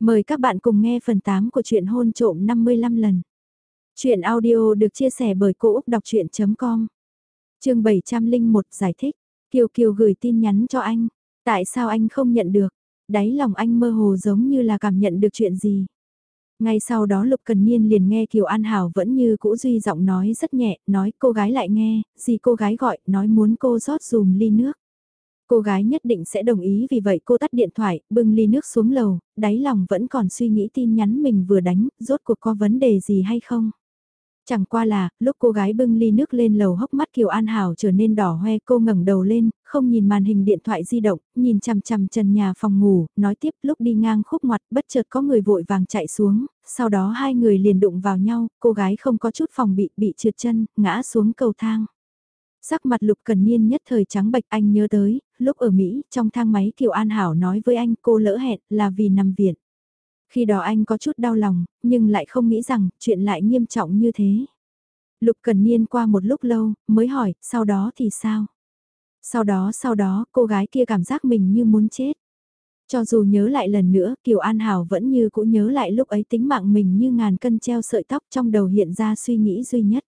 Mời các bạn cùng nghe phần 8 của truyện hôn trộm 55 lần. Chuyện audio được chia sẻ bởi Cô Úc Đọc Chuyện.com Trường 701 giải thích, Kiều Kiều gửi tin nhắn cho anh, tại sao anh không nhận được, đáy lòng anh mơ hồ giống như là cảm nhận được chuyện gì. Ngay sau đó Lục Cần Niên liền nghe Kiều An Hảo vẫn như cũ duy giọng nói rất nhẹ, nói cô gái lại nghe, gì cô gái gọi, nói muốn cô rót dùm ly nước. Cô gái nhất định sẽ đồng ý vì vậy cô tắt điện thoại, bưng ly nước xuống lầu, đáy lòng vẫn còn suy nghĩ tin nhắn mình vừa đánh, rốt cuộc có vấn đề gì hay không. Chẳng qua là, lúc cô gái bưng ly nước lên lầu hốc mắt Kiều An Hảo trở nên đỏ hoe cô ngẩng đầu lên, không nhìn màn hình điện thoại di động, nhìn chằm chằm trần nhà phòng ngủ, nói tiếp lúc đi ngang khúc ngoặt bất chợt có người vội vàng chạy xuống, sau đó hai người liền đụng vào nhau, cô gái không có chút phòng bị, bị trượt chân, ngã xuống cầu thang. Sắc mặt Lục Cần Niên nhất thời trắng bệch anh nhớ tới, lúc ở Mỹ, trong thang máy Kiều An Hảo nói với anh cô lỡ hẹn là vì nằm viện. Khi đó anh có chút đau lòng, nhưng lại không nghĩ rằng chuyện lại nghiêm trọng như thế. Lục Cần Niên qua một lúc lâu, mới hỏi, sau đó thì sao? Sau đó sau đó, cô gái kia cảm giác mình như muốn chết. Cho dù nhớ lại lần nữa, Kiều An Hảo vẫn như cũng nhớ lại lúc ấy tính mạng mình như ngàn cân treo sợi tóc trong đầu hiện ra suy nghĩ duy nhất.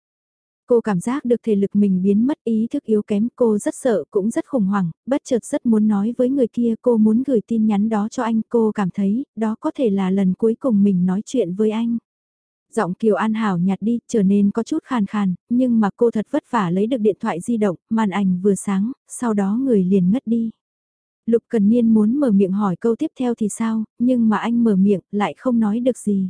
Cô cảm giác được thể lực mình biến mất ý thức yếu kém cô rất sợ cũng rất khủng hoảng, bất chợt rất muốn nói với người kia cô muốn gửi tin nhắn đó cho anh cô cảm thấy đó có thể là lần cuối cùng mình nói chuyện với anh. Giọng Kiều An Hảo nhạt đi trở nên có chút khàn khàn, nhưng mà cô thật vất vả lấy được điện thoại di động, màn ảnh vừa sáng, sau đó người liền ngất đi. Lục Cần Niên muốn mở miệng hỏi câu tiếp theo thì sao, nhưng mà anh mở miệng lại không nói được gì.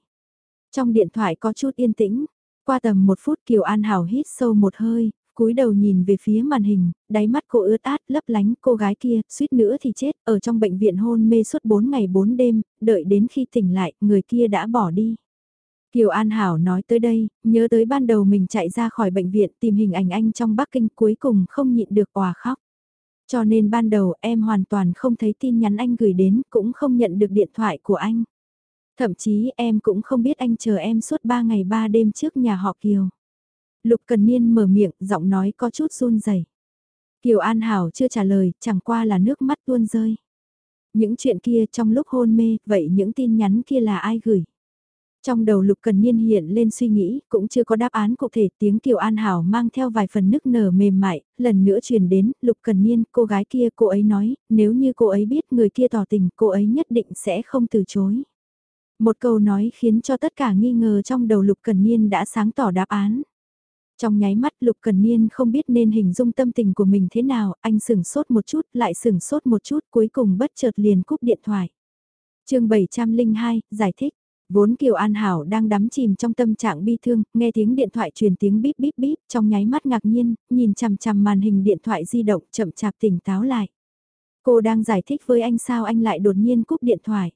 Trong điện thoại có chút yên tĩnh, qua tầm một phút Kiều An Hảo hít sâu một hơi, cúi đầu nhìn về phía màn hình, đáy mắt cô ướt át lấp lánh cô gái kia, suýt nữa thì chết, ở trong bệnh viện hôn mê suốt 4 ngày 4 đêm, đợi đến khi tỉnh lại, người kia đã bỏ đi. Kiều An Hảo nói tới đây, nhớ tới ban đầu mình chạy ra khỏi bệnh viện tìm hình ảnh anh trong Bắc Kinh cuối cùng không nhịn được òa khóc. Cho nên ban đầu em hoàn toàn không thấy tin nhắn anh gửi đến, cũng không nhận được điện thoại của anh. Thậm chí em cũng không biết anh chờ em suốt 3 ngày 3 đêm trước nhà họ Kiều. Lục Cần Niên mở miệng, giọng nói có chút run rẩy. Kiều An Hảo chưa trả lời, chẳng qua là nước mắt tuôn rơi. Những chuyện kia trong lúc hôn mê, vậy những tin nhắn kia là ai gửi? Trong đầu Lục Cần Niên hiện lên suy nghĩ, cũng chưa có đáp án cụ thể tiếng Kiều An Hảo mang theo vài phần nức nở mềm mại, lần nữa truyền đến, Lục Cần Niên, cô gái kia, cô ấy nói, nếu như cô ấy biết người kia tỏ tình, cô ấy nhất định sẽ không từ chối. Một câu nói khiến cho tất cả nghi ngờ trong đầu Lục Cần Niên đã sáng tỏ đáp án. Trong nháy mắt Lục Cần Niên không biết nên hình dung tâm tình của mình thế nào, anh sửng sốt một chút, lại sửng sốt một chút, cuối cùng bất chợt liền cúp điện thoại. chương 702, giải thích. Vốn Kiều An Hảo đang đắm chìm trong tâm trạng bi thương, nghe tiếng điện thoại truyền tiếng bíp bíp bíp, trong nháy mắt ngạc nhiên, nhìn chằm chằm màn hình điện thoại di động chậm chạp tỉnh táo lại. Cô đang giải thích với anh sao anh lại đột nhiên cúp điện thoại.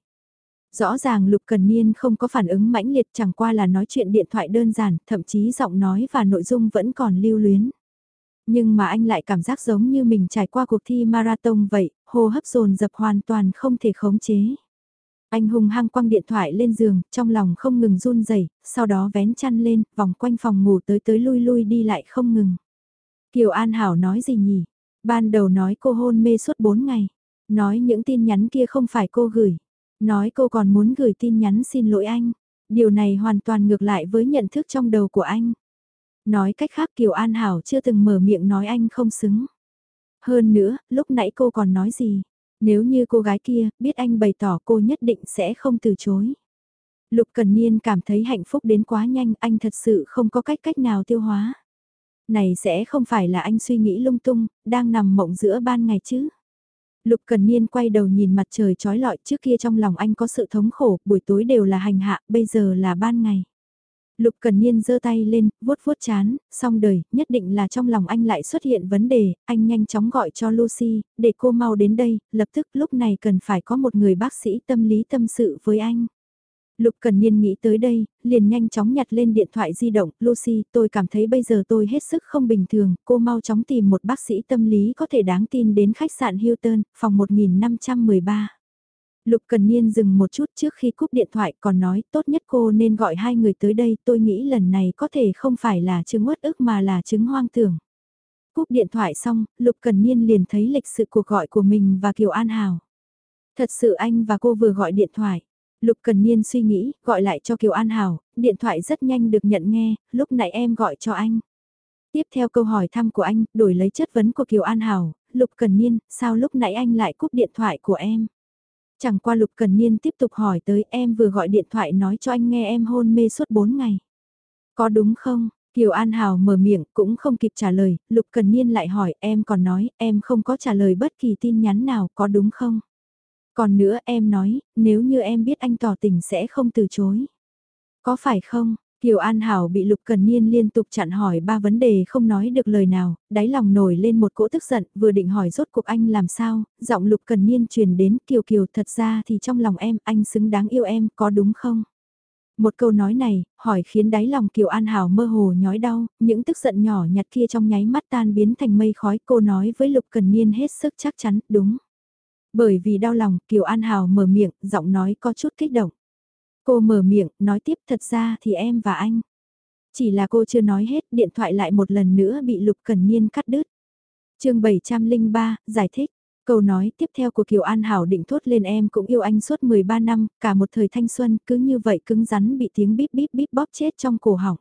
Rõ ràng Lục Cần Niên không có phản ứng mãnh liệt chẳng qua là nói chuyện điện thoại đơn giản, thậm chí giọng nói và nội dung vẫn còn lưu luyến. Nhưng mà anh lại cảm giác giống như mình trải qua cuộc thi marathon vậy, hô hấp dồn dập hoàn toàn không thể khống chế. Anh hùng hăng quăng điện thoại lên giường, trong lòng không ngừng run rẩy, sau đó vén chăn lên, vòng quanh phòng ngủ tới tới lui lui đi lại không ngừng. Kiều An Hảo nói gì nhỉ? Ban đầu nói cô hôn mê suốt 4 ngày. Nói những tin nhắn kia không phải cô gửi. Nói cô còn muốn gửi tin nhắn xin lỗi anh. Điều này hoàn toàn ngược lại với nhận thức trong đầu của anh. Nói cách khác Kiều An Hảo chưa từng mở miệng nói anh không xứng. Hơn nữa, lúc nãy cô còn nói gì? Nếu như cô gái kia biết anh bày tỏ cô nhất định sẽ không từ chối. Lục Cần Niên cảm thấy hạnh phúc đến quá nhanh, anh thật sự không có cách cách nào tiêu hóa. Này sẽ không phải là anh suy nghĩ lung tung, đang nằm mộng giữa ban ngày chứ. Lục Cần Niên quay đầu nhìn mặt trời trói lọi trước kia trong lòng anh có sự thống khổ, buổi tối đều là hành hạ, bây giờ là ban ngày. Lục Cần Niên giơ tay lên, vuốt vuốt chán, xong đời, nhất định là trong lòng anh lại xuất hiện vấn đề, anh nhanh chóng gọi cho Lucy, để cô mau đến đây, lập tức lúc này cần phải có một người bác sĩ tâm lý tâm sự với anh. Lục Cần Niên nghĩ tới đây, liền nhanh chóng nhặt lên điện thoại di động, Lucy, tôi cảm thấy bây giờ tôi hết sức không bình thường, cô mau chóng tìm một bác sĩ tâm lý có thể đáng tin đến khách sạn Hilton, phòng 1513. Lục Cần Niên dừng một chút trước khi cúp điện thoại còn nói tốt nhất cô nên gọi hai người tới đây tôi nghĩ lần này có thể không phải là chứng uất ức mà là chứng hoang tưởng. Cúp điện thoại xong, Lục Cần Niên liền thấy lịch sự cuộc gọi của mình và Kiều An Hào. Thật sự anh và cô vừa gọi điện thoại. Lục Cần Niên suy nghĩ, gọi lại cho Kiều An Hảo, điện thoại rất nhanh được nhận nghe, lúc nãy em gọi cho anh. Tiếp theo câu hỏi thăm của anh, đổi lấy chất vấn của Kiều An Hảo, Lục Cần Niên, sao lúc nãy anh lại cúp điện thoại của em? Chẳng qua Lục Cần Niên tiếp tục hỏi tới em vừa gọi điện thoại nói cho anh nghe em hôn mê suốt 4 ngày. Có đúng không? Kiều An Hảo mở miệng cũng không kịp trả lời, Lục Cần Niên lại hỏi em còn nói em không có trả lời bất kỳ tin nhắn nào có đúng không? Còn nữa em nói, nếu như em biết anh tỏ tình sẽ không từ chối. Có phải không? Kiều An Hảo bị Lục Cần Niên liên tục chặn hỏi ba vấn đề không nói được lời nào, đáy lòng nổi lên một cỗ tức giận, vừa định hỏi rốt cuộc anh làm sao, giọng Lục Cần Niên truyền đến Kiều Kiều thật ra thì trong lòng em, anh xứng đáng yêu em, có đúng không? Một câu nói này, hỏi khiến đáy lòng Kiều An Hảo mơ hồ nhói đau, những tức giận nhỏ nhặt kia trong nháy mắt tan biến thành mây khói cô nói với Lục Cần Niên hết sức chắc chắn, đúng. Bởi vì đau lòng, Kiều An hào mở miệng, giọng nói có chút kích động. Cô mở miệng, nói tiếp thật ra thì em và anh. Chỉ là cô chưa nói hết, điện thoại lại một lần nữa bị Lục Cần Niên cắt đứt. chương 703, giải thích. Câu nói tiếp theo của Kiều An Hảo định thốt lên em cũng yêu anh suốt 13 năm, cả một thời thanh xuân, cứ như vậy cứng rắn bị tiếng bíp bíp bíp bóp chết trong cổ họng.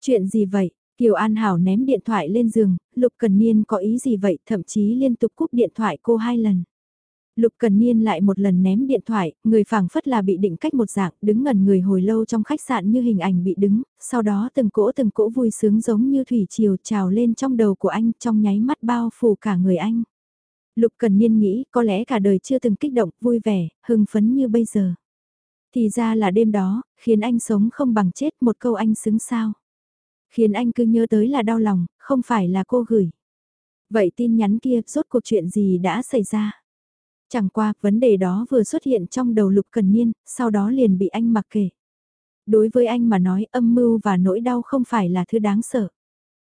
Chuyện gì vậy? Kiều An Hảo ném điện thoại lên giường, Lục Cần Niên có ý gì vậy, thậm chí liên tục cúp điện thoại cô hai lần. Lục Cần Niên lại một lần ném điện thoại, người phảng phất là bị định cách một dạng, đứng ngẩn người hồi lâu trong khách sạn như hình ảnh bị đứng, sau đó từng cỗ từng cỗ vui sướng giống như thủy triều trào lên trong đầu của anh trong nháy mắt bao phủ cả người anh. Lục Cần Niên nghĩ có lẽ cả đời chưa từng kích động, vui vẻ, hưng phấn như bây giờ. Thì ra là đêm đó, khiến anh sống không bằng chết một câu anh xứng sao. Khiến anh cứ nhớ tới là đau lòng, không phải là cô gửi. Vậy tin nhắn kia, rốt cuộc chuyện gì đã xảy ra? Chẳng qua, vấn đề đó vừa xuất hiện trong đầu Lục Cần Niên, sau đó liền bị anh mặc kể. Đối với anh mà nói âm mưu và nỗi đau không phải là thứ đáng sợ.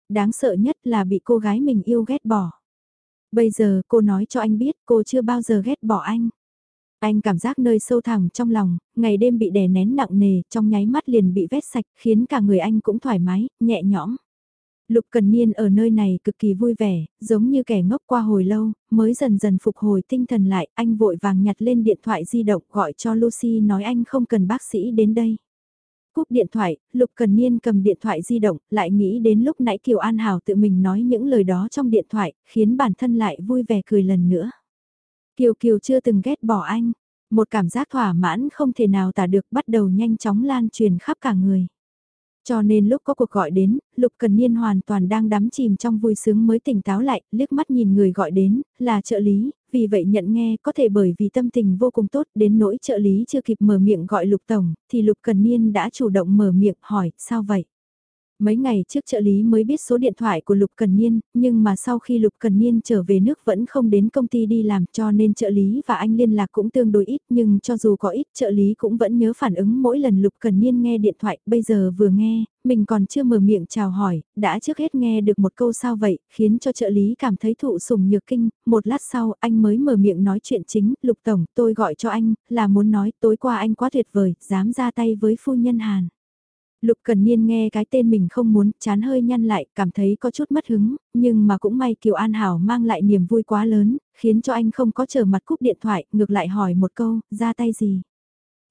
Đáng sợ nhất là bị cô gái mình yêu ghét bỏ. Bây giờ cô nói cho anh biết cô chưa bao giờ ghét bỏ anh. Anh cảm giác nơi sâu thẳm trong lòng, ngày đêm bị đè nén nặng nề, trong nháy mắt liền bị vét sạch, khiến cả người anh cũng thoải mái, nhẹ nhõm. Lục Cần Niên ở nơi này cực kỳ vui vẻ, giống như kẻ ngốc qua hồi lâu, mới dần dần phục hồi tinh thần lại, anh vội vàng nhặt lên điện thoại di động gọi cho Lucy nói anh không cần bác sĩ đến đây. Cúp điện thoại, Lục Cần Niên cầm điện thoại di động, lại nghĩ đến lúc nãy Kiều An Hảo tự mình nói những lời đó trong điện thoại, khiến bản thân lại vui vẻ cười lần nữa. Kiều Kiều chưa từng ghét bỏ anh, một cảm giác thỏa mãn không thể nào tả được bắt đầu nhanh chóng lan truyền khắp cả người. Cho nên lúc có cuộc gọi đến, Lục Cần Niên hoàn toàn đang đắm chìm trong vui sướng mới tỉnh táo lại, liếc mắt nhìn người gọi đến, là trợ lý, vì vậy nhận nghe có thể bởi vì tâm tình vô cùng tốt đến nỗi trợ lý chưa kịp mở miệng gọi Lục Tổng, thì Lục Cần Niên đã chủ động mở miệng hỏi, sao vậy? Mấy ngày trước trợ lý mới biết số điện thoại của Lục Cần Niên, nhưng mà sau khi Lục Cần Niên trở về nước vẫn không đến công ty đi làm cho nên trợ lý và anh liên lạc cũng tương đối ít nhưng cho dù có ít trợ lý cũng vẫn nhớ phản ứng mỗi lần Lục Cần Niên nghe điện thoại, bây giờ vừa nghe, mình còn chưa mở miệng chào hỏi, đã trước hết nghe được một câu sao vậy, khiến cho trợ lý cảm thấy thụ sủng nhược kinh, một lát sau anh mới mở miệng nói chuyện chính, Lục Tổng, tôi gọi cho anh, là muốn nói tối qua anh quá tuyệt vời, dám ra tay với phu nhân Hàn. Lục Cần Niên nghe cái tên mình không muốn, chán hơi nhăn lại, cảm thấy có chút mất hứng, nhưng mà cũng may Kiều An Hảo mang lại niềm vui quá lớn, khiến cho anh không có chờ mặt cúp điện thoại, ngược lại hỏi một câu, ra tay gì.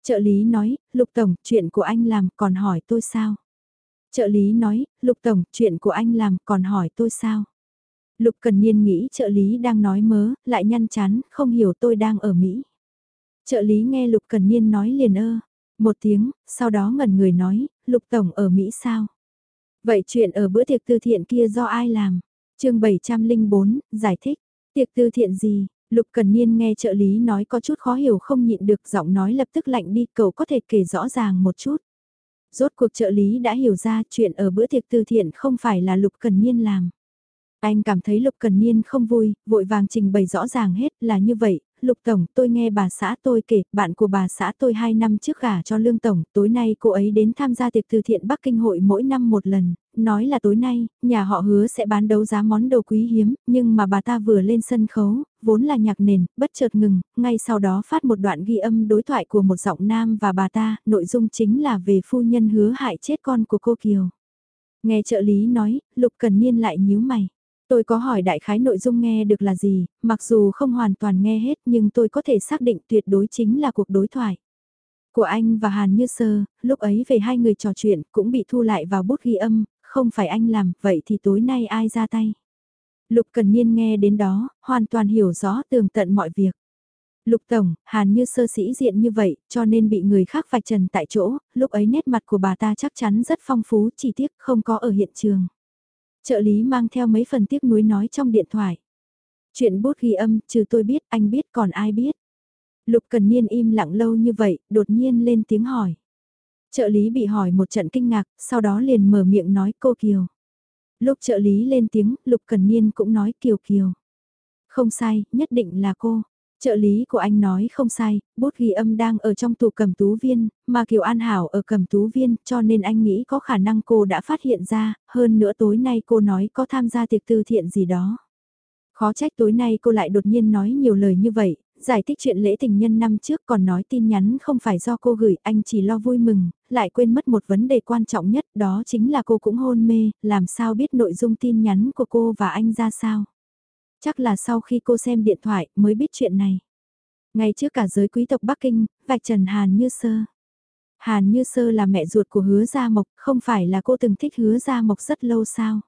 Trợ lý nói, Lục Tổng, chuyện của anh làm, còn hỏi tôi sao? Trợ lý nói, Lục Tổng, chuyện của anh làm, còn hỏi tôi sao? Lục Cần Niên nghĩ trợ lý đang nói mớ, lại nhăn chán, không hiểu tôi đang ở Mỹ. Trợ lý nghe Lục Cần Niên nói liền ơ, một tiếng, sau đó ngẩn người nói, Lục Tổng ở Mỹ sao? Vậy chuyện ở bữa tiệc từ thiện kia do ai làm? chương 704, giải thích. Tiệc từ thiện gì? Lục Cần Niên nghe trợ lý nói có chút khó hiểu không nhịn được giọng nói lập tức lạnh đi cậu có thể kể rõ ràng một chút. Rốt cuộc trợ lý đã hiểu ra chuyện ở bữa tiệc từ thiện không phải là Lục Cần Niên làm. Anh cảm thấy Lục Cần Niên không vui, vội vàng trình bày rõ ràng hết là như vậy, Lục Tổng, tôi nghe bà xã tôi kể, bạn của bà xã tôi 2 năm trước gả cho Lương Tổng, tối nay cô ấy đến tham gia tiệc từ thiện Bắc Kinh hội mỗi năm một lần, nói là tối nay, nhà họ hứa sẽ bán đấu giá món đồ quý hiếm, nhưng mà bà ta vừa lên sân khấu, vốn là nhạc nền, bất chợt ngừng, ngay sau đó phát một đoạn ghi âm đối thoại của một giọng nam và bà ta, nội dung chính là về phu nhân hứa hại chết con của cô Kiều. Nghe trợ lý nói, Lục Cần Niên lại nhíu mày. Tôi có hỏi đại khái nội dung nghe được là gì, mặc dù không hoàn toàn nghe hết nhưng tôi có thể xác định tuyệt đối chính là cuộc đối thoại. của anh và Hàn Như Sơ, lúc ấy về hai người trò chuyện cũng bị thu lại vào bút ghi âm, không phải anh làm, vậy thì tối nay ai ra tay? Lục Cần Niên nghe đến đó, hoàn toàn hiểu rõ tường tận mọi việc. Lục Tổng, Hàn như sơ sĩ diện như vậy, cho nên bị người khác vạch trần tại chỗ, lúc ấy nét mặt của bà ta chắc chắn rất phong phú, chỉ tiếc không có ở hiện trường. Trợ lý mang theo mấy phần tiếc nuối nói trong điện thoại. Chuyện bút ghi âm, trừ tôi biết, anh biết còn ai biết. Lục Cần Niên im lặng lâu như vậy, đột nhiên lên tiếng hỏi. Trợ lý bị hỏi một trận kinh ngạc, sau đó liền mở miệng nói cô Kiều. Lúc trợ lý lên tiếng, Lục Cần Niên cũng nói Kiều Kiều. Không sai, nhất định là cô. Trợ lý của anh nói không sai, bút ghi âm đang ở trong tủ cầm tú viên, mà Kiều An Hảo ở cầm tú viên cho nên anh nghĩ có khả năng cô đã phát hiện ra, hơn nữa tối nay cô nói có tham gia tiệc từ thiện gì đó. Khó trách tối nay cô lại đột nhiên nói nhiều lời như vậy, giải thích chuyện lễ tình nhân năm trước còn nói tin nhắn không phải do cô gửi, anh chỉ lo vui mừng, lại quên mất một vấn đề quan trọng nhất đó chính là cô cũng hôn mê, làm sao biết nội dung tin nhắn của cô và anh ra sao. Chắc là sau khi cô xem điện thoại mới biết chuyện này. Ngay trước cả giới quý tộc Bắc Kinh, vạch trần Hàn Như Sơ. Hàn Như Sơ là mẹ ruột của hứa Gia Mộc, không phải là cô từng thích hứa Gia Mộc rất lâu sao.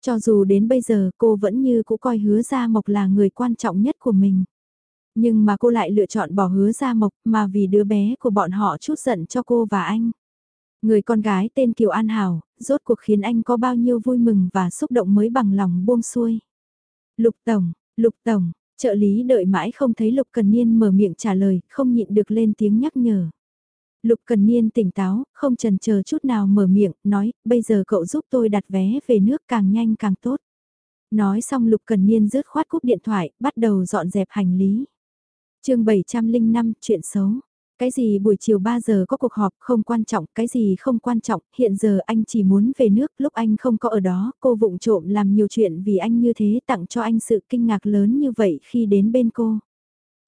Cho dù đến bây giờ cô vẫn như cũ coi hứa Gia Mộc là người quan trọng nhất của mình. Nhưng mà cô lại lựa chọn bỏ hứa Gia Mộc mà vì đứa bé của bọn họ chút giận cho cô và anh. Người con gái tên Kiều An Hảo, rốt cuộc khiến anh có bao nhiêu vui mừng và xúc động mới bằng lòng buông xuôi. Lục Tổng, Lục Tổng, trợ lý đợi mãi không thấy Lục Cần Niên mở miệng trả lời, không nhịn được lên tiếng nhắc nhở. Lục Cần Niên tỉnh táo, không chần chờ chút nào mở miệng, nói, bây giờ cậu giúp tôi đặt vé về nước càng nhanh càng tốt. Nói xong Lục Cần Niên rớt khoát cúp điện thoại, bắt đầu dọn dẹp hành lý. chương 705, chuyện xấu. Cái gì buổi chiều 3 giờ có cuộc họp không quan trọng, cái gì không quan trọng, hiện giờ anh chỉ muốn về nước, lúc anh không có ở đó, cô vụng trộm làm nhiều chuyện vì anh như thế tặng cho anh sự kinh ngạc lớn như vậy khi đến bên cô.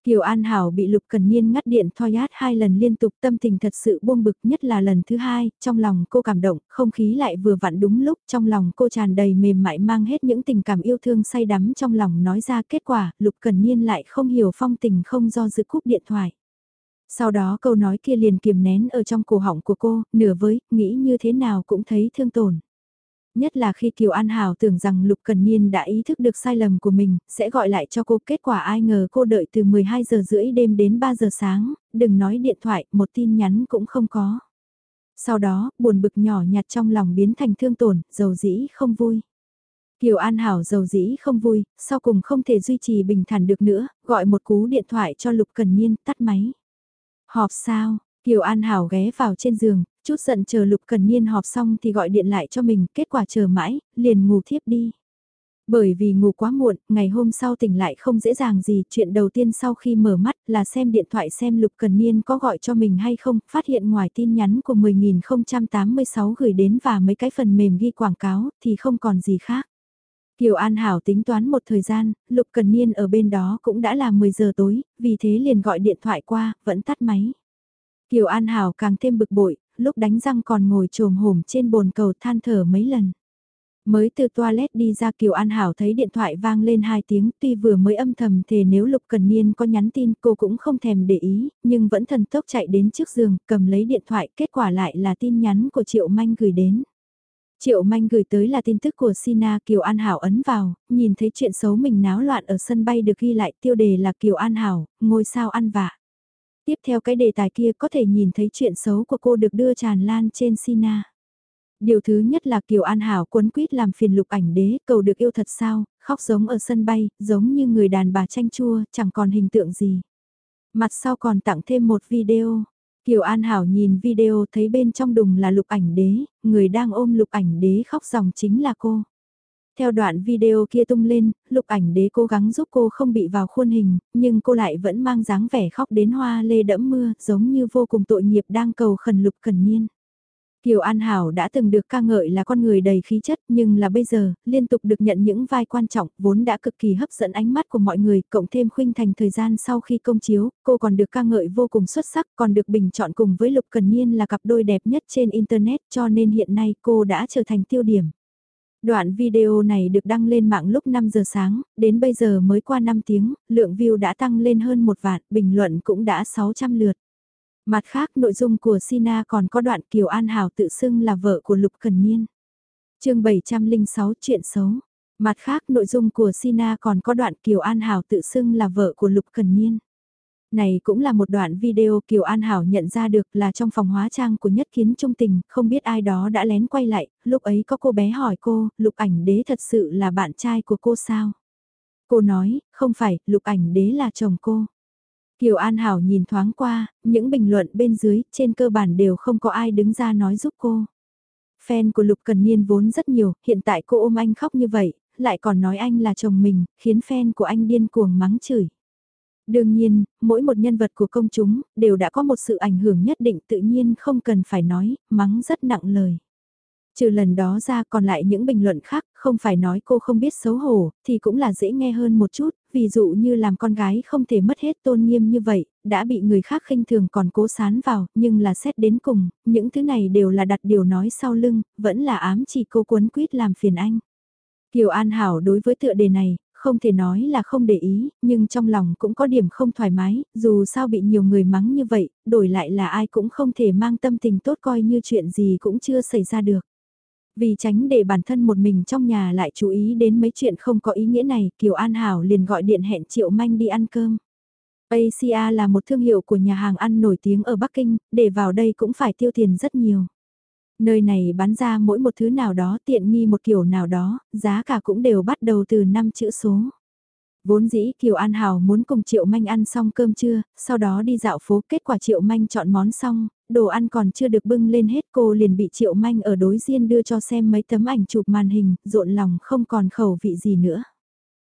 Kiều An Hảo bị Lục Cần Niên ngắt điện thoi át hai lần liên tục tâm tình thật sự buông bực nhất là lần thứ hai, trong lòng cô cảm động, không khí lại vừa vặn đúng lúc, trong lòng cô tràn đầy mềm mại mang hết những tình cảm yêu thương say đắm trong lòng nói ra kết quả, Lục Cần Niên lại không hiểu phong tình không do dự cúp điện thoại. Sau đó câu nói kia liền kiềm nén ở trong cổ họng của cô, nửa với, nghĩ như thế nào cũng thấy thương tổn. Nhất là khi Kiều An Hảo tưởng rằng Lục Cần Niên đã ý thức được sai lầm của mình, sẽ gọi lại cho cô kết quả ai ngờ cô đợi từ 12 giờ rưỡi đêm đến 3 giờ sáng, đừng nói điện thoại, một tin nhắn cũng không có. Sau đó, buồn bực nhỏ nhặt trong lòng biến thành thương tổn, dầu dĩ không vui. Kiều An Hảo dầu dĩ không vui, sau cùng không thể duy trì bình thản được nữa, gọi một cú điện thoại cho Lục Cần Niên, tắt máy. Họp sao, Kiều An Hảo ghé vào trên giường, chút giận chờ Lục Cần Niên họp xong thì gọi điện lại cho mình, kết quả chờ mãi, liền ngủ thiếp đi. Bởi vì ngủ quá muộn, ngày hôm sau tỉnh lại không dễ dàng gì, chuyện đầu tiên sau khi mở mắt là xem điện thoại xem Lục Cần Niên có gọi cho mình hay không, phát hiện ngoài tin nhắn của 10.086 gửi đến và mấy cái phần mềm ghi quảng cáo thì không còn gì khác. Kiều An Hảo tính toán một thời gian, Lục Cần Niên ở bên đó cũng đã là 10 giờ tối, vì thế liền gọi điện thoại qua, vẫn tắt máy. Kiều An Hảo càng thêm bực bội, lúc đánh răng còn ngồi trồm hổm trên bồn cầu than thở mấy lần. Mới từ toilet đi ra Kiều An Hảo thấy điện thoại vang lên hai tiếng tuy vừa mới âm thầm thề nếu Lục Cần Niên có nhắn tin cô cũng không thèm để ý, nhưng vẫn thần tốc chạy đến trước giường, cầm lấy điện thoại, kết quả lại là tin nhắn của Triệu Manh gửi đến. Triệu Manh gửi tới là tin tức của Sina Kiều An Hảo ấn vào, nhìn thấy chuyện xấu mình náo loạn ở sân bay được ghi lại tiêu đề là Kiều An Hảo, ngôi sao ăn vạ. Tiếp theo cái đề tài kia có thể nhìn thấy chuyện xấu của cô được đưa tràn lan trên Sina. Điều thứ nhất là Kiều An Hảo quấn quýt làm phiền lục ảnh đế, cầu được yêu thật sao, khóc giống ở sân bay, giống như người đàn bà chanh chua, chẳng còn hình tượng gì. Mặt sau còn tặng thêm một video, Kiều An Hảo nhìn video thấy bên trong đùng là lục ảnh đế, người đang ôm lục ảnh đế khóc dòng chính là cô. Theo đoạn video kia tung lên, lục ảnh đế cố gắng giúp cô không bị vào khuôn hình, nhưng cô lại vẫn mang dáng vẻ khóc đến hoa lê đẫm mưa, giống như vô cùng tội nghiệp đang cầu khẩn lục cần niên. Kiều An Hảo đã từng được ca ngợi là con người đầy khí chất nhưng là bây giờ, liên tục được nhận những vai quan trọng vốn đã cực kỳ hấp dẫn ánh mắt của mọi người, cộng thêm khuynh thành thời gian sau khi công chiếu, cô còn được ca ngợi vô cùng xuất sắc, còn được bình chọn cùng với Lục Cần Niên là cặp đôi đẹp nhất trên Internet cho nên hiện nay cô đã trở thành tiêu điểm. Đoạn video này được đăng lên mạng lúc 5 giờ sáng, đến bây giờ mới qua 5 tiếng, lượng view đã tăng lên hơn một vạn, bình luận cũng đã 600 lượt. Mặt khác nội dung của Sina còn có đoạn Kiều An Hảo tự xưng là vợ của Lục Cần Niên. chương 706 chuyện xấu. Mặt khác nội dung của Sina còn có đoạn Kiều An Hảo tự xưng là vợ của Lục Cần Niên. Này cũng là một đoạn video Kiều An Hảo nhận ra được là trong phòng hóa trang của nhất kiến trung tình, không biết ai đó đã lén quay lại, lúc ấy có cô bé hỏi cô, lục ảnh đế thật sự là bạn trai của cô sao? Cô nói, không phải, lục ảnh đế là chồng cô. Kiều An Hảo nhìn thoáng qua, những bình luận bên dưới, trên cơ bản đều không có ai đứng ra nói giúp cô. Fan của Lục Cần Niên vốn rất nhiều, hiện tại cô ôm anh khóc như vậy, lại còn nói anh là chồng mình, khiến fan của anh điên cuồng mắng chửi. Đương nhiên, mỗi một nhân vật của công chúng, đều đã có một sự ảnh hưởng nhất định tự nhiên không cần phải nói, mắng rất nặng lời. Trừ lần đó ra còn lại những bình luận khác, không phải nói cô không biết xấu hổ, thì cũng là dễ nghe hơn một chút, ví dụ như làm con gái không thể mất hết tôn nghiêm như vậy, đã bị người khác khinh thường còn cố sán vào, nhưng là xét đến cùng, những thứ này đều là đặt điều nói sau lưng, vẫn là ám chỉ cô cuốn quýt làm phiền anh. Kiều An Hảo đối với tựa đề này, không thể nói là không để ý, nhưng trong lòng cũng có điểm không thoải mái, dù sao bị nhiều người mắng như vậy, đổi lại là ai cũng không thể mang tâm tình tốt coi như chuyện gì cũng chưa xảy ra được. Vì tránh để bản thân một mình trong nhà lại chú ý đến mấy chuyện không có ý nghĩa này, Kiều An Hảo liền gọi điện hẹn Triệu Manh đi ăn cơm. Asia là một thương hiệu của nhà hàng ăn nổi tiếng ở Bắc Kinh, để vào đây cũng phải tiêu tiền rất nhiều. Nơi này bán ra mỗi một thứ nào đó tiện nghi một kiểu nào đó, giá cả cũng đều bắt đầu từ 5 chữ số. Vốn dĩ Kiều An Hảo muốn cùng Triệu Manh ăn xong cơm trưa, sau đó đi dạo phố, kết quả Triệu Manh chọn món xong, đồ ăn còn chưa được bưng lên hết cô liền bị Triệu Manh ở đối diện đưa cho xem mấy tấm ảnh chụp màn hình, rộn lòng không còn khẩu vị gì nữa.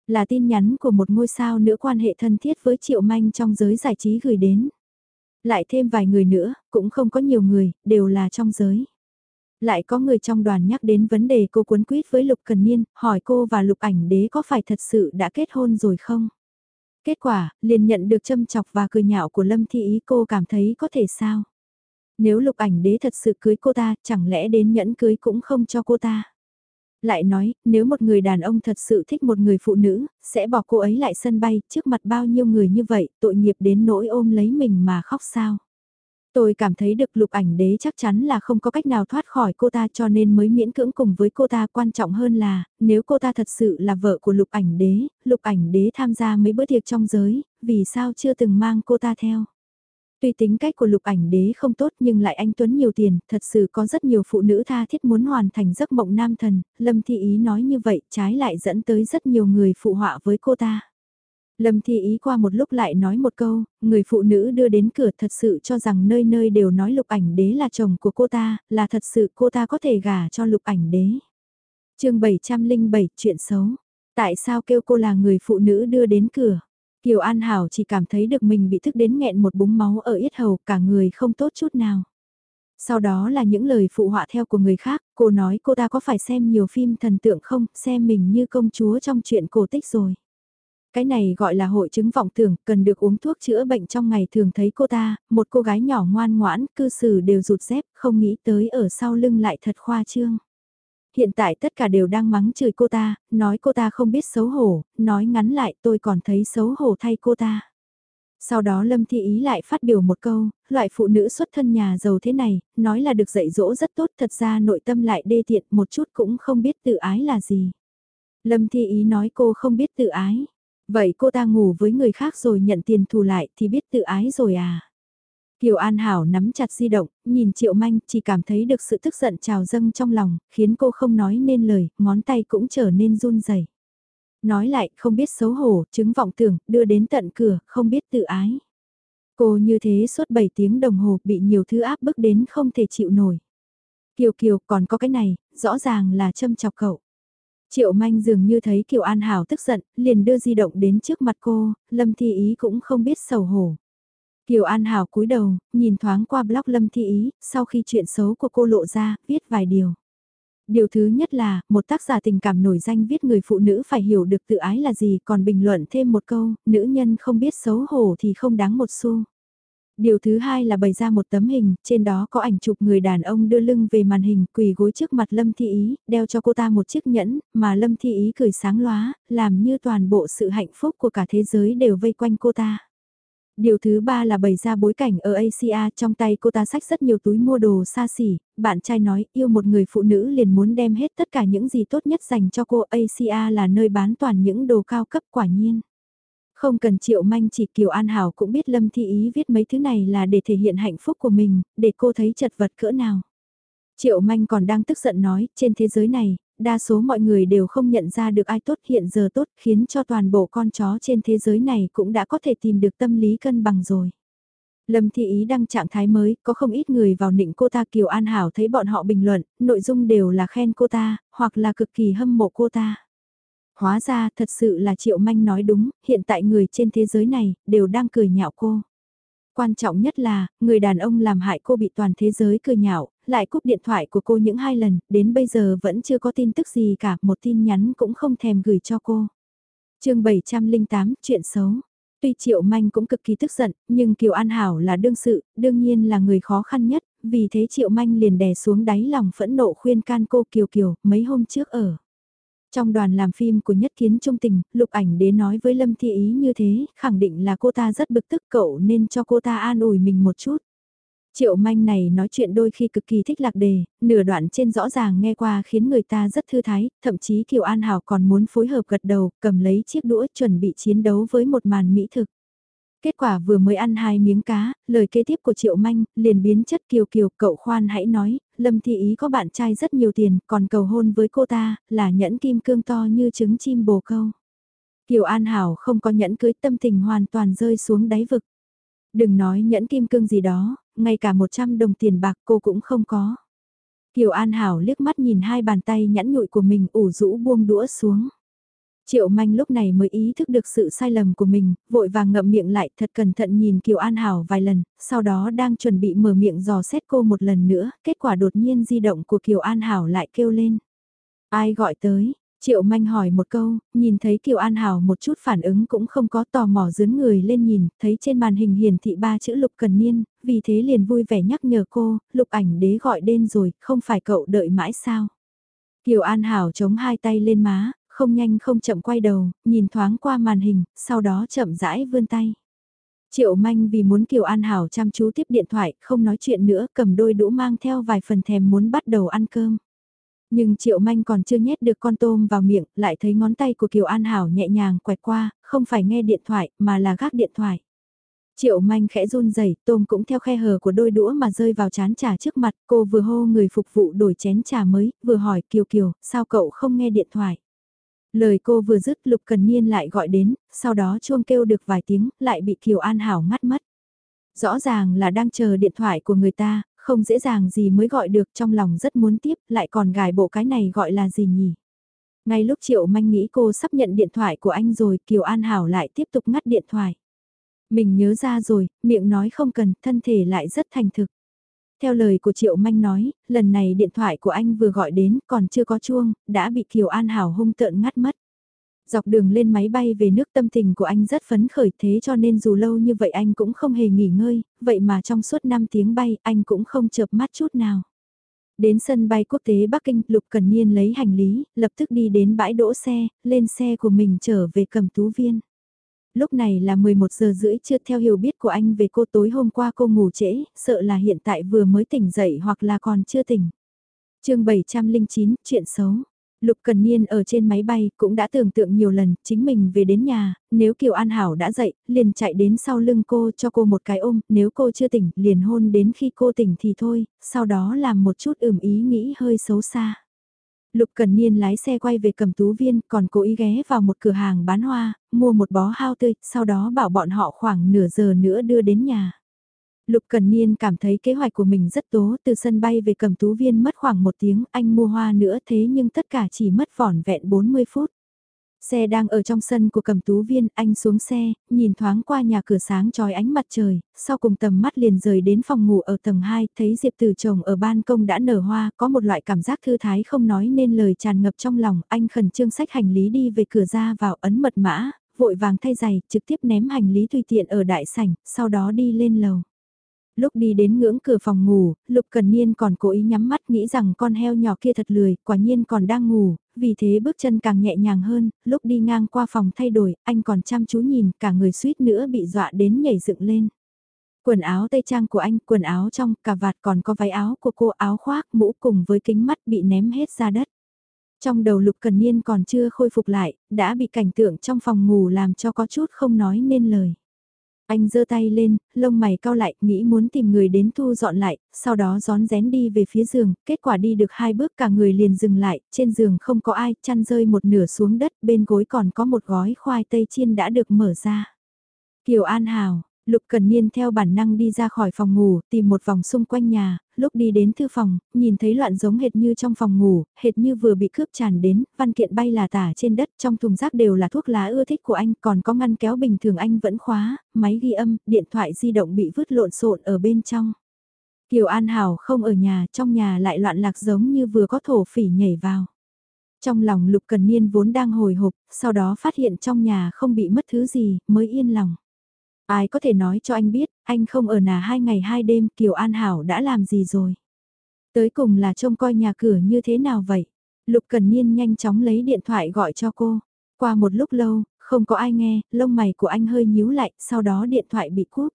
Là tin nhắn của một ngôi sao nữa quan hệ thân thiết với Triệu Manh trong giới giải trí gửi đến. Lại thêm vài người nữa, cũng không có nhiều người, đều là trong giới. Lại có người trong đoàn nhắc đến vấn đề cô cuốn quýt với Lục Cần Niên, hỏi cô và Lục ảnh đế có phải thật sự đã kết hôn rồi không? Kết quả, liền nhận được châm chọc và cười nhạo của Lâm Thi Ý cô cảm thấy có thể sao? Nếu lục ảnh đế thật sự cưới cô ta, chẳng lẽ đến nhẫn cưới cũng không cho cô ta? Lại nói, nếu một người đàn ông thật sự thích một người phụ nữ, sẽ bỏ cô ấy lại sân bay, trước mặt bao nhiêu người như vậy, tội nghiệp đến nỗi ôm lấy mình mà khóc sao? Tôi cảm thấy được lục ảnh đế chắc chắn là không có cách nào thoát khỏi cô ta cho nên mới miễn cưỡng cùng với cô ta quan trọng hơn là, nếu cô ta thật sự là vợ của lục ảnh đế, lục ảnh đế tham gia mấy bữa tiệc trong giới, vì sao chưa từng mang cô ta theo. Tuy tính cách của lục ảnh đế không tốt nhưng lại anh Tuấn nhiều tiền, thật sự có rất nhiều phụ nữ tha thiết muốn hoàn thành giấc mộng nam thần, Lâm Thị Ý nói như vậy trái lại dẫn tới rất nhiều người phụ họa với cô ta. Lâm Thi Ý qua một lúc lại nói một câu, người phụ nữ đưa đến cửa thật sự cho rằng nơi nơi đều nói lục ảnh đế là chồng của cô ta, là thật sự cô ta có thể gả cho lục ảnh đế. chương 707 chuyện xấu. Tại sao kêu cô là người phụ nữ đưa đến cửa? Kiều An Hảo chỉ cảm thấy được mình bị thức đến nghẹn một búng máu ở yết hầu cả người không tốt chút nào. Sau đó là những lời phụ họa theo của người khác, cô nói cô ta có phải xem nhiều phim thần tượng không, xem mình như công chúa trong chuyện cổ tích rồi. Cái này gọi là hội chứng vọng tưởng, cần được uống thuốc chữa bệnh trong ngày thường thấy cô ta, một cô gái nhỏ ngoan ngoãn, cư xử đều rụt dép, không nghĩ tới ở sau lưng lại thật khoa trương. Hiện tại tất cả đều đang mắng chửi cô ta, nói cô ta không biết xấu hổ, nói ngắn lại tôi còn thấy xấu hổ thay cô ta. Sau đó Lâm Thi Ý lại phát biểu một câu, loại phụ nữ xuất thân nhà giàu thế này, nói là được dạy dỗ rất tốt thật ra nội tâm lại đê tiện một chút cũng không biết tự ái là gì. Lâm Thi Ý nói cô không biết tự ái. Vậy cô ta ngủ với người khác rồi nhận tiền thù lại thì biết tự ái rồi à? Kiều An Hảo nắm chặt di động, nhìn Triệu Manh chỉ cảm thấy được sự tức giận trào dâng trong lòng, khiến cô không nói nên lời, ngón tay cũng trở nên run rẩy. Nói lại, không biết xấu hổ, chứng vọng tưởng, đưa đến tận cửa, không biết tự ái. Cô như thế suốt 7 tiếng đồng hồ bị nhiều thứ áp bức đến không thể chịu nổi. Kiều Kiều còn có cái này, rõ ràng là châm chọc cậu. Triệu Manh dường như thấy Kiều An Hảo tức giận, liền đưa di động đến trước mặt cô, Lâm Thi Ý cũng không biết sầu hổ. Kiều An Hảo cúi đầu, nhìn thoáng qua blog Lâm Thi Ý, sau khi chuyện xấu của cô lộ ra, viết vài điều. Điều thứ nhất là, một tác giả tình cảm nổi danh viết người phụ nữ phải hiểu được tự ái là gì, còn bình luận thêm một câu, nữ nhân không biết xấu hổ thì không đáng một xu. Điều thứ hai là bày ra một tấm hình, trên đó có ảnh chụp người đàn ông đưa lưng về màn hình, quỳ gối trước mặt Lâm Thi Ý, đeo cho cô ta một chiếc nhẫn, mà Lâm Thi Ý cười sáng lóa, làm như toàn bộ sự hạnh phúc của cả thế giới đều vây quanh cô ta. Điều thứ ba là bày ra bối cảnh ở Asia trong tay cô ta sách rất nhiều túi mua đồ xa xỉ, bạn trai nói yêu một người phụ nữ liền muốn đem hết tất cả những gì tốt nhất dành cho cô Asia là nơi bán toàn những đồ cao cấp quả nhiên. Không cần triệu manh chỉ Kiều An Hảo cũng biết Lâm Thi Ý viết mấy thứ này là để thể hiện hạnh phúc của mình, để cô thấy chật vật cỡ nào. Triệu manh còn đang tức giận nói, trên thế giới này, đa số mọi người đều không nhận ra được ai tốt hiện giờ tốt khiến cho toàn bộ con chó trên thế giới này cũng đã có thể tìm được tâm lý cân bằng rồi. Lâm Thị Ý đăng trạng thái mới, có không ít người vào nịnh cô ta Kiều An Hảo thấy bọn họ bình luận, nội dung đều là khen cô ta, hoặc là cực kỳ hâm mộ cô ta. Hóa ra thật sự là Triệu Manh nói đúng, hiện tại người trên thế giới này, đều đang cười nhạo cô. Quan trọng nhất là, người đàn ông làm hại cô bị toàn thế giới cười nhạo, lại cúp điện thoại của cô những hai lần, đến bây giờ vẫn chưa có tin tức gì cả, một tin nhắn cũng không thèm gửi cho cô. chương 708, chuyện xấu. Tuy Triệu Manh cũng cực kỳ tức giận, nhưng Kiều An Hảo là đương sự, đương nhiên là người khó khăn nhất, vì thế Triệu Manh liền đè xuống đáy lòng phẫn nộ khuyên can cô Kiều Kiều, mấy hôm trước ở. Trong đoàn làm phim của Nhất Kiến Trung Tình, Lục Ảnh Đế nói với Lâm Thi Ý như thế, khẳng định là cô ta rất bực tức cậu nên cho cô ta an ủi mình một chút. Triệu manh này nói chuyện đôi khi cực kỳ thích lạc đề, nửa đoạn trên rõ ràng nghe qua khiến người ta rất thư thái, thậm chí Kiều An Hảo còn muốn phối hợp gật đầu, cầm lấy chiếc đũa chuẩn bị chiến đấu với một màn mỹ thực. Kết quả vừa mới ăn hai miếng cá, lời kế tiếp của Triệu Manh, liền biến chất kiều kiều, cậu khoan hãy nói, Lâm Thị Ý có bạn trai rất nhiều tiền, còn cầu hôn với cô ta, là nhẫn kim cương to như trứng chim bồ câu. Kiều An Hảo không có nhẫn cưới tâm tình hoàn toàn rơi xuống đáy vực. Đừng nói nhẫn kim cương gì đó, ngay cả 100 đồng tiền bạc cô cũng không có. Kiều An Hảo liếc mắt nhìn hai bàn tay nhẫn nhụi của mình ủ rũ buông đũa xuống. Triệu Manh lúc này mới ý thức được sự sai lầm của mình, vội vàng ngậm miệng lại thật cẩn thận nhìn Kiều An Hảo vài lần, sau đó đang chuẩn bị mở miệng dò xét cô một lần nữa, kết quả đột nhiên di động của Kiều An Hảo lại kêu lên. Ai gọi tới? Triệu Manh hỏi một câu, nhìn thấy Kiều An Hảo một chút phản ứng cũng không có tò mò dướn người lên nhìn, thấy trên màn hình hiển thị ba chữ Lục Cần Niên, vì thế liền vui vẻ nhắc nhở cô, Lục ảnh đế gọi đen rồi, không phải cậu đợi mãi sao? Kiều An Hảo chống hai tay lên má, không nhanh không chậm quay đầu, nhìn thoáng qua màn hình, sau đó chậm rãi vươn tay. Triệu manh vì muốn Kiều An Hảo chăm chú tiếp điện thoại, không nói chuyện nữa, cầm đôi đũa mang theo vài phần thèm muốn bắt đầu ăn cơm. Nhưng Triệu Manh còn chưa nhét được con tôm vào miệng, lại thấy ngón tay của Kiều An Hảo nhẹ nhàng quẹt qua, không phải nghe điện thoại, mà là gác điện thoại. Triệu manh khẽ run rẩy, tôm cũng theo khe hở của đôi đũa mà rơi vào chán trà trước mặt, cô vừa hô người phục vụ đổi chén trà mới, vừa hỏi Kiều Kiều, sao cậu không nghe điện thoại? Lời cô vừa dứt Lục Cần Niên lại gọi đến, sau đó chuông kêu được vài tiếng, lại bị Kiều An Hảo ngắt mất. Rõ ràng là đang chờ điện thoại của người ta, không dễ dàng gì mới gọi được trong lòng rất muốn tiếp, lại còn gài bộ cái này gọi là gì nhỉ? Ngay lúc Triệu Manh nghĩ cô sắp nhận điện thoại của anh rồi, Kiều An Hảo lại tiếp tục ngắt điện thoại. Mình nhớ ra rồi, miệng nói không cần, thân thể lại rất thành thực. Theo lời của Triệu Manh nói, lần này điện thoại của anh vừa gọi đến còn chưa có chuông, đã bị Kiều An Hảo hung tợn ngắt mất. Dọc đường lên máy bay về nước tâm tình của anh rất phấn khởi thế cho nên dù lâu như vậy anh cũng không hề nghỉ ngơi, vậy mà trong suốt 5 tiếng bay anh cũng không chợp mắt chút nào. Đến sân bay quốc tế Bắc Kinh, Lục Cần Niên lấy hành lý, lập tức đi đến bãi đỗ xe, lên xe của mình trở về cầm tú viên. Lúc này là 11 giờ rưỡi chưa theo hiểu biết của anh về cô tối hôm qua cô ngủ trễ, sợ là hiện tại vừa mới tỉnh dậy hoặc là còn chưa tỉnh. chương 709, chuyện xấu. Lục Cần Niên ở trên máy bay cũng đã tưởng tượng nhiều lần chính mình về đến nhà, nếu Kiều An Hảo đã dậy, liền chạy đến sau lưng cô cho cô một cái ôm, nếu cô chưa tỉnh, liền hôn đến khi cô tỉnh thì thôi, sau đó làm một chút ửm ý nghĩ hơi xấu xa. Lục Cần Niên lái xe quay về cầm tú viên, còn cố ý ghé vào một cửa hàng bán hoa, mua một bó hao tươi, sau đó bảo bọn họ khoảng nửa giờ nữa đưa đến nhà. Lục Cần Niên cảm thấy kế hoạch của mình rất tố, từ sân bay về cầm tú viên mất khoảng một tiếng, anh mua hoa nữa thế nhưng tất cả chỉ mất vỏn vẹn 40 phút. Xe đang ở trong sân của cầm tú viên, anh xuống xe, nhìn thoáng qua nhà cửa sáng trói ánh mặt trời, sau cùng tầm mắt liền rời đến phòng ngủ ở tầng 2, thấy Diệp Tử chồng ở ban công đã nở hoa, có một loại cảm giác thư thái không nói nên lời tràn ngập trong lòng, anh khẩn trương sách hành lý đi về cửa ra vào ấn mật mã, vội vàng thay giày, trực tiếp ném hành lý tùy tiện ở đại sảnh, sau đó đi lên lầu. Lúc đi đến ngưỡng cửa phòng ngủ, Lục Cần Niên còn cố ý nhắm mắt nghĩ rằng con heo nhỏ kia thật lười, quả nhiên còn đang ngủ, vì thế bước chân càng nhẹ nhàng hơn, lúc đi ngang qua phòng thay đổi, anh còn chăm chú nhìn, cả người suýt nữa bị dọa đến nhảy dựng lên. Quần áo tây trang của anh, quần áo trong, cà vạt còn có váy áo của cô áo khoác, mũ cùng với kính mắt bị ném hết ra đất. Trong đầu Lục Cần Niên còn chưa khôi phục lại, đã bị cảnh tượng trong phòng ngủ làm cho có chút không nói nên lời. Anh giơ tay lên, lông mày cao lại, nghĩ muốn tìm người đến thu dọn lại, sau đó gión rén đi về phía giường, kết quả đi được hai bước cả người liền dừng lại, trên giường không có ai, chăn rơi một nửa xuống đất, bên gối còn có một gói khoai tây chiên đã được mở ra. Kiều An Hào, Lục Cần Niên theo bản năng đi ra khỏi phòng ngủ, tìm một vòng xung quanh nhà, lúc đi đến thư phòng, nhìn thấy loạn giống hệt như trong phòng ngủ, hệt như vừa bị cướp tràn đến, văn kiện bay là tả trên đất, trong thùng rác đều là thuốc lá ưa thích của anh, còn có ngăn kéo bình thường anh vẫn khóa, máy ghi âm, điện thoại di động bị vứt lộn xộn ở bên trong. Kiều An Hảo không ở nhà, trong nhà lại loạn lạc giống như vừa có thổ phỉ nhảy vào. Trong lòng Lục Cần Niên vốn đang hồi hộp, sau đó phát hiện trong nhà không bị mất thứ gì, mới yên lòng. Ai có thể nói cho anh biết, anh không ở nà hai ngày hai đêm Kiều An Hảo đã làm gì rồi. Tới cùng là trông coi nhà cửa như thế nào vậy? Lục Cần Niên nhanh chóng lấy điện thoại gọi cho cô. Qua một lúc lâu, không có ai nghe, lông mày của anh hơi nhíu lại, sau đó điện thoại bị cúp.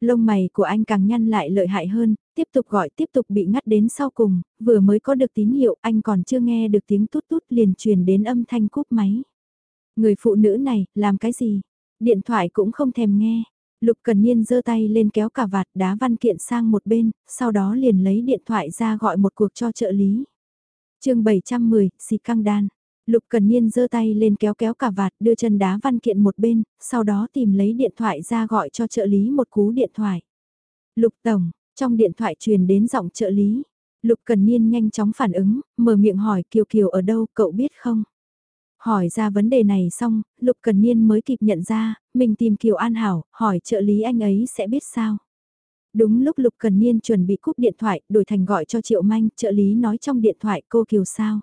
Lông mày của anh càng nhăn lại lợi hại hơn, tiếp tục gọi tiếp tục bị ngắt đến sau cùng, vừa mới có được tín hiệu anh còn chưa nghe được tiếng tút tút liền truyền đến âm thanh cúp máy. Người phụ nữ này, làm cái gì? Điện thoại cũng không thèm nghe. Lục Cần Niên giơ tay lên kéo cả vạt đá văn kiện sang một bên, sau đó liền lấy điện thoại ra gọi một cuộc cho trợ lý. chương 710, xì căng đan. Lục Cần Niên giơ tay lên kéo kéo cả vạt đưa chân đá văn kiện một bên, sau đó tìm lấy điện thoại ra gọi cho trợ lý một cú điện thoại. Lục Tổng, trong điện thoại truyền đến giọng trợ lý. Lục Cần Niên nhanh chóng phản ứng, mở miệng hỏi Kiều Kiều ở đâu, cậu biết không? Hỏi ra vấn đề này xong, Lục Cần Niên mới kịp nhận ra, mình tìm Kiều An Hảo, hỏi trợ lý anh ấy sẽ biết sao. Đúng lúc Lục Cần Niên chuẩn bị cúp điện thoại, đổi thành gọi cho Triệu Manh, trợ lý nói trong điện thoại cô Kiều sao.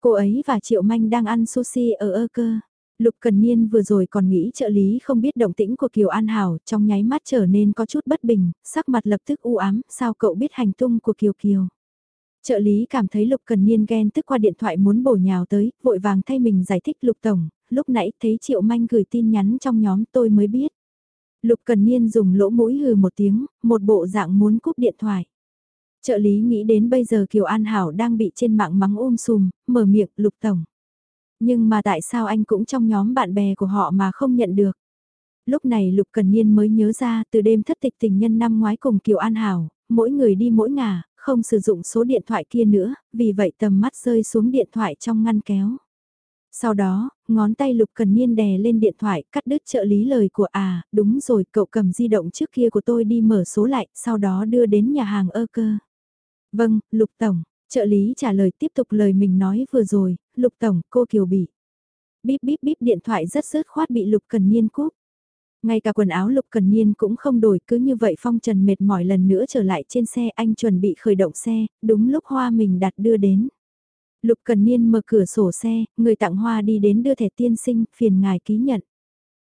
Cô ấy và Triệu Manh đang ăn sushi ở ơ cơ. Lục Cần Niên vừa rồi còn nghĩ trợ lý không biết động tĩnh của Kiều An Hảo, trong nháy mắt trở nên có chút bất bình, sắc mặt lập tức u ám, sao cậu biết hành tung của Kiều Kiều. Trợ lý cảm thấy Lục Cần Niên ghen tức qua điện thoại muốn bổ nhào tới, vội vàng thay mình giải thích Lục Tổng, lúc nãy thấy Triệu Manh gửi tin nhắn trong nhóm tôi mới biết. Lục Cần Niên dùng lỗ mũi hừ một tiếng, một bộ dạng muốn cúp điện thoại. Trợ lý nghĩ đến bây giờ Kiều An Hảo đang bị trên mạng mắng ôm sùm, mở miệng Lục Tổng. Nhưng mà tại sao anh cũng trong nhóm bạn bè của họ mà không nhận được? Lúc này Lục Cần Niên mới nhớ ra từ đêm thất tịch tình nhân năm ngoái cùng Kiều An Hảo, mỗi người đi mỗi ngả, không sử dụng số điện thoại kia nữa, vì vậy tầm mắt rơi xuống điện thoại trong ngăn kéo. Sau đó, ngón tay Lục Cần Niên đè lên điện thoại, cắt đứt trợ lý lời của à, đúng rồi, cậu cầm di động trước kia của tôi đi mở số lại, sau đó đưa đến nhà hàng ơ cơ. Vâng, Lục Tổng, trợ lý trả lời tiếp tục lời mình nói vừa rồi, Lục Tổng, cô Kiều bị. Bíp bíp bíp điện thoại rất rớt khoát bị Lục Cần Niên cúp. Ngay cả quần áo Lục Cần Niên cũng không đổi cứ như vậy Phong Trần mệt mỏi lần nữa trở lại trên xe anh chuẩn bị khởi động xe, đúng lúc hoa mình đặt đưa đến. Lục Cần Niên mở cửa sổ xe, người tặng hoa đi đến đưa thẻ tiên sinh, phiền ngài ký nhận.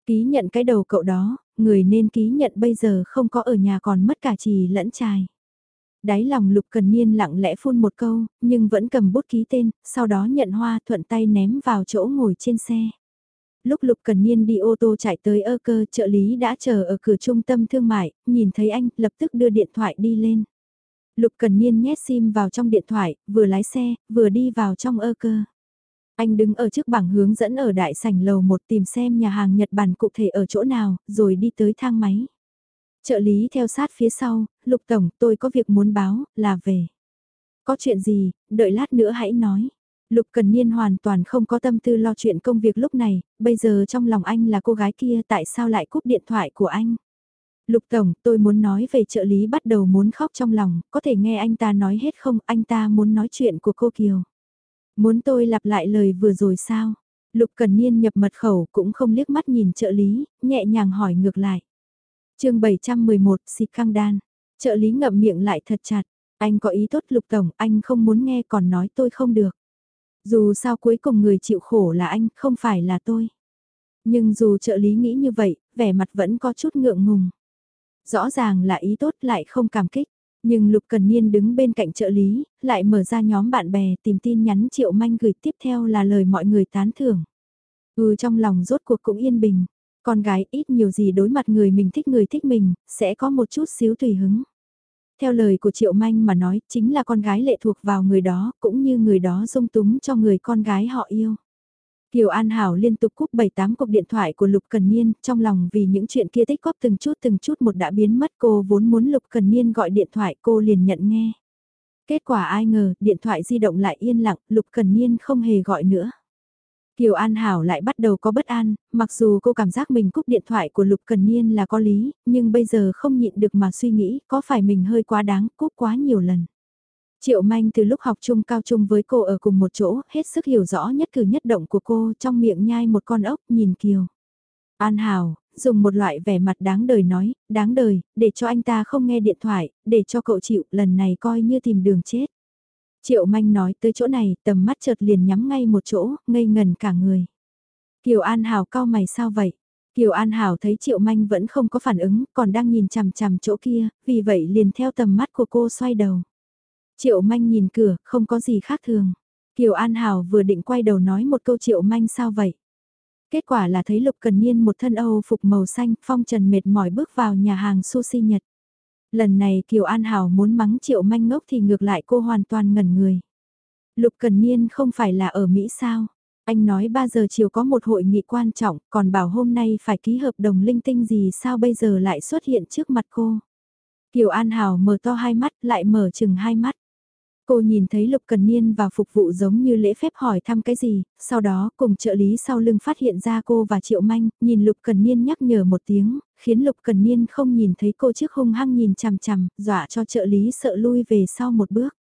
Ký nhận cái đầu cậu đó, người nên ký nhận bây giờ không có ở nhà còn mất cả trì lẫn trai. Đáy lòng Lục Cần Niên lặng lẽ phun một câu, nhưng vẫn cầm bút ký tên, sau đó nhận hoa thuận tay ném vào chỗ ngồi trên xe. Lúc Lục Cần Niên đi ô tô chạy tới ơ cơ trợ lý đã chờ ở cửa trung tâm thương mại, nhìn thấy anh, lập tức đưa điện thoại đi lên. Lục Cần Niên nhét sim vào trong điện thoại, vừa lái xe, vừa đi vào trong ơ cơ. Anh đứng ở trước bảng hướng dẫn ở đại sảnh lầu một tìm xem nhà hàng Nhật Bản cụ thể ở chỗ nào, rồi đi tới thang máy. Trợ lý theo sát phía sau, Lục Tổng, tôi có việc muốn báo, là về. Có chuyện gì, đợi lát nữa hãy nói. Lục Cần Niên hoàn toàn không có tâm tư lo chuyện công việc lúc này, bây giờ trong lòng anh là cô gái kia tại sao lại cúp điện thoại của anh. Lục Tổng, tôi muốn nói về trợ lý bắt đầu muốn khóc trong lòng, có thể nghe anh ta nói hết không, anh ta muốn nói chuyện của cô Kiều. Muốn tôi lặp lại lời vừa rồi sao? Lục Cần Niên nhập mật khẩu cũng không liếc mắt nhìn trợ lý, nhẹ nhàng hỏi ngược lại. chương 711, xịt căng đan. Trợ lý ngậm miệng lại thật chặt. Anh có ý tốt Lục Tổng, anh không muốn nghe còn nói tôi không được. Dù sao cuối cùng người chịu khổ là anh, không phải là tôi. Nhưng dù trợ lý nghĩ như vậy, vẻ mặt vẫn có chút ngượng ngùng. Rõ ràng là ý tốt lại không cảm kích. Nhưng Lục Cần Niên đứng bên cạnh trợ lý, lại mở ra nhóm bạn bè tìm tin nhắn Triệu Manh gửi tiếp theo là lời mọi người tán thưởng. Ừ trong lòng rốt cuộc cũng yên bình, con gái ít nhiều gì đối mặt người mình thích người thích mình, sẽ có một chút xíu tùy hứng. Theo lời của Triệu Manh mà nói, chính là con gái lệ thuộc vào người đó, cũng như người đó dung túng cho người con gái họ yêu. Kiều An Hảo liên tục cúp 7-8 cuộc điện thoại của Lục Cần Niên, trong lòng vì những chuyện kia tích góp từng chút từng chút một đã biến mất cô vốn muốn Lục Cần Niên gọi điện thoại cô liền nhận nghe. Kết quả ai ngờ, điện thoại di động lại yên lặng, Lục Cần Niên không hề gọi nữa. Kiều An Hảo lại bắt đầu có bất an, mặc dù cô cảm giác mình cúp điện thoại của Lục Cần Niên là có lý, nhưng bây giờ không nhịn được mà suy nghĩ có phải mình hơi quá đáng cúp quá nhiều lần. Triệu Manh từ lúc học chung cao chung với cô ở cùng một chỗ, hết sức hiểu rõ nhất cử nhất động của cô trong miệng nhai một con ốc nhìn Kiều. An Hảo, dùng một loại vẻ mặt đáng đời nói, đáng đời, để cho anh ta không nghe điện thoại, để cho cậu chịu, lần này coi như tìm đường chết. Triệu Manh nói tới chỗ này, tầm mắt chợt liền nhắm ngay một chỗ, ngây ngần cả người. Kiều An Hảo cao mày sao vậy? Kiều An Hảo thấy Triệu Manh vẫn không có phản ứng, còn đang nhìn chằm chằm chỗ kia, vì vậy liền theo tầm mắt của cô xoay đầu. Triệu Manh nhìn cửa, không có gì khác thường. Kiều An Hảo vừa định quay đầu nói một câu Triệu Manh sao vậy? Kết quả là thấy Lục Cần Niên một thân Âu phục màu xanh, phong trần mệt mỏi bước vào nhà hàng sushi Nhật. Lần này Kiều An Hảo muốn mắng Triệu Manh ngốc thì ngược lại cô hoàn toàn ngẩn người. Lục Cần Niên không phải là ở Mỹ sao? Anh nói 3 giờ chiều có một hội nghị quan trọng, còn bảo hôm nay phải ký hợp đồng linh tinh gì sao bây giờ lại xuất hiện trước mặt cô. Kiều An Hảo mở to hai mắt lại mở chừng hai mắt. Cô nhìn thấy Lục Cần Niên vào phục vụ giống như lễ phép hỏi thăm cái gì, sau đó cùng trợ lý sau lưng phát hiện ra cô và Triệu Manh, nhìn Lục Cần Niên nhắc nhở một tiếng, khiến Lục Cần Niên không nhìn thấy cô trước hung hăng nhìn chằm chằm, dọa cho trợ lý sợ lui về sau một bước.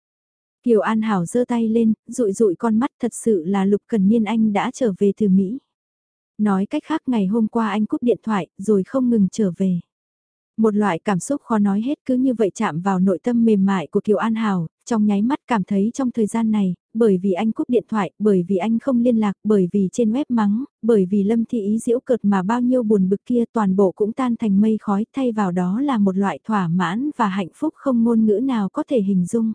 Kiều An Hảo giơ tay lên, rụi rụi con mắt thật sự là Lục Cần Niên anh đã trở về từ Mỹ. Nói cách khác ngày hôm qua anh cúp điện thoại rồi không ngừng trở về. Một loại cảm xúc khó nói hết cứ như vậy chạm vào nội tâm mềm mại của Kiều An Hảo, trong nháy mắt cảm thấy trong thời gian này, bởi vì anh cúp điện thoại, bởi vì anh không liên lạc, bởi vì trên web mắng, bởi vì lâm thị ý diễu cợt mà bao nhiêu buồn bực kia toàn bộ cũng tan thành mây khói thay vào đó là một loại thỏa mãn và hạnh phúc không ngôn ngữ nào có thể hình dung.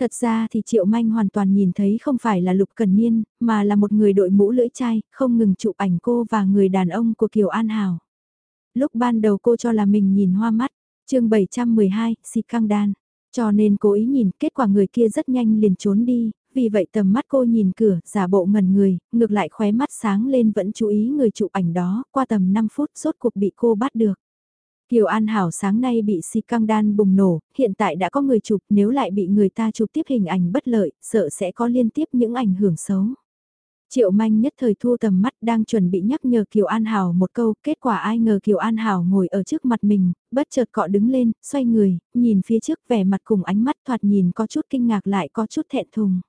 Thật ra thì Triệu Manh hoàn toàn nhìn thấy không phải là Lục Cần Niên, mà là một người đội mũ lưỡi chai, không ngừng chụp ảnh cô và người đàn ông của Kiều An Hảo. Lúc ban đầu cô cho là mình nhìn hoa mắt, chương 712, xịt căng đan. Cho nên cố ý nhìn, kết quả người kia rất nhanh liền trốn đi, vì vậy tầm mắt cô nhìn cửa, giả bộ ngần người, ngược lại khóe mắt sáng lên vẫn chú ý người chụp ảnh đó, qua tầm 5 phút rốt cuộc bị cô bắt được. Kiều An Hảo sáng nay bị si căng đan bùng nổ, hiện tại đã có người chụp nếu lại bị người ta chụp tiếp hình ảnh bất lợi, sợ sẽ có liên tiếp những ảnh hưởng xấu. Triệu manh nhất thời thu tầm mắt đang chuẩn bị nhắc nhở Kiều An Hảo một câu, kết quả ai ngờ Kiều An Hảo ngồi ở trước mặt mình, bất chợt cọ đứng lên, xoay người, nhìn phía trước vẻ mặt cùng ánh mắt thoạt nhìn có chút kinh ngạc lại có chút thẹn thùng.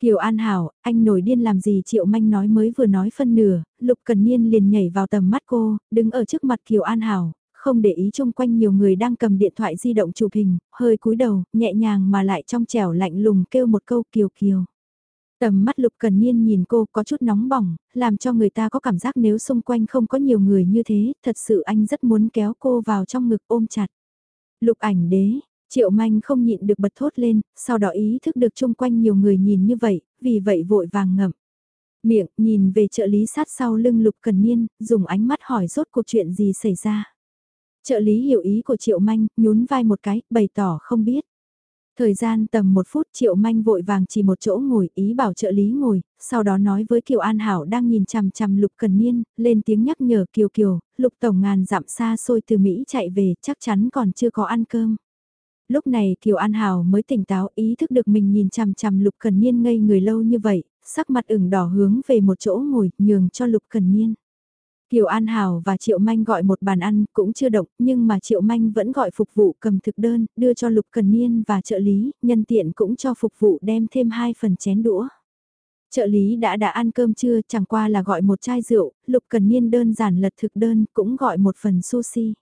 Kiều An Hảo, anh nổi điên làm gì Triệu Manh nói mới vừa nói phân nửa, Lục Cần Niên liền nhảy vào tầm mắt cô, đứng ở trước mặt Kiều An Hảo, không để ý chung quanh nhiều người đang cầm điện thoại di động chụp hình, hơi cúi đầu, nhẹ nhàng mà lại trong trẻo lạnh lùng kêu một câu Kiều Kiều. Tầm mắt Lục Cần Niên nhìn cô có chút nóng bỏng, làm cho người ta có cảm giác nếu xung quanh không có nhiều người như thế, thật sự anh rất muốn kéo cô vào trong ngực ôm chặt. Lục ảnh đế, Triệu Manh không nhịn được bật thốt lên, sau đó ý thức được chung quanh nhiều người nhìn như vậy, vì vậy vội vàng ngậm. Miệng nhìn về trợ lý sát sau lưng Lục Cần Niên, dùng ánh mắt hỏi rốt cuộc chuyện gì xảy ra. Trợ lý hiểu ý của Triệu Manh, nhún vai một cái, bày tỏ không biết. Thời gian tầm một phút Triệu Manh vội vàng chỉ một chỗ ngồi ý bảo trợ lý ngồi, sau đó nói với Kiều An Hảo đang nhìn chằm chằm Lục Cần Niên, lên tiếng nhắc nhở Kiều Kiều, Lục Tổng ngàn dặm xa xôi từ Mỹ chạy về chắc chắn còn chưa có ăn cơm. Lúc này Kiều An Hảo mới tỉnh táo ý thức được mình nhìn chằm chằm Lục Cần Niên ngây người lâu như vậy, sắc mặt ửng đỏ hướng về một chỗ ngồi nhường cho Lục Cần Niên. Kiều An Hảo và Triệu Manh gọi một bàn ăn cũng chưa động nhưng mà Triệu Manh vẫn gọi phục vụ cầm thực đơn đưa cho Lục Cần Niên và trợ lý, nhân tiện cũng cho phục vụ đem thêm hai phần chén đũa. Trợ lý đã đã ăn cơm chưa chẳng qua là gọi một chai rượu, Lục Cần Niên đơn giản lật thực đơn cũng gọi một phần sushi.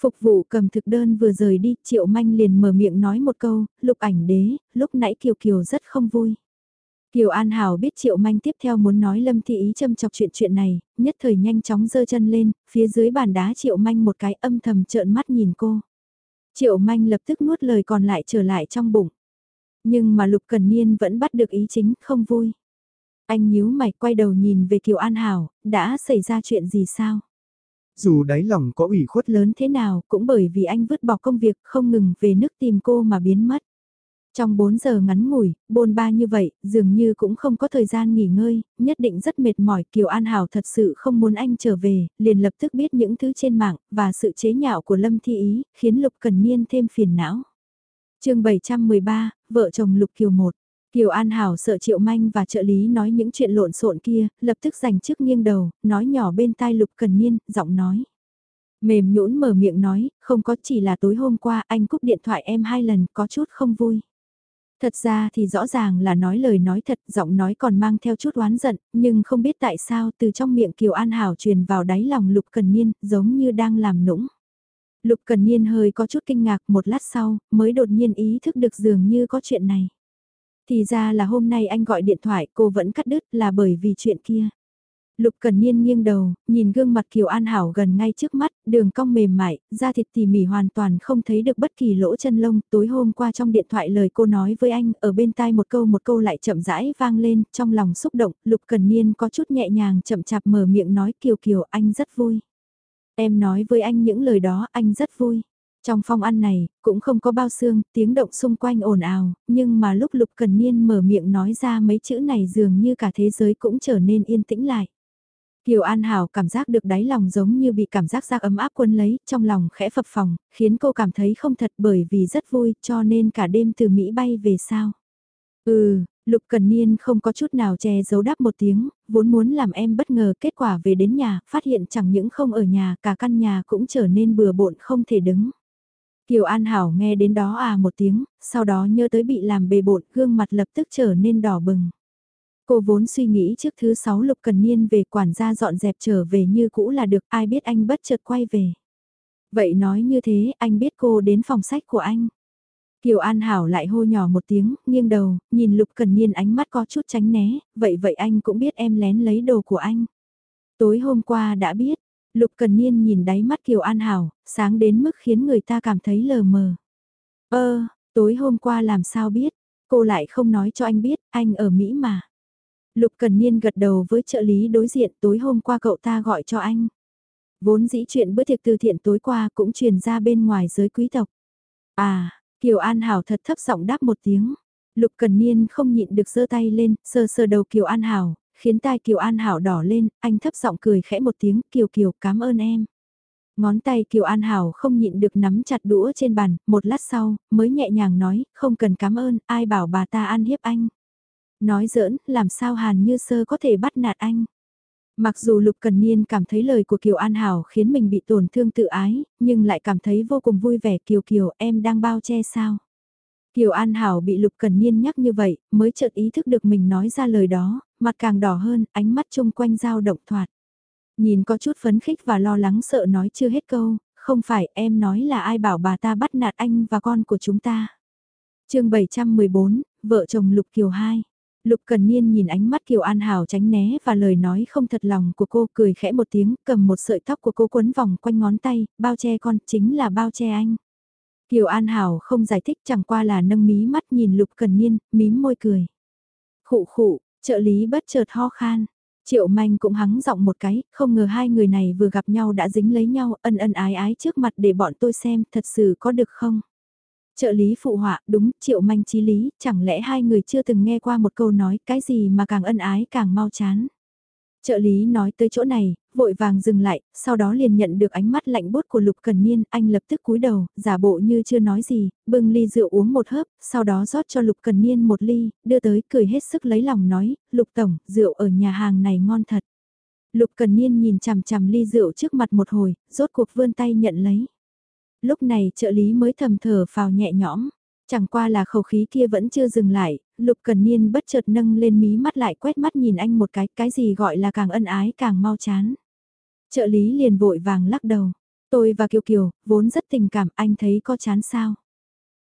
Phục vụ cầm thực đơn vừa rời đi, Triệu Manh liền mở miệng nói một câu, Lục ảnh đế, lúc nãy Kiều Kiều rất không vui. Kiều An Hảo biết Triệu Manh tiếp theo muốn nói Lâm Thị Ý châm chọc chuyện chuyện này, nhất thời nhanh chóng giơ chân lên, phía dưới bàn đá Triệu Manh một cái âm thầm trợn mắt nhìn cô. Triệu Manh lập tức nuốt lời còn lại trở lại trong bụng. Nhưng mà Lục Cần Niên vẫn bắt được ý chính, không vui. Anh nhíu mày quay đầu nhìn về Kiều An Hảo, đã xảy ra chuyện gì sao? Dù đáy lòng có ủy khuất lớn thế nào cũng bởi vì anh vứt bỏ công việc không ngừng về nước tìm cô mà biến mất. Trong 4 giờ ngắn ngủi, bôn ba như vậy, dường như cũng không có thời gian nghỉ ngơi, nhất định rất mệt mỏi. Kiều An Hảo thật sự không muốn anh trở về, liền lập tức biết những thứ trên mạng, và sự chế nhạo của Lâm Thi Ý, khiến Lục Cần Niên thêm phiền não. chương 713, vợ chồng Lục Kiều 1. Kiều An Hảo sợ Triệu Manh và trợ lý nói những chuyện lộn xộn kia, lập tức giành trước nghiêng đầu, nói nhỏ bên tai Lục Cần Niên, giọng nói. Mềm nhũn mở miệng nói, không có chỉ là tối hôm qua anh cúp điện thoại em hai lần, có chút không vui. Thật ra thì rõ ràng là nói lời nói thật, giọng nói còn mang theo chút oán giận, nhưng không biết tại sao từ trong miệng Kiều An Hảo truyền vào đáy lòng Lục Cần Niên, giống như đang làm nũng. Lục Cần Niên hơi có chút kinh ngạc một lát sau, mới đột nhiên ý thức được dường như có chuyện này. Thì ra là hôm nay anh gọi điện thoại cô vẫn cắt đứt là bởi vì chuyện kia. Lục Cần Niên nghiêng đầu, nhìn gương mặt Kiều An Hảo gần ngay trước mắt, đường cong mềm mại, da thịt tỉ mỉ hoàn toàn không thấy được bất kỳ lỗ chân lông. Tối hôm qua trong điện thoại lời cô nói với anh, ở bên tai một câu một câu lại chậm rãi vang lên, trong lòng xúc động, Lục Cần Niên có chút nhẹ nhàng chậm chạp mở miệng nói Kiều Kiều anh rất vui. Em nói với anh những lời đó anh rất vui. Trong phòng ăn này, cũng không có bao xương, tiếng động xung quanh ồn ào, nhưng mà lúc Lục Cần Niên mở miệng nói ra mấy chữ này dường như cả thế giới cũng trở nên yên tĩnh lại. Kiều An Hảo cảm giác được đáy lòng giống như bị cảm giác giác ấm áp quân lấy, trong lòng khẽ phập phòng, khiến cô cảm thấy không thật bởi vì rất vui cho nên cả đêm từ Mỹ bay về sao. Ừ, Lục Cần Niên không có chút nào che giấu đáp một tiếng, vốn muốn làm em bất ngờ kết quả về đến nhà, phát hiện chẳng những không ở nhà, cả căn nhà cũng trở nên bừa bộn không thể đứng. Kiều An Hảo nghe đến đó à một tiếng, sau đó nhớ tới bị làm bề bộn, gương mặt lập tức trở nên đỏ bừng. Cô vốn suy nghĩ trước thứ sáu Lục Cần Niên về quản gia dọn dẹp trở về như cũ là được ai biết anh bất chợt quay về. Vậy nói như thế anh biết cô đến phòng sách của anh. Kiều An Hảo lại hô nhỏ một tiếng, nghiêng đầu, nhìn Lục Cần Niên ánh mắt có chút tránh né, vậy vậy anh cũng biết em lén lấy đồ của anh. Tối hôm qua đã biết, Lục Cần Niên nhìn đáy mắt Kiều An Hảo, sáng đến mức khiến người ta cảm thấy lờ mờ. Ơ, tối hôm qua làm sao biết, cô lại không nói cho anh biết, anh ở Mỹ mà. Lục Cần Niên gật đầu với trợ lý đối diện tối hôm qua cậu ta gọi cho anh. Vốn dĩ chuyện bữa tiệc từ thiện tối qua cũng truyền ra bên ngoài giới quý tộc. À, Kiều An Hảo thật thấp giọng đáp một tiếng. Lục Cần Niên không nhịn được giơ tay lên, sờ sờ đầu Kiều An Hảo, khiến tai Kiều An Hảo đỏ lên, anh thấp giọng cười khẽ một tiếng, Kiều Kiều cảm ơn em. Ngón tay Kiều An Hảo không nhịn được nắm chặt đũa trên bàn, một lát sau, mới nhẹ nhàng nói, không cần cảm ơn, ai bảo bà ta ăn hiếp anh. Nói giỡn, làm sao Hàn Như Sơ có thể bắt nạt anh. Mặc dù Lục Cần Niên cảm thấy lời của Kiều An Hảo khiến mình bị tổn thương tự ái, nhưng lại cảm thấy vô cùng vui vẻ Kiều Kiều em đang bao che sao. Kiều An Hảo bị Lục Cần Niên nhắc như vậy, mới chợt ý thức được mình nói ra lời đó, mặt càng đỏ hơn, ánh mắt chung quanh dao động thoạt. Nhìn có chút phấn khích và lo lắng sợ nói chưa hết câu, không phải em nói là ai bảo bà ta bắt nạt anh và con của chúng ta. chương 714, vợ chồng Lục Kiều 2. Lục Cần Niên nhìn ánh mắt Kiều An Hảo tránh né và lời nói không thật lòng của cô cười khẽ một tiếng, cầm một sợi tóc của cô quấn vòng quanh ngón tay, bao che con, chính là bao che anh. Kiều An Hảo không giải thích chẳng qua là nâng mí mắt nhìn Lục Cần Niên, mím môi cười. Khụ khụ, trợ lý bất chợt ho khan. Triệu Manh cũng hắng giọng một cái, không ngờ hai người này vừa gặp nhau đã dính lấy nhau ân ân ái ái trước mặt để bọn tôi xem thật sự có được không. Trợ lý phụ họa, đúng, triệu manh chí lý, chẳng lẽ hai người chưa từng nghe qua một câu nói cái gì mà càng ân ái càng mau chán. Trợ lý nói tới chỗ này, vội vàng dừng lại, sau đó liền nhận được ánh mắt lạnh bút của Lục Cần Niên, anh lập tức cúi đầu, giả bộ như chưa nói gì, bưng ly rượu uống một hớp, sau đó rót cho Lục Cần Niên một ly, đưa tới cười hết sức lấy lòng nói, Lục Tổng, rượu ở nhà hàng này ngon thật. Lục Cần Niên nhìn chằm chằm ly rượu trước mặt một hồi, rốt cuộc vươn tay nhận lấy. Lúc này trợ lý mới thầm thở phào nhẹ nhõm. Chẳng qua là khẩu khí kia vẫn chưa dừng lại, Lục Cần Niên bất chợt nâng lên mí mắt lại quét mắt nhìn anh một cái, cái gì gọi là càng ân ái càng mau chán. Trợ lý liền vội vàng lắc đầu. Tôi và Kiều Kiều, vốn rất tình cảm, anh thấy có chán sao.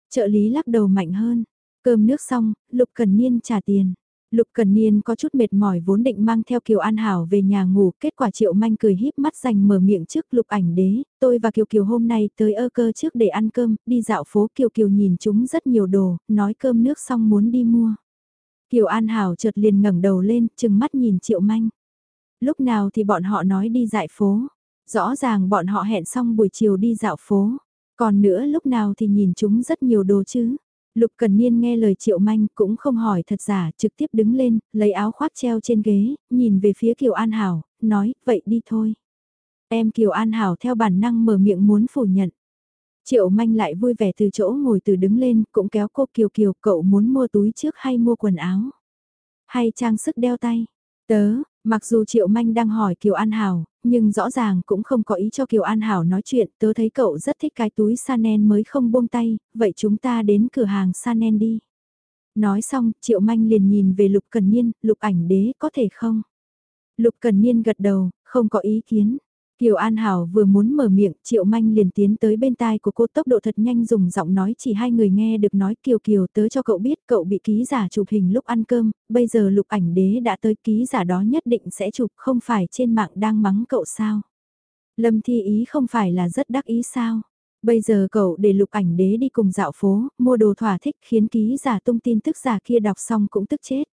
Trợ lý lắc đầu mạnh hơn. Cơm nước xong, Lục Cần Niên trả tiền. Lục Cần Niên có chút mệt mỏi vốn định mang theo Kiều An Hảo về nhà ngủ, kết quả Triệu Manh cười híp mắt dành mở miệng trước Lục ảnh đế, tôi và Kiều Kiều hôm nay tới ơ cơ trước để ăn cơm, đi dạo phố Kiều Kiều nhìn chúng rất nhiều đồ, nói cơm nước xong muốn đi mua. Kiều An Hảo chợt liền ngẩng đầu lên, chừng mắt nhìn Triệu Manh. Lúc nào thì bọn họ nói đi dạo phố, rõ ràng bọn họ hẹn xong buổi chiều đi dạo phố, còn nữa lúc nào thì nhìn chúng rất nhiều đồ chứ. Lục Cần Niên nghe lời Triệu Manh cũng không hỏi thật giả, trực tiếp đứng lên, lấy áo khoác treo trên ghế, nhìn về phía Kiều An Hảo, nói, vậy đi thôi. Em Kiều An Hảo theo bản năng mở miệng muốn phủ nhận. Triệu Manh lại vui vẻ từ chỗ ngồi từ đứng lên, cũng kéo cô Kiều Kiều, cậu muốn mua túi trước hay mua quần áo? Hay trang sức đeo tay? Tớ, mặc dù Triệu Manh đang hỏi Kiều An Hảo, nhưng rõ ràng cũng không có ý cho Kiều An Hảo nói chuyện, tớ thấy cậu rất thích cái túi Chanel mới không buông tay, vậy chúng ta đến cửa hàng Chanel đi. Nói xong, Triệu Manh liền nhìn về Lục Cần Niên, Lục ảnh đế có thể không? Lục Cần Niên gật đầu, không có ý kiến. Kiều An Hảo vừa muốn mở miệng, Triệu Manh liền tiến tới bên tai của cô tốc độ thật nhanh dùng giọng nói chỉ hai người nghe được nói Kiều Kiều tớ cho cậu biết cậu bị ký giả chụp hình lúc ăn cơm, bây giờ lục ảnh đế đã tới ký giả đó nhất định sẽ chụp không phải trên mạng đang mắng cậu sao. Lâm Thi Ý không phải là rất đắc ý sao. Bây giờ cậu để lục ảnh đế đi cùng dạo phố, mua đồ thỏa thích khiến ký giả tung tin tức giả kia đọc xong cũng tức chết.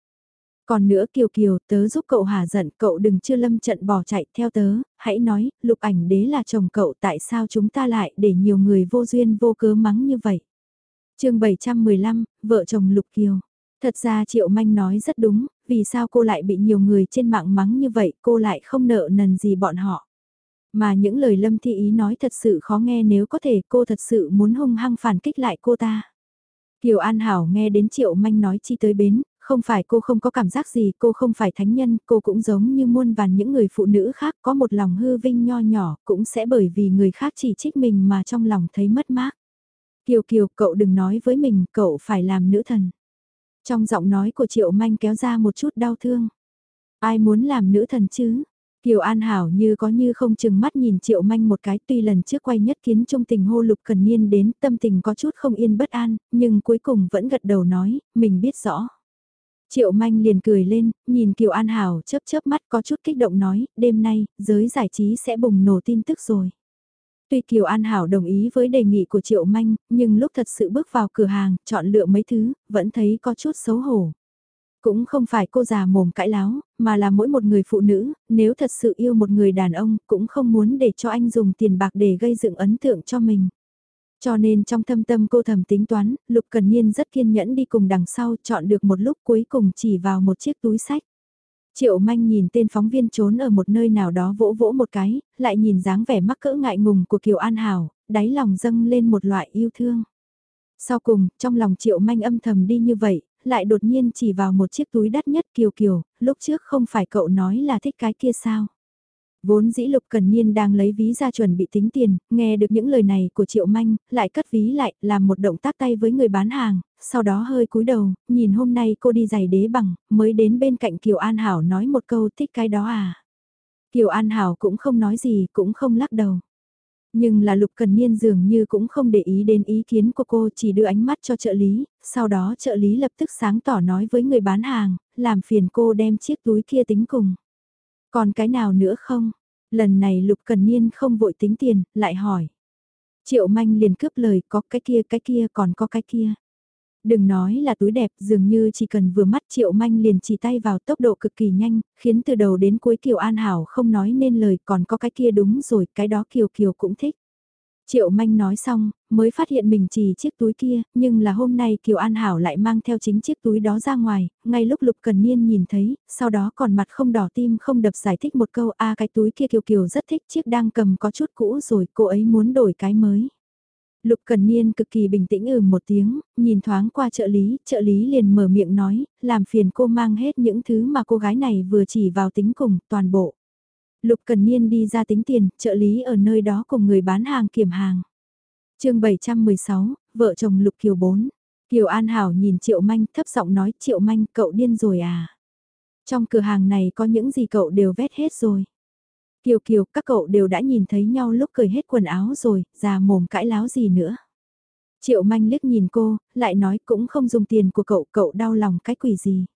Còn nữa Kiều Kiều, tớ giúp cậu hả giận, cậu đừng chưa lâm trận bỏ chạy theo tớ, hãy nói, lục ảnh đế là chồng cậu tại sao chúng ta lại để nhiều người vô duyên vô cớ mắng như vậy. chương 715, vợ chồng Lục Kiều. Thật ra Triệu Manh nói rất đúng, vì sao cô lại bị nhiều người trên mạng mắng như vậy, cô lại không nợ nần gì bọn họ. Mà những lời Lâm Thi Ý nói thật sự khó nghe nếu có thể cô thật sự muốn hung hăng phản kích lại cô ta. Kiều An Hảo nghe đến Triệu Manh nói chi tới bến, không phải cô không có cảm giác gì, cô không phải thánh nhân, cô cũng giống như muôn vàn những người phụ nữ khác có một lòng hư vinh nho nhỏ, cũng sẽ bởi vì người khác chỉ trích mình mà trong lòng thấy mất mát. Kiều Kiều, cậu đừng nói với mình, cậu phải làm nữ thần. Trong giọng nói của Triệu Manh kéo ra một chút đau thương. Ai muốn làm nữ thần chứ? Kiều An Hảo như có như không chừng mắt nhìn Triệu Manh một cái tuy lần trước quay nhất kiến trung tình hô lục cần niên đến tâm tình có chút không yên bất an, nhưng cuối cùng vẫn gật đầu nói, mình biết rõ. Triệu Manh liền cười lên, nhìn Kiều An Hảo chớp chớp mắt có chút kích động nói, đêm nay, giới giải trí sẽ bùng nổ tin tức rồi. Tuy Kiều An Hảo đồng ý với đề nghị của Triệu Manh, nhưng lúc thật sự bước vào cửa hàng, chọn lựa mấy thứ, vẫn thấy có chút xấu hổ. Cũng không phải cô già mồm cãi láo, mà là mỗi một người phụ nữ, nếu thật sự yêu một người đàn ông, cũng không muốn để cho anh dùng tiền bạc để gây dựng ấn tượng cho mình. Cho nên trong thâm tâm cô thầm tính toán, Lục Cần Niên rất kiên nhẫn đi cùng đằng sau chọn được một lúc cuối cùng chỉ vào một chiếc túi sách. Triệu manh nhìn tên phóng viên trốn ở một nơi nào đó vỗ vỗ một cái, lại nhìn dáng vẻ mắc cỡ ngại ngùng của Kiều An Hảo, đáy lòng dâng lên một loại yêu thương. Sau cùng, trong lòng triệu manh âm thầm đi như vậy, lại đột nhiên chỉ vào một chiếc túi đắt nhất Kiều Kiều, lúc trước không phải cậu nói là thích cái kia sao? Vốn dĩ Lục Cần Niên đang lấy ví ra chuẩn bị tính tiền, nghe được những lời này của Triệu Manh, lại cất ví lại, làm một động tác tay với người bán hàng, sau đó hơi cúi đầu, nhìn hôm nay cô đi giày đế bằng, mới đến bên cạnh Kiều An Hảo nói một câu thích cái đó à. Kiều An Hảo cũng không nói gì, cũng không lắc đầu. Nhưng là Lục Cần Niên dường như cũng không để ý đến ý kiến của cô chỉ đưa ánh mắt cho trợ lý, sau đó trợ lý lập tức sáng tỏ nói với người bán hàng, làm phiền cô đem chiếc túi kia tính cùng. Còn cái nào nữa không? Lần này Lục Cần Niên không vội tính tiền, lại hỏi. Triệu Manh liền cướp lời có cái kia cái kia còn có cái kia. Đừng nói là túi đẹp dường như chỉ cần vừa mắt Triệu Manh liền chỉ tay vào tốc độ cực kỳ nhanh, khiến từ đầu đến cuối Kiều An Hảo không nói nên lời còn có cái kia đúng rồi, cái đó Kiều Kiều cũng thích. Triệu Manh nói xong, mới phát hiện mình chỉ chiếc túi kia, nhưng là hôm nay Kiều An Hảo lại mang theo chính chiếc túi đó ra ngoài, ngay lúc Lục Cần Niên nhìn thấy, sau đó còn mặt không đỏ tim không đập giải thích một câu a cái túi kia Kiều Kiều rất thích chiếc đang cầm có chút cũ rồi cô ấy muốn đổi cái mới. Lục Cần Niên cực kỳ bình tĩnh ừ một tiếng, nhìn thoáng qua trợ lý, trợ lý liền mở miệng nói, làm phiền cô mang hết những thứ mà cô gái này vừa chỉ vào tính cùng, toàn bộ. Lục Cần Niên đi ra tính tiền, trợ lý ở nơi đó cùng người bán hàng kiểm hàng. chương 716, vợ chồng Lục Kiều 4. Kiều An Hảo nhìn Triệu Manh thấp giọng nói Triệu Manh cậu điên rồi à. Trong cửa hàng này có những gì cậu đều vét hết rồi. Kiều Kiều các cậu đều đã nhìn thấy nhau lúc cười hết quần áo rồi, già mồm cãi láo gì nữa. Triệu Manh liếc nhìn cô, lại nói cũng không dùng tiền của cậu, cậu đau lòng cái quỷ gì.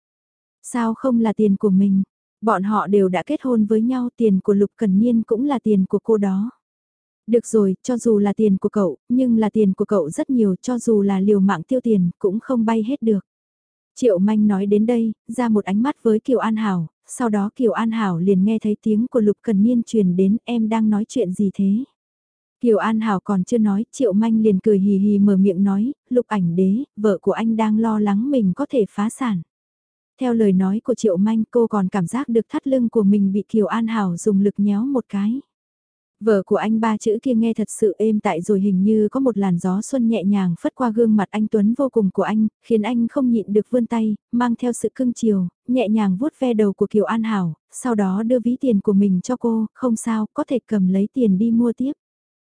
Sao không là tiền của mình? Bọn họ đều đã kết hôn với nhau, tiền của Lục Cần Niên cũng là tiền của cô đó. Được rồi, cho dù là tiền của cậu, nhưng là tiền của cậu rất nhiều, cho dù là liều mạng tiêu tiền, cũng không bay hết được. Triệu Manh nói đến đây, ra một ánh mắt với Kiều An Hảo, sau đó Kiều An Hảo liền nghe thấy tiếng của Lục Cần Niên truyền đến em đang nói chuyện gì thế. Kiều An Hảo còn chưa nói, Triệu Manh liền cười hì hì mở miệng nói, Lục ảnh đế, vợ của anh đang lo lắng mình có thể phá sản. Theo lời nói của Triệu Manh cô còn cảm giác được thắt lưng của mình bị Kiều An Hảo dùng lực nhéo một cái. Vợ của anh ba chữ kia nghe thật sự êm tại rồi hình như có một làn gió xuân nhẹ nhàng phất qua gương mặt anh Tuấn vô cùng của anh, khiến anh không nhịn được vươn tay, mang theo sự cưng chiều, nhẹ nhàng vuốt ve đầu của Kiều An Hảo, sau đó đưa ví tiền của mình cho cô, không sao, có thể cầm lấy tiền đi mua tiếp.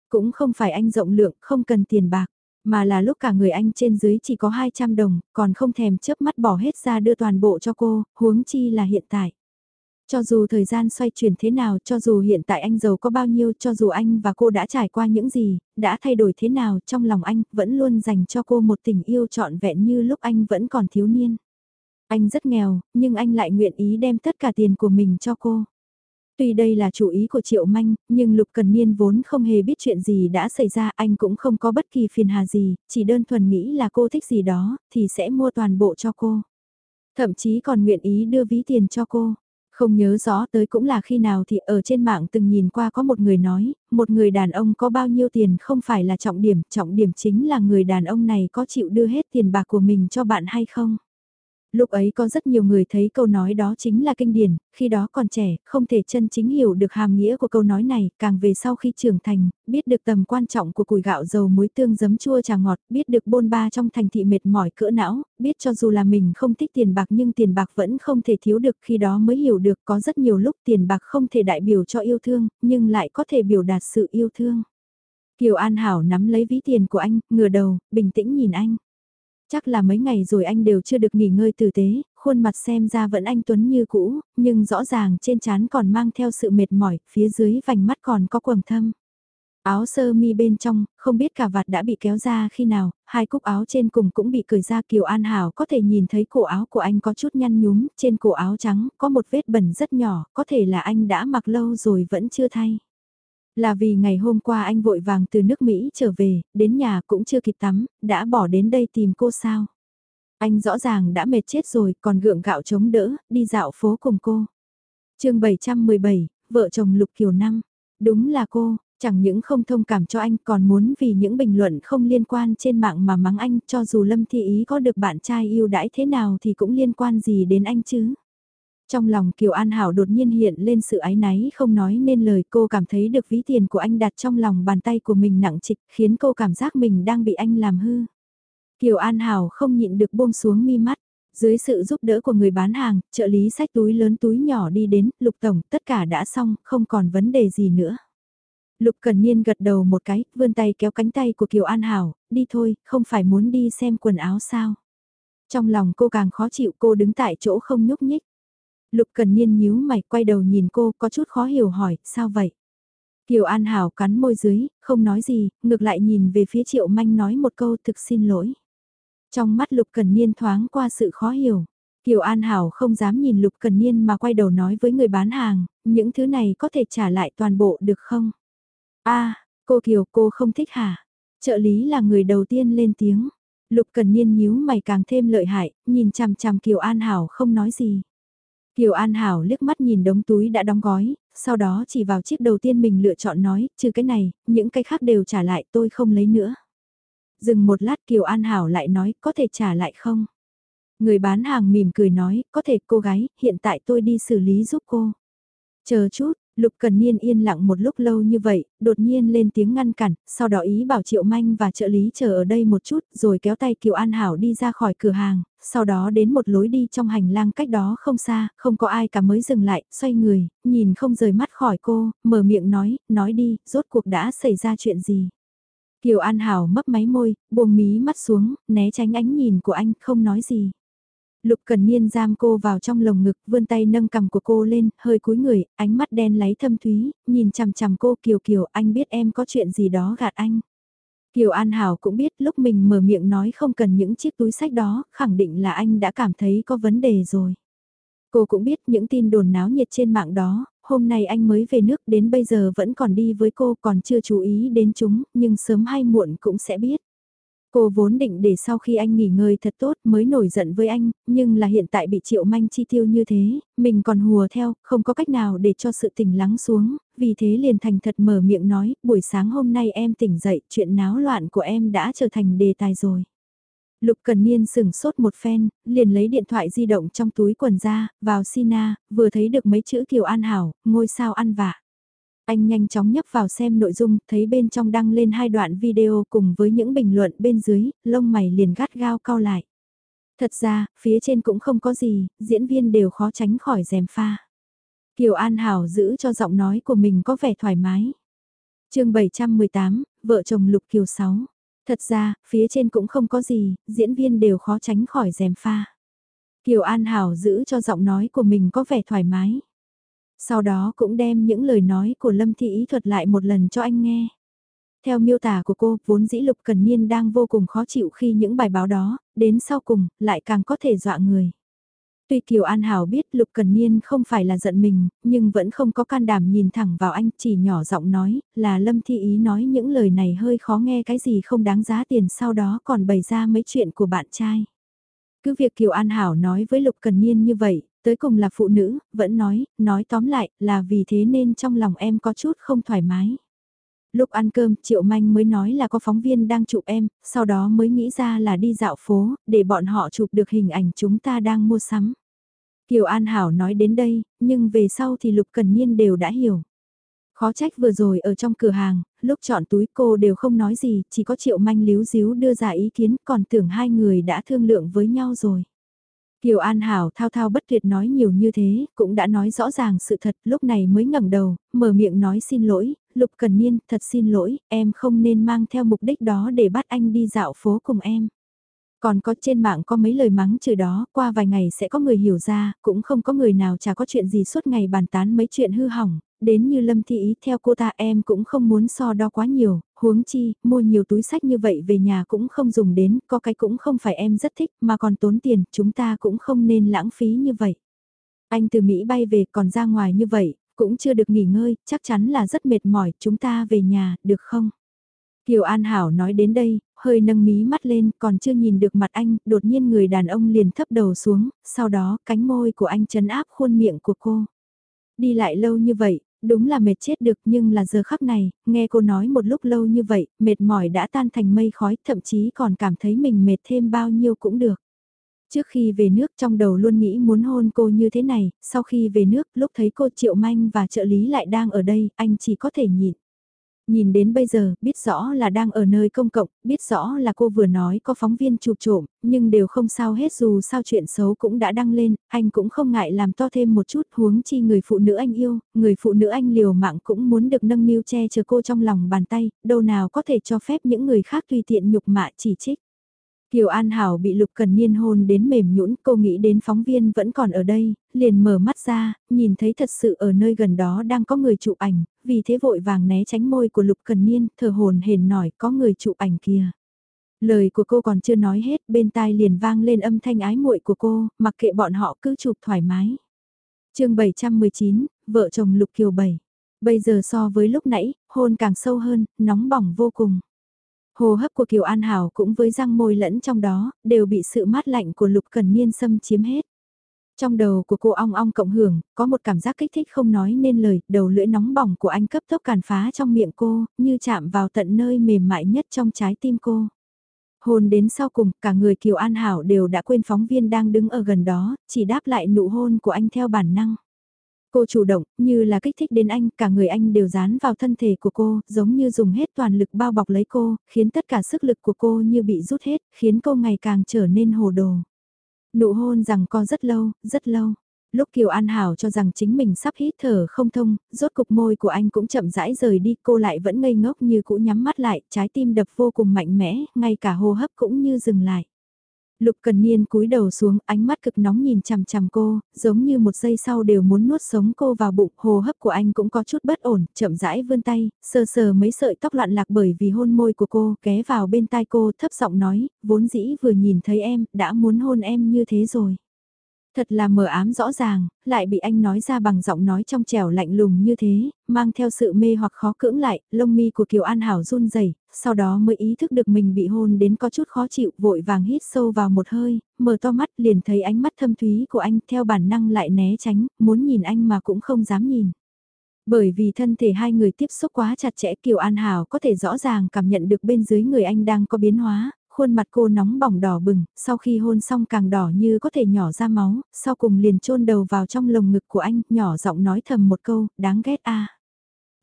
Cũng không phải anh rộng lượng, không cần tiền bạc, mà là lúc cả người anh trên dưới chỉ có 200 đồng, còn không thèm chớp mắt bỏ hết ra đưa toàn bộ cho cô, huống chi là hiện tại. Cho dù thời gian xoay chuyển thế nào, cho dù hiện tại anh giàu có bao nhiêu, cho dù anh và cô đã trải qua những gì, đã thay đổi thế nào, trong lòng anh vẫn luôn dành cho cô một tình yêu trọn vẹn như lúc anh vẫn còn thiếu niên. Anh rất nghèo, nhưng anh lại nguyện ý đem tất cả tiền của mình cho cô. Tuy đây là chủ ý của Triệu Manh, nhưng Lục Cần Niên vốn không hề biết chuyện gì đã xảy ra, anh cũng không có bất kỳ phiền hà gì, chỉ đơn thuần nghĩ là cô thích gì đó, thì sẽ mua toàn bộ cho cô. Thậm chí còn nguyện ý đưa ví tiền cho cô. Không nhớ rõ tới cũng là khi nào thì ở trên mạng từng nhìn qua có một người nói, một người đàn ông có bao nhiêu tiền không phải là trọng điểm, trọng điểm chính là người đàn ông này có chịu đưa hết tiền bạc của mình cho bạn hay không. Lúc ấy có rất nhiều người thấy câu nói đó chính là kinh điển, khi đó còn trẻ, không thể chân chính hiểu được hàm nghĩa của câu nói này, càng về sau khi trưởng thành, biết được tầm quan trọng của củi gạo dầu muối tương giấm chua trà ngọt, biết được bôn ba trong thành thị mệt mỏi cỡ não, biết cho dù là mình không thích tiền bạc nhưng tiền bạc vẫn không thể thiếu được khi đó mới hiểu được có rất nhiều lúc tiền bạc không thể đại biểu cho yêu thương, nhưng lại có thể biểu đạt sự yêu thương. Kiều An Hảo nắm lấy ví tiền của anh, ngửa đầu, bình tĩnh nhìn anh. Chắc là mấy ngày rồi anh đều chưa được nghỉ ngơi tử tế, khuôn mặt xem ra vẫn anh Tuấn như cũ, nhưng rõ ràng trên trán còn mang theo sự mệt mỏi, phía dưới vành mắt còn có quầng thâm. Áo sơ mi bên trong, không biết cả vạt đã bị kéo ra khi nào, hai cúc áo trên cùng cũng bị cởi ra Kiều An Hảo có thể nhìn thấy cổ áo của anh có chút nhăn nhúm, trên cổ áo trắng có một vết bẩn rất nhỏ, có thể là anh đã mặc lâu rồi vẫn chưa thay. Là vì ngày hôm qua anh vội vàng từ nước Mỹ trở về, đến nhà cũng chưa kịp tắm, đã bỏ đến đây tìm cô sao. Anh rõ ràng đã mệt chết rồi, còn gượng gạo chống đỡ, đi dạo phố cùng cô. chương 717, vợ chồng Lục Kiều Năm. Đúng là cô, chẳng những không thông cảm cho anh còn muốn vì những bình luận không liên quan trên mạng mà mắng anh cho dù Lâm Thi Ý có được bạn trai yêu đãi thế nào thì cũng liên quan gì đến anh chứ. Trong lòng Kiều An Hảo đột nhiên hiện lên sự ái náy không nói nên lời cô cảm thấy được ví tiền của anh đặt trong lòng bàn tay của mình nặng trịch khiến cô cảm giác mình đang bị anh làm hư. Kiều An Hảo không nhịn được buông xuống mi mắt. Dưới sự giúp đỡ của người bán hàng, trợ lý sách túi lớn túi nhỏ đi đến, Lục Tổng, tất cả đã xong, không còn vấn đề gì nữa. Lục Cần Niên gật đầu một cái, vươn tay kéo cánh tay của Kiều An Hảo, đi thôi, không phải muốn đi xem quần áo sao. Trong lòng cô càng khó chịu cô đứng tại chỗ không nhúc nhích. Lục Cần Niên nhíu mày quay đầu nhìn cô có chút khó hiểu hỏi, sao vậy? Kiều An Hảo cắn môi dưới, không nói gì, ngược lại nhìn về phía Triệu Manh nói một câu thực xin lỗi. Trong mắt Lục Cần Niên thoáng qua sự khó hiểu. Kiều An Hảo không dám nhìn Lục Cần Niên mà quay đầu nói với người bán hàng, những thứ này có thể trả lại toàn bộ được không? a cô Kiều cô không thích hả? Trợ lý là người đầu tiên lên tiếng. Lục Cần Niên nhíu mày càng thêm lợi hại, nhìn chằm chằm Kiều An Hảo không nói gì. Kiều An Hảo liếc mắt nhìn đống túi đã đóng gói, sau đó chỉ vào chiếc đầu tiên mình lựa chọn nói, trừ cái này, những cái khác đều trả lại tôi không lấy nữa. Dừng một lát Kiều An Hảo lại nói, có thể trả lại không? Người bán hàng mỉm cười nói, có thể cô gái, hiện tại tôi đi xử lý giúp cô. Chờ chút, Lục Cần Niên yên lặng một lúc lâu như vậy, đột nhiên lên tiếng ngăn cản, sau đó ý bảo Triệu Manh và trợ lý chờ ở đây một chút, rồi kéo tay Kiều An Hảo đi ra khỏi cửa hàng, sau đó đến một lối đi trong hành lang cách đó không xa, không có ai cả mới dừng lại, xoay người, nhìn không rời mắt khỏi cô, mở miệng nói, nói đi, rốt cuộc đã xảy ra chuyện gì. Kiều An Hảo mấp máy môi, buông mí mắt xuống, né tránh ánh nhìn của anh, không nói gì. Lục Cần Niên giam cô vào trong lồng ngực, vươn tay nâng cầm của cô lên, hơi cúi người, ánh mắt đen láy thâm thúy, nhìn chằm chằm cô Kiều Kiều, anh biết em có chuyện gì đó gạt anh. Kiều An Hảo cũng biết lúc mình mở miệng nói không cần những chiếc túi sách đó, khẳng định là anh đã cảm thấy có vấn đề rồi. Cô cũng biết những tin đồn náo nhiệt trên mạng đó, hôm nay anh mới về nước đến bây giờ vẫn còn đi với cô còn chưa chú ý đến chúng, nhưng sớm hay muộn cũng sẽ biết. Cô vốn định để sau khi anh nghỉ ngơi thật tốt mới nổi giận với anh, nhưng là hiện tại bị triệu manh chi tiêu như thế, mình còn hùa theo, không có cách nào để cho sự tỉnh lắng xuống, vì thế liền thành thật mở miệng nói, buổi sáng hôm nay em tỉnh dậy, chuyện náo loạn của em đã trở thành đề tài rồi. Lục Cần Niên sừng sốt một phen, liền lấy điện thoại di động trong túi quần ra, vào Sina, vừa thấy được mấy chữ Kiều An Hảo, ngôi sao ăn vạ. Anh nhanh chóng nhấp vào xem nội dung, thấy bên trong đăng lên hai đoạn video cùng với những bình luận bên dưới, lông mày liền gắt gao cao lại. Thật ra, phía trên cũng không có gì, diễn viên đều khó tránh khỏi dèm pha. Kiều An Hảo giữ cho giọng nói của mình có vẻ thoải mái. chương 718, vợ chồng Lục Kiều 6. Thật ra, phía trên cũng không có gì, diễn viên đều khó tránh khỏi dèm pha. Kiều An Hảo giữ cho giọng nói của mình có vẻ thoải mái. Sau đó cũng đem những lời nói của Lâm Thị Ý thuật lại một lần cho anh nghe. Theo miêu tả của cô, vốn dĩ Lục Cần Niên đang vô cùng khó chịu khi những bài báo đó, đến sau cùng, lại càng có thể dọa người. Tuy Kiều An Hảo biết Lục Cần Niên không phải là giận mình, nhưng vẫn không có can đảm nhìn thẳng vào anh, chỉ nhỏ giọng nói, là Lâm Thi Ý nói những lời này hơi khó nghe cái gì không đáng giá tiền sau đó còn bày ra mấy chuyện của bạn trai. Cứ việc Kiều An Hảo nói với Lục Cần Niên như vậy, tới cùng là phụ nữ, vẫn nói, nói tóm lại, là vì thế nên trong lòng em có chút không thoải mái. Lúc ăn cơm, Triệu Manh mới nói là có phóng viên đang chụp em, sau đó mới nghĩ ra là đi dạo phố, để bọn họ chụp được hình ảnh chúng ta đang mua sắm. Kiều An Hảo nói đến đây, nhưng về sau thì Lục Cần Niên đều đã hiểu. Khó trách vừa rồi ở trong cửa hàng, lúc chọn túi cô đều không nói gì, chỉ có Triệu Manh líu díu đưa ra ý kiến, còn tưởng hai người đã thương lượng với nhau rồi. Kiều An Hảo thao thao bất tuyệt nói nhiều như thế, cũng đã nói rõ ràng sự thật, lúc này mới ngẩng đầu, mở miệng nói xin lỗi, Lục Cần Niên, thật xin lỗi, em không nên mang theo mục đích đó để bắt anh đi dạo phố cùng em. Còn có trên mạng có mấy lời mắng chửi đó, qua vài ngày sẽ có người hiểu ra, cũng không có người nào chả có chuyện gì suốt ngày bàn tán mấy chuyện hư hỏng, đến như Lâm Thị Ý theo cô ta em cũng không muốn so đo quá nhiều, huống chi, mua nhiều túi sách như vậy về nhà cũng không dùng đến, có cái cũng không phải em rất thích mà còn tốn tiền, chúng ta cũng không nên lãng phí như vậy. Anh từ Mỹ bay về còn ra ngoài như vậy, cũng chưa được nghỉ ngơi, chắc chắn là rất mệt mỏi, chúng ta về nhà, được không? Kiều An Hảo nói đến đây, hơi nâng mí mắt lên, còn chưa nhìn được mặt anh, đột nhiên người đàn ông liền thấp đầu xuống, sau đó cánh môi của anh chấn áp khuôn miệng của cô. Đi lại lâu như vậy, đúng là mệt chết được nhưng là giờ khắc này, nghe cô nói một lúc lâu như vậy, mệt mỏi đã tan thành mây khói, thậm chí còn cảm thấy mình mệt thêm bao nhiêu cũng được. Trước khi về nước trong đầu luôn nghĩ muốn hôn cô như thế này, sau khi về nước lúc thấy cô Triệu Manh và trợ lý lại đang ở đây, anh chỉ có thể nhịn. Nhìn đến bây giờ, biết rõ là đang ở nơi công cộng, biết rõ là cô vừa nói có phóng viên chụp trộm, nhưng đều không sao hết dù sao chuyện xấu cũng đã đăng lên, anh cũng không ngại làm to thêm một chút huống chi người phụ nữ anh yêu, người phụ nữ anh liều mạng cũng muốn được nâng niu che chở cô trong lòng bàn tay, đâu nào có thể cho phép những người khác tùy tiện nhục mạ chỉ trích. Kiều An Hảo bị Lục Cần Niên hôn đến mềm nhũn, cô nghĩ đến phóng viên vẫn còn ở đây, liền mở mắt ra, nhìn thấy thật sự ở nơi gần đó đang có người chụp ảnh, vì thế vội vàng né tránh môi của Lục Cần Niên, thở hồn hển nổi có người chụp ảnh kia. Lời của cô còn chưa nói hết, bên tai liền vang lên âm thanh ái muội của cô, mặc kệ bọn họ cứ chụp thoải mái. chương 719, vợ chồng Lục Kiều 7. Bây giờ so với lúc nãy, hôn càng sâu hơn, nóng bỏng vô cùng. Hồ hấp của Kiều An Hảo cũng với răng môi lẫn trong đó, đều bị sự mát lạnh của Lục Cần Niên xâm chiếm hết. Trong đầu của cô ong ong cộng hưởng, có một cảm giác kích thích không nói nên lời, đầu lưỡi nóng bỏng của anh cấp tốc càn phá trong miệng cô, như chạm vào tận nơi mềm mại nhất trong trái tim cô. Hôn đến sau cùng, cả người Kiều An Hảo đều đã quên phóng viên đang đứng ở gần đó, chỉ đáp lại nụ hôn của anh theo bản năng. Cô chủ động, như là kích thích đến anh, cả người anh đều dán vào thân thể của cô, giống như dùng hết toàn lực bao bọc lấy cô, khiến tất cả sức lực của cô như bị rút hết, khiến cô ngày càng trở nên hồ đồ. Nụ hôn rằng co rất lâu, rất lâu. Lúc Kiều An Hảo cho rằng chính mình sắp hít thở không thông, rốt cục môi của anh cũng chậm rãi rời đi, cô lại vẫn ngây ngốc như cũ nhắm mắt lại, trái tim đập vô cùng mạnh mẽ, ngay cả hô hấp cũng như dừng lại. Lục Cần Niên cúi đầu xuống, ánh mắt cực nóng nhìn chằm chằm cô, giống như một giây sau đều muốn nuốt sống cô vào bụng, hồ hấp của anh cũng có chút bất ổn, chậm rãi vươn tay, sờ sờ mấy sợi tóc loạn lạc bởi vì hôn môi của cô, ghé vào bên tai cô, thấp giọng nói, vốn dĩ vừa nhìn thấy em, đã muốn hôn em như thế rồi. Thật là mờ ám rõ ràng, lại bị anh nói ra bằng giọng nói trong trẻo lạnh lùng như thế, mang theo sự mê hoặc khó cưỡng lại, lông mi của Kiều An Hảo run rẩy, sau đó mới ý thức được mình bị hôn đến có chút khó chịu, vội vàng hít sâu vào một hơi, mở to mắt liền thấy ánh mắt thâm thúy của anh theo bản năng lại né tránh, muốn nhìn anh mà cũng không dám nhìn. Bởi vì thân thể hai người tiếp xúc quá chặt chẽ Kiều An Hảo có thể rõ ràng cảm nhận được bên dưới người anh đang có biến hóa, khuôn mặt cô nóng bỏng đỏ bừng, sau khi hôn xong càng đỏ như có thể nhỏ ra máu, sau cùng liền chôn đầu vào trong lồng ngực của anh, nhỏ giọng nói thầm một câu, đáng ghét a.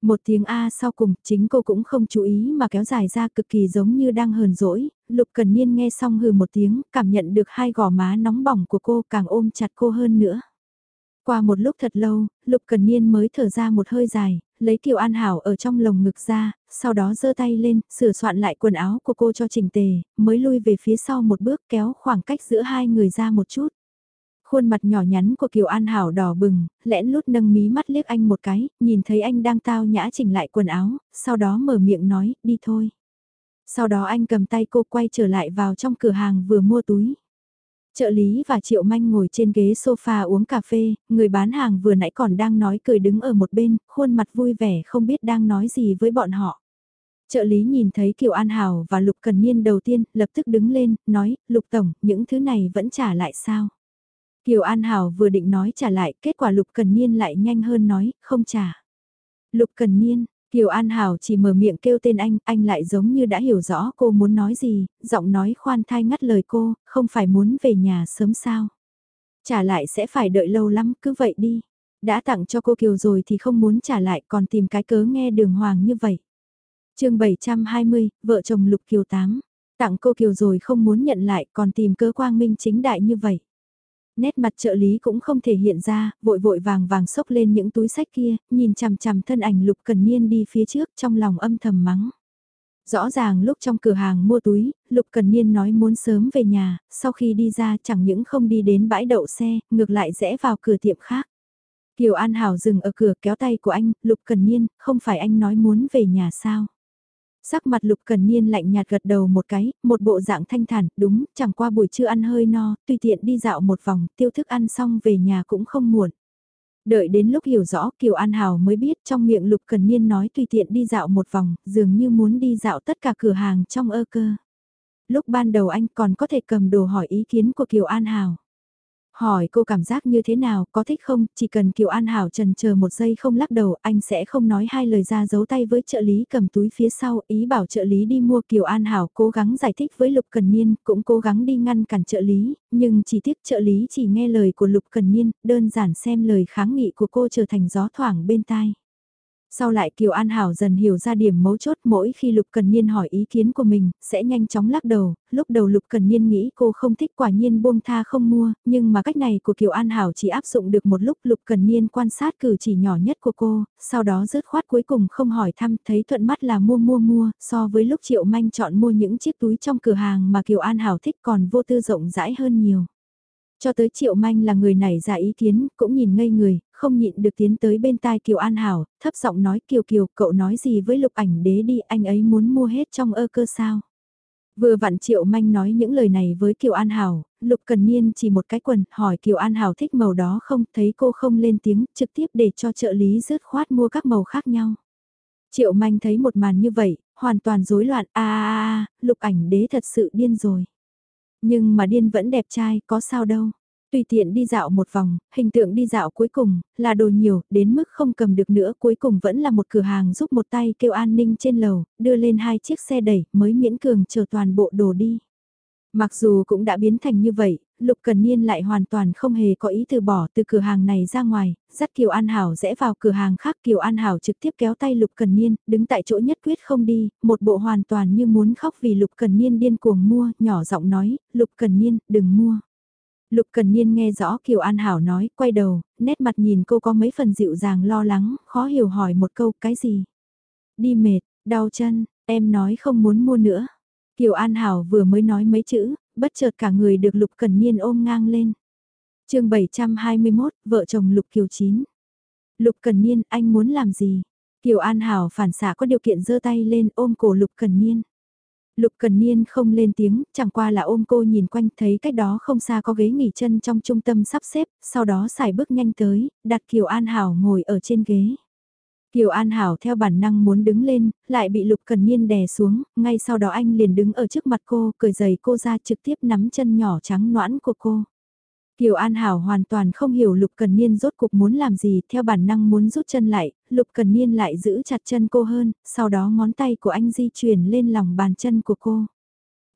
Một tiếng A sau cùng, chính cô cũng không chú ý mà kéo dài ra cực kỳ giống như đang hờn dỗi, Lục Cần Niên nghe xong hừ một tiếng, cảm nhận được hai gò má nóng bỏng của cô càng ôm chặt cô hơn nữa. Qua một lúc thật lâu, Lục Cần Niên mới thở ra một hơi dài, lấy Kiều An Hảo ở trong lồng ngực ra, sau đó giơ tay lên, sửa soạn lại quần áo của cô cho chỉnh tề, mới lui về phía sau một bước kéo khoảng cách giữa hai người ra một chút. Khuôn mặt nhỏ nhắn của Kiều An Hảo đỏ bừng, lẽn lút nâng mí mắt liếc anh một cái, nhìn thấy anh đang tao nhã chỉnh lại quần áo, sau đó mở miệng nói, đi thôi. Sau đó anh cầm tay cô quay trở lại vào trong cửa hàng vừa mua túi. Trợ lý và Triệu Manh ngồi trên ghế sofa uống cà phê, người bán hàng vừa nãy còn đang nói cười đứng ở một bên, khuôn mặt vui vẻ không biết đang nói gì với bọn họ. Trợ lý nhìn thấy Kiều An Hảo và Lục Cần Niên đầu tiên, lập tức đứng lên, nói, Lục Tổng, những thứ này vẫn trả lại sao? Kiều An Hảo vừa định nói trả lại, kết quả Lục Cần Niên lại nhanh hơn nói, không trả. Lục Cần Niên, Kiều An Hảo chỉ mở miệng kêu tên anh, anh lại giống như đã hiểu rõ cô muốn nói gì, giọng nói khoan thai ngắt lời cô, không phải muốn về nhà sớm sao. Trả lại sẽ phải đợi lâu lắm, cứ vậy đi. Đã tặng cho cô Kiều rồi thì không muốn trả lại còn tìm cái cớ nghe đường hoàng như vậy. chương 720, vợ chồng Lục Kiều 8. Tặng cô Kiều rồi không muốn nhận lại còn tìm cớ quang minh chính đại như vậy. Nét mặt trợ lý cũng không thể hiện ra, vội vội vàng vàng xốc lên những túi sách kia, nhìn chằm chằm thân ảnh Lục Cần Niên đi phía trước trong lòng âm thầm mắng. Rõ ràng lúc trong cửa hàng mua túi, Lục Cần Niên nói muốn sớm về nhà, sau khi đi ra chẳng những không đi đến bãi đậu xe, ngược lại rẽ vào cửa tiệm khác. Kiều An Hảo dừng ở cửa kéo tay của anh, Lục Cần Niên, không phải anh nói muốn về nhà sao? Sắc mặt lục cần niên lạnh nhạt gật đầu một cái, một bộ dạng thanh thản, đúng, chẳng qua buổi trưa ăn hơi no, tùy tiện đi dạo một vòng, tiêu thức ăn xong về nhà cũng không muộn. Đợi đến lúc hiểu rõ Kiều An hào mới biết trong miệng Lục Cần Niên nói tùy tiện đi dạo một vòng, dường như muốn đi dạo tất cả cửa hàng trong ơ cơ. Lúc ban đầu anh còn có thể cầm đồ hỏi ý kiến của Kiều An hào. Hỏi cô cảm giác như thế nào, có thích không, chỉ cần Kiều An Hảo trần chờ một giây không lắc đầu, anh sẽ không nói hai lời ra giấu tay với trợ lý cầm túi phía sau, ý bảo trợ lý đi mua Kiều An Hảo cố gắng giải thích với Lục Cần Niên, cũng cố gắng đi ngăn cản trợ lý, nhưng chỉ tiếc trợ lý chỉ nghe lời của Lục Cần Niên, đơn giản xem lời kháng nghị của cô trở thành gió thoảng bên tai. Sau lại Kiều An Hảo dần hiểu ra điểm mấu chốt mỗi khi Lục Cần Niên hỏi ý kiến của mình, sẽ nhanh chóng lắc đầu, lúc đầu Lục Cần Niên nghĩ cô không thích quả nhiên buông tha không mua, nhưng mà cách này của Kiều An Hảo chỉ áp dụng được một lúc Lục Cần Niên quan sát cử chỉ nhỏ nhất của cô, sau đó rớt khoát cuối cùng không hỏi thăm thấy thuận mắt là mua mua mua, so với lúc Triệu Manh chọn mua những chiếc túi trong cửa hàng mà Kiều An Hảo thích còn vô tư rộng rãi hơn nhiều. Cho tới Triệu Manh là người nảy ra ý kiến, cũng nhìn ngây người, không nhịn được tiến tới bên tai Kiều An Hảo, thấp giọng nói Kiều Kiều, cậu nói gì với lục ảnh đế đi, anh ấy muốn mua hết trong ơ cơ sao. Vừa vặn Triệu Manh nói những lời này với Kiều An Hảo, Lục Cần Niên chỉ một cái quần, hỏi Kiều An Hảo thích màu đó không, thấy cô không lên tiếng, trực tiếp để cho trợ lý rớt khoát mua các màu khác nhau. Triệu Manh thấy một màn như vậy, hoàn toàn rối loạn, a a a, Lục ảnh đế thật sự điên rồi. Nhưng mà điên vẫn đẹp trai, có sao đâu. Tùy tiện đi dạo một vòng, hình tượng đi dạo cuối cùng, là đồ nhiều, đến mức không cầm được nữa, cuối cùng vẫn là một cửa hàng giúp một tay kêu an ninh trên lầu, đưa lên hai chiếc xe đẩy, mới miễn cường chờ toàn bộ đồ đi. Mặc dù cũng đã biến thành như vậy, Lục Cần Niên lại hoàn toàn không hề có ý từ bỏ từ cửa hàng này ra ngoài, dắt Kiều An Hảo rẽ vào cửa hàng khác Kiều An Hảo trực tiếp kéo tay Lục Cần Niên, đứng tại chỗ nhất quyết không đi, một bộ hoàn toàn như muốn khóc vì Lục Cần Niên điên cuồng mua, nhỏ giọng nói, Lục Cần Niên, đừng mua. Lục Cần Niên nghe rõ Kiều An Hảo nói, quay đầu, nét mặt nhìn cô có mấy phần dịu dàng lo lắng, khó hiểu hỏi một câu, cái gì? Đi mệt, đau chân, em nói không muốn mua nữa. Kiều An Hảo vừa mới nói mấy chữ, bất chợt cả người được Lục Cần Niên ôm ngang lên. chương 721, vợ chồng Lục Kiều Chín. Lục Cần Niên, anh muốn làm gì? Kiều An Hảo phản xạ có điều kiện giơ tay lên ôm cổ Lục Cần Niên. Lục Cần Niên không lên tiếng, chẳng qua là ôm cô nhìn quanh thấy cách đó không xa có ghế nghỉ chân trong trung tâm sắp xếp, sau đó xài bước nhanh tới, đặt Kiều An Hảo ngồi ở trên ghế. Kiều An Hảo theo bản năng muốn đứng lên, lại bị Lục Cần Niên đè xuống, ngay sau đó anh liền đứng ở trước mặt cô, cười giày cô ra trực tiếp nắm chân nhỏ trắng noãn của cô. Kiều An Hảo hoàn toàn không hiểu Lục Cần Niên rốt cuộc muốn làm gì, theo bản năng muốn rút chân lại, Lục Cần Niên lại giữ chặt chân cô hơn, sau đó ngón tay của anh di chuyển lên lòng bàn chân của cô.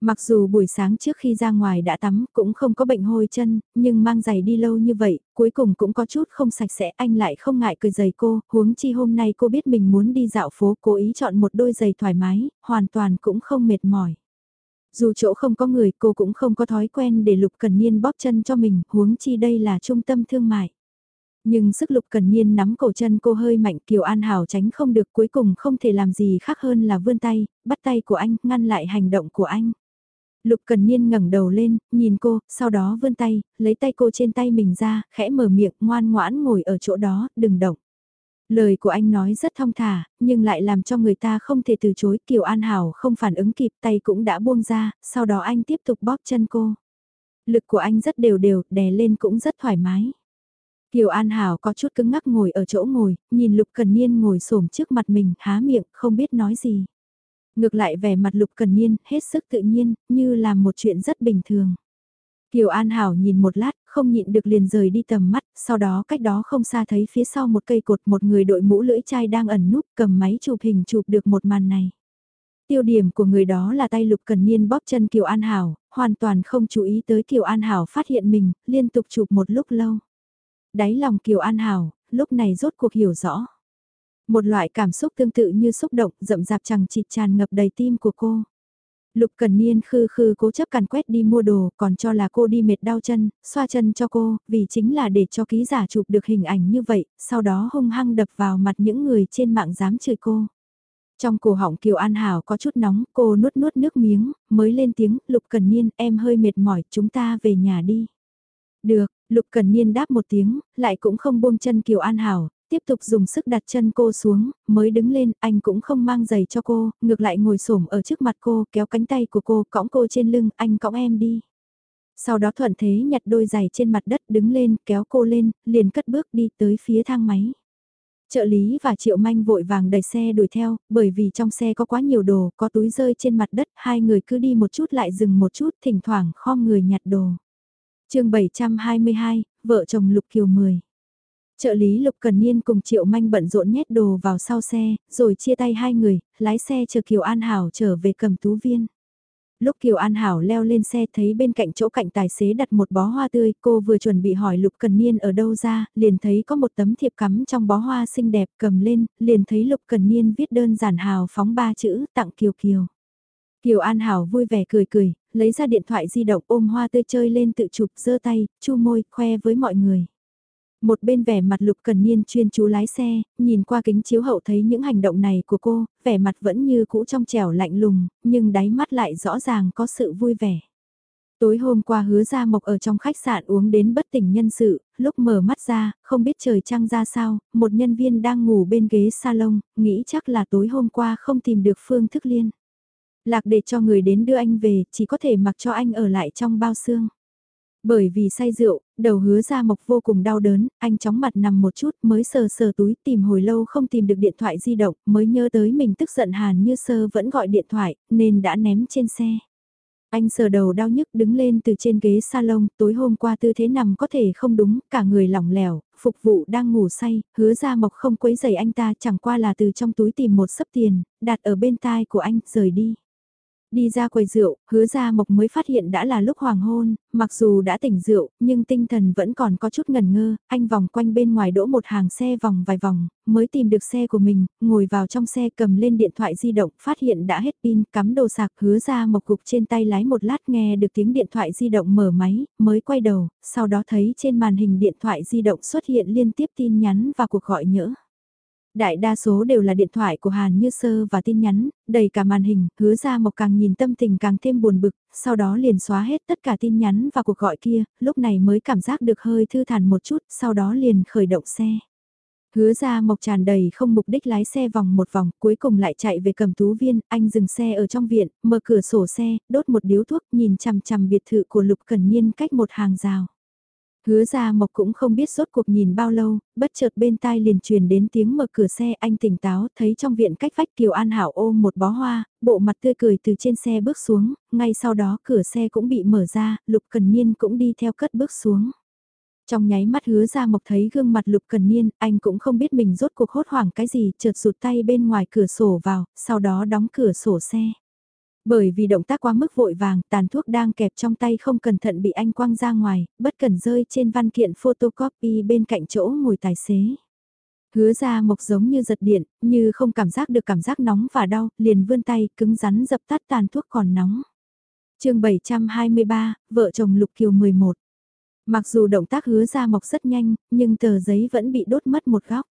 Mặc dù buổi sáng trước khi ra ngoài đã tắm cũng không có bệnh hôi chân, nhưng mang giày đi lâu như vậy, cuối cùng cũng có chút không sạch sẽ anh lại không ngại cười giày cô, huống chi hôm nay cô biết mình muốn đi dạo phố cố ý chọn một đôi giày thoải mái, hoàn toàn cũng không mệt mỏi. Dù chỗ không có người cô cũng không có thói quen để Lục Cần Niên bóp chân cho mình, huống chi đây là trung tâm thương mại. Nhưng sức Lục Cần Niên nắm cổ chân cô hơi mạnh Kiều An Hảo tránh không được cuối cùng không thể làm gì khác hơn là vươn tay, bắt tay của anh, ngăn lại hành động của anh. Lục Cần Niên ngẩng đầu lên, nhìn cô, sau đó vươn tay, lấy tay cô trên tay mình ra, khẽ mở miệng, ngoan ngoãn ngồi ở chỗ đó, đừng động. Lời của anh nói rất thong thả, nhưng lại làm cho người ta không thể từ chối. Kiều An Hảo không phản ứng kịp tay cũng đã buông ra, sau đó anh tiếp tục bóp chân cô. Lực của anh rất đều đều, đè lên cũng rất thoải mái. Kiều An Hảo có chút cứng ngắc ngồi ở chỗ ngồi, nhìn Lục Cần Niên ngồi xổm trước mặt mình, há miệng, không biết nói gì. Ngược lại vẻ mặt Lục Cần Niên, hết sức tự nhiên, như làm một chuyện rất bình thường. Kiều An Hảo nhìn một lát, không nhịn được liền rời đi tầm mắt, sau đó cách đó không xa thấy phía sau một cây cột một người đội mũ lưỡi chai đang ẩn núp cầm máy chụp hình chụp được một màn này. Tiêu điểm của người đó là tay Lục Cần Niên bóp chân Kiều An Hảo, hoàn toàn không chú ý tới Kiều An Hảo phát hiện mình, liên tục chụp một lúc lâu. Đáy lòng Kiều An Hảo, lúc này rốt cuộc hiểu rõ. Một loại cảm xúc tương tự như xúc động, rậm rạp chẳng chịt tràn ngập đầy tim của cô. Lục Cần Niên khư khư cố chấp càn quét đi mua đồ, còn cho là cô đi mệt đau chân, xoa chân cho cô, vì chính là để cho ký giả chụp được hình ảnh như vậy, sau đó hung hăng đập vào mặt những người trên mạng dám chửi cô. Trong cổ họng Kiều An Hảo có chút nóng, cô nuốt nuốt nước miếng, mới lên tiếng, Lục Cần Niên, em hơi mệt mỏi, chúng ta về nhà đi. Được, Lục Cần Niên đáp một tiếng, lại cũng không buông chân Kiều An Hảo, tiếp tục dùng sức đặt chân cô xuống, mới đứng lên, anh cũng không mang giày cho cô, ngược lại ngồi xổm ở trước mặt cô, kéo cánh tay của cô, cõng cô trên lưng, anh cõng em đi. Sau đó thuận thế nhặt đôi giày trên mặt đất đứng lên, kéo cô lên, liền cất bước đi tới phía thang máy. Trợ lý và Triệu Manh vội vàng đẩy xe đuổi theo, bởi vì trong xe có quá nhiều đồ, có túi rơi trên mặt đất, hai người cứ đi một chút lại dừng một chút, thỉnh thoảng khom người nhặt đồ. chương 722, vợ chồng Lục Kiều 10. Trợ lý Lục Cần Niên cùng Triệu Manh bận rộn nhét đồ vào sau xe, rồi chia tay hai người, lái xe chờ Kiều An Hảo trở về cầm tú viên. Lúc Kiều An Hảo leo lên xe thấy bên cạnh chỗ cạnh tài xế đặt một bó hoa tươi, cô vừa chuẩn bị hỏi Lục Cần Niên ở đâu ra, liền thấy có một tấm thiệp cắm trong bó hoa xinh đẹp cầm lên, liền thấy Lục Cần Niên viết đơn giản hào phóng ba chữ tặng Kiều Kiều. Kiều An Hảo vui vẻ cười cười, lấy ra điện thoại di động ôm hoa tươi chơi lên tự chụp giơ tay, chu môi, khoe với mọi người. Một bên vẻ mặt Lục Cần Niên chuyên chú lái xe, nhìn qua kính chiếu hậu thấy những hành động này của cô, vẻ mặt vẫn như cũ trong trẻo lạnh lùng, nhưng đáy mắt lại rõ ràng có sự vui vẻ. Tối hôm qua hứa ra mộc ở trong khách sạn uống đến bất tỉnh nhân sự, lúc mở mắt ra, không biết trời trăng ra sao, một nhân viên đang ngủ bên ghế salon, nghĩ chắc là tối hôm qua không tìm được phương thức liên. Lạc để cho người đến đưa anh về, chỉ có thể mặc cho anh ở lại trong bao xương. Bởi vì say rượu, đầu hứa ra mộc vô cùng đau đớn, anh chóng mặt nằm một chút mới sờ sờ túi tìm hồi lâu không tìm được điện thoại di động, mới nhớ tới mình tức giận hàn như sơ vẫn gọi điện thoại, nên đã ném trên xe. Anh sờ đầu đau nhức đứng lên từ trên ghế salon, tối hôm qua tư thế nằm có thể không đúng, cả người lỏng lẻo, phục vụ đang ngủ say, hứa ra mộc không quấy giày anh ta chẳng qua là từ trong túi tìm một sấp tiền, đặt ở bên tai của anh, rời đi. Đi ra quầy rượu, hứa ra mộc mới phát hiện đã là lúc hoàng hôn, mặc dù đã tỉnh rượu, nhưng tinh thần vẫn còn có chút ngần ngơ, anh vòng quanh bên ngoài đỗ một hàng xe vòng vài vòng, mới tìm được xe của mình, ngồi vào trong xe cầm lên điện thoại di động, phát hiện đã hết pin, cắm đồ sạc hứa ra mộc cục trên tay lái một lát nghe được tiếng điện thoại di động mở máy, mới quay đầu, sau đó thấy trên màn hình điện thoại di động xuất hiện liên tiếp tin nhắn và cuộc gọi nhỡ. Đại đa số đều là điện thoại của Hàn Như Sơ và tin nhắn, đầy cả màn hình, hứa ra mộc càng nhìn tâm tình càng thêm buồn bực, sau đó liền xóa hết tất cả tin nhắn và cuộc gọi kia, lúc này mới cảm giác được hơi thư thản một chút, sau đó liền khởi động xe. Hứa ra mộc tràn đầy không mục đích lái xe vòng một vòng, cuối cùng lại chạy về cầm tú viên, anh dừng xe ở trong viện, mở cửa sổ xe, đốt một điếu thuốc, nhìn chằm chằm biệt thự của Lục Cần Niên cách một hàng rào. Hứa ra mộc cũng không biết rốt cuộc nhìn bao lâu, bất chợt bên tai liền truyền đến tiếng mở cửa xe anh tỉnh táo thấy trong viện cách vách Kiều An Hảo ôm một bó hoa, bộ mặt tươi cười từ trên xe bước xuống, ngay sau đó cửa xe cũng bị mở ra, Lục Cần Niên cũng đi theo cất bước xuống. Trong nháy mắt hứa ra mộc thấy gương mặt Lục Cần Niên, anh cũng không biết mình rốt cuộc hốt hoảng cái gì, chợt rụt tay bên ngoài cửa sổ vào, sau đó đóng cửa sổ xe. Bởi vì động tác quá mức vội vàng, tàn thuốc đang kẹp trong tay không cẩn thận bị anh quăng ra ngoài, bất cần rơi trên văn kiện photocopy bên cạnh chỗ ngồi tài xế. Hứa ra mộc giống như giật điện, như không cảm giác được cảm giác nóng và đau, liền vươn tay, cứng rắn dập tắt tàn thuốc còn nóng. chương 723, vợ chồng Lục Kiều 11. Mặc dù động tác hứa ra mộc rất nhanh, nhưng tờ giấy vẫn bị đốt mất một góc.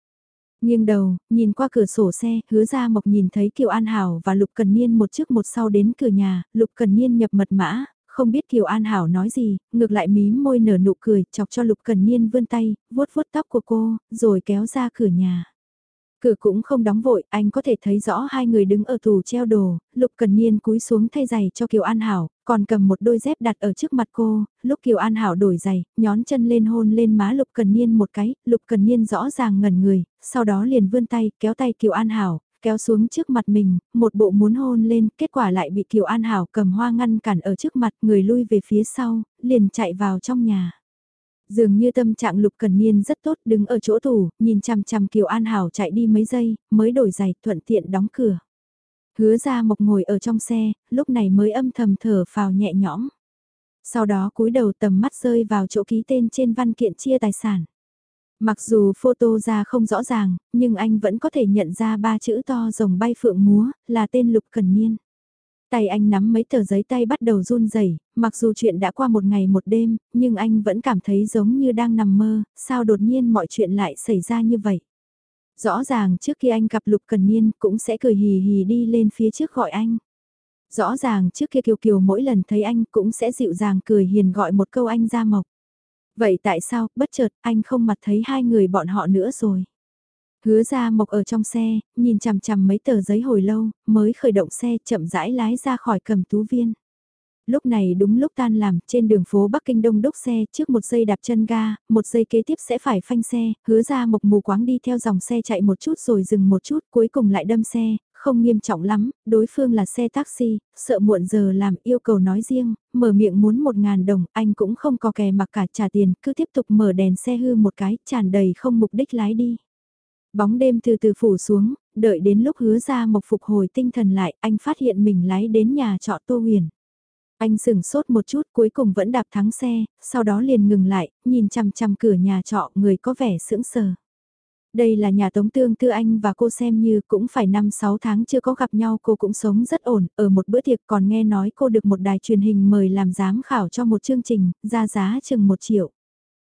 Nghiêng đầu, nhìn qua cửa sổ xe, hứa ra mộc nhìn thấy Kiều An Hảo và Lục Cần Niên một trước một sau đến cửa nhà, Lục Cần Niên nhập mật mã, không biết Kiều An Hảo nói gì, ngược lại mím môi nở nụ cười, chọc cho Lục Cần Niên vươn tay, vuốt vuốt tóc của cô, rồi kéo ra cửa nhà. Cửa cũng không đóng vội, anh có thể thấy rõ hai người đứng ở tủ treo đồ, Lục Cần Niên cúi xuống thay giày cho Kiều An Hảo, còn cầm một đôi dép đặt ở trước mặt cô, lúc Kiều An Hảo đổi giày, nhón chân lên hôn lên má Lục Cần Niên một cái, Lục Cần Niên rõ ràng ngẩn người, sau đó liền vươn tay, kéo tay Kiều An Hảo, kéo xuống trước mặt mình, một bộ muốn hôn lên, kết quả lại bị Kiều An Hảo cầm hoa ngăn cản ở trước mặt, người lui về phía sau, liền chạy vào trong nhà. Dường như tâm trạng Lục Cần Niên rất tốt đứng ở chỗ tủ, nhìn chằm chằm Kiều An Hảo chạy đi mấy giây, mới đổi giày thuận tiện đóng cửa. Hứa ra mộc ngồi ở trong xe, lúc này mới âm thầm thở phào nhẹ nhõm. Sau đó cúi đầu tầm mắt rơi vào chỗ ký tên trên văn kiện chia tài sản. Mặc dù photo ra không rõ ràng, nhưng anh vẫn có thể nhận ra ba chữ to rồng bay phượng múa, là tên Lục Cần Niên. Tay anh nắm mấy tờ giấy tay bắt đầu run rẩy, mặc dù chuyện đã qua một ngày một đêm, nhưng anh vẫn cảm thấy giống như đang nằm mơ, sao đột nhiên mọi chuyện lại xảy ra như vậy. Rõ ràng trước khi anh gặp Lục Cần Niên cũng sẽ cười hì hì đi lên phía trước gọi anh. Rõ ràng trước kia Kiều Kiều mỗi lần thấy anh cũng sẽ dịu dàng cười hiền gọi một câu anh ra mộc. Vậy tại sao, bất chợt, anh không mặt thấy hai người bọn họ nữa rồi? Hứa ra mộc ở trong xe, nhìn chằm chằm mấy tờ giấy hồi lâu, mới khởi động xe chậm rãi lái ra khỏi cầm tú viên. Lúc này đúng lúc tan làm, trên đường phố Bắc Kinh đông đúc xe, trước một giây đạp chân ga, một giây kế tiếp sẽ phải phanh xe, hứa ra mộc mù quáng đi theo dòng xe chạy một chút rồi dừng một chút, cuối cùng lại đâm xe, không nghiêm trọng lắm, đối phương là xe taxi, sợ muộn giờ làm yêu cầu nói riêng, mở miệng muốn một ngàn đồng, anh cũng không có kè mặc cả trả tiền, cứ tiếp tục mở đèn xe hư một cái, tràn đầy không mục đích lái đi. Bóng đêm từ từ phủ xuống, đợi đến lúc hứa ra mộc phục hồi tinh thần lại, anh phát hiện mình lái đến nhà trọ Tô Huyền. Anh sừng sốt một chút cuối cùng vẫn đạp thắng xe, sau đó liền ngừng lại, nhìn chằm chằm cửa nhà trọ người có vẻ sững sờ. Đây là nhà tống tương tư anh và cô xem như cũng phải 5-6 tháng chưa có gặp nhau cô cũng sống rất ổn, ở một bữa tiệc còn nghe nói cô được một đài truyền hình mời làm giám khảo cho một chương trình, ra giá chừng 1 triệu.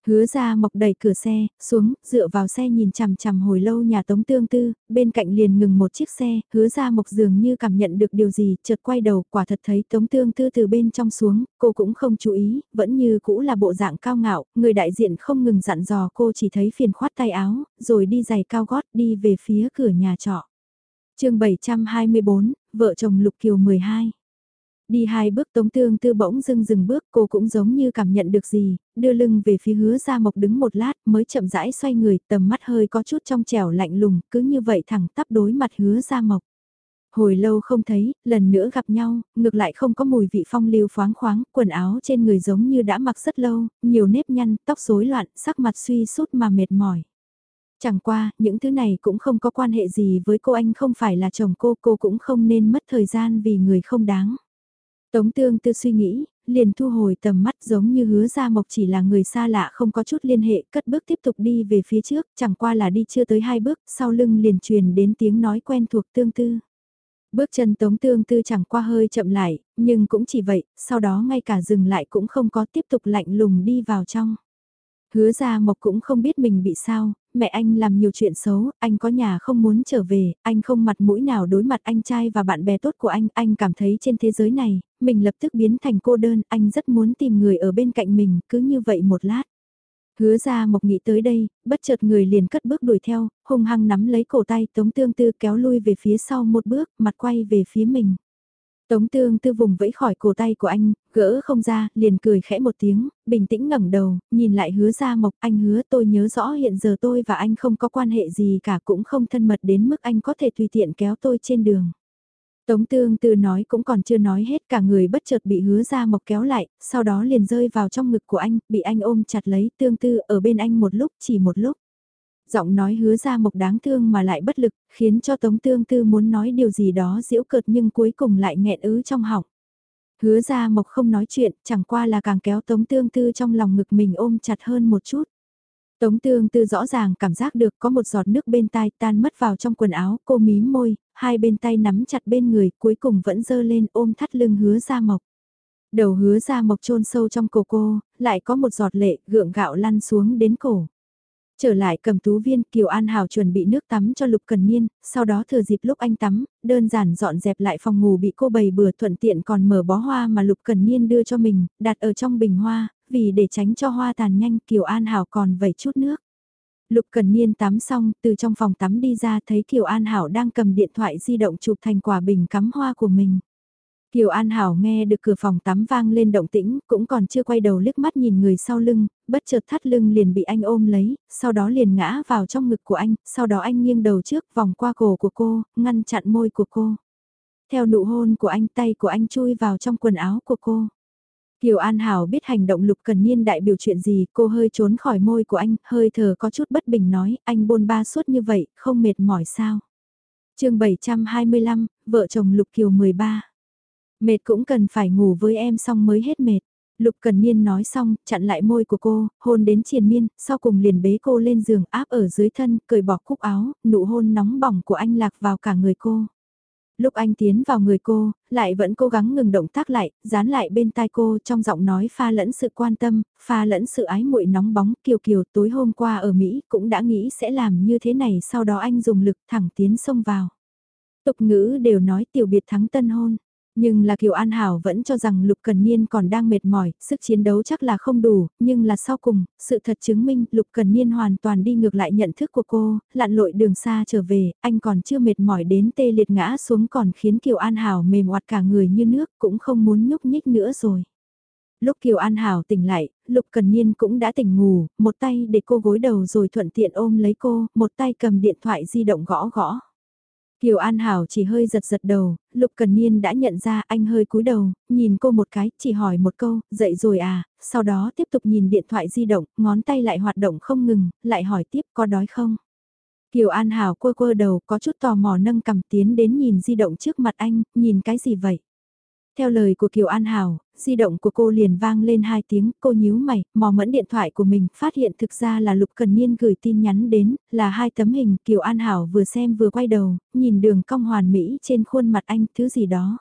Hứa ra mộc đẩy cửa xe, xuống, dựa vào xe nhìn chằm chằm hồi lâu nhà tống tương tư, bên cạnh liền ngừng một chiếc xe, hứa ra mộc dường như cảm nhận được điều gì, chợt quay đầu, quả thật thấy tống tương tư từ bên trong xuống, cô cũng không chú ý, vẫn như cũ là bộ dạng cao ngạo, người đại diện không ngừng dặn dò cô chỉ thấy phiền khoát tay áo, rồi đi giày cao gót đi về phía cửa nhà trọ. chương 724, vợ chồng Lục Kiều 12 Đi hai bước tống tương tư bỗng dưng dừng bước cô cũng giống như cảm nhận được gì, đưa lưng về phía hứa ra mộc đứng một lát mới chậm rãi xoay người tầm mắt hơi có chút trong trẻo lạnh lùng cứ như vậy thẳng tắp đối mặt hứa ra mộc. Hồi lâu không thấy, lần nữa gặp nhau, ngược lại không có mùi vị phong lưu khoáng khoáng, quần áo trên người giống như đã mặc rất lâu, nhiều nếp nhăn, tóc rối loạn, sắc mặt suy sút mà mệt mỏi. Chẳng qua, những thứ này cũng không có quan hệ gì với cô anh không phải là chồng cô, cô cũng không nên mất thời gian vì người không đáng. Tống tương tư suy nghĩ, liền thu hồi tầm mắt giống như hứa ra mộc chỉ là người xa lạ không có chút liên hệ, cất bước tiếp tục đi về phía trước, chẳng qua là đi chưa tới hai bước, sau lưng liền truyền đến tiếng nói quen thuộc tương tư. Bước chân tống tương tư chẳng qua hơi chậm lại, nhưng cũng chỉ vậy, sau đó ngay cả dừng lại cũng không có tiếp tục lạnh lùng đi vào trong. Hứa ra mộc cũng không biết mình bị sao, mẹ anh làm nhiều chuyện xấu, anh có nhà không muốn trở về, anh không mặt mũi nào đối mặt anh trai và bạn bè tốt của anh, anh cảm thấy trên thế giới này, mình lập tức biến thành cô đơn, anh rất muốn tìm người ở bên cạnh mình, cứ như vậy một lát. Hứa ra mộc nghĩ tới đây, bất chợt người liền cất bước đuổi theo, hung hăng nắm lấy cổ tay Tống Tương Tư kéo lui về phía sau một bước, mặt quay về phía mình. Tống Tương Tư vùng vẫy khỏi cổ tay của anh, gỡ không ra, liền cười khẽ một tiếng, bình tĩnh ngẩng đầu, nhìn lại hứa ra mộc, anh hứa tôi nhớ rõ hiện giờ tôi và anh không có quan hệ gì cả cũng không thân mật đến mức anh có thể tùy tiện kéo tôi trên đường. Tống tương tư nói cũng còn chưa nói hết cả người bất chợt bị hứa ra mộc kéo lại, sau đó liền rơi vào trong ngực của anh, bị anh ôm chặt lấy tương tư ở bên anh một lúc chỉ một lúc. Giọng nói hứa ra mộc đáng thương mà lại bất lực, khiến cho tống tương tư muốn nói điều gì đó diễu cợt nhưng cuối cùng lại nghẹn ứ trong họng. Hứa ra mộc không nói chuyện, chẳng qua là càng kéo tống tương tư trong lòng ngực mình ôm chặt hơn một chút. Tống tương tư rõ ràng cảm giác được có một giọt nước bên tai tan mất vào trong quần áo, cô mím môi, hai bên tay nắm chặt bên người, cuối cùng vẫn dơ lên ôm thắt lưng hứa ra mộc. Đầu hứa ra mộc chôn sâu trong cổ cô, lại có một giọt lệ gượng gạo lăn xuống đến cổ. Trở lại cầm tú viên, Kiều An Hảo chuẩn bị nước tắm cho Lục Cần Niên, sau đó thừa dịp lúc anh tắm, đơn giản dọn dẹp lại phòng ngủ bị cô bày bừa thuận tiện còn mở bó hoa mà Lục Cần Niên đưa cho mình, đặt ở trong bình hoa, vì để tránh cho hoa tàn nhanh Kiều An Hảo còn vẩy chút nước. Lục Cần Niên tắm xong, từ trong phòng tắm đi ra thấy Kiều An Hảo đang cầm điện thoại di động chụp thành quả bình cắm hoa của mình. Kiều An Hảo nghe được cửa phòng tắm vang lên động tĩnh, cũng còn chưa quay đầu liếc mắt nhìn người sau lưng, bất chợt thắt lưng liền bị anh ôm lấy, sau đó liền ngã vào trong ngực của anh, sau đó anh nghiêng đầu trước vòng qua cổ của cô, ngăn chặn môi của cô. Theo nụ hôn của anh tay của anh chui vào trong quần áo của cô. Kiều An Hảo biết hành động Lục Cần Niên đại biểu chuyện gì, cô hơi trốn khỏi môi của anh, hơi thở có chút bất bình nói, anh bôn ba suốt như vậy, không mệt mỏi sao. chương 725, vợ chồng Lục Kiều 13. Mệt cũng cần phải ngủ với em xong mới hết mệt. Lục Cần Niên nói xong, chặn lại môi của cô, hôn đến triền miên, sau cùng liền bế cô lên giường áp ở dưới thân, cởi bỏ cúc áo, nụ hôn nóng bỏng của anh lạc vào cả người cô. Lúc anh tiến vào người cô, lại vẫn cố gắng ngừng động tác lại, dán lại bên tai cô trong giọng nói pha lẫn sự quan tâm, pha lẫn sự ái muội nóng bóng kiều kiều tối hôm qua ở Mỹ cũng đã nghĩ sẽ làm như thế này sau đó anh dùng lực thẳng tiến xông vào. Tục ngữ đều nói tiểu biệt thắng tân hôn. Nhưng là Kiều An Hảo vẫn cho rằng Lục Cần Niên còn đang mệt mỏi, sức chiến đấu chắc là không đủ, nhưng là sau cùng, sự thật chứng minh Lục Cần Niên hoàn toàn đi ngược lại nhận thức của cô, lặn lội đường xa trở về, anh còn chưa mệt mỏi đến tê liệt ngã xuống còn khiến Kiều An Hảo mềm oặt cả người như nước cũng không muốn nhúc nhích nữa rồi. Lúc Kiều An Hảo tỉnh lại, Lục Cần Niên cũng đã tỉnh ngủ, một tay để cô gối đầu rồi thuận tiện ôm lấy cô, một tay cầm điện thoại di động gõ gõ. Kiều An Hảo chỉ hơi giật giật đầu, Lục Cần Niên đã nhận ra anh hơi cúi đầu, nhìn cô một cái, chỉ hỏi một câu, dậy rồi à, sau đó tiếp tục nhìn điện thoại di động, ngón tay lại hoạt động không ngừng, lại hỏi tiếp có đói không. Kiều An Hảo quơ quơ đầu có chút tò mò nâng cầm tiến đến nhìn di động trước mặt anh, nhìn cái gì vậy? Theo lời của Kiều An Hảo, di động của cô liền vang lên hai tiếng, cô nhíu mày, mò mẫn điện thoại của mình, phát hiện thực ra là Lục Cần Niên gửi tin nhắn đến, là hai tấm hình, Kiều An Hảo vừa xem vừa quay đầu, nhìn đường cong hoàn mỹ trên khuôn mặt anh, thứ gì đó.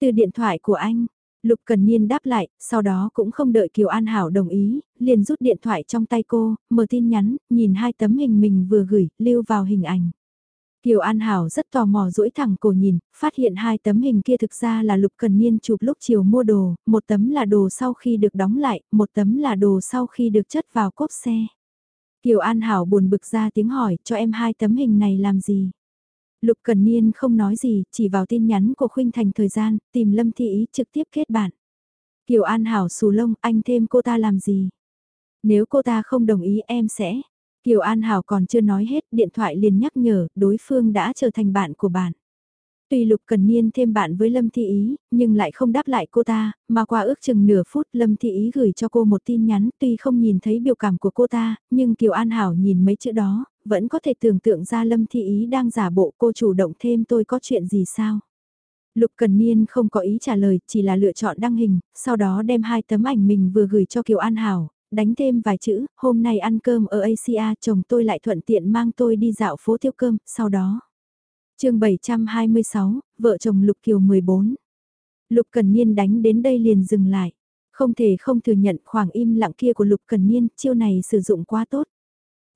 Từ điện thoại của anh, Lục Cần Niên đáp lại, sau đó cũng không đợi Kiều An Hảo đồng ý, liền rút điện thoại trong tay cô, mở tin nhắn, nhìn hai tấm hình mình vừa gửi, lưu vào hình ảnh. Kiều An Hảo rất tò mò duỗi thẳng cổ nhìn, phát hiện hai tấm hình kia thực ra là Lục Cần Niên chụp lúc chiều mua đồ, một tấm là đồ sau khi được đóng lại, một tấm là đồ sau khi được chất vào cốp xe. Kiều An Hảo buồn bực ra tiếng hỏi cho em hai tấm hình này làm gì. Lục Cần Niên không nói gì, chỉ vào tin nhắn của Khuynh Thành thời gian, tìm Lâm Thị Ý trực tiếp kết bạn. Kiều An Hảo xù lông, anh thêm cô ta làm gì? Nếu cô ta không đồng ý em sẽ, Kiều An Hảo còn chưa nói hết, điện thoại liền nhắc nhở, đối phương đã trở thành bạn của bạn. Tuy Lục Cần Niên thêm bạn với Lâm Thị Ý, nhưng lại không đáp lại cô ta, mà qua ước chừng nửa phút Lâm Thị Ý gửi cho cô một tin nhắn tuy không nhìn thấy biểu cảm của cô ta, nhưng Kiều An Hảo nhìn mấy chữ đó, vẫn có thể tưởng tượng ra Lâm Thị Ý đang giả bộ cô chủ động thêm tôi có chuyện gì sao. Lục Cần Niên không có ý trả lời, chỉ là lựa chọn đăng hình, sau đó đem hai tấm ảnh mình vừa gửi cho Kiều An Hảo, đánh thêm vài chữ, hôm nay ăn cơm ở Asia, chồng tôi lại thuận tiện mang tôi đi dạo phố tiêu cơm, sau đó. chương 726, vợ chồng Lục Kiều 14. Lục Cần Niên đánh đến đây liền dừng lại. Không thể không thừa nhận khoảng im lặng kia của Lục Cần Niên, chiêu này sử dụng quá tốt.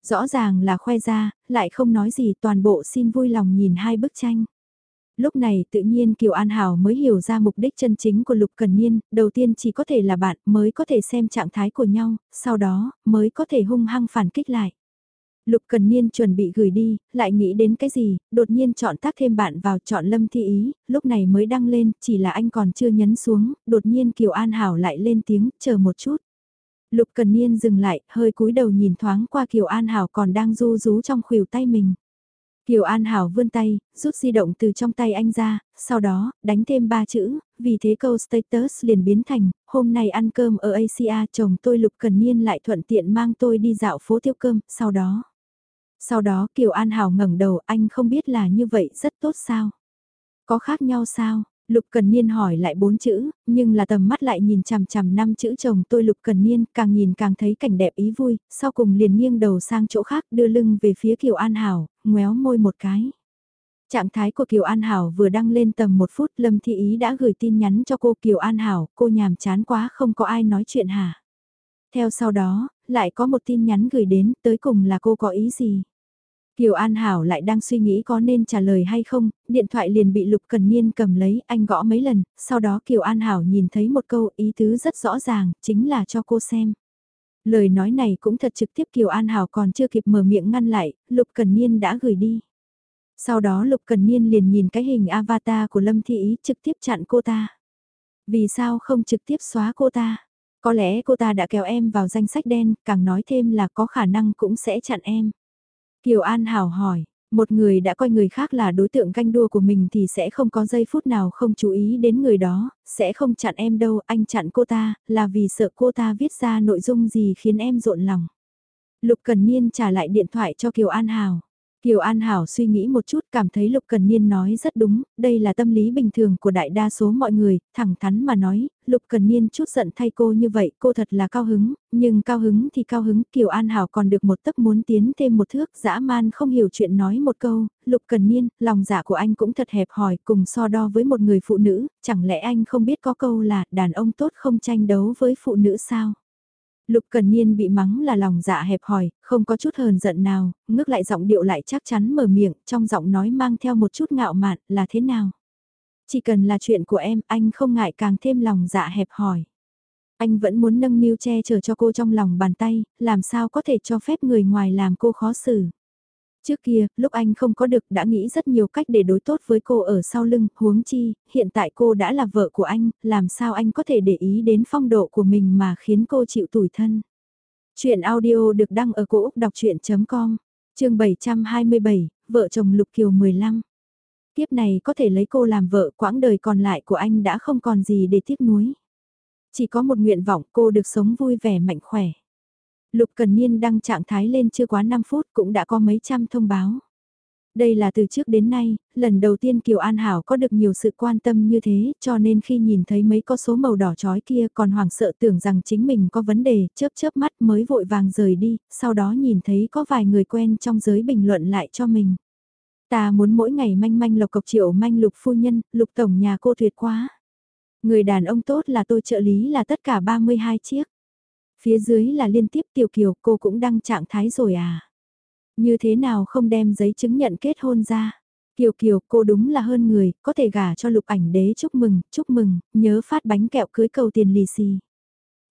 Rõ ràng là khoe ra, lại không nói gì toàn bộ xin vui lòng nhìn hai bức tranh. Lúc này tự nhiên Kiều An Hảo mới hiểu ra mục đích chân chính của Lục Cần Niên, đầu tiên chỉ có thể là bạn mới có thể xem trạng thái của nhau, sau đó mới có thể hung hăng phản kích lại. Lục Cần Niên chuẩn bị gửi đi, lại nghĩ đến cái gì, đột nhiên chọn tác thêm bạn vào chọn Lâm Thi Ý, lúc này mới đăng lên, chỉ là anh còn chưa nhấn xuống, đột nhiên Kiều An Hảo lại lên tiếng, chờ một chút. Lục Cần Niên dừng lại, hơi cúi đầu nhìn thoáng qua Kiều An Hảo còn đang du rú trong khuỷu tay mình. Kiều An Hảo vươn tay, rút di động từ trong tay anh ra, sau đó, đánh thêm ba chữ, vì thế câu status liền biến thành, hôm nay ăn cơm ở Asia chồng tôi Lục Cần Niên lại thuận tiện mang tôi đi dạo phố tiêu cơm, sau đó. Sau đó Kiều An Hảo ngẩng đầu, anh không biết là như vậy rất tốt sao? Có khác nhau sao? Lục Cần Niên hỏi lại bốn chữ, nhưng là tầm mắt lại nhìn chằm chằm năm chữ chồng tôi Lục Cần Niên, càng nhìn càng thấy cảnh đẹp ý vui, sau cùng liền nghiêng đầu sang chỗ khác đưa lưng về phía Kiều An Hảo, ngoéo môi một cái. Trạng thái của Kiều An Hảo vừa đăng lên tầm một phút Lâm Thị Ý đã gửi tin nhắn cho cô Kiều An Hảo, cô nhàm chán quá không có ai nói chuyện hả? Theo sau đó, lại có một tin nhắn gửi đến, tới cùng là cô có ý gì? Kiều An Hảo lại đang suy nghĩ có nên trả lời hay không, điện thoại liền bị Lục Cần Niên cầm lấy, anh gõ mấy lần, sau đó Kiều An Hảo nhìn thấy một câu ý tứ rất rõ ràng, chính là cho cô xem. Lời nói này cũng thật trực tiếp Kiều An Hảo còn chưa kịp mở miệng ngăn lại, Lục Cần Niên đã gửi đi. Sau đó Lục Cần Niên liền nhìn cái hình avatar của Lâm Thị Ý trực tiếp chặn cô ta. Vì sao không trực tiếp xóa cô ta? Có lẽ cô ta đã kéo em vào danh sách đen, càng nói thêm là có khả năng cũng sẽ chặn em. Kiều An Hảo hỏi, một người đã coi người khác là đối tượng canh đua của mình thì sẽ không có giây phút nào không chú ý đến người đó, sẽ không chặn em đâu, anh chặn cô ta, là vì sợ cô ta viết ra nội dung gì khiến em rộn lòng. Lục Cần Niên trả lại điện thoại cho Kiều An Hảo. Kiều An Hảo suy nghĩ một chút cảm thấy Lục Cần Niên nói rất đúng, đây là tâm lý bình thường của đại đa số mọi người, thẳng thắn mà nói, Lục Cần Niên chút giận thay cô như vậy, cô thật là cao hứng, nhưng cao hứng thì cao hứng, Kiều An Hảo còn được một tấc muốn tiến thêm một thước, dã man không hiểu chuyện nói một câu, Lục Cần Niên, lòng dạ của anh cũng thật hẹp hòi, cùng so đo với một người phụ nữ, chẳng lẽ anh không biết có câu là đàn ông tốt không tranh đấu với phụ nữ sao? Lục Cần Niên bị mắng là lòng dạ hẹp hòi, không có chút hờn giận nào, ngước lại giọng điệu lại chắc chắn mở miệng, trong giọng nói mang theo một chút ngạo mạn, là thế nào? Chỉ cần là chuyện của em, anh không ngại càng thêm lòng dạ hẹp hòi. Anh vẫn muốn nâng niu che chở cho cô trong lòng bàn tay, làm sao có thể cho phép người ngoài làm cô khó xử. Trước kia, lúc anh không có được đã nghĩ rất nhiều cách để đối tốt với cô ở sau lưng, huống chi, hiện tại cô đã là vợ của anh, làm sao anh có thể để ý đến phong độ của mình mà khiến cô chịu tủi thân. Chuyện audio được đăng ở cổ Úc đọc chuyện.com, trường 727, vợ chồng Lục Kiều 15. Tiếp này có thể lấy cô làm vợ quãng đời còn lại của anh đã không còn gì để tiếc nuối. Chỉ có một nguyện vọng cô được sống vui vẻ mạnh khỏe. Lục Cần Niên đăng trạng thái lên chưa quá 5 phút cũng đã có mấy trăm thông báo. Đây là từ trước đến nay, lần đầu tiên Kiều An Hảo có được nhiều sự quan tâm như thế, cho nên khi nhìn thấy mấy con số màu đỏ chói kia còn hoảng sợ tưởng rằng chính mình có vấn đề, chớp chớp mắt mới vội vàng rời đi, sau đó nhìn thấy có vài người quen trong giới bình luận lại cho mình. Ta muốn mỗi ngày manh manh lộc cộc triệu manh lục phu nhân, lục tổng nhà cô tuyệt quá. Người đàn ông tốt là tôi trợ lý là tất cả 32 chiếc. Phía dưới là liên tiếp tiểu kiều cô cũng đăng trạng thái rồi à. Như thế nào không đem giấy chứng nhận kết hôn ra. Kiều Kiều, cô đúng là hơn người, có thể gả cho lục ảnh đế chúc mừng, chúc mừng, nhớ phát bánh kẹo cưới cầu tiền lì xì.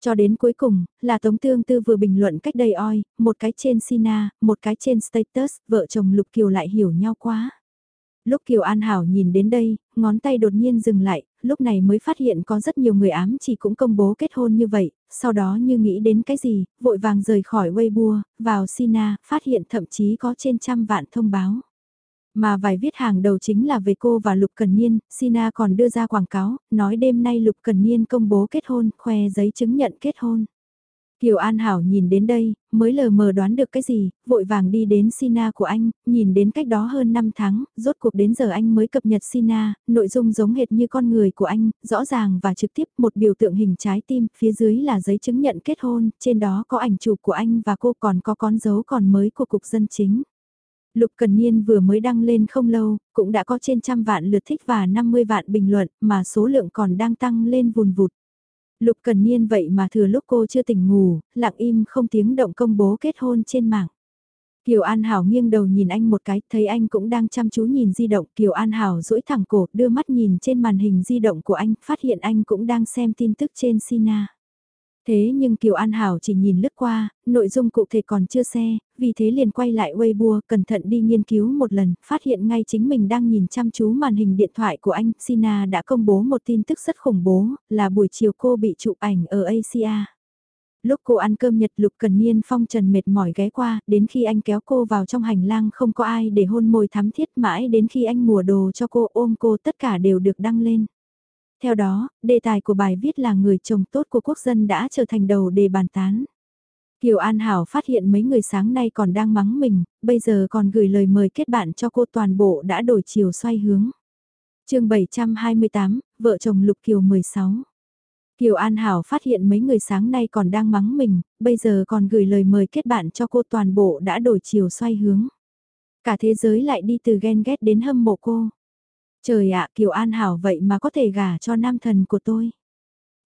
Cho đến cuối cùng, là Tống Tương Tư vừa bình luận cách đây oi, một cái trên Sina, một cái trên status, vợ chồng Lục Kiều lại hiểu nhau quá. Lúc Kiều An Hảo nhìn đến đây, ngón tay đột nhiên dừng lại, lúc này mới phát hiện có rất nhiều người ám chỉ cũng công bố kết hôn như vậy, sau đó như nghĩ đến cái gì, vội vàng rời khỏi Weibo, vào Sina, phát hiện thậm chí có trên trăm vạn thông báo. Mà vài viết hàng đầu chính là về cô và Lục Cần Niên, Sina còn đưa ra quảng cáo, nói đêm nay Lục Cần Niên công bố kết hôn, khoe giấy chứng nhận kết hôn. Kiều An Hảo nhìn đến đây, mới lờ mờ đoán được cái gì, vội vàng đi đến Sina của anh, nhìn đến cách đó hơn 5 tháng, rốt cuộc đến giờ anh mới cập nhật Sina, nội dung giống hệt như con người của anh, rõ ràng và trực tiếp một biểu tượng hình trái tim, phía dưới là giấy chứng nhận kết hôn, trên đó có ảnh chụp của anh và cô còn có con dấu còn mới của cục dân chính. Lục Cần Niên vừa mới đăng lên không lâu, cũng đã có trên trăm vạn lượt thích và 50 vạn bình luận, mà số lượng còn đang tăng lên vùn vụt. Lục Cần Niên vậy mà thừa lúc cô chưa tỉnh ngủ, lặng im không tiếng động công bố kết hôn trên mạng. Kiều An Hảo nghiêng đầu nhìn anh một cái, thấy anh cũng đang chăm chú nhìn di động. Kiều An Hảo duỗi thẳng cổ, đưa mắt nhìn trên màn hình di động của anh, phát hiện anh cũng đang xem tin tức trên Sina. Thế nhưng Kiều An Hảo chỉ nhìn lướt qua, nội dung cụ thể còn chưa xe, vì thế liền quay lại Weibo cẩn thận đi nghiên cứu một lần, phát hiện ngay chính mình đang nhìn chăm chú màn hình điện thoại của anh. Sina đã công bố một tin tức rất khủng bố, là buổi chiều cô bị chụp ảnh ở Asia. Lúc cô ăn cơm nhật lục cần niên phong trần mệt mỏi ghé qua, đến khi anh kéo cô vào trong hành lang không có ai để hôn môi thắm thiết mãi đến khi anh mùa đồ cho cô ôm cô tất cả đều được đăng lên. Theo đó, đề tài của bài viết là người chồng tốt của quốc dân đã trở thành đầu đề bàn tán. Kiều An Hảo phát hiện mấy người sáng nay còn đang mắng mình, bây giờ còn gửi lời mời kết bạn cho cô toàn bộ đã đổi chiều xoay hướng. chương 728, vợ chồng Lục Kiều 16. Kiều An Hảo phát hiện mấy người sáng nay còn đang mắng mình, bây giờ còn gửi lời mời kết bạn cho cô toàn bộ đã đổi chiều xoay hướng. Cả thế giới lại đi từ ghen ghét đến hâm mộ cô. Trời ạ, Kiều An Hảo vậy mà có thể gả cho nam thần của tôi.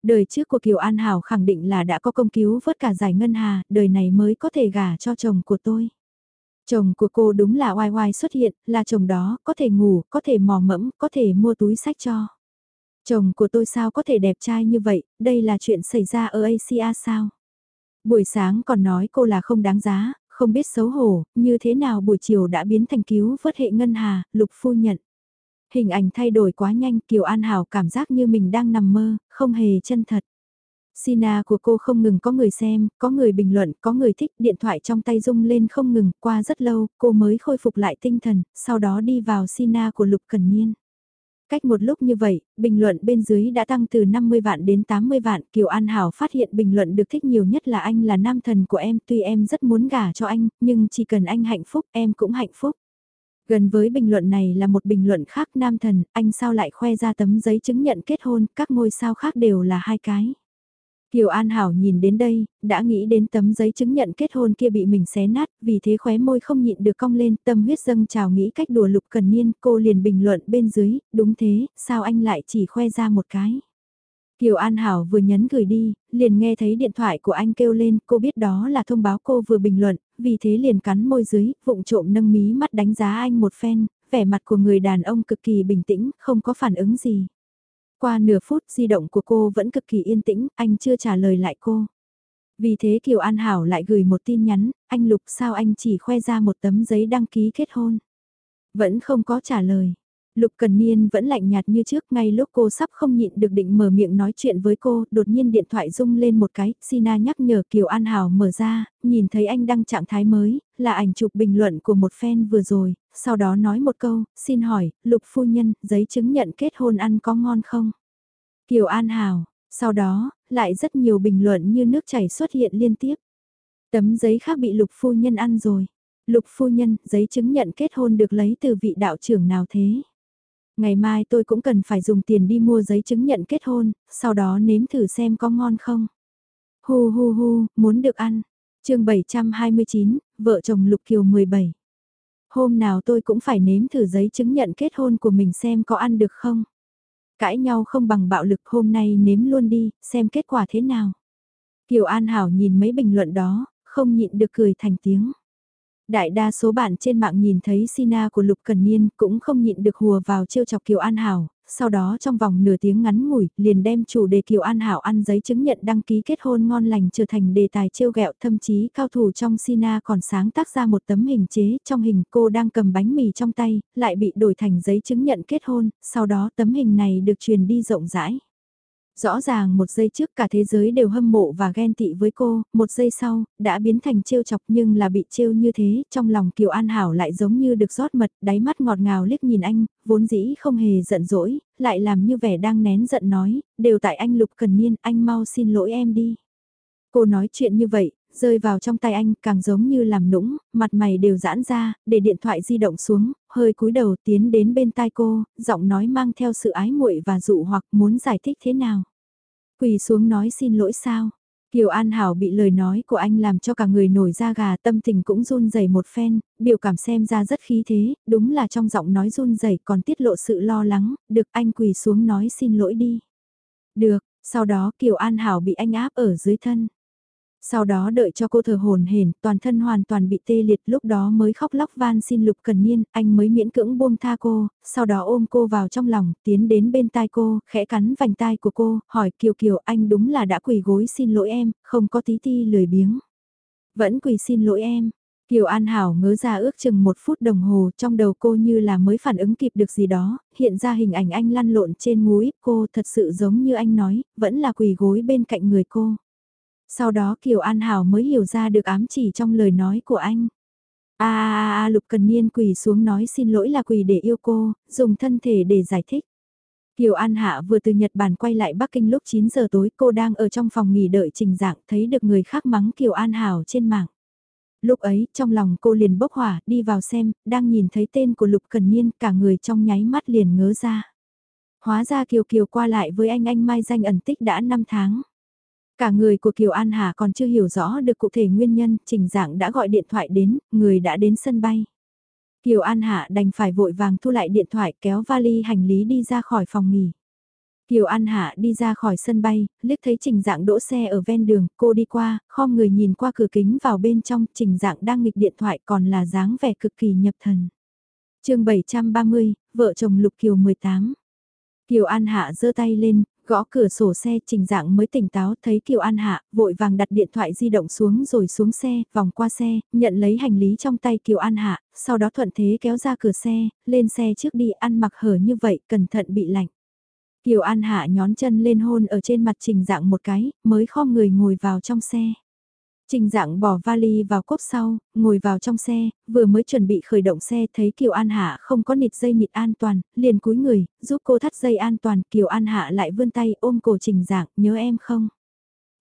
Đời trước của Kiều An Hảo khẳng định là đã có công cứu vớt cả giải ngân hà, đời này mới có thể gả cho chồng của tôi. Chồng của cô đúng là oai oai xuất hiện, là chồng đó, có thể ngủ, có thể mò mẫm, có thể mua túi sách cho. Chồng của tôi sao có thể đẹp trai như vậy, đây là chuyện xảy ra ở Asia sao? Buổi sáng còn nói cô là không đáng giá, không biết xấu hổ, như thế nào buổi chiều đã biến thành cứu vớt hệ ngân hà, lục phu nhận. Hình ảnh thay đổi quá nhanh, Kiều An Hảo cảm giác như mình đang nằm mơ, không hề chân thật. Sina của cô không ngừng có người xem, có người bình luận, có người thích, điện thoại trong tay rung lên không ngừng, qua rất lâu, cô mới khôi phục lại tinh thần, sau đó đi vào Sina của Lục Cần Niên. Cách một lúc như vậy, bình luận bên dưới đã tăng từ 50 vạn đến 80 vạn, Kiều An Hảo phát hiện bình luận được thích nhiều nhất là anh là nam thần của em, tuy em rất muốn gả cho anh, nhưng chỉ cần anh hạnh phúc, em cũng hạnh phúc. Gần với bình luận này là một bình luận khác nam thần, anh sao lại khoe ra tấm giấy chứng nhận kết hôn, các ngôi sao khác đều là hai cái. Kiều An Hảo nhìn đến đây, đã nghĩ đến tấm giấy chứng nhận kết hôn kia bị mình xé nát, vì thế khóe môi không nhịn được cong lên, tâm huyết dâng trào nghĩ cách đùa lục cần niên, cô liền bình luận bên dưới, đúng thế, sao anh lại chỉ khoe ra một cái. Kiều An Hảo vừa nhấn gửi đi, liền nghe thấy điện thoại của anh kêu lên, cô biết đó là thông báo cô vừa bình luận, vì thế liền cắn môi dưới, vụng trộm nâng mí mắt đánh giá anh một phen, vẻ mặt của người đàn ông cực kỳ bình tĩnh, không có phản ứng gì. Qua nửa phút di động của cô vẫn cực kỳ yên tĩnh, anh chưa trả lời lại cô. Vì thế Kiều An Hảo lại gửi một tin nhắn, anh Lục sao anh chỉ khoe ra một tấm giấy đăng ký kết hôn. Vẫn không có trả lời. Lục Cần Niên vẫn lạnh nhạt như trước ngay lúc cô sắp không nhịn được định mở miệng nói chuyện với cô, đột nhiên điện thoại rung lên một cái, Sina nhắc nhở Kiều An Hảo mở ra, nhìn thấy anh đăng trạng thái mới, là ảnh chụp bình luận của một fan vừa rồi, sau đó nói một câu, xin hỏi, Lục Phu Nhân, giấy chứng nhận kết hôn ăn có ngon không? Kiều An Hảo, sau đó, lại rất nhiều bình luận như nước chảy xuất hiện liên tiếp. Tấm giấy khác bị Lục Phu Nhân ăn rồi. Lục Phu Nhân, giấy chứng nhận kết hôn được lấy từ vị đạo trưởng nào thế? Ngày mai tôi cũng cần phải dùng tiền đi mua giấy chứng nhận kết hôn, sau đó nếm thử xem có ngon không. Hu hu hu, muốn được ăn. chương 729, vợ chồng Lục Kiều 17. Hôm nào tôi cũng phải nếm thử giấy chứng nhận kết hôn của mình xem có ăn được không. Cãi nhau không bằng bạo lực hôm nay nếm luôn đi, xem kết quả thế nào. Kiều An Hảo nhìn mấy bình luận đó, không nhịn được cười thành tiếng. Đại đa số bạn trên mạng nhìn thấy Sina của Lục Cần Niên cũng không nhịn được hùa vào trêu chọc Kiều An Hảo, sau đó trong vòng nửa tiếng ngắn ngủi liền đem chủ đề Kiều An Hảo ăn giấy chứng nhận đăng ký kết hôn ngon lành trở thành đề tài trêu ghẹo thậm chí cao thủ trong Sina còn sáng tác ra một tấm hình chế trong hình cô đang cầm bánh mì trong tay, lại bị đổi thành giấy chứng nhận kết hôn, sau đó tấm hình này được truyền đi rộng rãi. Rõ ràng một giây trước cả thế giới đều hâm mộ và ghen tị với cô, một giây sau, đã biến thành trêu chọc nhưng là bị trêu như thế, trong lòng Kiều An Hảo lại giống như được rót mật, đáy mắt ngọt ngào liếc nhìn anh, vốn dĩ không hề giận dỗi, lại làm như vẻ đang nén giận nói, đều tại anh Lục Cần Niên, anh mau xin lỗi em đi. Cô nói chuyện như vậy, rơi vào trong tay anh càng giống như làm nũng, mặt mày đều giãn ra, để điện thoại di động xuống, hơi cúi đầu tiến đến bên tai cô, giọng nói mang theo sự ái muội và dụ hoặc muốn giải thích thế nào. Quỳ xuống nói xin lỗi sao. Kiều An Hảo bị lời nói của anh làm cho cả người nổi da gà tâm tình cũng run rẩy một phen, biểu cảm xem ra rất khí thế, đúng là trong giọng nói run rẩy còn tiết lộ sự lo lắng, được anh quỳ xuống nói xin lỗi đi. Được, sau đó Kiều An Hảo bị anh áp ở dưới thân. Sau đó đợi cho cô thở hồn hển, toàn thân hoàn toàn bị tê liệt lúc đó mới khóc lóc van xin Lục Cần Niên, anh mới miễn cưỡng buông tha cô, sau đó ôm cô vào trong lòng, tiến đến bên tai cô, khẽ cắn vành tai của cô, hỏi Kiều Kiều anh đúng là đã quỳ gối xin lỗi em, không có tí ti lười biếng. Vẫn quỳ xin lỗi em. Kiều An Hảo ngớ ra ước chừng một phút đồng hồ trong đầu cô như là mới phản ứng kịp được gì đó, hiện ra hình ảnh anh lăn lộn trên ngúi cô thật sự giống như anh nói, vẫn là quỳ gối bên cạnh người cô. Sau đó Kiều An Hảo mới hiểu ra được ám chỉ trong lời nói của anh. A a a Lục Cần Niên quỳ xuống nói xin lỗi là quỳ để yêu cô, dùng thân thể để giải thích. Kiều An Hạ vừa từ Nhật Bản quay lại Bắc Kinh lúc 9 giờ tối cô đang ở trong phòng nghỉ đợi trình dạng thấy được người khác mắng Kiều An Hảo trên mạng. Lúc ấy, trong lòng cô liền bốc hỏa, đi vào xem, đang nhìn thấy tên của Lục Cần Niên, cả người trong nháy mắt liền ngớ ra. Hóa ra Kiều Kiều qua lại với anh anh Mai danh ẩn tích đã 5 tháng. Cả người của Kiều An Hà còn chưa hiểu rõ được cụ thể nguyên nhân, trình dạng đã gọi điện thoại đến, người đã đến sân bay. Kiều An Hạ đành phải vội vàng thu lại điện thoại kéo vali hành lý đi ra khỏi phòng nghỉ. Kiều An Hạ đi ra khỏi sân bay, liếc thấy trình dạng đỗ xe ở ven đường, cô đi qua, khom người nhìn qua cửa kính vào bên trong, trình dạng đang nghịch điện thoại còn là dáng vẻ cực kỳ nhập thần. chương 730, vợ chồng Lục Kiều 18. Kiều An Hạ giơ tay lên, Gõ cửa sổ xe trình dạng mới tỉnh táo thấy Kiều An Hạ, vội vàng đặt điện thoại di động xuống rồi xuống xe, vòng qua xe, nhận lấy hành lý trong tay Kiều An Hạ, sau đó thuận thế kéo ra cửa xe, lên xe trước đi ăn mặc hở như vậy, cẩn thận bị lạnh. Kiều An Hạ nhón chân lên hôn ở trên mặt trình dạng một cái, mới khom người ngồi vào trong xe. Trình dạng bỏ vali vào cốp sau, ngồi vào trong xe, vừa mới chuẩn bị khởi động xe thấy Kiều An Hạ không có nịt dây nịt an toàn, liền cúi người, giúp cô thắt dây an toàn, Kiều An Hạ lại vươn tay ôm cổ trình dạng, nhớ em không?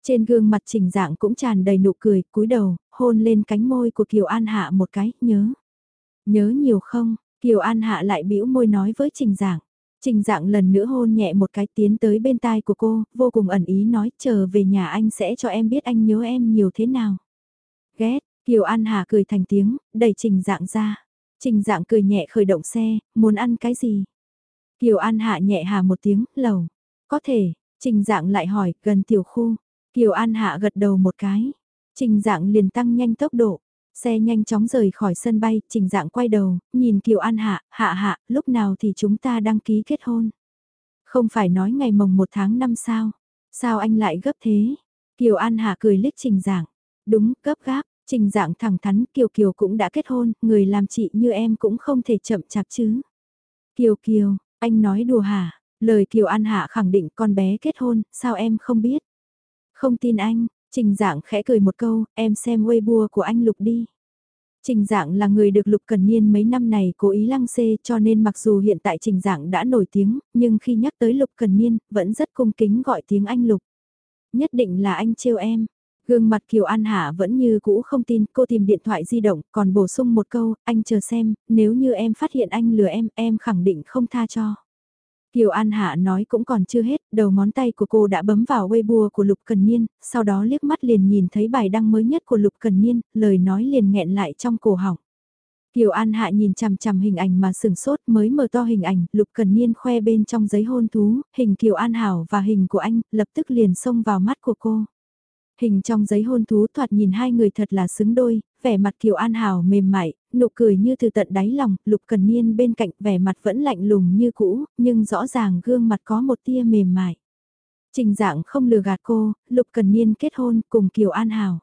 Trên gương mặt trình dạng cũng tràn đầy nụ cười, cúi đầu, hôn lên cánh môi của Kiều An Hạ một cái, nhớ. Nhớ nhiều không? Kiều An Hạ lại bĩu môi nói với trình dạng. Trình dạng lần nữa hôn nhẹ một cái tiến tới bên tai của cô, vô cùng ẩn ý nói chờ về nhà anh sẽ cho em biết anh nhớ em nhiều thế nào. Ghét, Kiều An Hà cười thành tiếng, đẩy trình dạng ra. Trình dạng cười nhẹ khởi động xe, muốn ăn cái gì? Kiều An Hạ nhẹ hà một tiếng, lầu. Có thể, trình dạng lại hỏi, gần tiểu khu. Kiều An Hạ gật đầu một cái. Trình dạng liền tăng nhanh tốc độ. Xe nhanh chóng rời khỏi sân bay, trình dạng quay đầu, nhìn Kiều An Hạ, hạ hạ, lúc nào thì chúng ta đăng ký kết hôn. Không phải nói ngày mồng một tháng năm sao, sao anh lại gấp thế? Kiều An Hạ cười liếc trình dạng, đúng, gấp gáp, trình dạng thẳng thắn Kiều Kiều cũng đã kết hôn, người làm chị như em cũng không thể chậm chạp chứ. Kiều Kiều, anh nói đùa hả? Lời Kiều An Hạ khẳng định con bé kết hôn, sao em không biết? Không tin anh, Trình dạng khẽ cười một câu, em xem Weibo của anh Lục đi. Trình dạng là người được Lục Cần Niên mấy năm này cố ý lăng xê cho nên mặc dù hiện tại trình dạng đã nổi tiếng, nhưng khi nhắc tới Lục Cần Niên, vẫn rất cung kính gọi tiếng anh Lục. Nhất định là anh trêu em. Gương mặt Kiều An Hạ vẫn như cũ không tin, cô tìm điện thoại di động, còn bổ sung một câu, anh chờ xem, nếu như em phát hiện anh lừa em, em khẳng định không tha cho. Kiều An Hạ nói cũng còn chưa hết, đầu ngón tay của cô đã bấm vào Weibo của Lục Cần Niên, sau đó liếc mắt liền nhìn thấy bài đăng mới nhất của Lục Cần Niên, lời nói liền nghẹn lại trong cổ họng. Kiều An Hạ nhìn chằm chằm hình ảnh mà sừng sốt mới mở to hình ảnh, Lục Cần Niên khoe bên trong giấy hôn thú, hình Kiều An Hảo và hình của anh, lập tức liền xông vào mắt của cô. Hình trong giấy hôn thú thoạt nhìn hai người thật là xứng đôi, vẻ mặt Kiều An Hảo mềm mại, nụ cười như từ tận đáy lòng, Lục Cần Niên bên cạnh vẻ mặt vẫn lạnh lùng như cũ, nhưng rõ ràng gương mặt có một tia mềm mại. Trình dạng không lừa gạt cô, Lục Cần Niên kết hôn cùng Kiều An Hảo.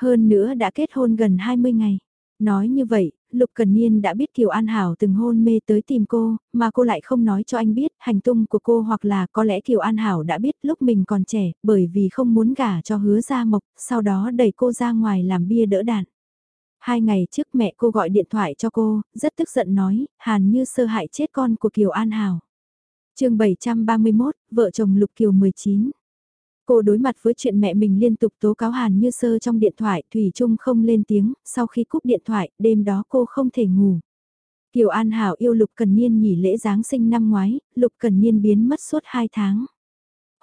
Hơn nữa đã kết hôn gần 20 ngày. Nói như vậy, Lục Cần Niên đã biết Kiều An Hảo từng hôn mê tới tìm cô, mà cô lại không nói cho anh biết hành tung của cô hoặc là có lẽ Kiều An Hảo đã biết lúc mình còn trẻ bởi vì không muốn gả cho hứa gia mộc, sau đó đẩy cô ra ngoài làm bia đỡ đạn. Hai ngày trước mẹ cô gọi điện thoại cho cô, rất tức giận nói, Hàn như sơ hại chết con của Kiều An Hảo. chương 731, vợ chồng Lục Kiều 19. Cô đối mặt với chuyện mẹ mình liên tục tố cáo Hàn Như Sơ trong điện thoại, Thủy Trung không lên tiếng, sau khi cúp điện thoại, đêm đó cô không thể ngủ. Kiều An Hảo yêu Lục Cần Niên nghỉ lễ Giáng sinh năm ngoái, Lục Cần Niên biến mất suốt 2 tháng.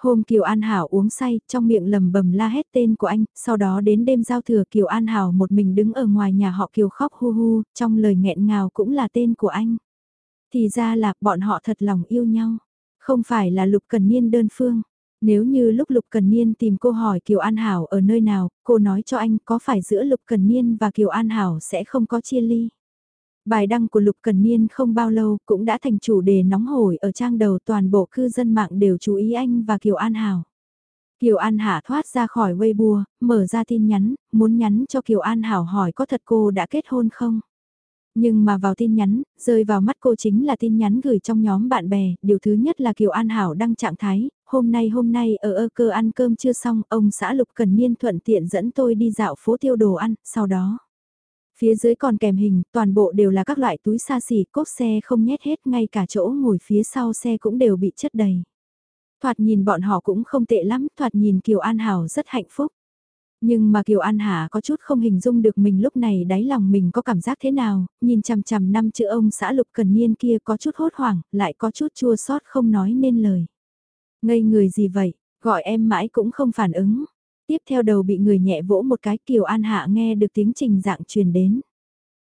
Hôm Kiều An Hảo uống say, trong miệng lầm bầm la hét tên của anh, sau đó đến đêm giao thừa Kiều An Hảo một mình đứng ở ngoài nhà họ Kiều khóc hu hu, trong lời nghẹn ngào cũng là tên của anh. Thì ra là bọn họ thật lòng yêu nhau, không phải là Lục Cần Niên đơn phương. Nếu như lúc Lục Cần Niên tìm cô hỏi Kiều An Hảo ở nơi nào, cô nói cho anh có phải giữa Lục Cần Niên và Kiều An Hảo sẽ không có chia ly. Bài đăng của Lục Cần Niên không bao lâu cũng đã thành chủ đề nóng hổi ở trang đầu toàn bộ cư dân mạng đều chú ý anh và Kiều An Hảo. Kiều An Hạ thoát ra khỏi Weibo, mở ra tin nhắn, muốn nhắn cho Kiều An Hảo hỏi có thật cô đã kết hôn không? Nhưng mà vào tin nhắn, rơi vào mắt cô chính là tin nhắn gửi trong nhóm bạn bè, điều thứ nhất là Kiều An Hảo đăng trạng thái, hôm nay hôm nay ở ơ cơ ăn cơm chưa xong, ông xã Lục Cần Niên thuận tiện dẫn tôi đi dạo phố tiêu đồ ăn, sau đó. Phía dưới còn kèm hình, toàn bộ đều là các loại túi xa xỉ, cốp xe không nhét hết, ngay cả chỗ ngồi phía sau xe cũng đều bị chất đầy. Thoạt nhìn bọn họ cũng không tệ lắm, thoạt nhìn Kiều An Hảo rất hạnh phúc. Nhưng mà Kiều An Hà có chút không hình dung được mình lúc này đáy lòng mình có cảm giác thế nào, nhìn chằm chằm năm chữ ông xã Lục Cần Niên kia có chút hốt hoảng, lại có chút chua xót không nói nên lời. Ngây người gì vậy, gọi em mãi cũng không phản ứng. Tiếp theo đầu bị người nhẹ vỗ một cái Kiều An Hạ nghe được tiếng trình dạng truyền đến.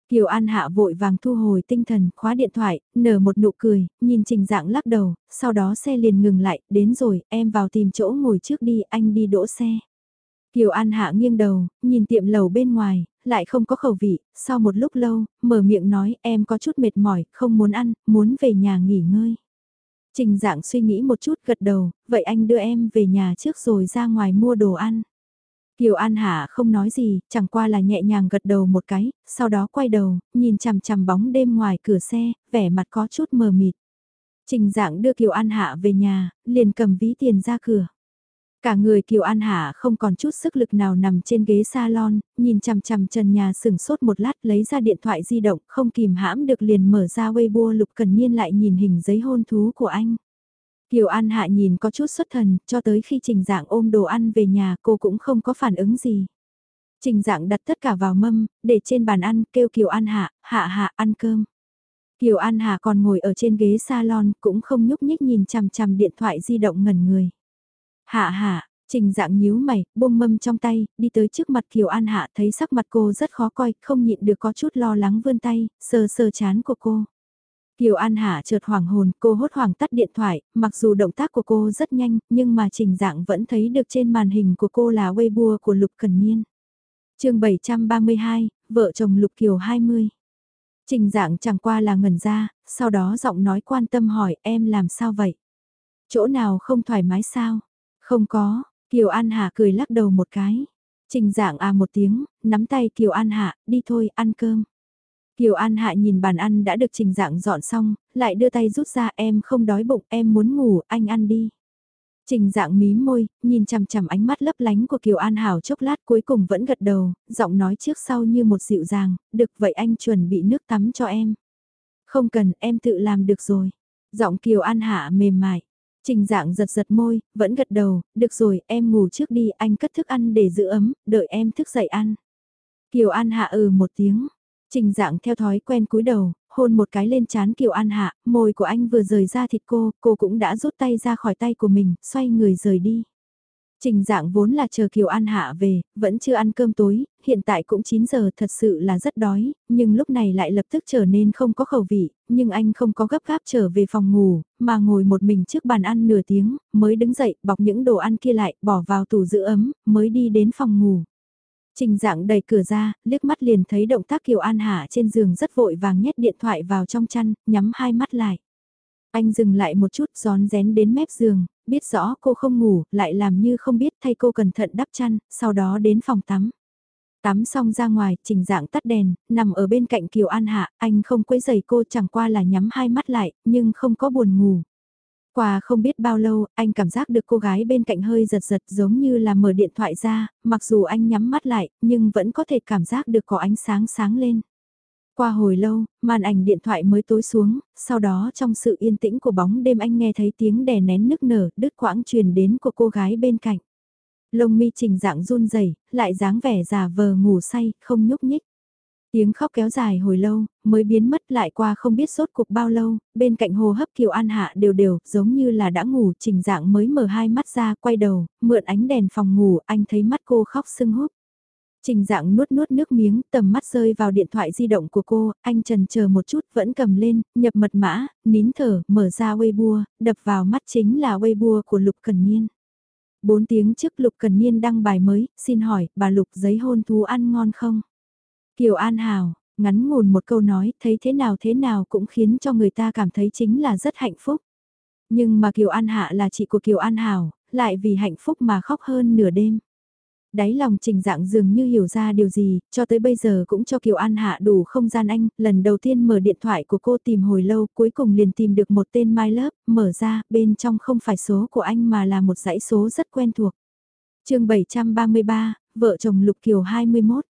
Kiều An Hạ vội vàng thu hồi tinh thần, khóa điện thoại, nở một nụ cười, nhìn trình dạng lắc đầu, sau đó xe liền ngừng lại, đến rồi, em vào tìm chỗ ngồi trước đi, anh đi đỗ xe. Kiều An Hạ nghiêng đầu, nhìn tiệm lầu bên ngoài, lại không có khẩu vị, sau một lúc lâu, mở miệng nói em có chút mệt mỏi, không muốn ăn, muốn về nhà nghỉ ngơi. Trình dạng suy nghĩ một chút gật đầu, vậy anh đưa em về nhà trước rồi ra ngoài mua đồ ăn. Kiều An Hạ không nói gì, chẳng qua là nhẹ nhàng gật đầu một cái, sau đó quay đầu, nhìn chằm chằm bóng đêm ngoài cửa xe, vẻ mặt có chút mờ mịt. Trình dạng đưa Kiều An Hạ về nhà, liền cầm ví tiền ra cửa. Cả người Kiều An Hạ không còn chút sức lực nào nằm trên ghế salon, nhìn chằm chằm trần nhà sừng sốt một lát lấy ra điện thoại di động không kìm hãm được liền mở ra Weibo lục cần niên lại nhìn hình giấy hôn thú của anh. Kiều An Hạ nhìn có chút xuất thần, cho tới khi trình dạng ôm đồ ăn về nhà cô cũng không có phản ứng gì. Trình dạng đặt tất cả vào mâm, để trên bàn ăn, kêu Kiều An Hạ, Hạ Hạ ăn cơm. Kiều An Hạ còn ngồi ở trên ghế salon, cũng không nhúc nhích nhìn chằm chằm điện thoại di động ngẩn người. Hạ hạ, trình dạng nhíu mày, buông mâm trong tay, đi tới trước mặt Kiều An Hạ thấy sắc mặt cô rất khó coi, không nhịn được có chút lo lắng vươn tay, sờ sờ chán của cô. Kiều An Hạ chợt hoảng hồn, cô hốt hoảng tắt điện thoại, mặc dù động tác của cô rất nhanh, nhưng mà trình dạng vẫn thấy được trên màn hình của cô là Weibo của Lục Cần Niên. chương 732, vợ chồng Lục Kiều 20. Trình dạng chẳng qua là ngẩn ra, sau đó giọng nói quan tâm hỏi em làm sao vậy? Chỗ nào không thoải mái sao? Không có, Kiều An Hạ cười lắc đầu một cái. Trình dạng à một tiếng, nắm tay Kiều An Hạ, đi thôi, ăn cơm. Kiều An Hạ nhìn bàn ăn đã được trình dạng dọn xong, lại đưa tay rút ra em không đói bụng, em muốn ngủ, anh ăn đi. Trình dạng mí môi, nhìn chằm chằm ánh mắt lấp lánh của Kiều An Hảo chốc lát cuối cùng vẫn gật đầu, giọng nói trước sau như một dịu dàng, được vậy anh chuẩn bị nước tắm cho em. Không cần, em tự làm được rồi. Giọng Kiều An Hạ mềm mại. Trình dạng giật giật môi, vẫn gật đầu, được rồi, em ngủ trước đi, anh cất thức ăn để giữ ấm, đợi em thức dậy ăn. Kiều An Hạ ừ một tiếng. Trình dạng theo thói quen cúi đầu, hôn một cái lên chán Kiều An Hạ, môi của anh vừa rời ra thịt cô, cô cũng đã rút tay ra khỏi tay của mình, xoay người rời đi. Trình dạng vốn là chờ Kiều An Hạ về, vẫn chưa ăn cơm tối, hiện tại cũng 9 giờ thật sự là rất đói, nhưng lúc này lại lập tức trở nên không có khẩu vị, nhưng anh không có gấp gáp trở về phòng ngủ, mà ngồi một mình trước bàn ăn nửa tiếng, mới đứng dậy bọc những đồ ăn kia lại, bỏ vào tủ giữ ấm, mới đi đến phòng ngủ. Trình dạng đẩy cửa ra, liếc mắt liền thấy động tác Kiều An Hạ trên giường rất vội vàng nhét điện thoại vào trong chăn, nhắm hai mắt lại. Anh dừng lại một chút gión rén đến mép giường, biết rõ cô không ngủ, lại làm như không biết thay cô cẩn thận đắp chăn, sau đó đến phòng tắm. Tắm xong ra ngoài, trình dạng tắt đèn, nằm ở bên cạnh Kiều An Hạ, anh không quấy giày cô chẳng qua là nhắm hai mắt lại, nhưng không có buồn ngủ. Qua không biết bao lâu, anh cảm giác được cô gái bên cạnh hơi giật giật giống như là mở điện thoại ra, mặc dù anh nhắm mắt lại, nhưng vẫn có thể cảm giác được có ánh sáng sáng lên. Qua hồi lâu, màn ảnh điện thoại mới tối xuống, sau đó trong sự yên tĩnh của bóng đêm anh nghe thấy tiếng đè nén nức nở, đứt quãng truyền đến của cô gái bên cạnh. Lông mi trình dạng run rẩy lại dáng vẻ già vờ ngủ say, không nhúc nhích. Tiếng khóc kéo dài hồi lâu, mới biến mất lại qua không biết sốt cuộc bao lâu, bên cạnh hồ hấp Kiều An Hạ đều đều, giống như là đã ngủ, trình dạng mới mở hai mắt ra, quay đầu, mượn ánh đèn phòng ngủ, anh thấy mắt cô khóc sưng húp. Trình dạng nuốt nuốt nước miếng, tầm mắt rơi vào điện thoại di động của cô, anh trần chờ một chút vẫn cầm lên, nhập mật mã, nín thở, mở ra Weibo, đập vào mắt chính là Weibo của Lục Cần Niên. Bốn tiếng trước Lục Cần Niên đăng bài mới, xin hỏi, bà Lục giấy hôn thú ăn ngon không? Kiều An Hảo, ngắn ngủn một câu nói, thấy thế nào thế nào cũng khiến cho người ta cảm thấy chính là rất hạnh phúc. Nhưng mà Kiều An Hạ là chị của Kiều An Hảo, lại vì hạnh phúc mà khóc hơn nửa đêm. Đáy lòng trình dạng dường như hiểu ra điều gì, cho tới bây giờ cũng cho Kiều An Hạ đủ không gian anh, lần đầu tiên mở điện thoại của cô tìm hồi lâu cuối cùng liền tìm được một tên My Love, mở ra, bên trong không phải số của anh mà là một dãy số rất quen thuộc. chương 733, vợ chồng Lục Kiều 21.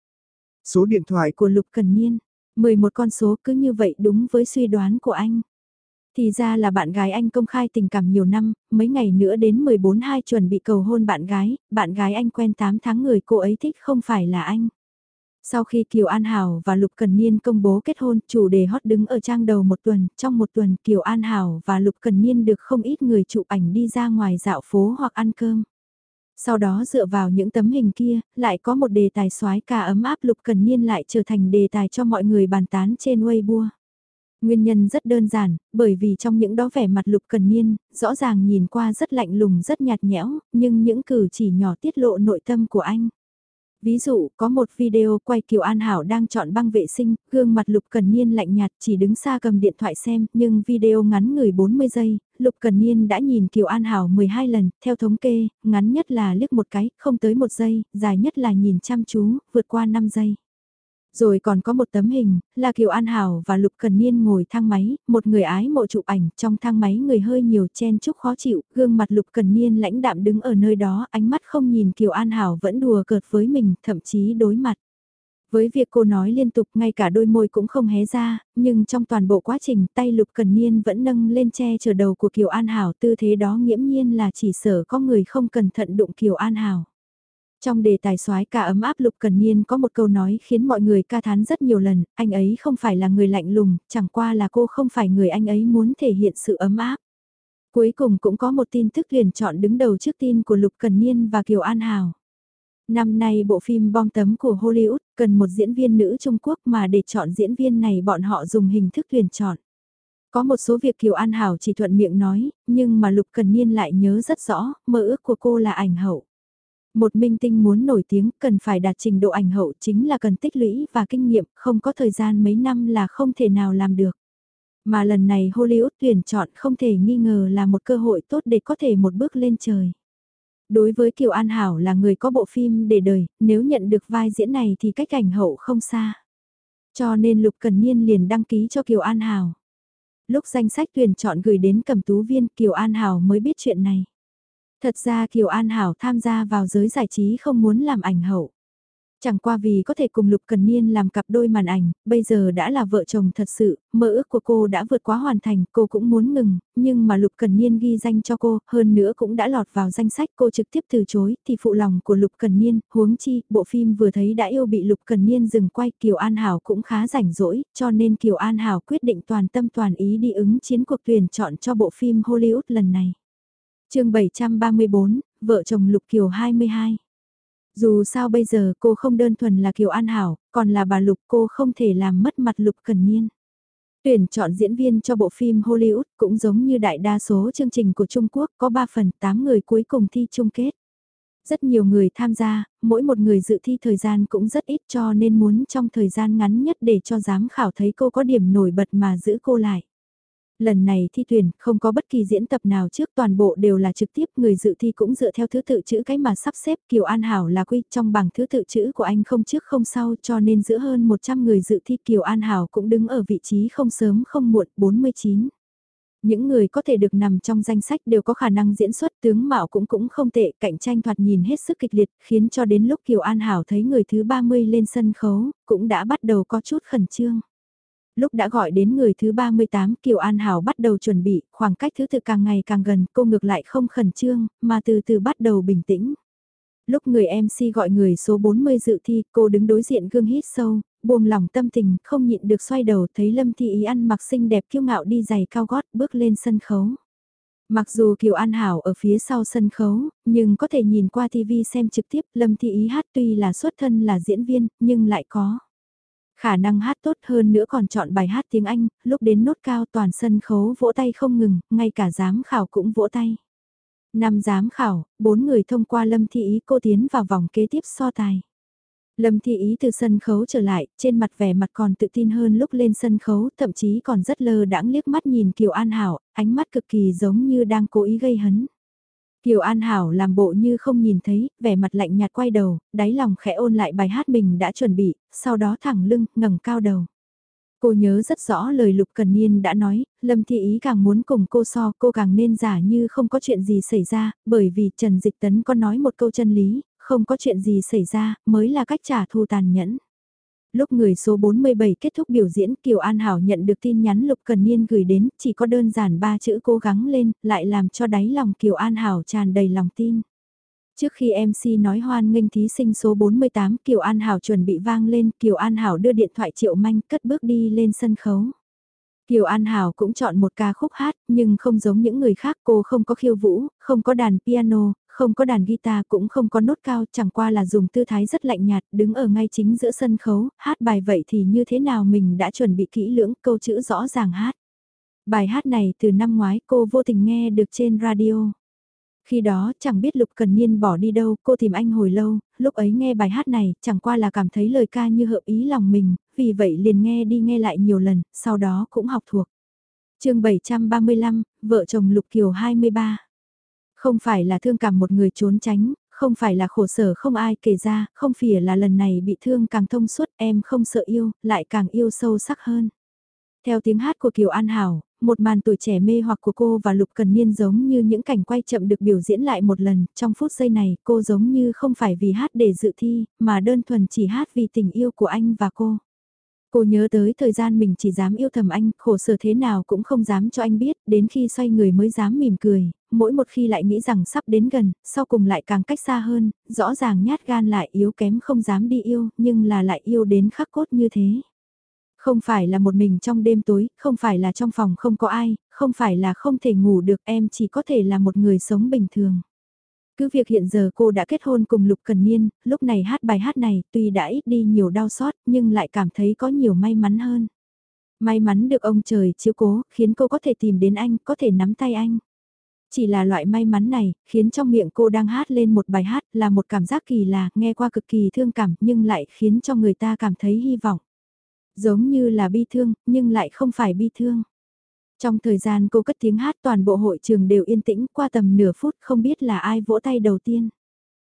Số điện thoại của Lục Cần Niên, 11 con số cứ như vậy đúng với suy đoán của anh. Thì ra là bạn gái anh công khai tình cảm nhiều năm, mấy ngày nữa đến 14 hai chuẩn bị cầu hôn bạn gái, bạn gái anh quen 8 tháng người cô ấy thích không phải là anh. Sau khi Kiều An Hảo và Lục Cần Niên công bố kết hôn, chủ đề hot đứng ở trang đầu một tuần, trong một tuần Kiều An Hảo và Lục Cần Niên được không ít người chụp ảnh đi ra ngoài dạo phố hoặc ăn cơm. Sau đó dựa vào những tấm hình kia, lại có một đề tài soái ca ấm áp Lục Cần Niên lại trở thành đề tài cho mọi người bàn tán trên Weibo. Nguyên nhân rất đơn giản, bởi vì trong những đó vẻ mặt lục cần niên, rõ ràng nhìn qua rất lạnh lùng rất nhạt nhẽo, nhưng những cử chỉ nhỏ tiết lộ nội tâm của anh. Ví dụ, có một video quay Kiều An Hảo đang chọn băng vệ sinh, gương mặt Lục Cần Niên lạnh nhạt chỉ đứng xa cầm điện thoại xem, nhưng video ngắn người 40 giây, Lục Cần Niên đã nhìn Kiều An Hảo 12 lần, theo thống kê, ngắn nhất là liếc một cái, không tới một giây, dài nhất là nhìn chăm chú, vượt qua 5 giây. Rồi còn có một tấm hình, là Kiều An Hảo và Lục Cần Niên ngồi thang máy, một người ái mộ chụp ảnh, trong thang máy người hơi nhiều chen chúc khó chịu, gương mặt Lục Cần Niên lãnh đạm đứng ở nơi đó, ánh mắt không nhìn Kiều An Hảo vẫn đùa cợt với mình, thậm chí đối mặt. Với việc cô nói liên tục ngay cả đôi môi cũng không hé ra, nhưng trong toàn bộ quá trình tay Lục Cần Niên vẫn nâng lên che chở đầu của Kiều An Hảo tư thế đó nghiễm nhiên là chỉ sở có người không cẩn thận đụng Kiều An Hảo. Trong đề tài soái ca ấm áp Lục Cần Niên có một câu nói khiến mọi người ca thán rất nhiều lần, anh ấy không phải là người lạnh lùng, chẳng qua là cô không phải người anh ấy muốn thể hiện sự ấm áp. Cuối cùng cũng có một tin tức liền chọn đứng đầu trước tin của Lục Cần Niên và Kiều An hào Năm nay bộ phim bom tấm của Hollywood cần một diễn viên nữ Trung Quốc mà để chọn diễn viên này bọn họ dùng hình thức tuyển chọn. Có một số việc Kiều An Hảo chỉ thuận miệng nói, nhưng mà Lục Cần Niên lại nhớ rất rõ, mơ ước của cô là ảnh hậu. Một minh tinh muốn nổi tiếng cần phải đạt trình độ ảnh hậu chính là cần tích lũy và kinh nghiệm, không có thời gian mấy năm là không thể nào làm được. Mà lần này Hollywood tuyển chọn không thể nghi ngờ là một cơ hội tốt để có thể một bước lên trời. Đối với Kiều An Hảo là người có bộ phim để đời, nếu nhận được vai diễn này thì cách ảnh hậu không xa. Cho nên Lục Cần Niên liền đăng ký cho Kiều An Hảo. Lúc danh sách tuyển chọn gửi đến cầm tú viên Kiều An Hảo mới biết chuyện này. Thật ra Kiều An Hảo tham gia vào giới giải trí không muốn làm ảnh hậu. Chẳng qua vì có thể cùng Lục Cần Niên làm cặp đôi màn ảnh, bây giờ đã là vợ chồng thật sự, mơ ước của cô đã vượt quá hoàn thành, cô cũng muốn ngừng, nhưng mà Lục Cần Niên ghi danh cho cô, hơn nữa cũng đã lọt vào danh sách cô trực tiếp từ chối, thì phụ lòng của Lục Cần Niên, huống chi, bộ phim vừa thấy đã yêu bị Lục Cần Niên dừng quay, Kiều An Hảo cũng khá rảnh rỗi, cho nên Kiều An Hảo quyết định toàn tâm toàn ý đi ứng chiến cuộc tuyển chọn cho bộ phim Hollywood lần này chương 734, vợ chồng Lục Kiều 22. Dù sao bây giờ cô không đơn thuần là Kiều An Hảo, còn là bà Lục cô không thể làm mất mặt Lục Cần Niên. Tuyển chọn diễn viên cho bộ phim Hollywood cũng giống như đại đa số chương trình của Trung Quốc có 3 phần 8 người cuối cùng thi chung kết. Rất nhiều người tham gia, mỗi một người dự thi thời gian cũng rất ít cho nên muốn trong thời gian ngắn nhất để cho giám khảo thấy cô có điểm nổi bật mà giữ cô lại. Lần này thi tuyển không có bất kỳ diễn tập nào trước toàn bộ đều là trực tiếp người dự thi cũng dựa theo thứ tự chữ cái mà sắp xếp Kiều An Hảo là quy trong bảng thứ tự chữ của anh không trước không sau cho nên giữa hơn 100 người dự thi Kiều An Hảo cũng đứng ở vị trí không sớm không muộn 49. Những người có thể được nằm trong danh sách đều có khả năng diễn xuất tướng mạo cũng cũng không tệ, cạnh tranh thoạt nhìn hết sức kịch liệt, khiến cho đến lúc Kiều An Hảo thấy người thứ 30 lên sân khấu, cũng đã bắt đầu có chút khẩn trương lúc đã gọi đến người thứ 38 Kiều An Hảo bắt đầu chuẩn bị, khoảng cách thứ tự càng ngày càng gần, cô ngược lại không khẩn trương, mà từ từ bắt đầu bình tĩnh. Lúc người MC gọi người số 40 dự thi, cô đứng đối diện gương hít sâu, buông lòng tâm tình, không nhịn được xoay đầu thấy Lâm Thi Ý ăn mặc xinh đẹp kiêu ngạo đi giày cao gót bước lên sân khấu. Mặc dù Kiều An Hảo ở phía sau sân khấu, nhưng có thể nhìn qua TV xem trực tiếp Lâm Thi Ý hát tuy là xuất thân là diễn viên, nhưng lại có. Khả năng hát tốt hơn nữa còn chọn bài hát tiếng Anh, lúc đến nốt cao toàn sân khấu vỗ tay không ngừng, ngay cả giám khảo cũng vỗ tay. Năm giám khảo, bốn người thông qua Lâm Thị Ý cô tiến vào vòng kế tiếp so tài. Lâm Thị Ý từ sân khấu trở lại, trên mặt vẻ mặt còn tự tin hơn lúc lên sân khấu, thậm chí còn rất lơ đãng liếc mắt nhìn Kiều An Hảo, ánh mắt cực kỳ giống như đang cố ý gây hấn. Kiều An Hảo làm bộ như không nhìn thấy, vẻ mặt lạnh nhạt quay đầu, đáy lòng khẽ ôn lại bài hát mình đã chuẩn bị, sau đó thẳng lưng, ngẩng cao đầu. Cô nhớ rất rõ lời Lục Cần Niên đã nói, Lâm Thị Ý càng muốn cùng cô so cô càng nên giả như không có chuyện gì xảy ra, bởi vì Trần Dịch Tấn có nói một câu chân lý, không có chuyện gì xảy ra, mới là cách trả thù tàn nhẫn. Lúc người số 47 kết thúc biểu diễn Kiều An Hảo nhận được tin nhắn Lục Cần Niên gửi đến, chỉ có đơn giản ba chữ cố gắng lên, lại làm cho đáy lòng Kiều An Hảo tràn đầy lòng tin. Trước khi MC nói hoan nghênh thí sinh số 48 Kiều An Hảo chuẩn bị vang lên, Kiều An Hảo đưa điện thoại Triệu Manh cất bước đi lên sân khấu. Kiều An Hảo cũng chọn một ca khúc hát, nhưng không giống những người khác cô không có khiêu vũ, không có đàn piano, không có đàn guitar cũng không có nốt cao, chẳng qua là dùng tư thái rất lạnh nhạt, đứng ở ngay chính giữa sân khấu, hát bài vậy thì như thế nào mình đã chuẩn bị kỹ lưỡng, câu chữ rõ ràng hát. Bài hát này từ năm ngoái cô vô tình nghe được trên radio. Khi đó chẳng biết Lục Cần Niên bỏ đi đâu, cô tìm anh hồi lâu, lúc ấy nghe bài hát này, chẳng qua là cảm thấy lời ca như hợp ý lòng mình, vì vậy liền nghe đi nghe lại nhiều lần, sau đó cũng học thuộc. chương 735, vợ chồng Lục Kiều 23 không phải là thương cảm một người trốn tránh, không phải là khổ sở không ai kể ra, không phải là lần này bị thương càng thông suốt em không sợ yêu, lại càng yêu sâu sắc hơn. Theo tiếng hát của Kiều An Hảo, một màn tuổi trẻ mê hoặc của cô và Lục Cần Niên giống như những cảnh quay chậm được biểu diễn lại một lần, trong phút giây này cô giống như không phải vì hát để dự thi, mà đơn thuần chỉ hát vì tình yêu của anh và cô. Cô nhớ tới thời gian mình chỉ dám yêu thầm anh, khổ sở thế nào cũng không dám cho anh biết, đến khi xoay người mới dám mỉm cười, mỗi một khi lại nghĩ rằng sắp đến gần, sau cùng lại càng cách xa hơn, rõ ràng nhát gan lại yếu kém không dám đi yêu, nhưng là lại yêu đến khắc cốt như thế. Không phải là một mình trong đêm tối, không phải là trong phòng không có ai, không phải là không thể ngủ được em chỉ có thể là một người sống bình thường. Cứ việc hiện giờ cô đã kết hôn cùng Lục Cần Niên, lúc này hát bài hát này tuy đã ít đi nhiều đau xót nhưng lại cảm thấy có nhiều may mắn hơn. May mắn được ông trời chiếu cố, khiến cô có thể tìm đến anh, có thể nắm tay anh. Chỉ là loại may mắn này, khiến trong miệng cô đang hát lên một bài hát là một cảm giác kỳ lạ, nghe qua cực kỳ thương cảm nhưng lại khiến cho người ta cảm thấy hy vọng. Giống như là bi thương, nhưng lại không phải bi thương. Trong thời gian cô cất tiếng hát toàn bộ hội trường đều yên tĩnh qua tầm nửa phút không biết là ai vỗ tay đầu tiên.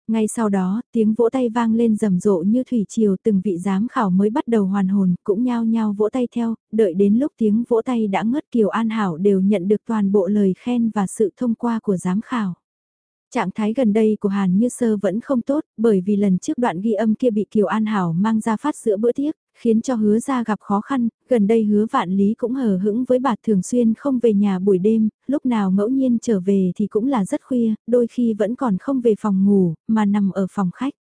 Ngay sau đó, tiếng vỗ tay vang lên rầm rộ như thủy triều từng vị giám khảo mới bắt đầu hoàn hồn, cũng nhao nhao vỗ tay theo, đợi đến lúc tiếng vỗ tay đã ngớt Kiều An Hảo đều nhận được toàn bộ lời khen và sự thông qua của giám khảo. Trạng thái gần đây của Hàn Như Sơ vẫn không tốt, bởi vì lần trước đoạn ghi âm kia bị Kiều An Hảo mang ra phát giữa bữa tiệc, khiến cho hứa ra gặp khó khăn, gần đây hứa vạn lý cũng hờ hững với bà thường xuyên không về nhà buổi đêm, lúc nào ngẫu nhiên trở về thì cũng là rất khuya, đôi khi vẫn còn không về phòng ngủ, mà nằm ở phòng khách.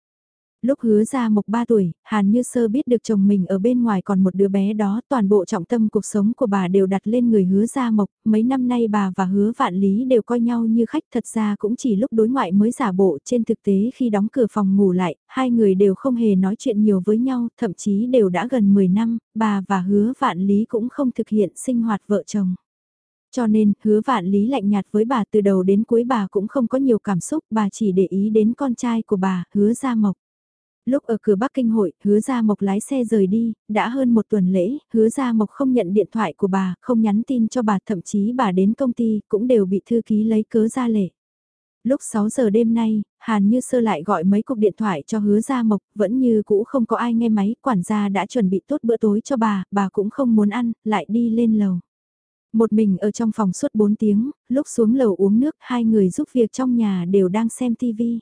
Lúc hứa ra mộc 3 tuổi, Hàn Như Sơ biết được chồng mình ở bên ngoài còn một đứa bé đó, toàn bộ trọng tâm cuộc sống của bà đều đặt lên người hứa ra mộc, mấy năm nay bà và hứa vạn lý đều coi nhau như khách thật ra cũng chỉ lúc đối ngoại mới giả bộ trên thực tế khi đóng cửa phòng ngủ lại, hai người đều không hề nói chuyện nhiều với nhau, thậm chí đều đã gần 10 năm, bà và hứa vạn lý cũng không thực hiện sinh hoạt vợ chồng. Cho nên, hứa vạn lý lạnh nhạt với bà từ đầu đến cuối bà cũng không có nhiều cảm xúc, bà chỉ để ý đến con trai của bà, hứa gia mộc. Lúc ở cửa Bắc Kinh hội, hứa ra Mộc lái xe rời đi, đã hơn một tuần lễ, hứa ra Mộc không nhận điện thoại của bà, không nhắn tin cho bà, thậm chí bà đến công ty cũng đều bị thư ký lấy cớ ra lệ. Lúc 6 giờ đêm nay, Hàn Như Sơ lại gọi mấy cuộc điện thoại cho hứa ra Mộc, vẫn như cũ không có ai nghe máy, quản gia đã chuẩn bị tốt bữa tối cho bà, bà cũng không muốn ăn, lại đi lên lầu. Một mình ở trong phòng suốt 4 tiếng, lúc xuống lầu uống nước, hai người giúp việc trong nhà đều đang xem tivi.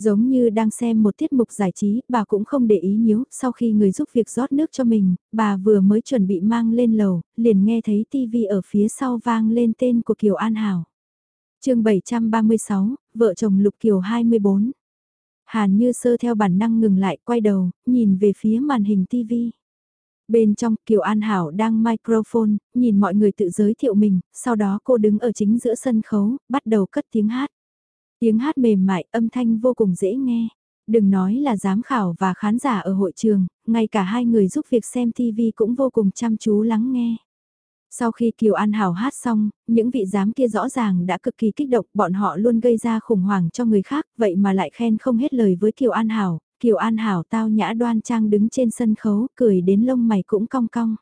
Giống như đang xem một tiết mục giải trí, bà cũng không để ý nhíu, sau khi người giúp việc rót nước cho mình, bà vừa mới chuẩn bị mang lên lầu, liền nghe thấy tivi ở phía sau vang lên tên của Kiều An Hảo. chương 736, vợ chồng Lục Kiều 24. Hàn như sơ theo bản năng ngừng lại, quay đầu, nhìn về phía màn hình tivi. Bên trong, Kiều An Hảo đang microphone, nhìn mọi người tự giới thiệu mình, sau đó cô đứng ở chính giữa sân khấu, bắt đầu cất tiếng hát. Tiếng hát mềm mại, âm thanh vô cùng dễ nghe. Đừng nói là giám khảo và khán giả ở hội trường, ngay cả hai người giúp việc xem TV cũng vô cùng chăm chú lắng nghe. Sau khi Kiều An Hảo hát xong, những vị giám kia rõ ràng đã cực kỳ kích động, bọn họ luôn gây ra khủng hoảng cho người khác, vậy mà lại khen không hết lời với Kiều An Hảo. Kiều An Hảo tao nhã đoan trang đứng trên sân khấu, cười đến lông mày cũng cong cong.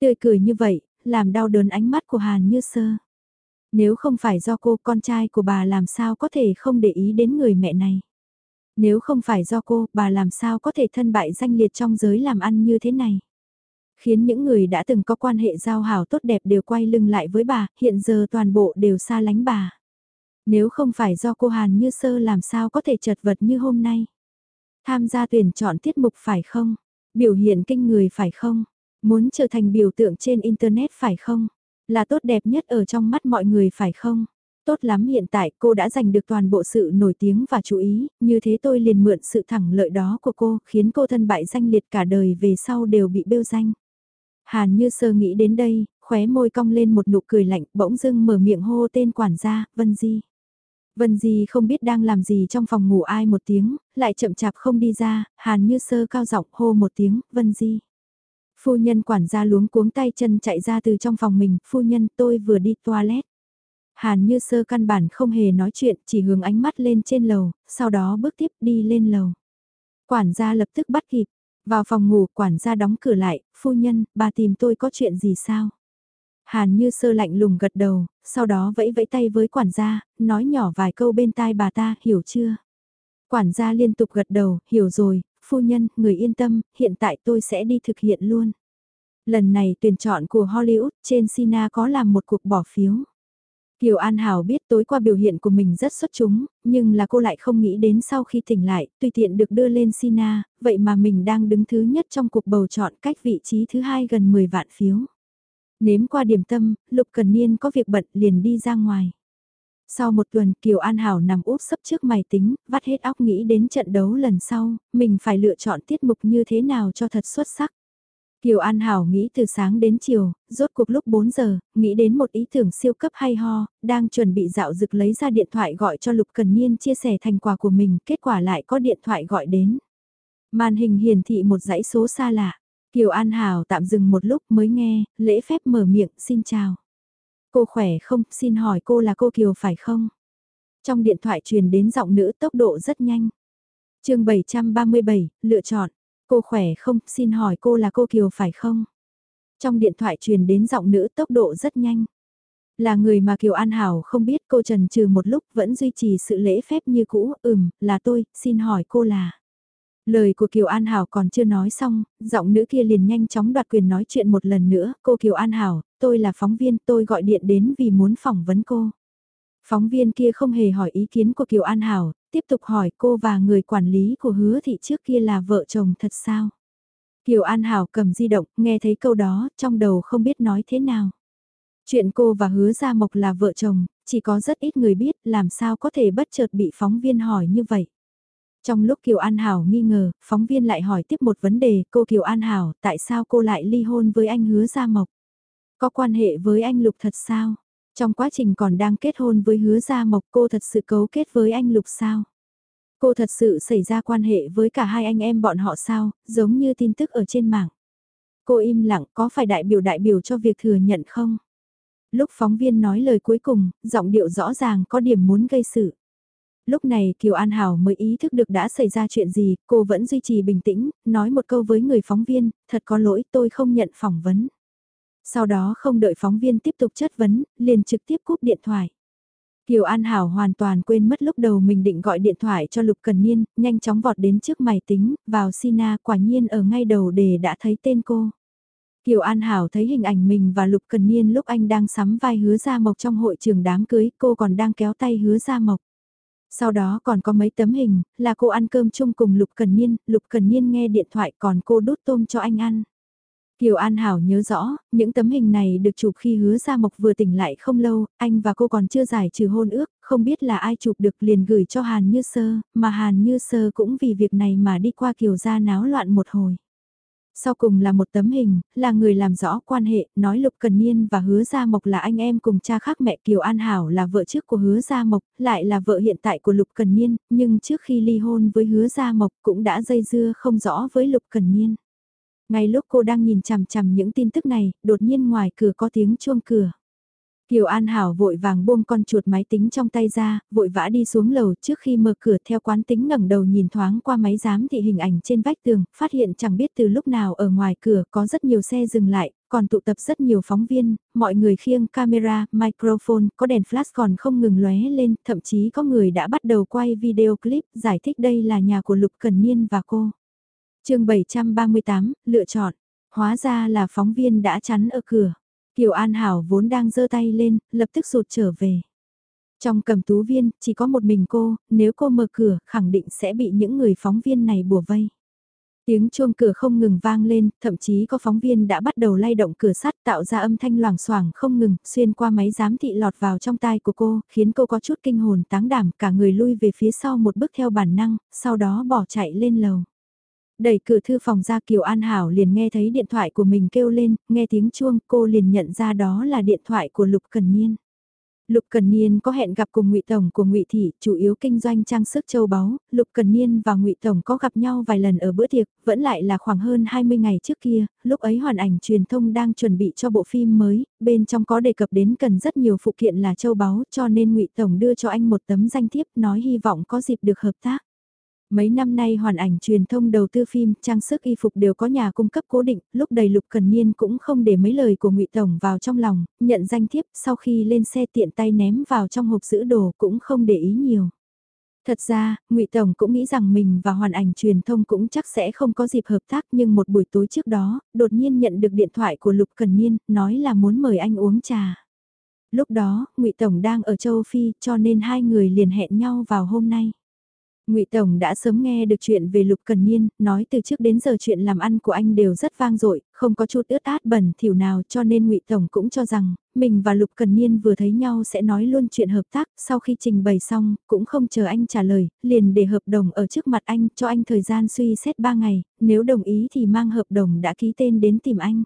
Tươi cười như vậy, làm đau đớn ánh mắt của Hàn Như Sơ. Nếu không phải do cô, con trai của bà làm sao có thể không để ý đến người mẹ này. Nếu không phải do cô, bà làm sao có thể thân bại danh liệt trong giới làm ăn như thế này. Khiến những người đã từng có quan hệ giao hảo tốt đẹp đều quay lưng lại với bà, hiện giờ toàn bộ đều xa lánh bà. Nếu không phải do cô Hàn Như Sơ làm sao có thể chật vật như hôm nay. Tham gia tuyển chọn tiết mục phải không? Biểu hiện kinh người phải không? Muốn trở thành biểu tượng trên Internet phải không? Là tốt đẹp nhất ở trong mắt mọi người phải không? Tốt lắm hiện tại cô đã giành được toàn bộ sự nổi tiếng và chú ý, như thế tôi liền mượn sự thẳng lợi đó của cô, khiến cô thân bại danh liệt cả đời về sau đều bị bêu danh. Hàn như sơ nghĩ đến đây, khóe môi cong lên một nụ cười lạnh, bỗng dưng mở miệng hô tên quản gia, Vân Di. Vân Di không biết đang làm gì trong phòng ngủ ai một tiếng, lại chậm chạp không đi ra, Hàn như sơ cao giọng hô một tiếng, Vân Di. Phu nhân quản gia luống cuống tay chân chạy ra từ trong phòng mình, phu nhân tôi vừa đi toilet. Hàn như sơ căn bản không hề nói chuyện, chỉ hướng ánh mắt lên trên lầu, sau đó bước tiếp đi lên lầu. Quản gia lập tức bắt kịp, vào phòng ngủ quản gia đóng cửa lại, phu nhân, bà tìm tôi có chuyện gì sao? Hàn như sơ lạnh lùng gật đầu, sau đó vẫy vẫy tay với quản gia, nói nhỏ vài câu bên tai bà ta, hiểu chưa? Quản gia liên tục gật đầu, hiểu rồi, phu nhân, người yên tâm, hiện tại tôi sẽ đi thực hiện luôn. Lần này tuyển chọn của Hollywood trên Sina có làm một cuộc bỏ phiếu. Kiều An Hảo biết tối qua biểu hiện của mình rất xuất chúng, nhưng là cô lại không nghĩ đến sau khi tỉnh lại, tùy tiện được đưa lên Sina, vậy mà mình đang đứng thứ nhất trong cuộc bầu chọn cách vị trí thứ hai gần 10 vạn phiếu. Nếm qua điểm tâm, Lục Cần Niên có việc bận liền đi ra ngoài. Sau một tuần Kiều An Hảo nằm úp sấp trước máy tính, vắt hết óc nghĩ đến trận đấu lần sau, mình phải lựa chọn tiết mục như thế nào cho thật xuất sắc. Kiều An Hảo nghĩ từ sáng đến chiều, rốt cuộc lúc 4 giờ, nghĩ đến một ý tưởng siêu cấp hay ho, đang chuẩn bị dạo dực lấy ra điện thoại gọi cho Lục Cần Niên chia sẻ thành quả của mình, kết quả lại có điện thoại gọi đến. Màn hình hiển thị một dãy số xa lạ. Kiều An Hảo tạm dừng một lúc mới nghe, lễ phép mở miệng, xin chào. Cô khỏe không, xin hỏi cô là cô Kiều phải không? Trong điện thoại truyền đến giọng nữ tốc độ rất nhanh. chương 737, lựa chọn. Cô khỏe không, xin hỏi cô là cô Kiều phải không? Trong điện thoại truyền đến giọng nữ tốc độ rất nhanh. Là người mà Kiều An Hảo không biết cô trần trừ một lúc vẫn duy trì sự lễ phép như cũ, ừm, là tôi, xin hỏi cô là. Lời của Kiều An Hảo còn chưa nói xong, giọng nữ kia liền nhanh chóng đoạt quyền nói chuyện một lần nữa, cô Kiều An Hảo, tôi là phóng viên, tôi gọi điện đến vì muốn phỏng vấn cô. Phóng viên kia không hề hỏi ý kiến của Kiều An Hảo, tiếp tục hỏi cô và người quản lý của hứa thị trước kia là vợ chồng thật sao? Kiều An Hảo cầm di động, nghe thấy câu đó, trong đầu không biết nói thế nào. Chuyện cô và hứa Gia Mộc là vợ chồng, chỉ có rất ít người biết làm sao có thể bất chợt bị phóng viên hỏi như vậy. Trong lúc Kiều An Hảo nghi ngờ, phóng viên lại hỏi tiếp một vấn đề, cô Kiều An Hảo, tại sao cô lại ly hôn với anh hứa Gia Mộc? Có quan hệ với anh Lục thật sao? Trong quá trình còn đang kết hôn với hứa Gia Mộc cô thật sự cấu kết với anh Lục sao? Cô thật sự xảy ra quan hệ với cả hai anh em bọn họ sao, giống như tin tức ở trên mạng. Cô im lặng có phải đại biểu đại biểu cho việc thừa nhận không? Lúc phóng viên nói lời cuối cùng, giọng điệu rõ ràng có điểm muốn gây sự. Lúc này Kiều An Hảo mới ý thức được đã xảy ra chuyện gì, cô vẫn duy trì bình tĩnh, nói một câu với người phóng viên, thật có lỗi tôi không nhận phỏng vấn. Sau đó không đợi phóng viên tiếp tục chất vấn, liền trực tiếp cúp điện thoại. Kiều An Hảo hoàn toàn quên mất lúc đầu mình định gọi điện thoại cho Lục Cần Niên, nhanh chóng vọt đến trước máy tính, vào Sina quả nhiên ở ngay đầu đề đã thấy tên cô. Kiều An Hảo thấy hình ảnh mình và Lục Cần Niên lúc anh đang sắm vai hứa Gia Mộc trong hội trường đám cưới, cô còn đang kéo tay hứa Gia Mộc. Sau đó còn có mấy tấm hình, là cô ăn cơm chung cùng Lục Cần Niên, Lục Cần Niên nghe điện thoại còn cô đút tôm cho anh ăn. Kiều An Hảo nhớ rõ, những tấm hình này được chụp khi hứa Gia Mộc vừa tỉnh lại không lâu, anh và cô còn chưa giải trừ hôn ước, không biết là ai chụp được liền gửi cho Hàn Như Sơ, mà Hàn Như Sơ cũng vì việc này mà đi qua Kiều gia náo loạn một hồi. Sau cùng là một tấm hình, là người làm rõ quan hệ, nói Lục Cần Niên và Hứa Gia Mộc là anh em cùng cha khác mẹ Kiều An Hảo là vợ trước của Hứa Gia Mộc, lại là vợ hiện tại của Lục Cần Niên, nhưng trước khi ly hôn với Hứa Gia Mộc cũng đã dây dưa không rõ với Lục Cần Niên. Ngay lúc cô đang nhìn chằm chằm những tin tức này, đột nhiên ngoài cửa có tiếng chuông cửa. Kiều An Hảo vội vàng buông con chuột máy tính trong tay ra, vội vã đi xuống lầu trước khi mở cửa theo quán tính ngẩng đầu nhìn thoáng qua máy giám thị hình ảnh trên vách tường, phát hiện chẳng biết từ lúc nào ở ngoài cửa có rất nhiều xe dừng lại, còn tụ tập rất nhiều phóng viên, mọi người khiêng camera, microphone, có đèn flash còn không ngừng lóe lên, thậm chí có người đã bắt đầu quay video clip giải thích đây là nhà của Lục Cần Niên và cô. chương 738, lựa chọn. Hóa ra là phóng viên đã chắn ở cửa. Kiều An Hảo vốn đang giơ tay lên, lập tức rụt trở về. Trong cầm tú viên, chỉ có một mình cô, nếu cô mở cửa, khẳng định sẽ bị những người phóng viên này bùa vây. Tiếng chuông cửa không ngừng vang lên, thậm chí có phóng viên đã bắt đầu lay động cửa sắt tạo ra âm thanh loảng xoảng không ngừng, xuyên qua máy giám thị lọt vào trong tai của cô, khiến cô có chút kinh hồn táng đảm, cả người lui về phía sau một bước theo bản năng, sau đó bỏ chạy lên lầu. Đẩy cửa thư phòng ra Kiều An Hảo liền nghe thấy điện thoại của mình kêu lên, nghe tiếng chuông cô liền nhận ra đó là điện thoại của Lục Cần Niên. Lục Cần Niên có hẹn gặp cùng Ngụy Tổng của Ngụy Thị, chủ yếu kinh doanh trang sức châu báu, Lục Cần Niên và Ngụy Tổng có gặp nhau vài lần ở bữa tiệc, vẫn lại là khoảng hơn 20 ngày trước kia, lúc ấy hoàn ảnh truyền thông đang chuẩn bị cho bộ phim mới, bên trong có đề cập đến cần rất nhiều phụ kiện là châu báu, cho nên Ngụy Tổng đưa cho anh một tấm danh thiếp nói hy vọng có dịp được hợp tác. Mấy năm nay hoàn ảnh truyền thông đầu tư phim, trang sức y phục đều có nhà cung cấp cố định, lúc đầy Lục Cần Niên cũng không để mấy lời của ngụy Tổng vào trong lòng, nhận danh thiếp sau khi lên xe tiện tay ném vào trong hộp giữ đồ cũng không để ý nhiều. Thật ra, ngụy Tổng cũng nghĩ rằng mình và hoàn ảnh truyền thông cũng chắc sẽ không có dịp hợp tác nhưng một buổi tối trước đó, đột nhiên nhận được điện thoại của Lục Cần Niên, nói là muốn mời anh uống trà. Lúc đó, ngụy Tổng đang ở châu Phi cho nên hai người liền hẹn nhau vào hôm nay. Ngụy Tổng đã sớm nghe được chuyện về Lục Cần Niên, nói từ trước đến giờ chuyện làm ăn của anh đều rất vang dội, không có chút ướt át bẩn thỉu nào cho nên Ngụy Tổng cũng cho rằng, mình và Lục Cần Niên vừa thấy nhau sẽ nói luôn chuyện hợp tác, sau khi trình bày xong, cũng không chờ anh trả lời, liền để hợp đồng ở trước mặt anh cho anh thời gian suy xét 3 ngày, nếu đồng ý thì mang hợp đồng đã ký tên đến tìm anh.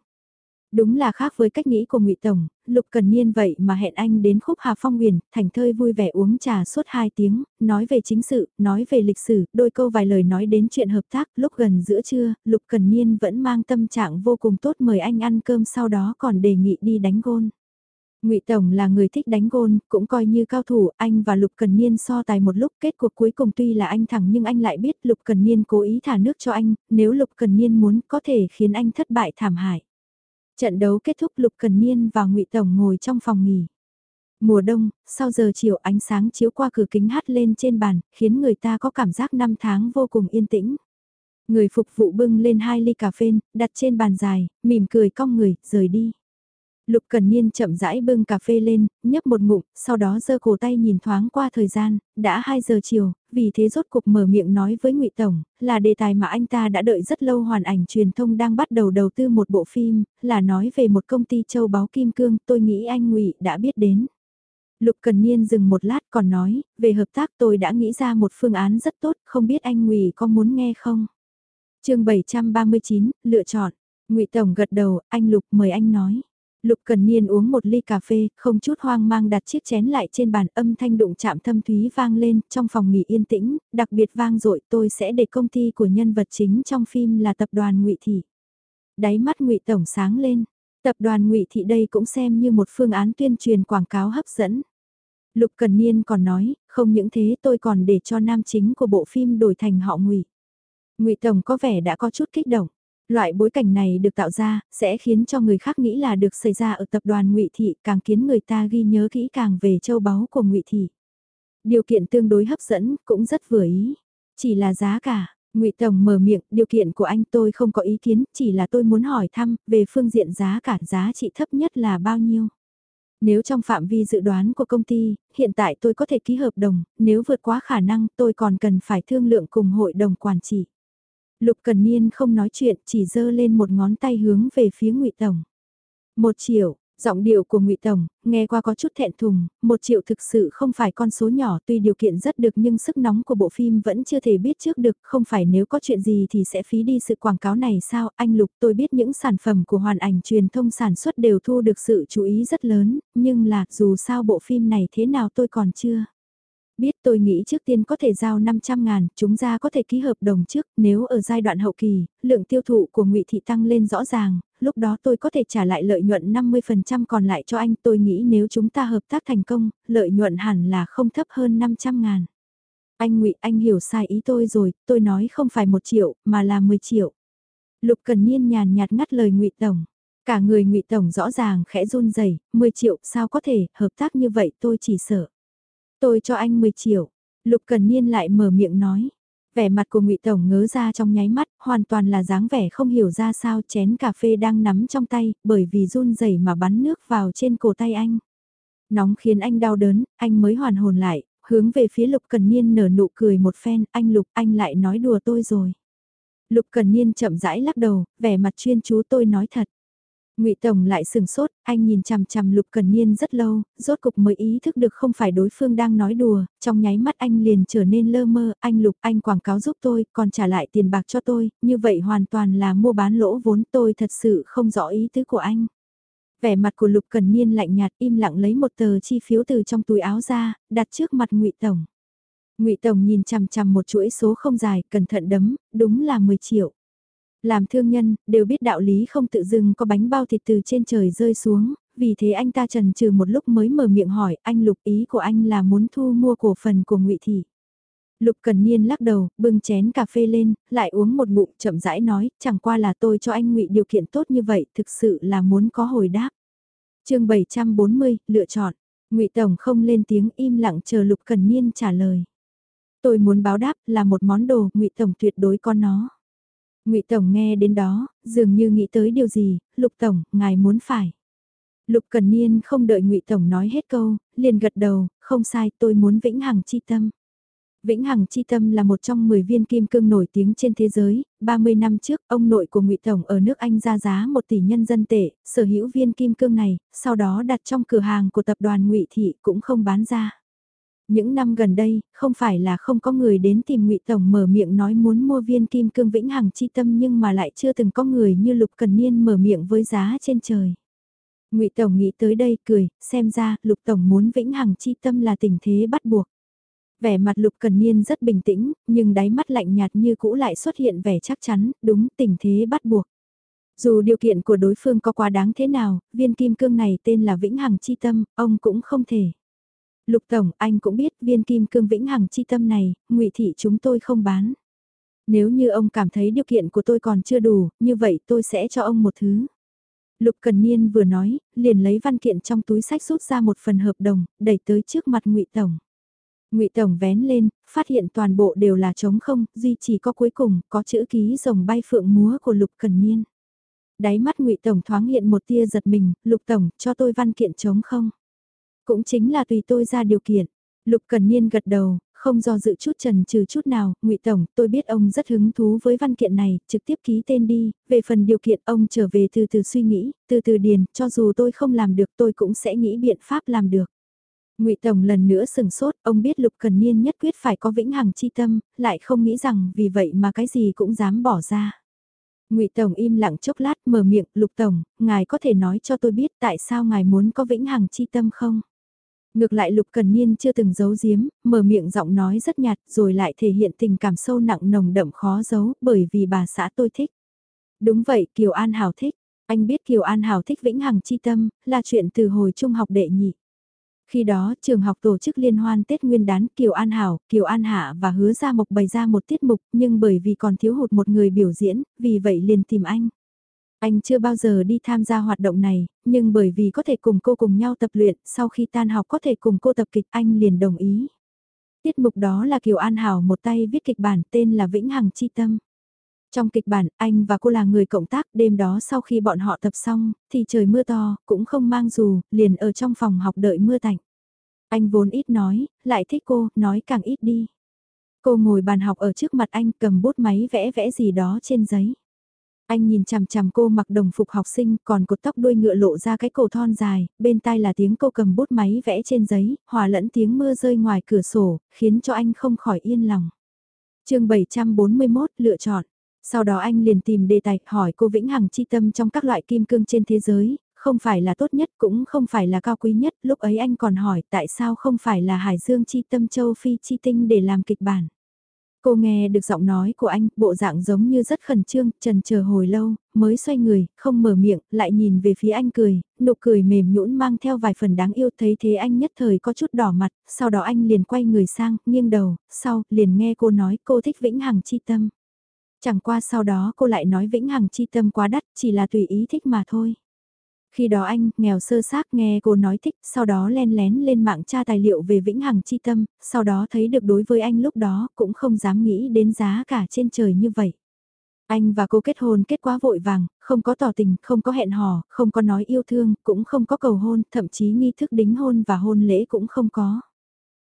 Đúng là khác với cách nghĩ của ngụy Tổng, Lục Cần Niên vậy mà hẹn anh đến khúc Hà Phong Huyền, thành thơi vui vẻ uống trà suốt 2 tiếng, nói về chính sự, nói về lịch sử, đôi câu vài lời nói đến chuyện hợp tác, lúc gần giữa trưa, Lục Cần Niên vẫn mang tâm trạng vô cùng tốt mời anh ăn cơm sau đó còn đề nghị đi đánh gôn. Ngụy Tổng là người thích đánh gôn, cũng coi như cao thủ, anh và Lục Cần Niên so tài một lúc kết cuộc cuối cùng tuy là anh thẳng nhưng anh lại biết Lục Cần Niên cố ý thả nước cho anh, nếu Lục Cần Niên muốn có thể khiến anh thất bại thảm hại. Trận đấu kết thúc Lục Cần Niên và Ngụy Tổng ngồi trong phòng nghỉ. Mùa đông, sau giờ chiều ánh sáng chiếu qua cửa kính hắt lên trên bàn, khiến người ta có cảm giác năm tháng vô cùng yên tĩnh. Người phục vụ bưng lên hai ly cà phê, đặt trên bàn dài, mỉm cười cong người, rời đi. Lục Cần Niên chậm rãi bưng cà phê lên, nhấp một ngụm, sau đó giơ cổ tay nhìn thoáng qua thời gian, đã 2 giờ chiều, vì thế rốt cục mở miệng nói với Ngụy Tổng, là đề tài mà anh ta đã đợi rất lâu hoàn ảnh truyền thông đang bắt đầu đầu tư một bộ phim, là nói về một công ty châu báu Kim Cương, tôi nghĩ anh Ngụy đã biết đến. Lục Cần Niên dừng một lát còn nói, về hợp tác tôi đã nghĩ ra một phương án rất tốt, không biết anh Ngụy có muốn nghe không? chương 739, lựa chọn. Ngụy Tổng gật đầu, anh Lục mời anh nói. Lục Cần Niên uống một ly cà phê, không chút hoang mang đặt chiếc chén lại trên bàn âm thanh đụng chạm thâm thúy vang lên, trong phòng nghỉ yên tĩnh, đặc biệt vang dội tôi sẽ để công ty của nhân vật chính trong phim là tập đoàn ngụy Thị. Đáy mắt ngụy Tổng sáng lên, tập đoàn ngụy Thị đây cũng xem như một phương án tuyên truyền quảng cáo hấp dẫn. Lục Cần Niên còn nói, không những thế tôi còn để cho nam chính của bộ phim đổi thành họ ngụy. Ngụy Tổng có vẻ đã có chút kích động. Loại bối cảnh này được tạo ra, sẽ khiến cho người khác nghĩ là được xảy ra ở tập đoàn ngụy Thị, càng khiến người ta ghi nhớ kỹ càng về châu báu của ngụy Thị. Điều kiện tương đối hấp dẫn, cũng rất vừa ý. Chỉ là giá cả, ngụy Tổng mở miệng, điều kiện của anh tôi không có ý kiến, chỉ là tôi muốn hỏi thăm, về phương diện giá cả giá trị thấp nhất là bao nhiêu. Nếu trong phạm vi dự đoán của công ty, hiện tại tôi có thể ký hợp đồng, nếu vượt quá khả năng tôi còn cần phải thương lượng cùng hội đồng quản trị. Lục Cần Niên không nói chuyện, chỉ giơ lên một ngón tay hướng về phía Ngụy Tổng. Một triệu, giọng điệu của Ngụy Tổng, nghe qua có chút thẹn thùng, một triệu thực sự không phải con số nhỏ tuy điều kiện rất được nhưng sức nóng của bộ phim vẫn chưa thể biết trước được, không phải nếu có chuyện gì thì sẽ phí đi sự quảng cáo này sao, anh Lục tôi biết những sản phẩm của hoàn ảnh truyền thông sản xuất đều thu được sự chú ý rất lớn, nhưng là dù sao bộ phim này thế nào tôi còn chưa Biết tôi nghĩ trước tiên có thể giao 500 ngàn, chúng ra có thể ký hợp đồng trước, nếu ở giai đoạn hậu kỳ, lượng tiêu thụ của ngụy Thị tăng lên rõ ràng, lúc đó tôi có thể trả lại lợi nhuận 50% còn lại cho anh. Tôi nghĩ nếu chúng ta hợp tác thành công, lợi nhuận hẳn là không thấp hơn 500 ngàn. Anh ngụy anh hiểu sai ý tôi rồi, tôi nói không phải 1 triệu, mà là 10 triệu. Lục Cần Niên nhàn nhạt ngắt lời ngụy Tổng. Cả người ngụy Tổng rõ ràng khẽ run rẩy 10 triệu, sao có thể, hợp tác như vậy tôi chỉ sợ. Tôi cho anh 10 triệu. Lục Cần Niên lại mở miệng nói. Vẻ mặt của ngụy Tổng ngớ ra trong nháy mắt, hoàn toàn là dáng vẻ không hiểu ra sao chén cà phê đang nắm trong tay, bởi vì run rẩy mà bắn nước vào trên cổ tay anh. Nóng khiến anh đau đớn, anh mới hoàn hồn lại, hướng về phía Lục Cần Niên nở nụ cười một phen, anh Lục anh lại nói đùa tôi rồi. Lục Cần Niên chậm rãi lắc đầu, vẻ mặt chuyên chú tôi nói thật. Ngụy Tổng lại sừng sốt, anh nhìn chằm chằm Lục Cần Niên rất lâu, rốt cục mới ý thức được không phải đối phương đang nói đùa, trong nháy mắt anh liền trở nên lơ mơ, anh Lục anh quảng cáo giúp tôi, còn trả lại tiền bạc cho tôi, như vậy hoàn toàn là mua bán lỗ vốn tôi thật sự không rõ ý tứ của anh. Vẻ mặt của Lục Cần Niên lạnh nhạt im lặng lấy một tờ chi phiếu từ trong túi áo ra, đặt trước mặt Ngụy Tổng. Ngụy Tổng nhìn chằm chằm một chuỗi số không dài, cẩn thận đấm, đúng là 10 triệu. Làm thương nhân, đều biết đạo lý không tự dưng có bánh bao thịt từ trên trời rơi xuống, vì thế anh ta trần trừ một lúc mới mở miệng hỏi, anh Lục ý của anh là muốn thu mua cổ phần của ngụy Thị. Lục Cần Niên lắc đầu, bưng chén cà phê lên, lại uống một ngụm chậm rãi nói, chẳng qua là tôi cho anh ngụy điều kiện tốt như vậy, thực sự là muốn có hồi đáp. chương 740, lựa chọn. ngụy Tổng không lên tiếng im lặng chờ Lục Cần Niên trả lời. Tôi muốn báo đáp là một món đồ, ngụy Tổng tuyệt đối có nó. Ngụy Tổng nghe đến đó, dường như nghĩ tới điều gì, Lục Tổng, ngài muốn phải. Lục Cần Niên không đợi Ngụy Tổng nói hết câu, liền gật đầu, không sai, tôi muốn vĩnh hằng chi tâm. Vĩnh Hằng Chi Tâm là một trong 10 viên kim cương nổi tiếng trên thế giới, 30 năm trước, ông nội của Ngụy Tổng ở nước Anh ra giá 1 tỷ nhân dân tệ, sở hữu viên kim cương này, sau đó đặt trong cửa hàng của tập đoàn Ngụy Thị cũng không bán ra. Những năm gần đây, không phải là không có người đến tìm ngụy Tổng mở miệng nói muốn mua viên kim cương vĩnh hằng chi tâm nhưng mà lại chưa từng có người như Lục Cần Niên mở miệng với giá trên trời. ngụy Tổng nghĩ tới đây cười, xem ra Lục Tổng muốn vĩnh hằng chi tâm là tình thế bắt buộc. Vẻ mặt Lục Cần Niên rất bình tĩnh, nhưng đáy mắt lạnh nhạt như cũ lại xuất hiện vẻ chắc chắn, đúng tình thế bắt buộc. Dù điều kiện của đối phương có quá đáng thế nào, viên kim cương này tên là Vĩnh Hằng Chi Tâm, ông cũng không thể. Lục Tổng, anh cũng biết viên kim cương vĩnh hằng chi tâm này, ngụy thị chúng tôi không bán. Nếu như ông cảm thấy điều kiện của tôi còn chưa đủ, như vậy tôi sẽ cho ông một thứ. Lục Cần Niên vừa nói, liền lấy văn kiện trong túi sách rút ra một phần hợp đồng, đẩy tới trước mặt ngụy Tổng. ngụy Tổng vén lên, phát hiện toàn bộ đều là trống không, duy chỉ có cuối cùng, có chữ ký rồng bay phượng múa của Lục Cần Niên. Đáy mắt ngụy Tổng thoáng hiện một tia giật mình, Lục Tổng, cho tôi văn kiện trống không. Cũng chính là tùy tôi ra điều kiện. Lục Cần Niên gật đầu, không do dự chút trần trừ chút nào, ngụy Tổng, tôi biết ông rất hứng thú với văn kiện này, trực tiếp ký tên đi, về phần điều kiện ông trở về từ từ suy nghĩ, từ từ điền, cho dù tôi không làm được tôi cũng sẽ nghĩ biện pháp làm được. ngụy Tổng lần nữa sừng sốt, ông biết Lục Cần Niên nhất quyết phải có vĩnh hằng chi tâm, lại không nghĩ rằng vì vậy mà cái gì cũng dám bỏ ra. Ngụy Tổng im lặng chốc lát mở miệng, Lục Tổng, ngài có thể nói cho tôi biết tại sao ngài muốn có vĩnh hằng chi tâm không? Ngược lại Lục Cần Niên chưa từng giấu giếm, mở miệng giọng nói rất nhạt rồi lại thể hiện tình cảm sâu nặng nồng đậm khó giấu bởi vì bà xã tôi thích. Đúng vậy Kiều An Hảo thích, anh biết Kiều An Hảo thích vĩnh hằng chi tâm, là chuyện từ hồi trung học đệ nhị. Khi đó, trường học tổ chức liên hoan Tết Nguyên đán Kiều An Hảo, Kiều An Hạ và hứa ra mộc bày ra một tiết mục, nhưng bởi vì còn thiếu hụt một người biểu diễn, vì vậy liền tìm anh. Anh chưa bao giờ đi tham gia hoạt động này, nhưng bởi vì có thể cùng cô cùng nhau tập luyện, sau khi tan học có thể cùng cô tập kịch anh liền đồng ý. Tiết mục đó là Kiều An Hảo một tay viết kịch bản tên là Vĩnh Hằng Chi Tâm. Trong kịch bản, anh và cô là người cộng tác, đêm đó sau khi bọn họ tập xong, thì trời mưa to, cũng không mang dù, liền ở trong phòng học đợi mưa tạnh. Anh vốn ít nói, lại thích cô, nói càng ít đi. Cô ngồi bàn học ở trước mặt anh cầm bút máy vẽ vẽ gì đó trên giấy. Anh nhìn chằm chằm cô mặc đồng phục học sinh còn cột tóc đuôi ngựa lộ ra cái cổ thon dài, bên tai là tiếng cô cầm bút máy vẽ trên giấy, hòa lẫn tiếng mưa rơi ngoài cửa sổ, khiến cho anh không khỏi yên lòng. chương 741 lựa chọn. Sau đó anh liền tìm đề tài hỏi cô Vĩnh Hằng chi tâm trong các loại kim cương trên thế giới, không phải là tốt nhất cũng không phải là cao quý nhất, lúc ấy anh còn hỏi tại sao không phải là Hải Dương chi tâm châu Phi chi tinh để làm kịch bản. Cô nghe được giọng nói của anh, bộ dạng giống như rất khẩn trương, trần chờ hồi lâu, mới xoay người, không mở miệng, lại nhìn về phía anh cười, nụ cười mềm nhũn mang theo vài phần đáng yêu thấy thế anh nhất thời có chút đỏ mặt, sau đó anh liền quay người sang, nghiêng đầu, sau, liền nghe cô nói cô thích Vĩnh Hằng chi tâm. Chẳng qua sau đó cô lại nói Vĩnh Hằng chi tâm quá đắt, chỉ là tùy ý thích mà thôi. Khi đó anh, nghèo sơ xác nghe cô nói thích, sau đó len lén lên mạng tra tài liệu về Vĩnh Hằng chi tâm, sau đó thấy được đối với anh lúc đó cũng không dám nghĩ đến giá cả trên trời như vậy. Anh và cô kết hôn kết quá vội vàng, không có tỏ tình, không có hẹn hò, không có nói yêu thương, cũng không có cầu hôn, thậm chí nghi thức đính hôn và hôn lễ cũng không có.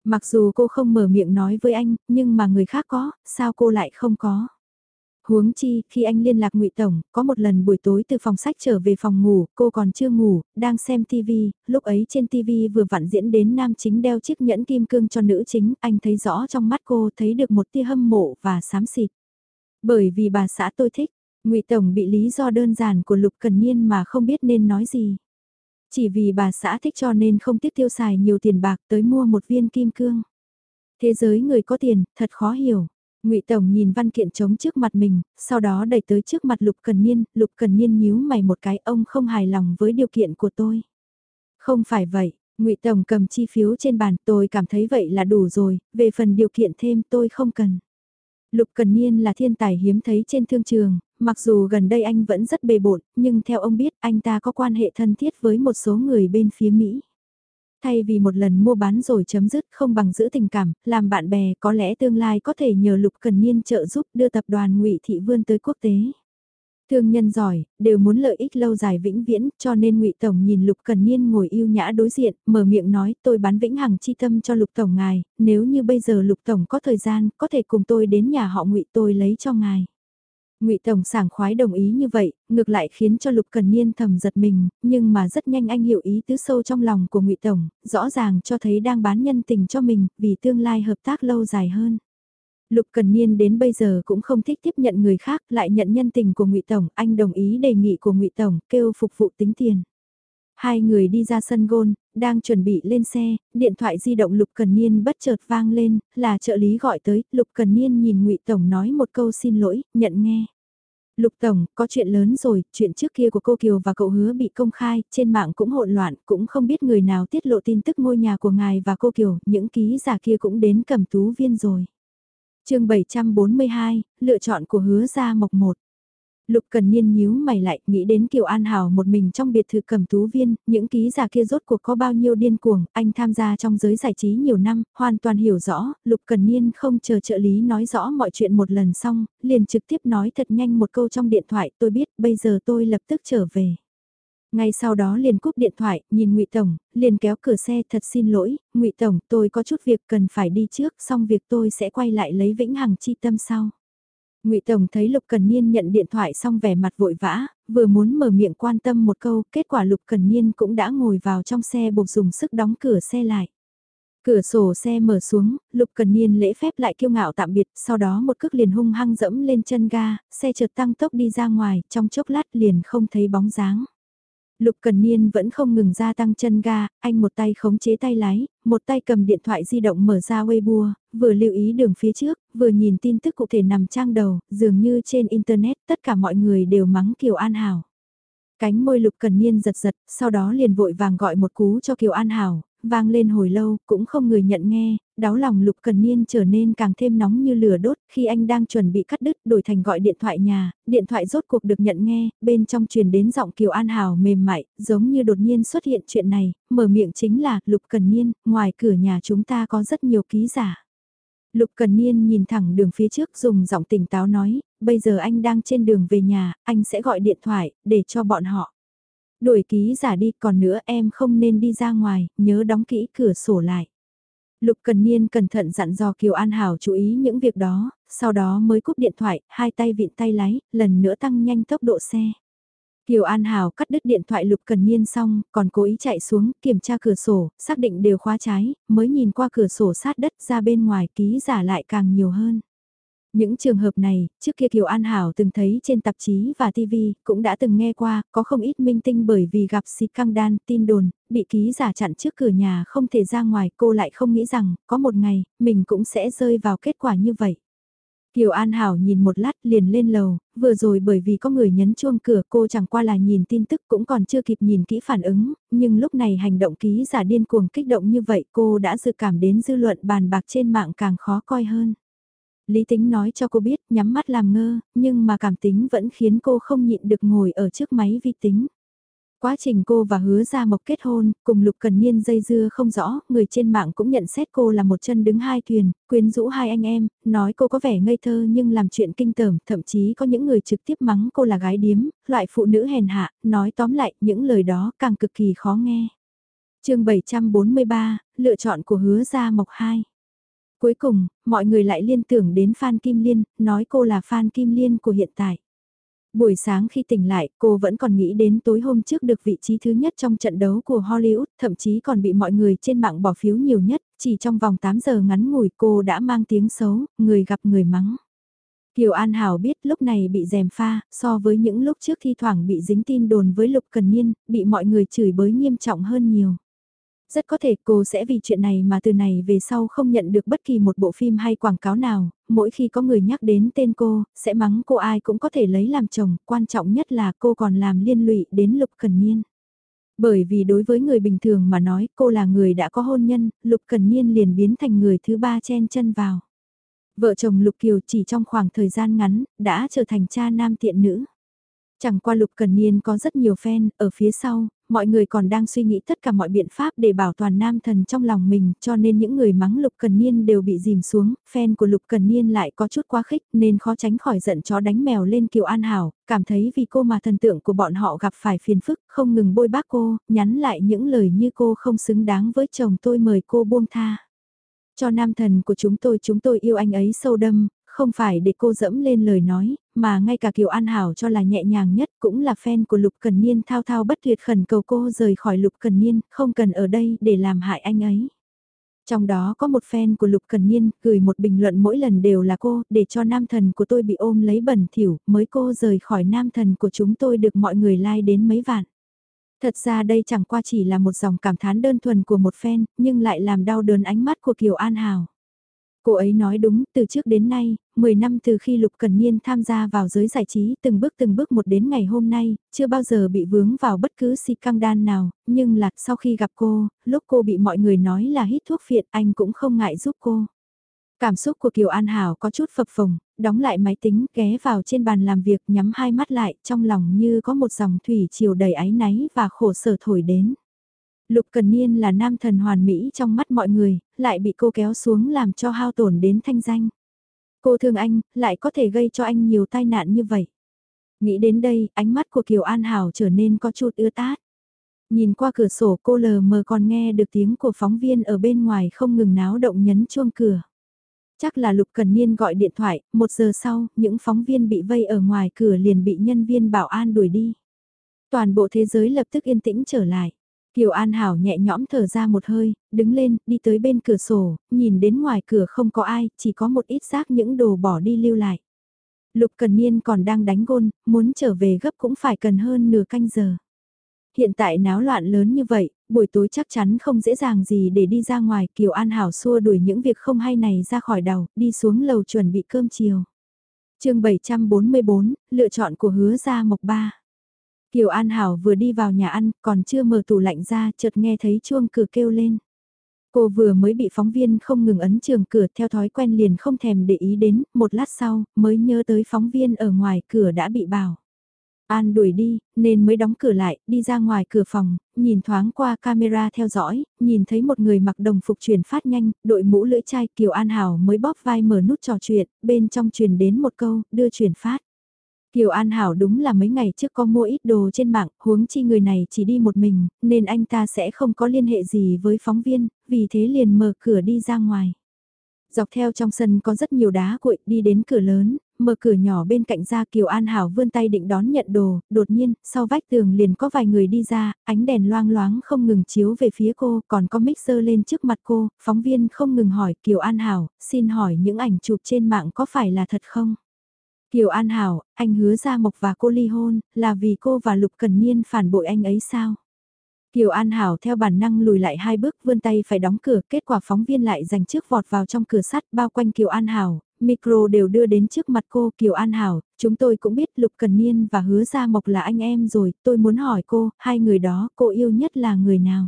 Mặc dù cô không mở miệng nói với anh, nhưng mà người khác có, sao cô lại không có? Huống chi, khi anh liên lạc ngụy Tổng, có một lần buổi tối từ phòng sách trở về phòng ngủ, cô còn chưa ngủ, đang xem TV, lúc ấy trên TV vừa vặn diễn đến nam chính đeo chiếc nhẫn kim cương cho nữ chính, anh thấy rõ trong mắt cô thấy được một tia hâm mộ và xám xịt. Bởi vì bà xã tôi thích, ngụy Tổng bị lý do đơn giản của Lục Cần Niên mà không biết nên nói gì. Chỉ vì bà xã thích cho nên không tiếc tiêu xài nhiều tiền bạc tới mua một viên kim cương. Thế giới người có tiền, thật khó hiểu. Ngụy Tổng nhìn văn kiện trống trước mặt mình, sau đó đẩy tới trước mặt Lục Cần Niên, Lục Cần Niên nhíu mày một cái, ông không hài lòng với điều kiện của tôi. Không phải vậy, Ngụy Tổng cầm chi phiếu trên bàn, tôi cảm thấy vậy là đủ rồi, về phần điều kiện thêm tôi không cần. Lục Cần Niên là thiên tài hiếm thấy trên thương trường, mặc dù gần đây anh vẫn rất bề bộn, nhưng theo ông biết anh ta có quan hệ thân thiết với một số người bên phía Mỹ. Thay vì một lần mua bán rồi chấm dứt không bằng giữ tình cảm, làm bạn bè có lẽ tương lai có thể nhờ Lục Cần Niên trợ giúp đưa tập đoàn ngụy Thị vươn tới quốc tế. Thương nhân giỏi, đều muốn lợi ích lâu dài vĩnh viễn, cho nên ngụy Tổng nhìn Lục Cần Niên ngồi yêu nhã đối diện, mở miệng nói tôi bán vĩnh hằng chi tâm cho Lục Tổng ngài, nếu như bây giờ Lục Tổng có thời gian, có thể cùng tôi đến nhà họ ngụy tôi lấy cho ngài. Ngụy Tổng sảng khoái đồng ý như vậy, ngược lại khiến cho Lục Cần Niên thầm giật mình, nhưng mà rất nhanh anh hiểu ý tứ sâu trong lòng của Ngụy Tổng, rõ ràng cho thấy đang bán nhân tình cho mình, vì tương lai hợp tác lâu dài hơn. Lục Cần Niên đến bây giờ cũng không thích tiếp nhận người khác, lại nhận nhân tình của Ngụy Tổng, anh đồng ý đề nghị của Ngụy Tổng, kêu phục vụ tính tiền. Hai người đi ra sân gôn, đang chuẩn bị lên xe, điện thoại di động Lục Cần Niên bất chợt vang lên, là trợ lý gọi tới, Lục Cần Niên nhìn Ngụy Tổng nói một câu xin lỗi, nhận nghe. Lục Tổng, có chuyện lớn rồi, chuyện trước kia của cô Kiều và cậu hứa bị công khai, trên mạng cũng hỗn loạn, cũng không biết người nào tiết lộ tin tức ngôi nhà của ngài và cô Kiều, những ký giả kia cũng đến cầm tú viên rồi. chương 742, lựa chọn của hứa gia mộc một. Lục Cần Niên nhíu mày lại, nghĩ đến Kiều An Hảo một mình trong biệt thự cầm tú viên, những ký giả kia rốt cuộc có bao nhiêu điên cuồng, anh tham gia trong giới giải trí nhiều năm, hoàn toàn hiểu rõ, Lục Cần Niên không chờ trợ lý nói rõ mọi chuyện một lần xong, liền trực tiếp nói thật nhanh một câu trong điện thoại, tôi biết, bây giờ tôi lập tức trở về. Ngay sau đó liền cúp điện thoại, nhìn Ngụy Tổng, liền kéo cửa xe thật xin lỗi, Ngụy Tổng, tôi có chút việc cần phải đi trước, xong việc tôi sẽ quay lại lấy Vĩnh Hằng chi tâm sau. Ngụy Tổng thấy Lục Cần Niên nhận điện thoại xong vẻ mặt vội vã, vừa muốn mở miệng quan tâm một câu, kết quả Lục Cần Niên cũng đã ngồi vào trong xe buộc dùng sức đóng cửa xe lại. Cửa sổ xe mở xuống, Lục Cần Niên lễ phép lại kiêu ngạo tạm biệt, sau đó một cước liền hung hăng dẫm lên chân ga, xe chợt tăng tốc đi ra ngoài, trong chốc lát liền không thấy bóng dáng. Lục Cần Niên vẫn không ngừng gia tăng chân ga, anh một tay khống chế tay lái, một tay cầm điện thoại di động mở ra Weibo, vừa lưu ý đường phía trước, vừa nhìn tin tức cụ thể nằm trang đầu, dường như trên Internet tất cả mọi người đều mắng Kiều An Hảo. Cánh môi Lục Cần Niên giật giật, sau đó liền vội vàng gọi một cú cho Kiều An Hảo, vang lên hồi lâu, cũng không người nhận nghe, đáo lòng Lục Cần Niên trở nên càng thêm nóng như lửa đốt, khi anh đang chuẩn bị cắt đứt đổi thành gọi điện thoại nhà, điện thoại rốt cuộc được nhận nghe, bên trong truyền đến giọng Kiều An Hào mềm mại, giống như đột nhiên xuất hiện chuyện này, mở miệng chính là, Lục Cần Niên, ngoài cửa nhà chúng ta có rất nhiều ký giả. Lục Cần Niên nhìn thẳng đường phía trước dùng giọng tỉnh táo nói, bây giờ anh đang trên đường về nhà, anh sẽ gọi điện thoại, để cho bọn họ. Đuổi ký giả đi, còn nữa em không nên đi ra ngoài, nhớ đóng kỹ cửa sổ lại. Lục Cần Niên cẩn thận dặn dò Kiều An Hảo chú ý những việc đó, sau đó mới cúp điện thoại, hai tay vịn tay lái, lần nữa tăng nhanh tốc độ xe. Kiều An Hảo cắt đứt điện thoại Lục Cần Niên xong, còn cố ý chạy xuống, kiểm tra cửa sổ, xác định đều khóa trái, mới nhìn qua cửa sổ sát đất ra bên ngoài ký giả lại càng nhiều hơn. Những trường hợp này, trước kia Kiều An Hảo từng thấy trên tạp chí và TV, cũng đã từng nghe qua, có không ít minh tinh bởi vì gặp xịt căng đan, tin đồn, bị ký giả chặn trước cửa nhà không thể ra ngoài, cô lại không nghĩ rằng, có một ngày, mình cũng sẽ rơi vào kết quả như vậy. Kiều An Hảo nhìn một lát liền lên lầu, vừa rồi bởi vì có người nhấn chuông cửa cô chẳng qua là nhìn tin tức cũng còn chưa kịp nhìn kỹ phản ứng, nhưng lúc này hành động ký giả điên cuồng kích động như vậy cô đã dự cảm đến dư luận bàn bạc trên mạng càng khó coi hơn. Lý tính nói cho cô biết nhắm mắt làm ngơ, nhưng mà cảm tính vẫn khiến cô không nhịn được ngồi ở trước máy vi tính. Quá trình cô và hứa ra mộc kết hôn, cùng Lục Cần Niên dây dưa không rõ, người trên mạng cũng nhận xét cô là một chân đứng hai thuyền, quyến rũ hai anh em, nói cô có vẻ ngây thơ nhưng làm chuyện kinh tởm, thậm chí có những người trực tiếp mắng cô là gái điếm, loại phụ nữ hèn hạ, nói tóm lại những lời đó càng cực kỳ khó nghe. chương 743, lựa chọn của hứa ra mộc 2. Cuối cùng, mọi người lại liên tưởng đến Phan Kim Liên, nói cô là Phan Kim Liên của hiện tại. Buổi sáng khi tỉnh lại, cô vẫn còn nghĩ đến tối hôm trước được vị trí thứ nhất trong trận đấu của Hollywood, thậm chí còn bị mọi người trên mạng bỏ phiếu nhiều nhất, chỉ trong vòng 8 giờ ngắn ngủi cô đã mang tiếng xấu, người gặp người mắng. Kiều An Hảo biết lúc này bị dèm pha, so với những lúc trước thi thoảng bị dính tin đồn với Lục Cần Niên, bị mọi người chửi bới nghiêm trọng hơn nhiều. Rất có thể cô sẽ vì chuyện này mà từ này về sau không nhận được bất kỳ một bộ phim hay quảng cáo nào, mỗi khi có người nhắc đến tên cô, sẽ mắng cô ai cũng có thể lấy làm chồng, quan trọng nhất là cô còn làm liên lụy đến Lục Cần Niên. Bởi vì đối với người bình thường mà nói cô là người đã có hôn nhân, Lục Cần Niên liền biến thành người thứ ba chen chân vào. Vợ chồng Lục Kiều chỉ trong khoảng thời gian ngắn, đã trở thành cha nam tiện nữ. Chẳng qua Lục Cần Niên có rất nhiều fan, ở phía sau, mọi người còn đang suy nghĩ tất cả mọi biện pháp để bảo toàn nam thần trong lòng mình, cho nên những người mắng Lục Cần Niên đều bị dìm xuống, fan của Lục Cần Niên lại có chút quá khích nên khó tránh khỏi giận chó đánh mèo lên Kiều An Hảo, cảm thấy vì cô mà thần tượng của bọn họ gặp phải phiền phức, không ngừng bôi bác cô, nhắn lại những lời như cô không xứng đáng với chồng tôi mời cô buông tha. Cho nam thần của chúng tôi chúng tôi yêu anh ấy sâu đâm, không phải để cô dẫm lên lời nói, mà ngay cả Kiều An Hảo cho là nhẹ nhàng nhất cũng là fan của Lục Cần Niên thao thao bất tuyệt khẩn cầu cô rời khỏi Lục Cần Niên, không cần ở đây để làm hại anh ấy. Trong đó có một fan của Lục Cần Niên gửi một bình luận mỗi lần đều là cô, để cho nam thần của tôi bị ôm lấy bẩn thỉu, mới cô rời khỏi nam thần của chúng tôi được mọi người like đến mấy vạn. Thật ra đây chẳng qua chỉ là một dòng cảm thán đơn thuần của một fan, nhưng lại làm đau đớn ánh mắt của Kiều An Hảo. Cô ấy nói đúng, từ trước đến nay, 10 năm từ khi Lục Cần Niên tham gia vào giới giải trí từng bước từng bước một đến ngày hôm nay, chưa bao giờ bị vướng vào bất cứ si căng đan nào, nhưng là sau khi gặp cô, lúc cô bị mọi người nói là hít thuốc phiện anh cũng không ngại giúp cô. Cảm xúc của Kiều An Hảo có chút phập phồng, đóng lại máy tính, ghé vào trên bàn làm việc nhắm hai mắt lại, trong lòng như có một dòng thủy chiều đầy áy náy và khổ sở thổi đến. Lục Cần Niên là nam thần hoàn mỹ trong mắt mọi người, lại bị cô kéo xuống làm cho hao tổn đến thanh danh. Cô thương anh, lại có thể gây cho anh nhiều tai nạn như vậy. Nghĩ đến đây, ánh mắt của Kiều An Hảo trở nên có chút ưa tát. Nhìn qua cửa sổ cô lờ mờ còn nghe được tiếng của phóng viên ở bên ngoài không ngừng náo động nhấn chuông cửa. Chắc là Lục Cần Niên gọi điện thoại, một giờ sau, những phóng viên bị vây ở ngoài cửa liền bị nhân viên bảo an đuổi đi. Toàn bộ thế giới lập tức yên tĩnh trở lại. Kiều An Hảo nhẹ nhõm thở ra một hơi, đứng lên, đi tới bên cửa sổ, nhìn đến ngoài cửa không có ai, chỉ có một ít rác những đồ bỏ đi lưu lại. Lục Cần Niên còn đang đánh gôn, muốn trở về gấp cũng phải cần hơn nửa canh giờ. Hiện tại náo loạn lớn như vậy, buổi tối chắc chắn không dễ dàng gì để đi ra ngoài, Kiều An Hảo xua đuổi những việc không hay này ra khỏi đầu, đi xuống lầu chuẩn bị cơm chiều. chương 744, lựa chọn của hứa gia mộc ba. Kiều An Hảo vừa đi vào nhà ăn, còn chưa mở tủ lạnh ra, chợt nghe thấy chuông cửa kêu lên. Cô vừa mới bị phóng viên không ngừng ấn trường cửa theo thói quen liền không thèm để ý đến, một lát sau, mới nhớ tới phóng viên ở ngoài cửa đã bị bảo. An đuổi đi, nên mới đóng cửa lại, đi ra ngoài cửa phòng, nhìn thoáng qua camera theo dõi, nhìn thấy một người mặc đồng phục truyền phát nhanh, đội mũ lưỡi chai Kiều An Hảo mới bóp vai mở nút trò chuyện, bên trong truyền đến một câu, đưa truyền phát. Kiều An Hảo đúng là mấy ngày trước có mua ít đồ trên mạng, huống chi người này chỉ đi một mình, nên anh ta sẽ không có liên hệ gì với phóng viên, vì thế liền mở cửa đi ra ngoài. Dọc theo trong sân có rất nhiều đá cuội đi đến cửa lớn, mở cửa nhỏ bên cạnh ra Kiều An Hảo vươn tay định đón nhận đồ, đột nhiên, sau vách tường liền có vài người đi ra, ánh đèn loang loáng không ngừng chiếu về phía cô, còn có mixer lên trước mặt cô, phóng viên không ngừng hỏi Kiều An Hảo, xin hỏi những ảnh chụp trên mạng có phải là thật không? Kiều An Hảo, anh hứa ra Mộc và cô ly hôn, là vì cô và Lục Cần Niên phản bội anh ấy sao? Kiều An Hảo theo bản năng lùi lại hai bước vươn tay phải đóng cửa, kết quả phóng viên lại giành trước vọt vào trong cửa sắt bao quanh Kiều An Hảo, micro đều đưa đến trước mặt cô Kiều An Hảo, chúng tôi cũng biết Lục Cần Niên và Hứa Gia Mộc là anh em rồi, tôi muốn hỏi cô, hai người đó cô yêu nhất là người nào?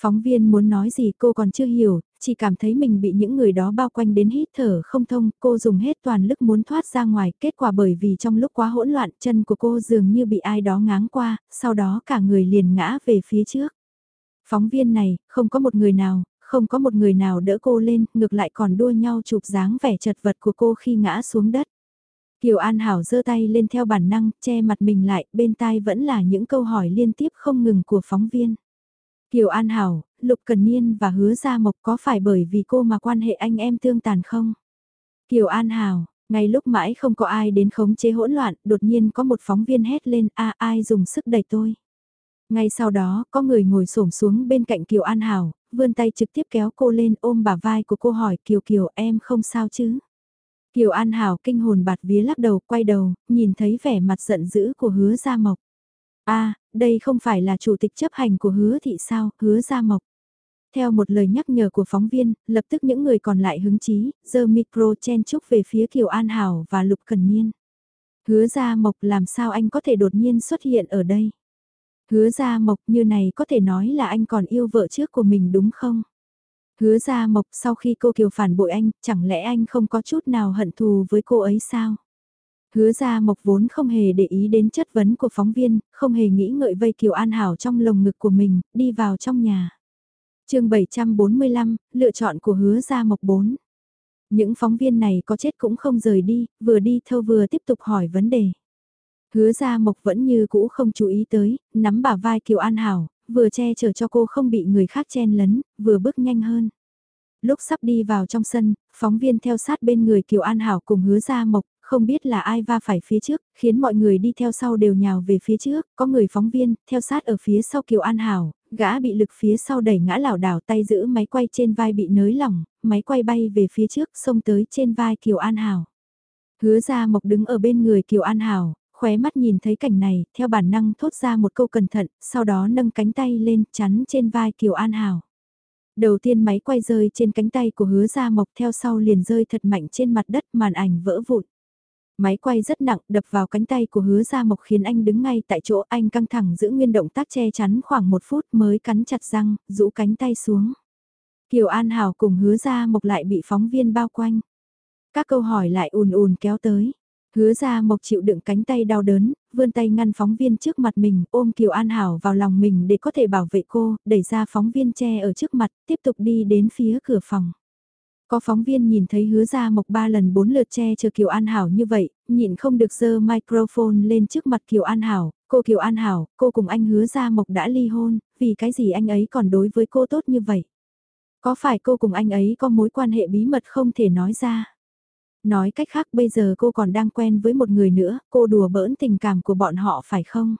Phóng viên muốn nói gì cô còn chưa hiểu, chỉ cảm thấy mình bị những người đó bao quanh đến hít thở không thông, cô dùng hết toàn lực muốn thoát ra ngoài, kết quả bởi vì trong lúc quá hỗn loạn chân của cô dường như bị ai đó ngáng qua, sau đó cả người liền ngã về phía trước. Phóng viên này, không có một người nào, không có một người nào đỡ cô lên, ngược lại còn đua nhau chụp dáng vẻ chật vật của cô khi ngã xuống đất. Kiều An Hảo giơ tay lên theo bản năng, che mặt mình lại, bên tai vẫn là những câu hỏi liên tiếp không ngừng của phóng viên. Kiều An Hảo, Lục Cần Niên và Hứa Gia Mộc có phải bởi vì cô mà quan hệ anh em tương tàn không? Kiều An Hảo, ngay lúc mãi không có ai đến khống chế hỗn loạn, đột nhiên có một phóng viên hét lên a ai dùng sức đẩy tôi. Ngay sau đó, có người ngồi xổm xuống bên cạnh Kiều An Hảo, vươn tay trực tiếp kéo cô lên ôm bả vai của cô hỏi Kiều Kiều em không sao chứ? Kiều An Hảo kinh hồn bạt vía lắc đầu, quay đầu, nhìn thấy vẻ mặt giận dữ của hứa Gia Mộc. a đây không phải là chủ tịch chấp hành của hứa thị sao, hứa Gia Mộc. Theo một lời nhắc nhở của phóng viên, lập tức những người còn lại hứng chí, giơ micro chen chúc về phía Kiều An Hảo và Lục Cần Niên. Hứa Gia Mộc làm sao anh có thể đột nhiên xuất hiện ở đây? Hứa Gia Mộc như này có thể nói là anh còn yêu vợ trước của mình đúng không? Hứa Gia Mộc sau khi cô Kiều phản bội anh, chẳng lẽ anh không có chút nào hận thù với cô ấy sao? Hứa Gia Mộc vốn không hề để ý đến chất vấn của phóng viên, không hề nghĩ ngợi vây Kiều An Hảo trong lồng ngực của mình, đi vào trong nhà chương 745, lựa chọn của hứa Gia Mộc 4. Những phóng viên này có chết cũng không rời đi, vừa đi thâu vừa tiếp tục hỏi vấn đề. Hứa Gia Mộc vẫn như cũ không chú ý tới, nắm bả vai Kiều An Hảo, vừa che chở cho cô không bị người khác chen lấn, vừa bước nhanh hơn. Lúc sắp đi vào trong sân, phóng viên theo sát bên người Kiều An Hảo cùng hứa Gia Mộc, không biết là ai va phải phía trước, khiến mọi người đi theo sau đều nhào về phía trước, có người phóng viên, theo sát ở phía sau Kiều An Hảo, gã bị lực phía sau đẩy ngã lảo đảo tay giữ máy quay trên vai bị nới lỏng, máy quay bay về phía trước, xông tới trên vai Kiều An Hảo. Hứa Gia Mộc đứng ở bên người Kiều An Hảo, khóe mắt nhìn thấy cảnh này, theo bản năng thốt ra một câu cẩn thận, sau đó nâng cánh tay lên chắn trên vai Kiều An Hảo. Đầu tiên máy quay rơi trên cánh tay của hứa gia mộc theo sau liền rơi thật mạnh trên mặt đất màn ảnh vỡ vụn. Máy quay rất nặng đập vào cánh tay của hứa gia mộc khiến anh đứng ngay tại chỗ anh căng thẳng giữ nguyên động tác che chắn khoảng một phút mới cắn chặt răng, rũ cánh tay xuống. Kiều An Hảo cùng hứa gia mộc lại bị phóng viên bao quanh. Các câu hỏi lại ùn ùn kéo tới. Hứa ra mộc chịu đựng cánh tay đau đớn, vươn tay ngăn phóng viên trước mặt mình, ôm Kiều An Hảo vào lòng mình để có thể bảo vệ cô, đẩy ra phóng viên che ở trước mặt, tiếp tục đi đến phía cửa phòng. Có phóng viên nhìn thấy hứa ra mộc ba lần bốn lượt che chờ Kiều An Hảo như vậy, nhịn không được dơ microphone lên trước mặt Kiều An Hảo, cô Kiều An Hảo, cô cùng anh hứa ra mộc đã ly hôn, vì cái gì anh ấy còn đối với cô tốt như vậy? Có phải cô cùng anh ấy có mối quan hệ bí mật không thể nói ra? Nói cách khác bây giờ cô còn đang quen với một người nữa, cô đùa bỡn tình cảm của bọn họ phải không?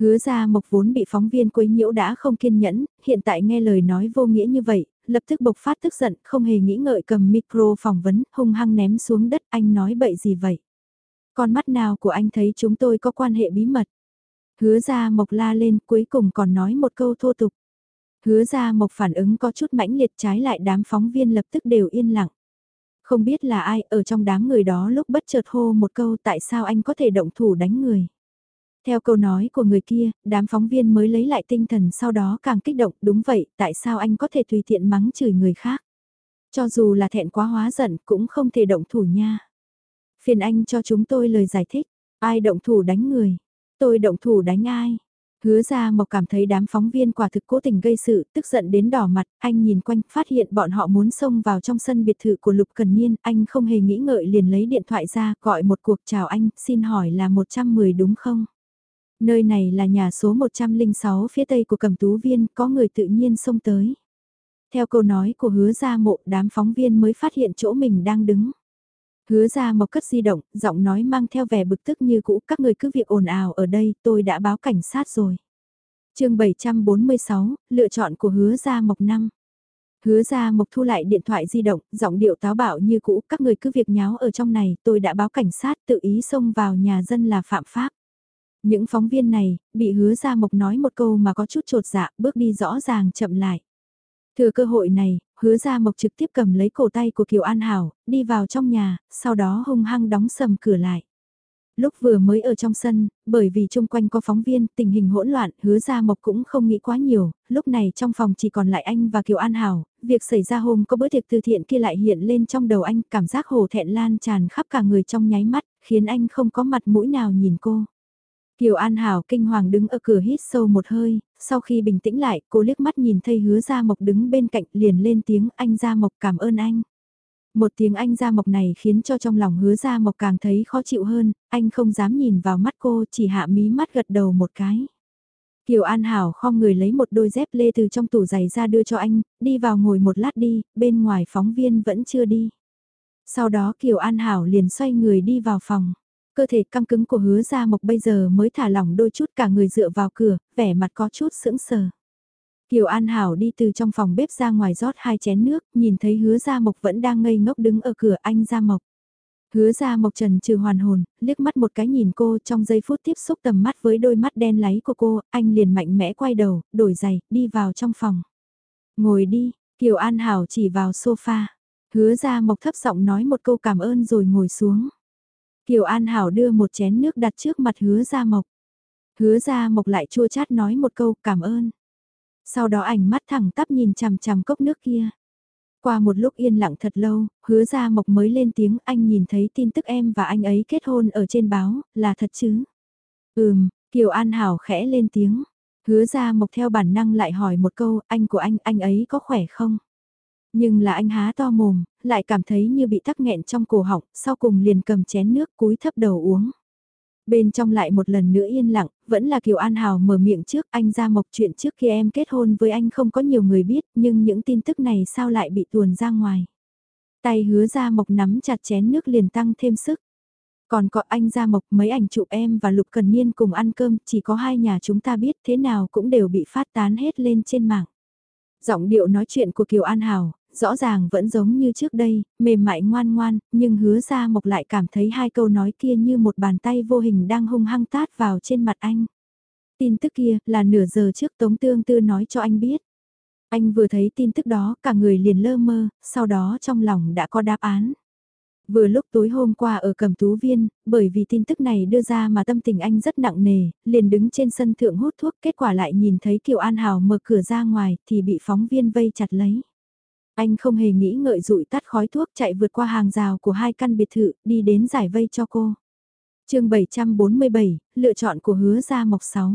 Hứa ra mộc vốn bị phóng viên quấy nhiễu đã không kiên nhẫn, hiện tại nghe lời nói vô nghĩa như vậy, lập tức bộc phát tức giận, không hề nghĩ ngợi cầm micro phỏng vấn, hung hăng ném xuống đất, anh nói bậy gì vậy? Con mắt nào của anh thấy chúng tôi có quan hệ bí mật? Hứa ra mộc la lên cuối cùng còn nói một câu thô tục. Hứa ra mộc phản ứng có chút mãnh liệt trái lại đám phóng viên lập tức đều yên lặng. Không biết là ai ở trong đám người đó lúc bất chợt hô một câu tại sao anh có thể động thủ đánh người. Theo câu nói của người kia, đám phóng viên mới lấy lại tinh thần sau đó càng kích động, đúng vậy, tại sao anh có thể tùy tiện mắng chửi người khác. Cho dù là thẹn quá hóa giận cũng không thể động thủ nha. Phiền anh cho chúng tôi lời giải thích, ai động thủ đánh người, tôi động thủ đánh ai, Hứa ra mộc cảm thấy đám phóng viên quả thực cố tình gây sự, tức giận đến đỏ mặt, anh nhìn quanh, phát hiện bọn họ muốn xông vào trong sân biệt thự của Lục Cần Niên, anh không hề nghĩ ngợi liền lấy điện thoại ra, gọi một cuộc chào anh, xin hỏi là 110 đúng không? Nơi này là nhà số 106 phía tây của cầm tú viên, có người tự nhiên xông tới. Theo câu nói của hứa gia mộ, đám phóng viên mới phát hiện chỗ mình đang đứng. Hứa ra mộc cất di động, giọng nói mang theo vẻ bực tức như cũ, các người cứ việc ồn ào ở đây, tôi đã báo cảnh sát rồi. chương 746, lựa chọn của hứa ra mộc năm. Hứa ra mộc thu lại điện thoại di động, giọng điệu táo bạo như cũ, các người cứ việc nháo ở trong này, tôi đã báo cảnh sát tự ý xông vào nhà dân là phạm pháp. Những phóng viên này, bị hứa ra mộc nói một câu mà có chút trột dạ, bước đi rõ ràng chậm lại. Thừa cơ hội này, hứa ra mộc trực tiếp cầm lấy cổ tay của Kiều An Hảo, đi vào trong nhà, sau đó hung hăng đóng sầm cửa lại. Lúc vừa mới ở trong sân, bởi vì chung quanh có phóng viên, tình hình hỗn loạn, hứa ra mộc cũng không nghĩ quá nhiều, lúc này trong phòng chỉ còn lại anh và Kiều An Hảo, việc xảy ra hôm có bữa tiệc từ thiện kia lại hiện lên trong đầu anh, cảm giác hồ thẹn lan tràn khắp cả người trong nháy mắt, khiến anh không có mặt mũi nào nhìn cô. Kiều An Hảo kinh hoàng đứng ở cửa hít sâu một hơi, sau khi bình tĩnh lại, cô liếc mắt nhìn thấy hứa Gia Mộc đứng bên cạnh liền lên tiếng anh Gia Mộc cảm ơn anh. Một tiếng anh Gia Mộc này khiến cho trong lòng hứa Gia Mộc càng thấy khó chịu hơn, anh không dám nhìn vào mắt cô chỉ hạ mí mắt gật đầu một cái. Kiều An Hảo khom người lấy một đôi dép lê từ trong tủ giày ra đưa cho anh, đi vào ngồi một lát đi, bên ngoài phóng viên vẫn chưa đi. Sau đó Kiều An Hảo liền xoay người đi vào phòng. Cơ thể căng cứng của hứa gia mộc bây giờ mới thả lỏng đôi chút cả người dựa vào cửa, vẻ mặt có chút sững sờ. Kiều An Hảo đi từ trong phòng bếp ra ngoài rót hai chén nước, nhìn thấy hứa gia mộc vẫn đang ngây ngốc đứng ở cửa anh gia mộc. Hứa gia mộc trần trừ hoàn hồn, liếc mắt một cái nhìn cô trong giây phút tiếp xúc tầm mắt với đôi mắt đen láy của cô, anh liền mạnh mẽ quay đầu, đổi giày, đi vào trong phòng. Ngồi đi, Kiều An Hảo chỉ vào sofa. Hứa gia mộc thấp giọng nói một câu cảm ơn rồi ngồi xuống. Kiều An Hảo đưa một chén nước đặt trước mặt hứa Gia Mộc. Hứa Gia Mộc lại chua chát nói một câu cảm ơn. Sau đó ảnh mắt thẳng tắp nhìn chằm chằm cốc nước kia. Qua một lúc yên lặng thật lâu, hứa Gia Mộc mới lên tiếng anh nhìn thấy tin tức em và anh ấy kết hôn ở trên báo, là thật chứ? Ừm, Kiều An Hảo khẽ lên tiếng. Hứa Gia Mộc theo bản năng lại hỏi một câu, anh của anh, anh ấy có khỏe không? Nhưng là anh há to mồm, lại cảm thấy như bị tắc nghẹn trong cổ họng, sau cùng liền cầm chén nước cúi thấp đầu uống. Bên trong lại một lần nữa yên lặng, vẫn là Kiều An Hào mở miệng trước anh ra mộc chuyện trước khi em kết hôn với anh không có nhiều người biết, nhưng những tin tức này sao lại bị tuồn ra ngoài. Tay hứa ra mộc nắm chặt chén nước liền tăng thêm sức. Còn có anh ra mộc mấy ảnh chụp em và Lục Cần Niên cùng ăn cơm, chỉ có hai nhà chúng ta biết thế nào cũng đều bị phát tán hết lên trên mạng. Giọng điệu nói chuyện của Kiều An hào rõ ràng vẫn giống như trước đây, mềm mại ngoan ngoan, nhưng hứa ra mộc lại cảm thấy hai câu nói kia như một bàn tay vô hình đang hung hăng tát vào trên mặt anh. Tin tức kia là nửa giờ trước Tống Tương Tư nói cho anh biết. Anh vừa thấy tin tức đó cả người liền lơ mơ, sau đó trong lòng đã có đáp án. Vừa lúc tối hôm qua ở cầm tú viên, bởi vì tin tức này đưa ra mà tâm tình anh rất nặng nề, liền đứng trên sân thượng hút thuốc kết quả lại nhìn thấy Kiều An Hào mở cửa ra ngoài thì bị phóng viên vây chặt lấy. Anh không hề nghĩ ngợi rụi tắt khói thuốc chạy vượt qua hàng rào của hai căn biệt thự đi đến giải vây cho cô. chương 747, lựa chọn của hứa gia mộc 6.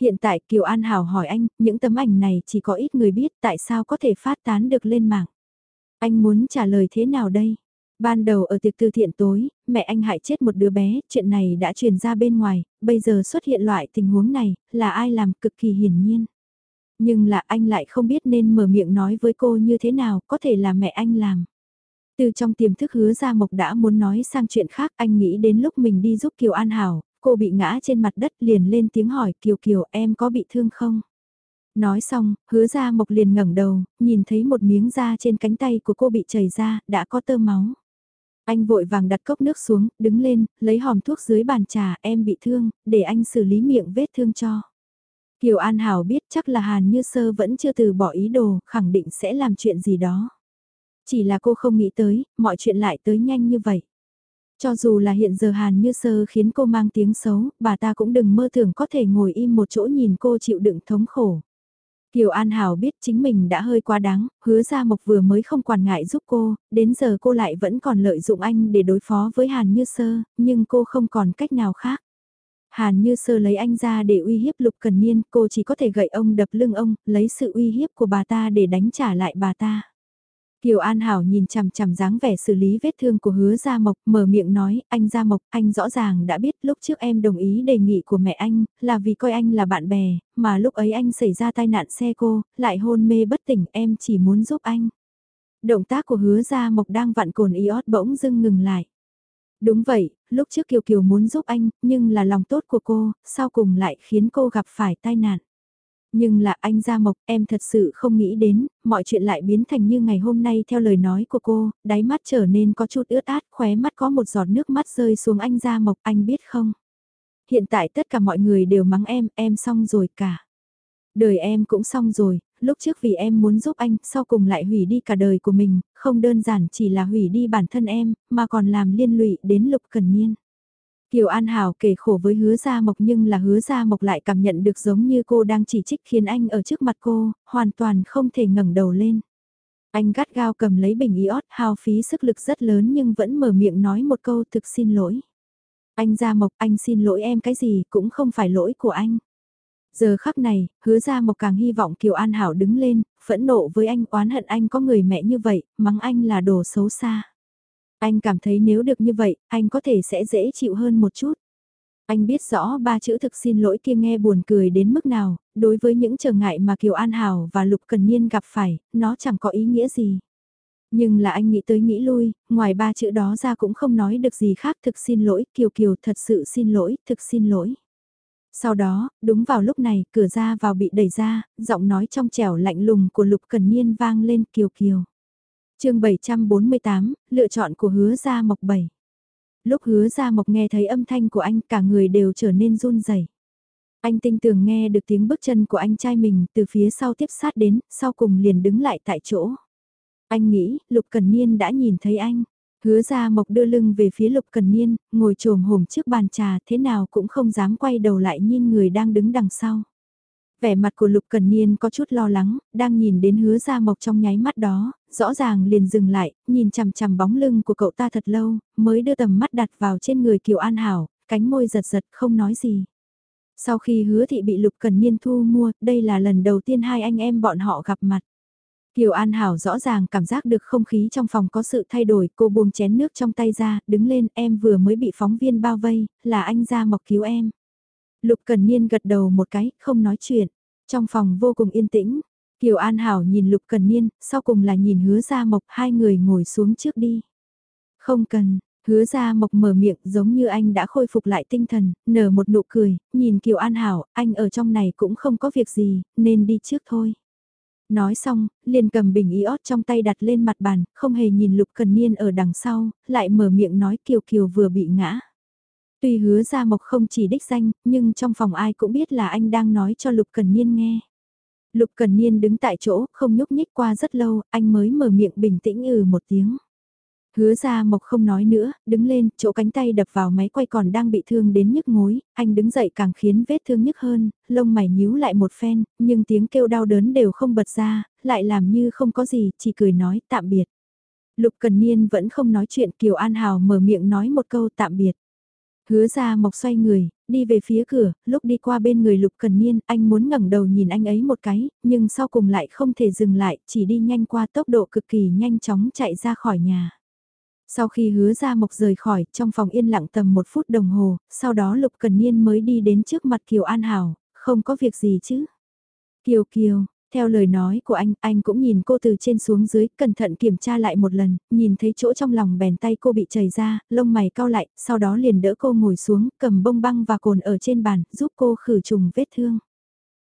Hiện tại Kiều An Hảo hỏi anh, những tấm ảnh này chỉ có ít người biết tại sao có thể phát tán được lên mạng. Anh muốn trả lời thế nào đây? Ban đầu ở tiệc từ thiện tối, mẹ anh hại chết một đứa bé, chuyện này đã truyền ra bên ngoài, bây giờ xuất hiện loại tình huống này, là ai làm cực kỳ hiển nhiên. Nhưng là anh lại không biết nên mở miệng nói với cô như thế nào, có thể là mẹ anh làm. Từ trong tiềm thức hứa ra mộc đã muốn nói sang chuyện khác, anh nghĩ đến lúc mình đi giúp Kiều An Hảo, cô bị ngã trên mặt đất liền lên tiếng hỏi Kiều Kiều em có bị thương không? Nói xong, hứa ra mộc liền ngẩng đầu, nhìn thấy một miếng da trên cánh tay của cô bị chảy ra, đã có tơ máu. Anh vội vàng đặt cốc nước xuống, đứng lên, lấy hòm thuốc dưới bàn trà, em bị thương, để anh xử lý miệng vết thương cho. Kiều An Hảo biết chắc là Hàn Như Sơ vẫn chưa từ bỏ ý đồ, khẳng định sẽ làm chuyện gì đó. Chỉ là cô không nghĩ tới, mọi chuyện lại tới nhanh như vậy. Cho dù là hiện giờ Hàn Như Sơ khiến cô mang tiếng xấu, bà ta cũng đừng mơ tưởng có thể ngồi im một chỗ nhìn cô chịu đựng thống khổ. Kiều An Hảo biết chính mình đã hơi quá đáng, hứa ra mộc vừa mới không quản ngại giúp cô, đến giờ cô lại vẫn còn lợi dụng anh để đối phó với Hàn Như Sơ, nhưng cô không còn cách nào khác. Hàn như sơ lấy anh ra để uy hiếp lục cần niên, cô chỉ có thể gậy ông đập lưng ông, lấy sự uy hiếp của bà ta để đánh trả lại bà ta. Kiều An Hảo nhìn chằm chằm dáng vẻ xử lý vết thương của hứa Gia Mộc, mở miệng nói, anh Gia Mộc, anh rõ ràng đã biết lúc trước em đồng ý đề nghị của mẹ anh, là vì coi anh là bạn bè, mà lúc ấy anh xảy ra tai nạn xe cô, lại hôn mê bất tỉnh, em chỉ muốn giúp anh. Động tác của hứa gia mộc đang vặn cồn iốt bỗng dưng ngừng lại. Đúng vậy, lúc trước Kiều Kiều muốn giúp anh, nhưng là lòng tốt của cô, sau cùng lại khiến cô gặp phải tai nạn. Nhưng là anh Gia Mộc, em thật sự không nghĩ đến, mọi chuyện lại biến thành như ngày hôm nay theo lời nói của cô, đáy mắt trở nên có chút ướt át, khóe mắt có một giọt nước mắt rơi xuống anh Gia Mộc, anh biết không? Hiện tại tất cả mọi người đều mắng em, em xong rồi cả. Đời em cũng xong rồi, lúc trước vì em muốn giúp anh, sau cùng lại hủy đi cả đời của mình, không đơn giản chỉ là hủy đi bản thân em, mà còn làm liên lụy đến Lục Cần Niên. Kiều An Hảo kể khổ với hứa Gia Mộc nhưng là hứa Gia Mộc lại cảm nhận được giống như cô đang chỉ trích khiến anh ở trước mặt cô, hoàn toàn không thể ngẩng đầu lên. Anh gắt gao cầm lấy bình iốt, hao phí sức lực rất lớn nhưng vẫn mở miệng nói một câu thực xin lỗi. Anh Gia Mộc, anh xin lỗi em cái gì cũng không phải lỗi của anh. Giờ khắc này, hứa ra Mộc càng hy vọng Kiều An Hảo đứng lên, phẫn nộ với anh oán hận anh có người mẹ như vậy, mắng anh là đồ xấu xa. Anh cảm thấy nếu được như vậy, anh có thể sẽ dễ chịu hơn một chút. Anh biết rõ ba chữ thực xin lỗi kia nghe buồn cười đến mức nào, đối với những trở ngại mà Kiều An Hảo và Lục Cần Niên gặp phải, nó chẳng có ý nghĩa gì. Nhưng là anh nghĩ tới nghĩ lui, ngoài ba chữ đó ra cũng không nói được gì khác thực xin lỗi, Kiều Kiều thật sự xin lỗi, thực xin lỗi. Sau đó, đúng vào lúc này, cửa ra vào bị đẩy ra, giọng nói trong trẻo lạnh lùng của Lục Cần Niên vang lên Kiều Kiều chương 748, lựa chọn của hứa gia mộc 7. Lúc hứa gia mộc nghe thấy âm thanh của anh cả người đều trở nên run rẩy. Anh tinh tường nghe được tiếng bước chân của anh trai mình từ phía sau tiếp sát đến, sau cùng liền đứng lại tại chỗ. Anh nghĩ, Lục Cần Niên đã nhìn thấy anh. Hứa gia mộc đưa lưng về phía Lục Cần Niên, ngồi trồm hổm trước bàn trà thế nào cũng không dám quay đầu lại nhìn người đang đứng đằng sau. Vẻ mặt của Lục Cần Niên có chút lo lắng, đang nhìn đến hứa gia mộc trong nháy mắt đó, rõ ràng liền dừng lại, nhìn chằm chằm bóng lưng của cậu ta thật lâu, mới đưa tầm mắt đặt vào trên người Kiều An Hảo, cánh môi giật giật không nói gì. Sau khi hứa thị bị Lục Cần Niên thu mua, đây là lần đầu tiên hai anh em bọn họ gặp mặt. Kiều An Hảo rõ ràng cảm giác được không khí trong phòng có sự thay đổi, cô buông chén nước trong tay ra, đứng lên, em vừa mới bị phóng viên bao vây, là anh ra mọc cứu em. Lục Cần Niên gật đầu một cái, không nói chuyện. Trong phòng vô cùng yên tĩnh, Kiều An Hảo nhìn Lục Cần Niên, sau cùng là nhìn hứa Ra Mộc hai người ngồi xuống trước đi. Không cần, hứa Ra Mộc mở miệng giống như anh đã khôi phục lại tinh thần, nở một nụ cười, nhìn Kiều An Hảo, anh ở trong này cũng không có việc gì, nên đi trước thôi. Nói xong, liền cầm bình iốt trong tay đặt lên mặt bàn, không hề nhìn Lục Cần Niên ở đằng sau, lại mở miệng nói Kiều Kiều vừa bị ngã. Tuy hứa ra Mộc không chỉ đích danh, nhưng trong phòng ai cũng biết là anh đang nói cho Lục Cần Niên nghe. Lục Cần Niên đứng tại chỗ, không nhúc nhích qua rất lâu, anh mới mở miệng bình tĩnh ừ một tiếng. Hứa ra mộc không nói nữa, đứng lên, chỗ cánh tay đập vào máy quay còn đang bị thương đến nhức ngối, anh đứng dậy càng khiến vết thương nhức hơn, lông mày nhíu lại một phen, nhưng tiếng kêu đau đớn đều không bật ra, lại làm như không có gì, chỉ cười nói tạm biệt. Lục Cần Niên vẫn không nói chuyện Kiều An Hào mở miệng nói một câu tạm biệt. Hứa ra mộc xoay người, đi về phía cửa, lúc đi qua bên người Lục Cần Niên, anh muốn ngẩng đầu nhìn anh ấy một cái, nhưng sau cùng lại không thể dừng lại, chỉ đi nhanh qua tốc độ cực kỳ nhanh chóng chạy ra khỏi nhà. Sau khi hứa ra mộc rời khỏi, trong phòng yên lặng tầm một phút đồng hồ, sau đó Lục Cần Niên mới đi đến trước mặt Kiều An Hảo, không có việc gì chứ. Kiều Kiều, theo lời nói của anh, anh cũng nhìn cô từ trên xuống dưới, cẩn thận kiểm tra lại một lần, nhìn thấy chỗ trong lòng bèn tay cô bị chảy ra, lông mày cao lại, sau đó liền đỡ cô ngồi xuống, cầm bông băng và cồn ở trên bàn, giúp cô khử trùng vết thương.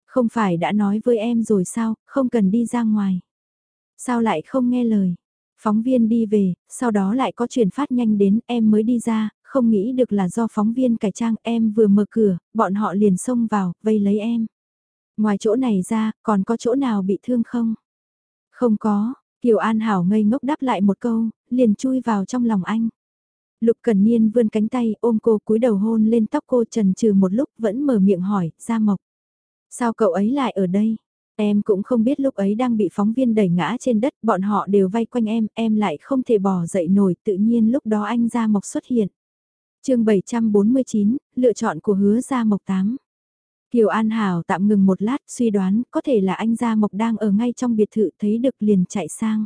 Không phải đã nói với em rồi sao, không cần đi ra ngoài. Sao lại không nghe lời? Phóng viên đi về, sau đó lại có truyền phát nhanh đến, em mới đi ra, không nghĩ được là do phóng viên cải trang em vừa mở cửa, bọn họ liền xông vào, vây lấy em. Ngoài chỗ này ra, còn có chỗ nào bị thương không? Không có, Kiều An Hảo ngây ngốc đáp lại một câu, liền chui vào trong lòng anh. Lục Cần Niên vươn cánh tay ôm cô cúi đầu hôn lên tóc cô trần trừ một lúc vẫn mở miệng hỏi, Ra Mộc. Sao cậu ấy lại ở đây? Em cũng không biết lúc ấy đang bị phóng viên đẩy ngã trên đất, bọn họ đều vây quanh em, em lại không thể bỏ dậy nổi, tự nhiên lúc đó anh Gia Mộc xuất hiện. chương 749, lựa chọn của hứa Gia Mộc 8. Kiều An Hảo tạm ngừng một lát suy đoán có thể là anh Gia Mộc đang ở ngay trong biệt thự thấy được liền chạy sang.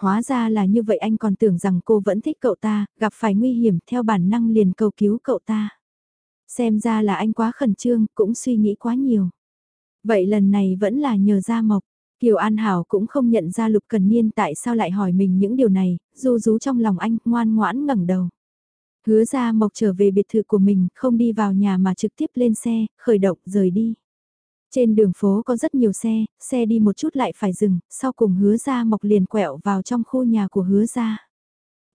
Hóa ra là như vậy anh còn tưởng rằng cô vẫn thích cậu ta, gặp phải nguy hiểm theo bản năng liền cầu cứu cậu ta. Xem ra là anh quá khẩn trương, cũng suy nghĩ quá nhiều. Vậy lần này vẫn là nhờ Gia Mộc. Kiều An Hảo cũng không nhận ra Lục Cần Niên tại sao lại hỏi mình những điều này, du rú trong lòng anh, ngoan ngoãn ngẩng đầu. Hứa ra mộc trở về biệt thự của mình, không đi vào nhà mà trực tiếp lên xe, khởi động, rời đi. Trên đường phố có rất nhiều xe, xe đi một chút lại phải dừng, sau cùng hứa ra mộc liền quẹo vào trong khu nhà của hứa ra.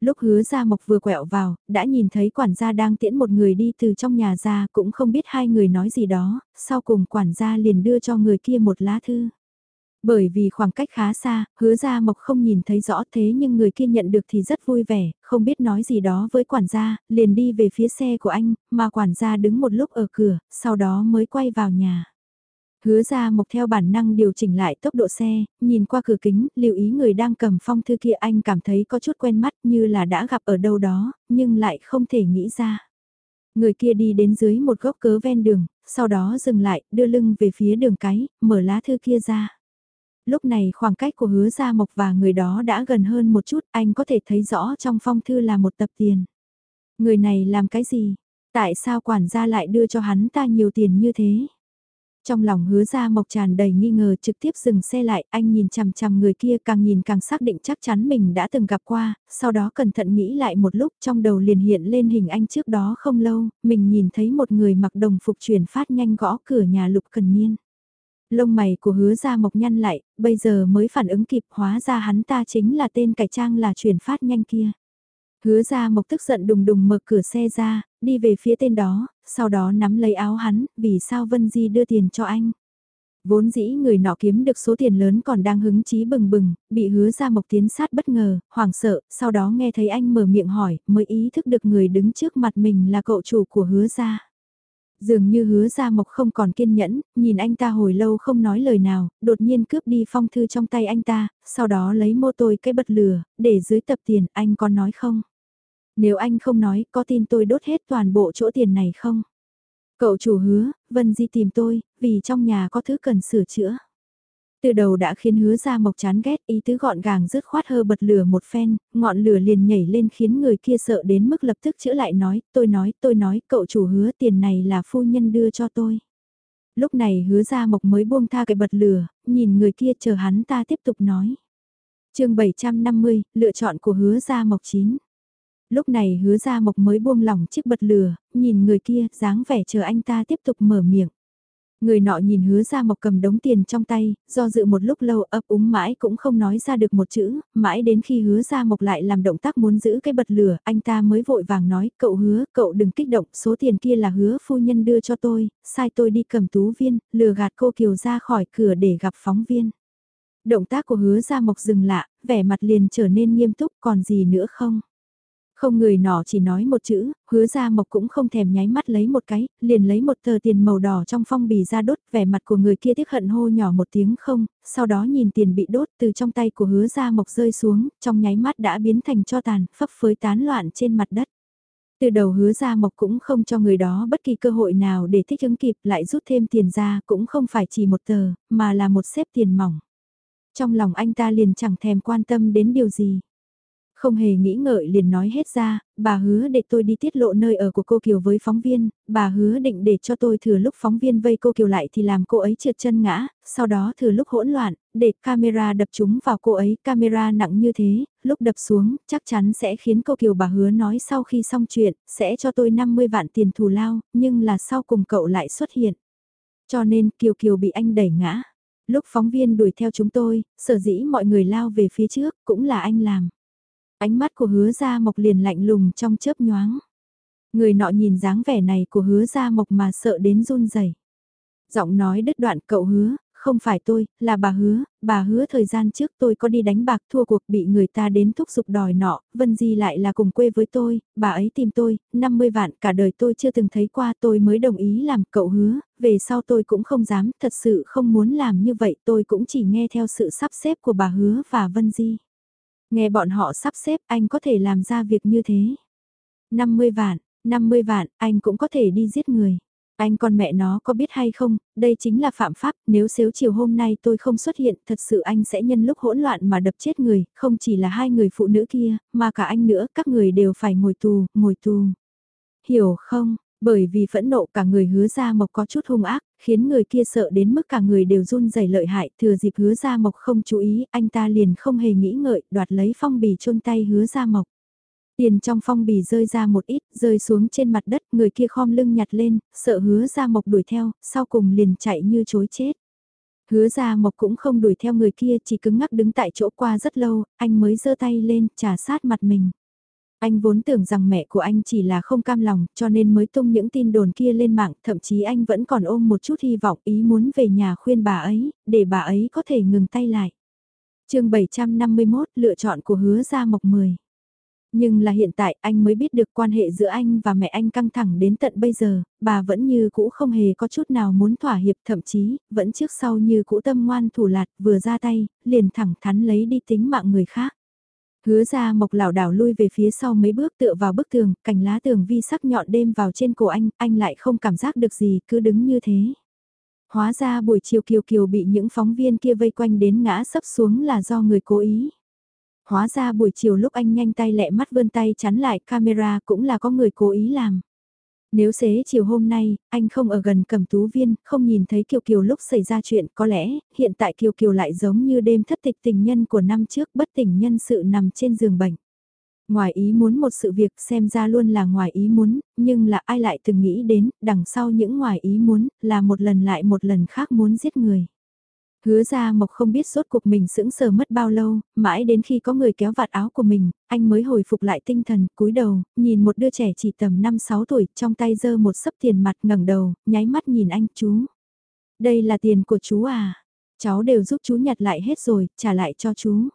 Lúc hứa ra mộc vừa quẹo vào, đã nhìn thấy quản gia đang tiễn một người đi từ trong nhà ra cũng không biết hai người nói gì đó, sau cùng quản gia liền đưa cho người kia một lá thư. Bởi vì khoảng cách khá xa, hứa ra mộc không nhìn thấy rõ thế nhưng người kia nhận được thì rất vui vẻ, không biết nói gì đó với quản gia, liền đi về phía xe của anh, mà quản gia đứng một lúc ở cửa, sau đó mới quay vào nhà. Hứa ra mộc theo bản năng điều chỉnh lại tốc độ xe, nhìn qua cửa kính, lưu ý người đang cầm phong thư kia anh cảm thấy có chút quen mắt như là đã gặp ở đâu đó, nhưng lại không thể nghĩ ra. Người kia đi đến dưới một gốc cớ ven đường, sau đó dừng lại, đưa lưng về phía đường cái, mở lá thư kia ra. Lúc này khoảng cách của hứa gia mộc và người đó đã gần hơn một chút, anh có thể thấy rõ trong phong thư là một tập tiền. Người này làm cái gì? Tại sao quản gia lại đưa cho hắn ta nhiều tiền như thế? Trong lòng hứa ra mộc tràn đầy nghi ngờ trực tiếp dừng xe lại, anh nhìn chằm chằm người kia càng nhìn càng xác định chắc chắn mình đã từng gặp qua, sau đó cẩn thận nghĩ lại một lúc trong đầu liền hiện lên hình anh trước đó không lâu, mình nhìn thấy một người mặc đồng phục chuyển phát nhanh gõ cửa nhà lục cần niên. Lông mày của hứa ra mộc nhăn lại, bây giờ mới phản ứng kịp hóa ra hắn ta chính là tên cải trang là chuyển phát nhanh kia. Hứa ra mộc tức giận đùng đùng mở cửa xe ra, đi về phía tên đó, sau đó nắm lấy áo hắn, vì sao Vân Di đưa tiền cho anh. Vốn dĩ người nọ kiếm được số tiền lớn còn đang hứng chí bừng bừng, bị hứa ra mộc tiến sát bất ngờ, hoảng sợ, sau đó nghe thấy anh mở miệng hỏi, mới ý thức được người đứng trước mặt mình là cậu chủ của hứa ra. Dường như hứa ra mộc không còn kiên nhẫn, nhìn anh ta hồi lâu không nói lời nào, đột nhiên cướp đi phong thư trong tay anh ta, sau đó lấy mô tôi cái bật lửa, để dưới tập tiền, anh có nói không? Nếu anh không nói, có tin tôi đốt hết toàn bộ chỗ tiền này không? Cậu chủ hứa, Vân Di tìm tôi, vì trong nhà có thứ cần sửa chữa. Từ đầu đã khiến hứa ra mộc chán ghét ý tứ gọn gàng rứt khoát hơ bật lửa một phen, ngọn lửa liền nhảy lên khiến người kia sợ đến mức lập tức chữa lại nói, tôi nói, tôi nói, cậu chủ hứa tiền này là phu nhân đưa cho tôi. Lúc này hứa ra mộc mới buông tha cái bật lửa, nhìn người kia chờ hắn ta tiếp tục nói. chương 750, lựa chọn của hứa ra mộc chín. Lúc này hứa ra mộc mới buông lỏng chiếc bật lửa, nhìn người kia, dáng vẻ chờ anh ta tiếp tục mở miệng. Người nọ nhìn hứa ra mộc cầm đống tiền trong tay, do dự một lúc lâu ấp úng mãi cũng không nói ra được một chữ, mãi đến khi hứa ra mộc lại làm động tác muốn giữ cái bật lửa, anh ta mới vội vàng nói, cậu hứa, cậu đừng kích động, số tiền kia là hứa phu nhân đưa cho tôi, sai tôi đi cầm tú viên, lừa gạt cô Kiều ra khỏi cửa để gặp phóng viên. Động tác của hứa ra mộc dừng lạ, vẻ mặt liền trở nên nghiêm túc còn gì nữa không? Không người nọ chỉ nói một chữ, hứa ra mộc cũng không thèm nháy mắt lấy một cái, liền lấy một tờ tiền màu đỏ trong phong bì ra đốt, vẻ mặt của người kia tiếc hận hô nhỏ một tiếng không, sau đó nhìn tiền bị đốt từ trong tay của hứa ra mộc rơi xuống, trong nháy mắt đã biến thành cho tàn, phấp phới tán loạn trên mặt đất. Từ đầu hứa ra mộc cũng không cho người đó bất kỳ cơ hội nào để thích ứng kịp lại rút thêm tiền ra cũng không phải chỉ một tờ, mà là một xếp tiền mỏng. Trong lòng anh ta liền chẳng thèm quan tâm đến điều gì. Không hề nghĩ ngợi liền nói hết ra, bà hứa để tôi đi tiết lộ nơi ở của cô Kiều với phóng viên, bà hứa định để cho tôi thừa lúc phóng viên vây cô Kiều lại thì làm cô ấy trượt chân ngã, sau đó thừa lúc hỗn loạn, để camera đập chúng vào cô ấy, camera nặng như thế, lúc đập xuống, chắc chắn sẽ khiến cô Kiều bà hứa nói sau khi xong chuyện, sẽ cho tôi 50 vạn tiền thù lao, nhưng là sau cùng cậu lại xuất hiện. Cho nên Kiều Kiều bị anh đẩy ngã. Lúc phóng viên đuổi theo chúng tôi, sở dĩ mọi người lao về phía trước, cũng là anh làm. Ánh mắt của hứa gia mộc liền lạnh lùng trong chớp nhoáng. Người nọ nhìn dáng vẻ này của hứa gia mộc mà sợ đến run rẩy. Giọng nói đứt đoạn cậu hứa, không phải tôi, là bà hứa, bà hứa thời gian trước tôi có đi đánh bạc thua cuộc bị người ta đến thúc giục đòi nọ, Vân Di lại là cùng quê với tôi, bà ấy tìm tôi, 50 vạn cả đời tôi chưa từng thấy qua tôi mới đồng ý làm cậu hứa, về sau tôi cũng không dám, thật sự không muốn làm như vậy tôi cũng chỉ nghe theo sự sắp xếp của bà hứa và Vân Di. Nghe bọn họ sắp xếp anh có thể làm ra việc như thế. 50 vạn, 50 vạn, anh cũng có thể đi giết người. Anh con mẹ nó có biết hay không, đây chính là phạm pháp, nếu xếu chiều hôm nay tôi không xuất hiện, thật sự anh sẽ nhân lúc hỗn loạn mà đập chết người, không chỉ là hai người phụ nữ kia, mà cả anh nữa, các người đều phải ngồi tù, ngồi tù. Hiểu không, bởi vì phẫn nộ cả người hứa ra mộc có chút hung ác, khiến người kia sợ đến mức cả người đều run rẩy lợi hại, thừa dịp hứa ra mộc không chú ý, anh ta liền không hề nghĩ ngợi, đoạt lấy phong bì chôn tay hứa ra mộc. Tiền trong phong bì rơi ra một ít, rơi xuống trên mặt đất, người kia khom lưng nhặt lên, sợ hứa ra mộc đuổi theo, sau cùng liền chạy như chối chết. Hứa ra mộc cũng không đuổi theo người kia, chỉ cứng ngắc đứng tại chỗ qua rất lâu, anh mới giơ tay lên, trả sát mặt mình. Anh vốn tưởng rằng mẹ của anh chỉ là không cam lòng, cho nên mới tung những tin đồn kia lên mạng, thậm chí anh vẫn còn ôm một chút hy vọng ý muốn về nhà khuyên bà ấy, để bà ấy có thể ngừng tay lại. chương 751 lựa chọn của hứa gia mộc 10. Nhưng là hiện tại anh mới biết được quan hệ giữa anh và mẹ anh căng thẳng đến tận bây giờ, bà vẫn như cũ không hề có chút nào muốn thỏa hiệp thậm chí, vẫn trước sau như cũ tâm ngoan thủ lạt vừa ra tay, liền thẳng thắn lấy đi tính mạng người khác. Hứa ra mộc lảo đảo lui về phía sau mấy bước tựa vào bức tường, cành lá tường vi sắc nhọn đêm vào trên cổ anh, anh lại không cảm giác được gì, cứ đứng như thế. Hóa ra buổi chiều kiều kiều bị những phóng viên kia vây quanh đến ngã sấp xuống là do người cố ý. Hóa ra buổi chiều lúc anh nhanh tay lẹ mắt vươn tay chắn lại camera cũng là có người cố ý làm. Nếu xế chiều hôm nay, anh không ở gần cầm tú viên, không nhìn thấy Kiều Kiều lúc xảy ra chuyện, có lẽ, hiện tại Kiều Kiều lại giống như đêm thất tịch tình nhân của năm trước bất tỉnh nhân sự nằm trên giường bệnh. Ngoài ý muốn một sự việc xem ra luôn là ngoài ý muốn, nhưng là ai lại từng nghĩ đến, đằng sau những ngoài ý muốn, là một lần lại một lần khác muốn giết người. Hứa ra mộc không biết suốt cuộc mình sững sờ mất bao lâu, mãi đến khi có người kéo vạt áo của mình, anh mới hồi phục lại tinh thần, cúi đầu, nhìn một đứa trẻ chỉ tầm 5-6 tuổi, trong tay giơ một sấp tiền mặt ngẩng đầu, nháy mắt nhìn anh, chú. Đây là tiền của chú à? Cháu đều giúp chú nhặt lại hết rồi, trả lại cho chú.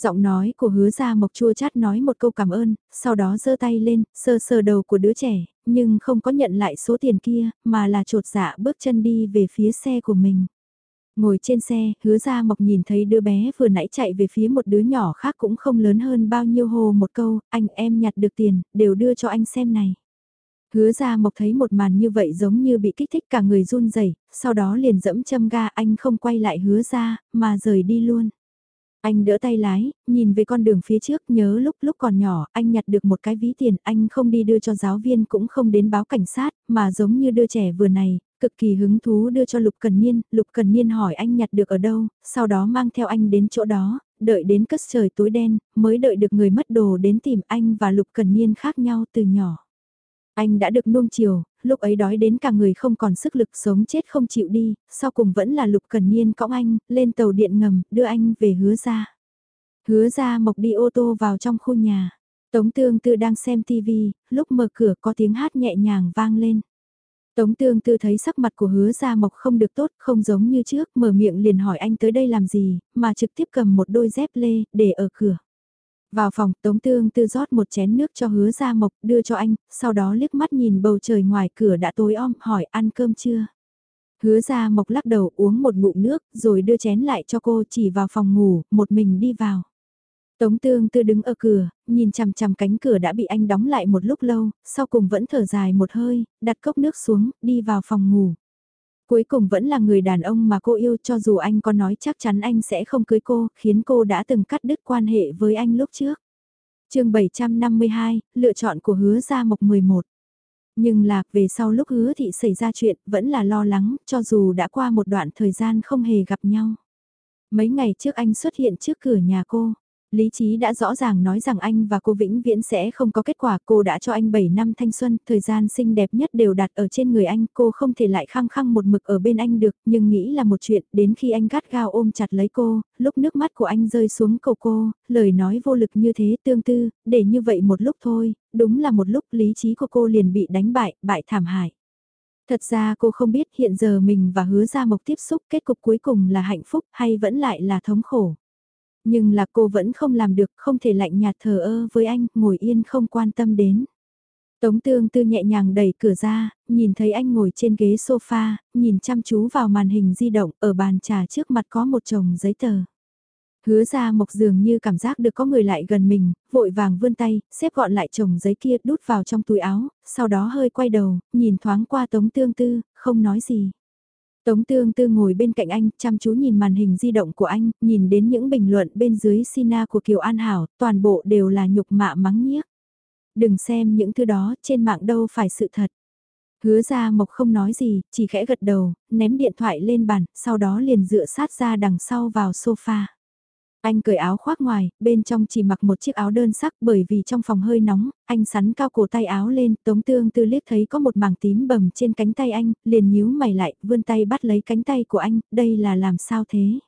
Giọng nói của hứa ra mộc chua chát nói một câu cảm ơn, sau đó giơ tay lên, sơ sờ đầu của đứa trẻ, nhưng không có nhận lại số tiền kia, mà là trột dạ bước chân đi về phía xe của mình. Ngồi trên xe, hứa ra mộc nhìn thấy đứa bé vừa nãy chạy về phía một đứa nhỏ khác cũng không lớn hơn bao nhiêu hồ một câu, anh em nhặt được tiền, đều đưa cho anh xem này. Hứa ra mộc thấy một màn như vậy giống như bị kích thích cả người run rẩy sau đó liền dẫm châm ga anh không quay lại hứa ra, mà rời đi luôn. Anh đỡ tay lái, nhìn về con đường phía trước nhớ lúc lúc còn nhỏ anh nhặt được một cái ví tiền anh không đi đưa cho giáo viên cũng không đến báo cảnh sát mà giống như đưa trẻ vừa này, cực kỳ hứng thú đưa cho Lục Cần Niên, Lục Cần Niên hỏi anh nhặt được ở đâu, sau đó mang theo anh đến chỗ đó, đợi đến cất trời tối đen, mới đợi được người mất đồ đến tìm anh và Lục Cần Niên khác nhau từ nhỏ. Anh đã được nuông chiều, lúc ấy đói đến cả người không còn sức lực sống chết không chịu đi, sau cùng vẫn là Lục Cần Niên cõng anh, lên tàu điện ngầm, đưa anh về hứa ra. Hứa ra mộc đi ô tô vào trong khu nhà. Tống tương tư đang xem TV, lúc mở cửa có tiếng hát nhẹ nhàng vang lên. Tống tương tư thấy sắc mặt của hứa gia mộc không được tốt, không giống như trước, mở miệng liền hỏi anh tới đây làm gì, mà trực tiếp cầm một đôi dép lê, để ở cửa. Vào phòng, Tống Tương Tư rót một chén nước cho hứa gia mộc, đưa cho anh, sau đó liếc mắt nhìn bầu trời ngoài cửa đã tối om, hỏi ăn cơm chưa. Hứa gia mộc lắc đầu uống một ngụm nước, rồi đưa chén lại cho cô chỉ vào phòng ngủ, một mình đi vào. Tống tương tư đứng ở cửa, nhìn chằm chằm cánh cửa đã bị anh đóng lại một lúc lâu, sau cùng vẫn thở dài một hơi, đặt cốc nước xuống, đi vào phòng ngủ. Cuối cùng vẫn là người đàn ông mà cô yêu cho dù anh có nói chắc chắn anh sẽ không cưới cô, khiến cô đã từng cắt đứt quan hệ với anh lúc trước. chương 752, lựa chọn của hứa gia mộc 11. Nhưng lạc về sau lúc hứa thị xảy ra chuyện vẫn là lo lắng cho dù đã qua một đoạn thời gian không hề gặp nhau. Mấy ngày trước anh xuất hiện trước cửa nhà cô, Lý trí đã rõ ràng nói rằng anh và cô vĩnh viễn sẽ không có kết quả cô đã cho anh 7 năm thanh xuân, thời gian xinh đẹp nhất đều đặt ở trên người anh, cô không thể lại khăng khăng một mực ở bên anh được, nhưng nghĩ là một chuyện, đến khi anh gắt gao ôm chặt lấy cô, lúc nước mắt của anh rơi xuống cầu cô, lời nói vô lực như thế tương tư, để như vậy một lúc thôi, đúng là một lúc lý trí của cô liền bị đánh bại, bại thảm hại. Thật ra cô không biết hiện giờ mình và hứa ra mộc tiếp xúc kết cục cuối cùng là hạnh phúc hay vẫn lại là thống khổ. Nhưng là cô vẫn không làm được, không thể lạnh nhạt thờ ơ với anh, ngồi yên không quan tâm đến. Tống tương tư nhẹ nhàng đẩy cửa ra, nhìn thấy anh ngồi trên ghế sofa, nhìn chăm chú vào màn hình di động, ở bàn trà trước mặt có một chồng giấy tờ. Hứa ra mộc dường như cảm giác được có người lại gần mình, vội vàng vươn tay, xếp gọn lại chồng giấy kia đút vào trong túi áo, sau đó hơi quay đầu, nhìn thoáng qua tống tương tư, không nói gì. Tống tương tư ngồi bên cạnh anh, chăm chú nhìn màn hình di động của anh, nhìn đến những bình luận bên dưới Sina của Kiều An Hảo, toàn bộ đều là nhục mạ mắng nhiếc. Đừng xem những thứ đó, trên mạng đâu phải sự thật. Hứa ra mộc không nói gì, chỉ khẽ gật đầu, ném điện thoại lên bàn, sau đó liền dựa sát ra đằng sau vào sofa. Anh cởi áo khoác ngoài, bên trong chỉ mặc một chiếc áo đơn sắc bởi vì trong phòng hơi nóng, anh sắn cao cổ tay áo lên, tống tương tư liếc thấy có một mảng tím bầm trên cánh tay anh, liền nhíu mày lại, vươn tay bắt lấy cánh tay của anh, đây là làm sao thế?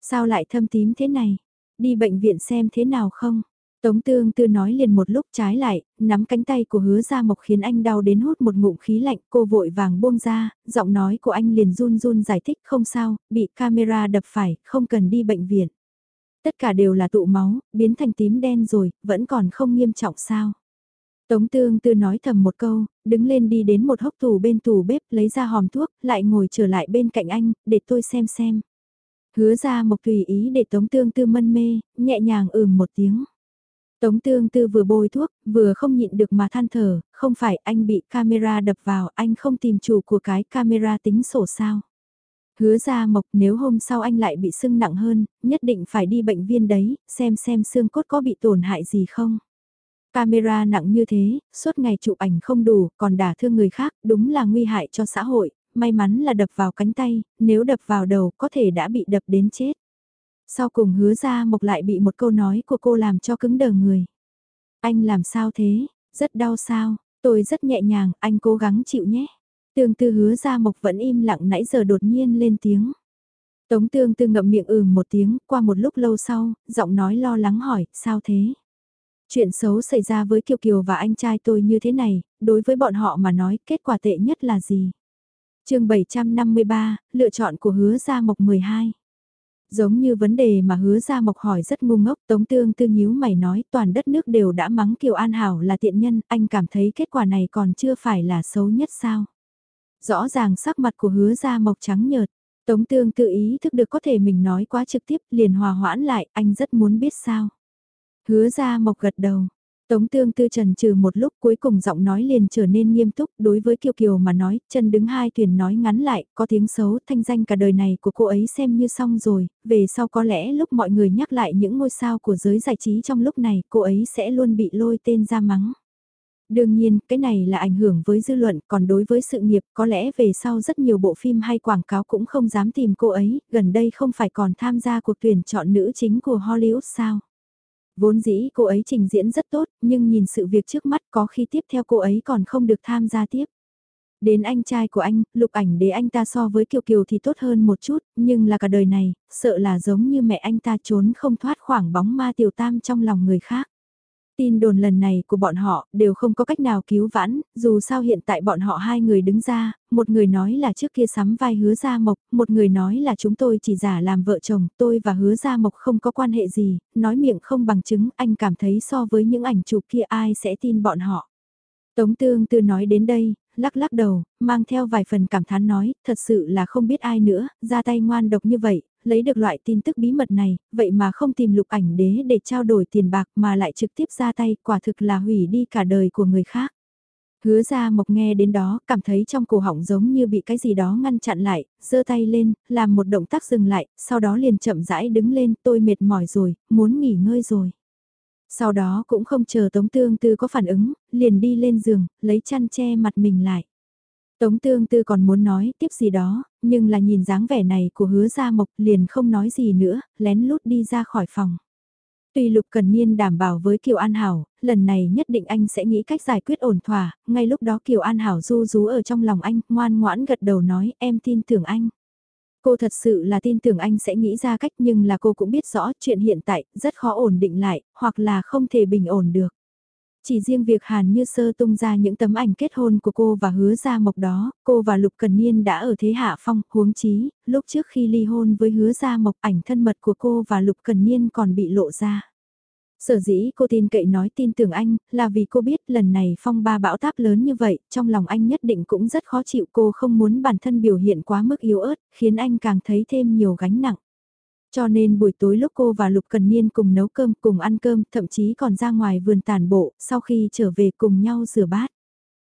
Sao lại thâm tím thế này? Đi bệnh viện xem thế nào không? Tống tương tư nói liền một lúc trái lại, nắm cánh tay của hứa ra mộc khiến anh đau đến hút một ngụm khí lạnh, cô vội vàng buông ra, giọng nói của anh liền run run giải thích không sao, bị camera đập phải, không cần đi bệnh viện. Tất cả đều là tụ máu, biến thành tím đen rồi, vẫn còn không nghiêm trọng sao. Tống tương tư nói thầm một câu, đứng lên đi đến một hốc tủ bên tủ bếp lấy ra hòm thuốc, lại ngồi trở lại bên cạnh anh, để tôi xem xem. Hứa ra mộc tùy ý để tống tương tư mân mê, nhẹ nhàng ừm một tiếng. Tống tương tư vừa bôi thuốc, vừa không nhịn được mà than thở, không phải anh bị camera đập vào, anh không tìm chủ của cái camera tính sổ sao. Hứa ra mộc nếu hôm sau anh lại bị sưng nặng hơn, nhất định phải đi bệnh viện đấy, xem xem xương cốt có bị tổn hại gì không. Camera nặng như thế, suốt ngày chụp ảnh không đủ, còn đả thương người khác, đúng là nguy hại cho xã hội, may mắn là đập vào cánh tay, nếu đập vào đầu có thể đã bị đập đến chết. Sau cùng hứa ra mộc lại bị một câu nói của cô làm cho cứng đờ người. Anh làm sao thế, rất đau sao, tôi rất nhẹ nhàng, anh cố gắng chịu nhé. Tương tư hứa ra mộc vẫn im lặng nãy giờ đột nhiên lên tiếng. Tống tương tư ngậm miệng ừ một tiếng, qua một lúc lâu sau, giọng nói lo lắng hỏi, sao thế? Chuyện xấu xảy ra với Kiều Kiều và anh trai tôi như thế này, đối với bọn họ mà nói kết quả tệ nhất là gì? chương 753, lựa chọn của hứa gia mộc 12. Giống như vấn đề mà hứa gia mộc hỏi rất ngu ngốc, Tống Tương Tư nhíu mày nói toàn đất nước đều đã mắng Kiều An Hảo là tiện nhân, anh cảm thấy kết quả này còn chưa phải là xấu nhất sao? Rõ ràng sắc mặt của hứa gia mộc trắng nhợt, Tống Tương tự ý thức được có thể mình nói quá trực tiếp liền hòa hoãn lại, anh rất muốn biết sao. Hứa gia mộc gật đầu, Tống tương tư trần trừ một lúc cuối cùng giọng nói liền trở nên nghiêm túc đối với Kiều Kiều mà nói, chân đứng hai thuyền nói ngắn lại, có tiếng xấu, thanh danh cả đời này của cô ấy xem như xong rồi, về sau có lẽ lúc mọi người nhắc lại những ngôi sao của giới giải trí trong lúc này, cô ấy sẽ luôn bị lôi tên ra mắng. Đương nhiên, cái này là ảnh hưởng với dư luận, còn đối với sự nghiệp, có lẽ về sau rất nhiều bộ phim hay quảng cáo cũng không dám tìm cô ấy, gần đây không phải còn tham gia cuộc tuyển chọn nữ chính của Hollywood sao. Vốn dĩ cô ấy trình diễn rất tốt, nhưng nhìn sự việc trước mắt có khi tiếp theo cô ấy còn không được tham gia tiếp. Đến anh trai của anh, lục ảnh để anh ta so với Kiều Kiều thì tốt hơn một chút, nhưng là cả đời này, sợ là giống như mẹ anh ta trốn không thoát khoảng bóng ma tiểu tam trong lòng người khác. Tin đồn lần này của bọn họ đều không có cách nào cứu vãn, dù sao hiện tại bọn họ hai người đứng ra, một người nói là trước kia sắm vai hứa gia mộc, một người nói là chúng tôi chỉ giả làm vợ chồng, tôi và hứa gia mộc không có quan hệ gì, nói miệng không bằng chứng, anh cảm thấy so với những ảnh chụp kia ai sẽ tin bọn họ. Tống tương tư nói đến đây, lắc lắc đầu, mang theo vài phần cảm thán nói, thật sự là không biết ai nữa, ra tay ngoan độc như vậy, lấy được loại tin tức bí mật này, vậy mà không tìm lục ảnh đế để trao đổi tiền bạc mà lại trực tiếp ra tay, quả thực là hủy đi cả đời của người khác. Hứa ra mộc nghe đến đó, cảm thấy trong cổ họng giống như bị cái gì đó ngăn chặn lại, giơ tay lên, làm một động tác dừng lại, sau đó liền chậm rãi đứng lên, tôi mệt mỏi rồi, muốn nghỉ ngơi rồi. Sau đó cũng không chờ Tống Tương Tư có phản ứng, liền đi lên giường, lấy chăn che mặt mình lại. Tống Tương Tư còn muốn nói tiếp gì đó, nhưng là nhìn dáng vẻ này của hứa gia mộc liền không nói gì nữa, lén lút đi ra khỏi phòng. Tuy Lục Cần Niên đảm bảo với Kiều An Hảo, lần này nhất định anh sẽ nghĩ cách giải quyết ổn thỏa, ngay lúc đó Kiều An Hảo ru rú ở trong lòng anh, ngoan ngoãn gật đầu nói em tin tưởng anh. Cô thật sự là tin tưởng anh sẽ nghĩ ra cách nhưng là cô cũng biết rõ chuyện hiện tại rất khó ổn định lại, hoặc là không thể bình ổn được. Chỉ riêng việc Hàn Như Sơ tung ra những tấm ảnh kết hôn của cô và hứa ra mộc đó, cô và Lục Cần Niên đã ở thế hạ phong, huống chí, lúc trước khi ly hôn với hứa ra mộc ảnh thân mật của cô và Lục Cần Niên còn bị lộ ra. Sở dĩ cô tin cậy nói tin tưởng anh, là vì cô biết lần này phong ba bão táp lớn như vậy, trong lòng anh nhất định cũng rất khó chịu cô không muốn bản thân biểu hiện quá mức yếu ớt, khiến anh càng thấy thêm nhiều gánh nặng. Cho nên buổi tối lúc cô và Lục Cần Niên cùng nấu cơm, cùng ăn cơm, thậm chí còn ra ngoài vườn tàn bộ, sau khi trở về cùng nhau rửa bát.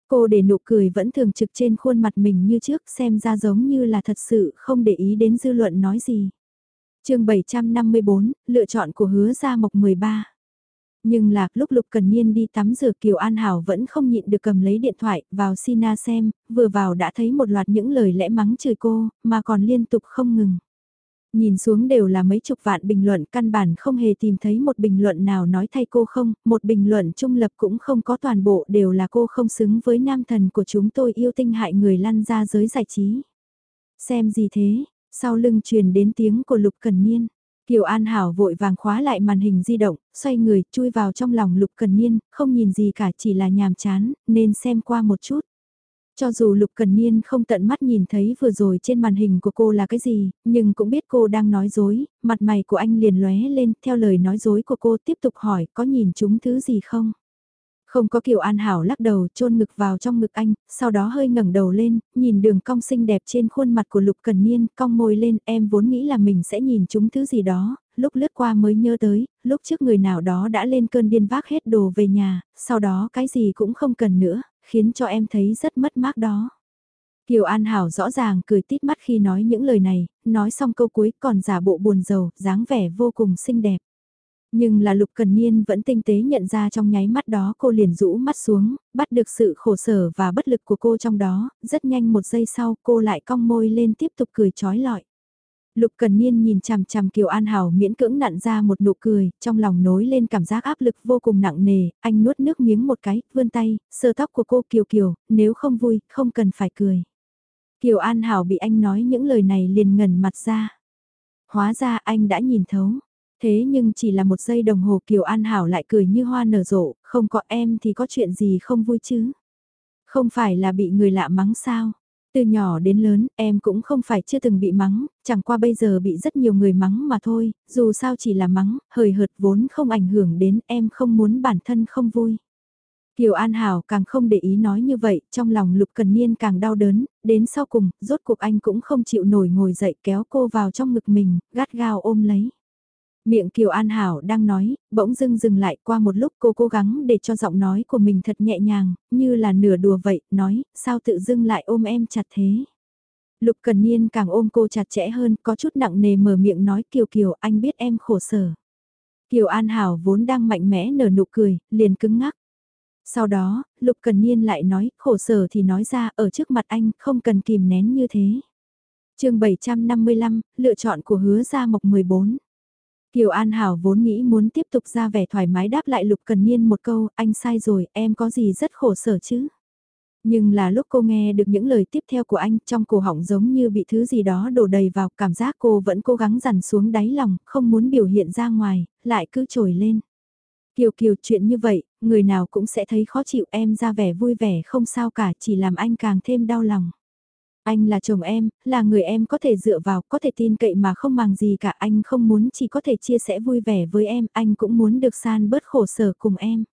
Cô để nụ cười vẫn thường trực trên khuôn mặt mình như trước xem ra giống như là thật sự không để ý đến dư luận nói gì. chương 754, lựa chọn của hứa gia mộc 13. Nhưng là lúc Lục Cần Niên đi tắm rửa Kiều An Hảo vẫn không nhịn được cầm lấy điện thoại vào Sina xem, vừa vào đã thấy một loạt những lời lẽ mắng chửi cô, mà còn liên tục không ngừng. Nhìn xuống đều là mấy chục vạn bình luận căn bản không hề tìm thấy một bình luận nào nói thay cô không, một bình luận trung lập cũng không có toàn bộ đều là cô không xứng với nam thần của chúng tôi yêu tinh hại người lăn ra giới giải trí. Xem gì thế, sau lưng truyền đến tiếng của Lục Cần Niên. Kiều An Hảo vội vàng khóa lại màn hình di động, xoay người, chui vào trong lòng Lục Cần Niên, không nhìn gì cả chỉ là nhàm chán, nên xem qua một chút. Cho dù Lục Cần Niên không tận mắt nhìn thấy vừa rồi trên màn hình của cô là cái gì, nhưng cũng biết cô đang nói dối, mặt mày của anh liền lóe lên, theo lời nói dối của cô tiếp tục hỏi có nhìn chúng thứ gì không? Không có Kiều An Hảo lắc đầu chôn ngực vào trong ngực anh, sau đó hơi ngẩng đầu lên, nhìn đường cong xinh đẹp trên khuôn mặt của Lục Cần Niên, cong môi lên, em vốn nghĩ là mình sẽ nhìn chúng thứ gì đó, lúc lướt qua mới nhớ tới, lúc trước người nào đó đã lên cơn điên vác hết đồ về nhà, sau đó cái gì cũng không cần nữa, khiến cho em thấy rất mất mát đó. Kiều An Hảo rõ ràng cười tít mắt khi nói những lời này, nói xong câu cuối còn giả bộ buồn rầu, dáng vẻ vô cùng xinh đẹp. Nhưng là Lục Cần Niên vẫn tinh tế nhận ra trong nháy mắt đó cô liền rũ mắt xuống, bắt được sự khổ sở và bất lực của cô trong đó, rất nhanh một giây sau cô lại cong môi lên tiếp tục cười trói lọi. Lục Cần Niên nhìn chằm chằm Kiều An Hảo miễn cưỡng nặn ra một nụ cười, trong lòng nối lên cảm giác áp lực vô cùng nặng nề, anh nuốt nước miếng một cái, vươn tay, sơ tóc của cô Kiều Kiều, nếu không vui, không cần phải cười. Kiều An Hảo bị anh nói những lời này liền ngẩn mặt ra. Hóa ra anh đã nhìn thấu. Thế nhưng chỉ là một giây đồng hồ Kiều An Hảo lại cười như hoa nở rộ, không có em thì có chuyện gì không vui chứ. Không phải là bị người lạ mắng sao. Từ nhỏ đến lớn, em cũng không phải chưa từng bị mắng, chẳng qua bây giờ bị rất nhiều người mắng mà thôi, dù sao chỉ là mắng, hời hợt vốn không ảnh hưởng đến em không muốn bản thân không vui. Kiều An Hảo càng không để ý nói như vậy, trong lòng Lục Cần Niên càng đau đớn, đến sau cùng, rốt cuộc anh cũng không chịu nổi ngồi dậy kéo cô vào trong ngực mình, gắt gao ôm lấy. Miệng Kiều An Hảo đang nói, bỗng dưng dừng lại qua một lúc cô cố gắng để cho giọng nói của mình thật nhẹ nhàng, như là nửa đùa vậy, nói, sao tự dưng lại ôm em chặt thế. Lục Cần Niên càng ôm cô chặt chẽ hơn, có chút nặng nề mở miệng nói Kiều Kiều anh biết em khổ sở. Kiều An Hảo vốn đang mạnh mẽ nở nụ cười, liền cứng ngắc. Sau đó, Lục Cần Niên lại nói, khổ sở thì nói ra, ở trước mặt anh, không cần kìm nén như thế. chương 755, lựa chọn của hứa gia mộc 14. Kiều An Hảo vốn nghĩ muốn tiếp tục ra vẻ thoải mái đáp lại Lục Cần Niên một câu, anh sai rồi, em có gì rất khổ sở chứ. Nhưng là lúc cô nghe được những lời tiếp theo của anh trong cổ họng giống như bị thứ gì đó đổ đầy vào cảm giác cô vẫn cố gắng dằn xuống đáy lòng, không muốn biểu hiện ra ngoài, lại cứ trồi lên. Kiều Kiều chuyện như vậy, người nào cũng sẽ thấy khó chịu em ra vẻ vui vẻ không sao cả chỉ làm anh càng thêm đau lòng. Anh là chồng em, là người em có thể dựa vào, có thể tin cậy mà không màng gì cả. Anh không muốn chỉ có thể chia sẻ vui vẻ với em, anh cũng muốn được san bớt khổ sở cùng em.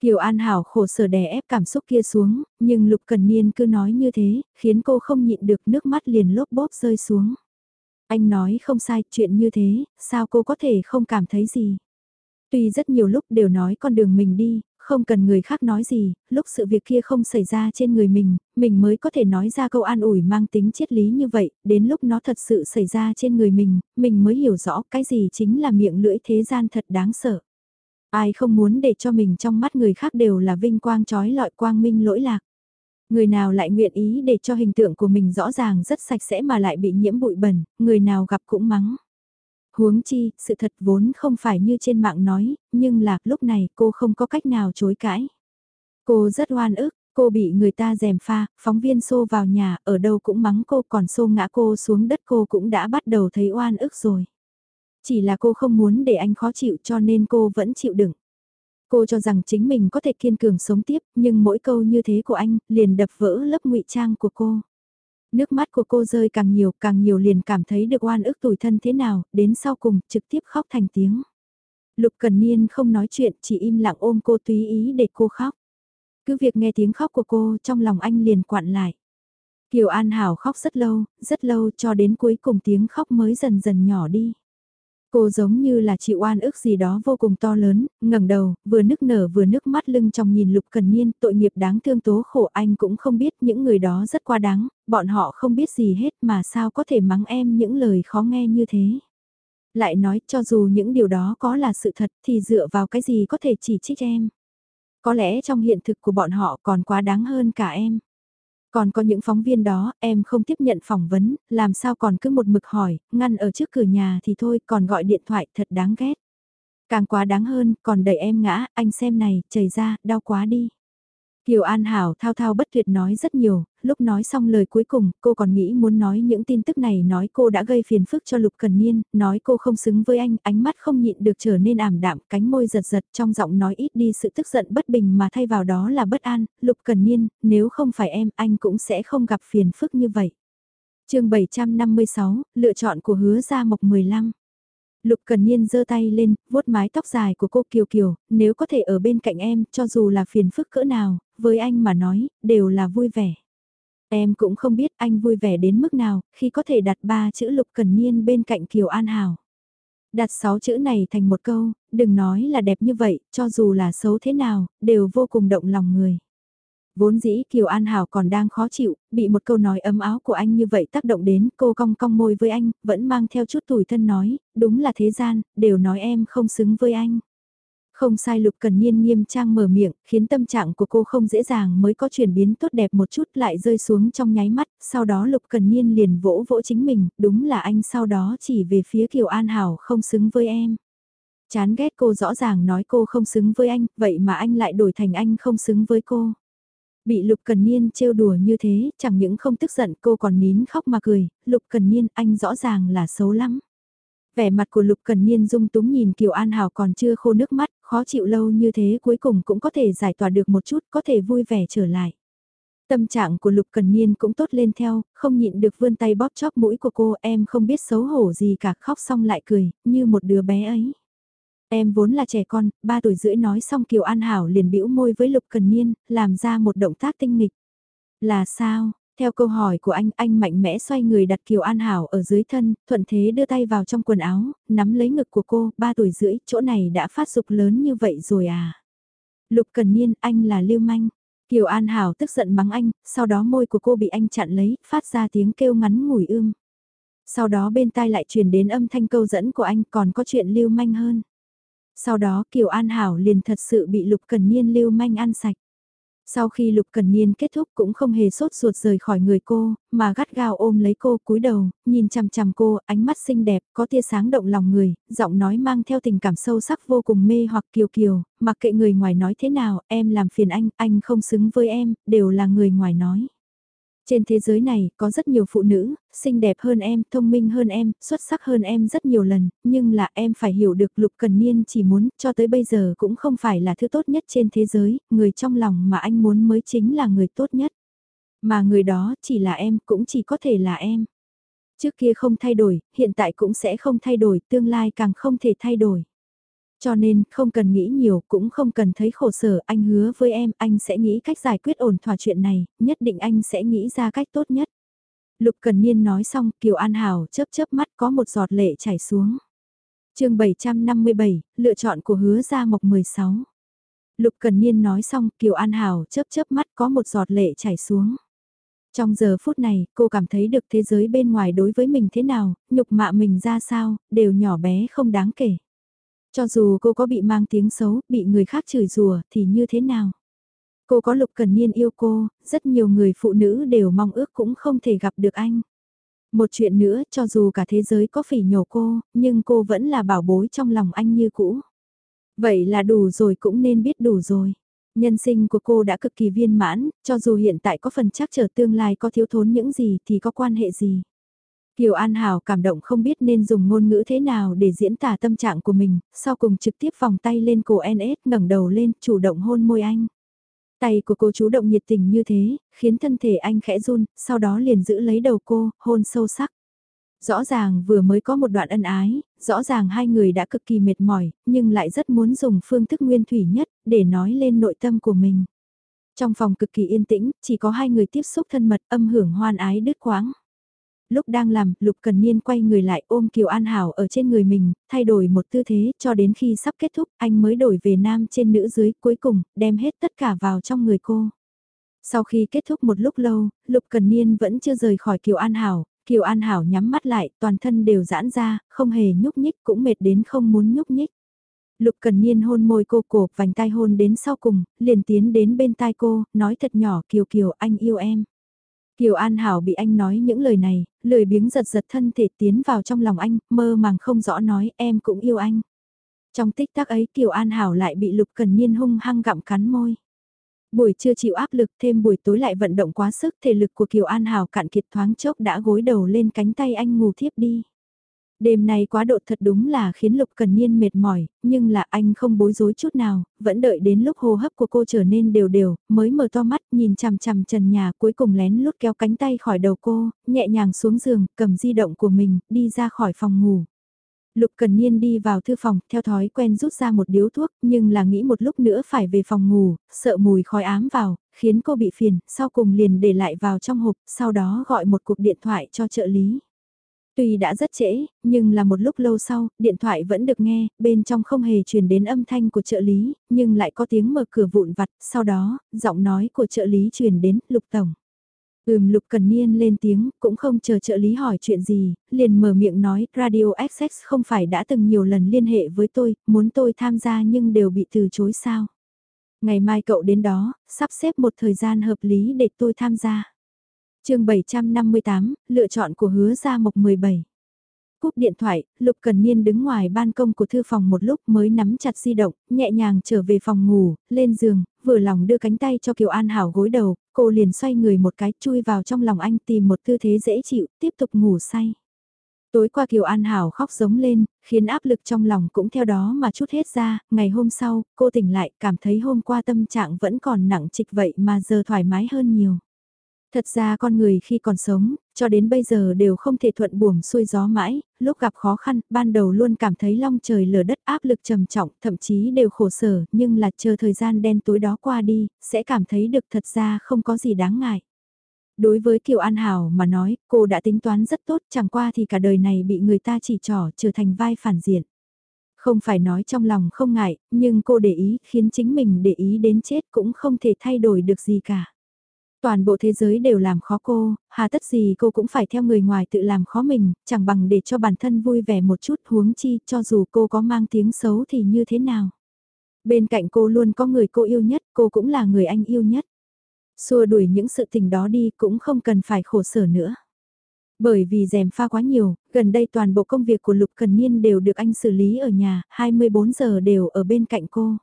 Kiều An Hảo khổ sở đè ép cảm xúc kia xuống, nhưng Lục Cần Niên cứ nói như thế, khiến cô không nhịn được nước mắt liền lốp bốp rơi xuống. Anh nói không sai, chuyện như thế, sao cô có thể không cảm thấy gì? Tuy rất nhiều lúc đều nói con đường mình đi, không cần người khác nói gì, lúc sự việc kia không xảy ra trên người mình, mình mới có thể nói ra câu an ủi mang tính triết lý như vậy, đến lúc nó thật sự xảy ra trên người mình, mình mới hiểu rõ cái gì chính là miệng lưỡi thế gian thật đáng sợ. Ai không muốn để cho mình trong mắt người khác đều là vinh quang trói lọi quang minh lỗi lạc. Người nào lại nguyện ý để cho hình tượng của mình rõ ràng rất sạch sẽ mà lại bị nhiễm bụi bẩn, người nào gặp cũng mắng. Huống chi, sự thật vốn không phải như trên mạng nói, nhưng là lúc này cô không có cách nào chối cãi. Cô rất oan ức, cô bị người ta dèm pha, phóng viên xô vào nhà, ở đâu cũng mắng cô còn xô ngã cô xuống đất cô cũng đã bắt đầu thấy oan ức rồi. Chỉ là cô không muốn để anh khó chịu cho nên cô vẫn chịu đựng. Cô cho rằng chính mình có thể kiên cường sống tiếp, nhưng mỗi câu như thế của anh liền đập vỡ lớp ngụy trang của cô. Nước mắt của cô rơi càng nhiều, càng nhiều liền cảm thấy được oan ức tủi thân thế nào, đến sau cùng trực tiếp khóc thành tiếng. Lục Cần Niên không nói chuyện, chỉ im lặng ôm cô tùy ý để cô khóc. Cứ việc nghe tiếng khóc của cô, trong lòng anh liền quặn lại. Kiều An Hảo khóc rất lâu, rất lâu cho đến cuối cùng tiếng khóc mới dần dần nhỏ đi. Cô giống như là chịu oan ức gì đó vô cùng to lớn, ngẩng đầu, vừa nức nở vừa nước mắt lưng trong nhìn Lục Cần Niên, tội nghiệp đáng thương tố khổ anh cũng không biết những người đó rất quá đáng, bọn họ không biết gì hết mà sao có thể mắng em những lời khó nghe như thế. Lại nói cho dù những điều đó có là sự thật thì dựa vào cái gì có thể chỉ trích em. Có lẽ trong hiện thực của bọn họ còn quá đáng hơn cả em. Còn có những phóng viên đó, em không tiếp nhận phỏng vấn, làm sao còn cứ một mực hỏi, ngăn ở trước cửa nhà thì thôi, còn gọi điện thoại thật đáng ghét. Càng quá đáng hơn, còn đẩy em ngã, anh xem này, chảy ra, đau quá đi. Kiều An Hảo thao thao bất tuyệt nói rất nhiều, lúc nói xong lời cuối cùng, cô còn nghĩ muốn nói những tin tức này nói cô đã gây phiền phức cho Lục Cần Niên, nói cô không xứng với anh, ánh mắt không nhịn được trở nên ảm đạm, cánh môi giật giật trong giọng nói ít đi sự tức giận bất bình mà thay vào đó là bất an, Lục Cần Niên, nếu không phải em, anh cũng sẽ không gặp phiền phức như vậy. chương 756, lựa chọn của hứa gia mộc 15 Lục Cần Niên giơ tay lên, vuốt mái tóc dài của cô Kiều Kiều, nếu có thể ở bên cạnh em, cho dù là phiền phức cỡ nào, với anh mà nói, đều là vui vẻ. Em cũng không biết anh vui vẻ đến mức nào, khi có thể đặt ba chữ Lục Cần Niên bên cạnh Kiều An Hảo. Đặt sáu chữ này thành một câu, đừng nói là đẹp như vậy, cho dù là xấu thế nào, đều vô cùng động lòng người. Vốn dĩ Kiều An Hảo còn đang khó chịu, bị một câu nói ấm áo của anh như vậy tác động đến cô cong cong môi với anh, vẫn mang theo chút tủi thân nói, đúng là thế gian, đều nói em không xứng với anh. Không sai Lục Cần Niên nghiêm trang mở miệng, khiến tâm trạng của cô không dễ dàng mới có chuyển biến tốt đẹp một chút lại rơi xuống trong nháy mắt, sau đó Lục Cần Niên liền vỗ vỗ chính mình, đúng là anh sau đó chỉ về phía Kiều An Hảo không xứng với em. Chán ghét cô rõ ràng nói cô không xứng với anh, vậy mà anh lại đổi thành anh không xứng với cô. Bị Lục Cần Niên trêu đùa như thế, chẳng những không tức giận cô còn nín khóc mà cười, Lục Cần Niên anh rõ ràng là xấu lắm. Vẻ mặt của Lục Cần Niên dung túng nhìn Kiều An Hảo còn chưa khô nước mắt, khó chịu lâu như thế cuối cùng cũng có thể giải tỏa được một chút, có thể vui vẻ trở lại. Tâm trạng của Lục Cần Niên cũng tốt lên theo, không nhịn được vươn tay bóp chóp mũi của cô em không biết xấu hổ gì cả khóc xong lại cười, như một đứa bé ấy. Em vốn là trẻ con, ba tuổi rưỡi nói xong Kiều An Hảo liền bĩu môi với Lục Cần Niên, làm ra một động tác tinh nghịch. Là sao? Theo câu hỏi của anh, anh mạnh mẽ xoay người đặt Kiều An Hảo ở dưới thân, thuận thế đưa tay vào trong quần áo, nắm lấy ngực của cô, ba tuổi rưỡi, chỗ này đã phát dục lớn như vậy rồi à? Lục Cần Niên, anh là lưu manh. Kiều An Hảo tức giận mắng anh, sau đó môi của cô bị anh chặn lấy, phát ra tiếng kêu ngắn ngủi ưm. Sau đó bên tai lại truyền đến âm thanh câu dẫn của anh còn có chuyện lưu manh hơn. Sau đó Kiều An Hảo liền thật sự bị Lục Cần Niên lưu manh ăn sạch. Sau khi Lục Cần Niên kết thúc cũng không hề sốt ruột rời khỏi người cô, mà gắt gao ôm lấy cô cúi đầu, nhìn chằm chằm cô, ánh mắt xinh đẹp, có tia sáng động lòng người, giọng nói mang theo tình cảm sâu sắc vô cùng mê hoặc kiều kiều, mặc kệ người ngoài nói thế nào, em làm phiền anh, anh không xứng với em, đều là người ngoài nói. Trên thế giới này có rất nhiều phụ nữ, xinh đẹp hơn em, thông minh hơn em, xuất sắc hơn em rất nhiều lần, nhưng là em phải hiểu được Lục Cần Niên chỉ muốn cho tới bây giờ cũng không phải là thứ tốt nhất trên thế giới, người trong lòng mà anh muốn mới chính là người tốt nhất. Mà người đó chỉ là em, cũng chỉ có thể là em. Trước kia không thay đổi, hiện tại cũng sẽ không thay đổi, tương lai càng không thể thay đổi. Cho nên, không cần nghĩ nhiều, cũng không cần thấy khổ sở, anh hứa với em, anh sẽ nghĩ cách giải quyết ổn thỏa chuyện này, nhất định anh sẽ nghĩ ra cách tốt nhất. Lục Cần Niên nói xong, Kiều An Hảo chớp chớp mắt có một giọt lệ chảy xuống. chương 757, lựa chọn của hứa gia mộc 16. Lục Cần Niên nói xong, Kiều An Hảo chớp chớp mắt có một giọt lệ chảy xuống. Trong giờ phút này, cô cảm thấy được thế giới bên ngoài đối với mình thế nào, nhục mạ mình ra sao, đều nhỏ bé không đáng kể. Cho dù cô có bị mang tiếng xấu, bị người khác chửi rủa thì như thế nào? Cô có Lục Cần Niên yêu cô, rất nhiều người phụ nữ đều mong ước cũng không thể gặp được anh. Một chuyện nữa, cho dù cả thế giới có phỉ nhổ cô, nhưng cô vẫn là bảo bối trong lòng anh như cũ. Vậy là đủ rồi cũng nên biết đủ rồi. Nhân sinh của cô đã cực kỳ viên mãn, cho dù hiện tại có phần chắc trở tương lai có thiếu thốn những gì thì có quan hệ gì. Kiều An Hảo cảm động không biết nên dùng ngôn ngữ thế nào để diễn tả tâm trạng của mình, sau cùng trực tiếp vòng tay lên cổ NS ngẩng đầu lên, chủ động hôn môi anh. Tay của cô chủ động nhiệt tình như thế, khiến thân thể anh khẽ run, sau đó liền giữ lấy đầu cô, hôn sâu sắc. Rõ ràng vừa mới có một đoạn ân ái, rõ ràng hai người đã cực kỳ mệt mỏi, nhưng lại rất muốn dùng phương thức nguyên thủy nhất, để nói lên nội tâm của mình. Trong phòng cực kỳ yên tĩnh, chỉ có hai người tiếp xúc thân mật âm hưởng hoan ái đứt quãng. Lúc đang làm, Lục Cần Niên quay người lại ôm Kiều An Hảo ở trên người mình, thay đổi một tư thế cho đến khi sắp kết thúc anh mới đổi về nam trên nữ dưới cuối cùng, đem hết tất cả vào trong người cô. Sau khi kết thúc một lúc lâu, Lục Cần Niên vẫn chưa rời khỏi Kiều An Hảo, Kiều An Hảo nhắm mắt lại, toàn thân đều giãn ra, không hề nhúc nhích cũng mệt đến không muốn nhúc nhích. Lục Cần Niên hôn môi cô cổ, vành tai hôn đến sau cùng, liền tiến đến bên tai cô, nói thật nhỏ Kiều Kiều anh yêu em. Kiều An Hảo bị anh nói những lời này, lười biếng giật giật thân thể tiến vào trong lòng anh, mơ màng không rõ nói em cũng yêu anh. Trong tích tắc ấy Kiều An Hảo lại bị Lục Cần Niên hung hăng gặm cắn môi. Buổi trưa chịu áp lực thêm buổi tối lại vận động quá sức thể lực của Kiều An Hảo cạn kiệt thoáng chốc đã gối đầu lên cánh tay anh ngủ thiếp đi. Đêm này quá độ thật đúng là khiến Lục Cần Niên mệt mỏi, nhưng là anh không bối rối chút nào, vẫn đợi đến lúc hô hấp của cô trở nên đều đều, mới mở to mắt nhìn chằm chằm trần nhà cuối cùng lén lút kéo cánh tay khỏi đầu cô, nhẹ nhàng xuống giường, cầm di động của mình, đi ra khỏi phòng ngủ. Lục Cần Niên đi vào thư phòng, theo thói quen rút ra một điếu thuốc, nhưng là nghĩ một lúc nữa phải về phòng ngủ, sợ mùi khói ám vào, khiến cô bị phiền, sau cùng liền để lại vào trong hộp, sau đó gọi một cuộc điện thoại cho trợ lý. Tuy đã rất trễ, nhưng là một lúc lâu sau, điện thoại vẫn được nghe, bên trong không hề truyền đến âm thanh của trợ lý, nhưng lại có tiếng mở cửa vụn vặt, sau đó, giọng nói của trợ lý truyền đến, Lục Tổng. Ừm Lục Cần Niên lên tiếng, cũng không chờ trợ lý hỏi chuyện gì, liền mở miệng nói, Radio XX không phải đã từng nhiều lần liên hệ với tôi, muốn tôi tham gia nhưng đều bị từ chối sao. Ngày mai cậu đến đó, sắp xếp một thời gian hợp lý để tôi tham gia chương 758, lựa chọn của hứa gia mộc 17 cúp điện thoại, Lục Cần Niên đứng ngoài ban công của thư phòng một lúc mới nắm chặt di động, nhẹ nhàng trở về phòng ngủ, lên giường, vừa lòng đưa cánh tay cho Kiều An Hảo gối đầu, cô liền xoay người một cái chui vào trong lòng anh tìm một tư thế dễ chịu, tiếp tục ngủ say. Tối qua Kiều An Hảo khóc giống lên, khiến áp lực trong lòng cũng theo đó mà chút hết ra, ngày hôm sau, cô tỉnh lại cảm thấy hôm qua tâm trạng vẫn còn nặng trịch vậy mà giờ thoải mái hơn nhiều. Thật ra con người khi còn sống, cho đến bây giờ đều không thể thuận buồm xuôi gió mãi, lúc gặp khó khăn, ban đầu luôn cảm thấy long trời lở đất áp lực trầm trọng, thậm chí đều khổ sở, nhưng là chờ thời gian đen tối đó qua đi, sẽ cảm thấy được thật ra không có gì đáng ngại. Đối với Kiều An Hảo mà nói, cô đã tính toán rất tốt, chẳng qua thì cả đời này bị người ta chỉ trỏ trở thành vai phản diện. Không phải nói trong lòng không ngại, nhưng cô để ý, khiến chính mình để ý đến chết cũng không thể thay đổi được gì cả. Toàn bộ thế giới đều làm khó cô, hà tất gì cô cũng phải theo người ngoài tự làm khó mình, chẳng bằng để cho bản thân vui vẻ một chút huống chi cho dù cô có mang tiếng xấu thì như thế nào. Bên cạnh cô luôn có người cô yêu nhất, cô cũng là người anh yêu nhất. Xua đuổi những sự tình đó đi cũng không cần phải khổ sở nữa. Bởi vì rèm pha quá nhiều, gần đây toàn bộ công việc của Lục Cần Niên đều được anh xử lý ở nhà, 24 giờ đều ở bên cạnh cô.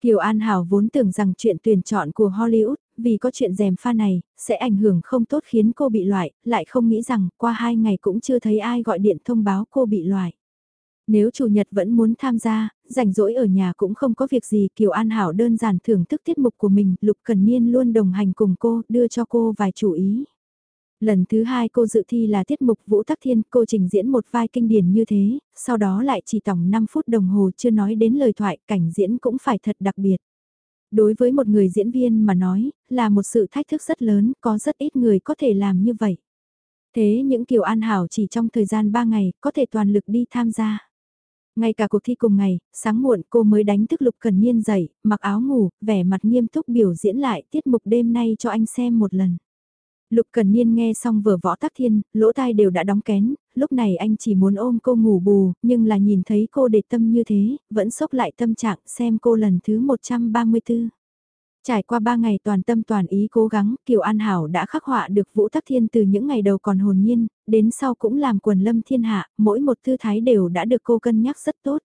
Kiều An Hảo vốn tưởng rằng chuyện tuyển chọn của Hollywood, vì có chuyện rèm pha này, sẽ ảnh hưởng không tốt khiến cô bị loại, lại không nghĩ rằng qua hai ngày cũng chưa thấy ai gọi điện thông báo cô bị loại. Nếu chủ nhật vẫn muốn tham gia, rảnh rỗi ở nhà cũng không có việc gì, Kiều An Hảo đơn giản thưởng thức tiết mục của mình, Lục Cần Niên luôn đồng hành cùng cô, đưa cho cô vài chủ ý. Lần thứ hai cô dự thi là tiết mục Vũ Tắc Thiên, cô trình diễn một vai kinh điển như thế, sau đó lại chỉ tổng 5 phút đồng hồ chưa nói đến lời thoại, cảnh diễn cũng phải thật đặc biệt. Đối với một người diễn viên mà nói, là một sự thách thức rất lớn, có rất ít người có thể làm như vậy. Thế những Kiều An Hảo chỉ trong thời gian 3 ngày, có thể toàn lực đi tham gia. Ngay cả cuộc thi cùng ngày, sáng muộn cô mới đánh thức Lục Cần Niên dậy, mặc áo ngủ, vẻ mặt nghiêm túc biểu diễn lại tiết mục đêm nay cho anh xem một lần. Lục Cần Niên nghe xong vừa võ tắc thiên, lỗ tai đều đã đóng kén, lúc này anh chỉ muốn ôm cô ngủ bù, nhưng là nhìn thấy cô để tâm như thế, vẫn sốc lại tâm trạng xem cô lần thứ 134. Trải qua 3 ngày toàn tâm toàn ý cố gắng, Kiều An Hảo đã khắc họa được Vũ Tắc Thiên từ những ngày đầu còn hồn nhiên, đến sau cũng làm quần lâm thiên hạ, mỗi một thư thái đều đã được cô cân nhắc rất tốt.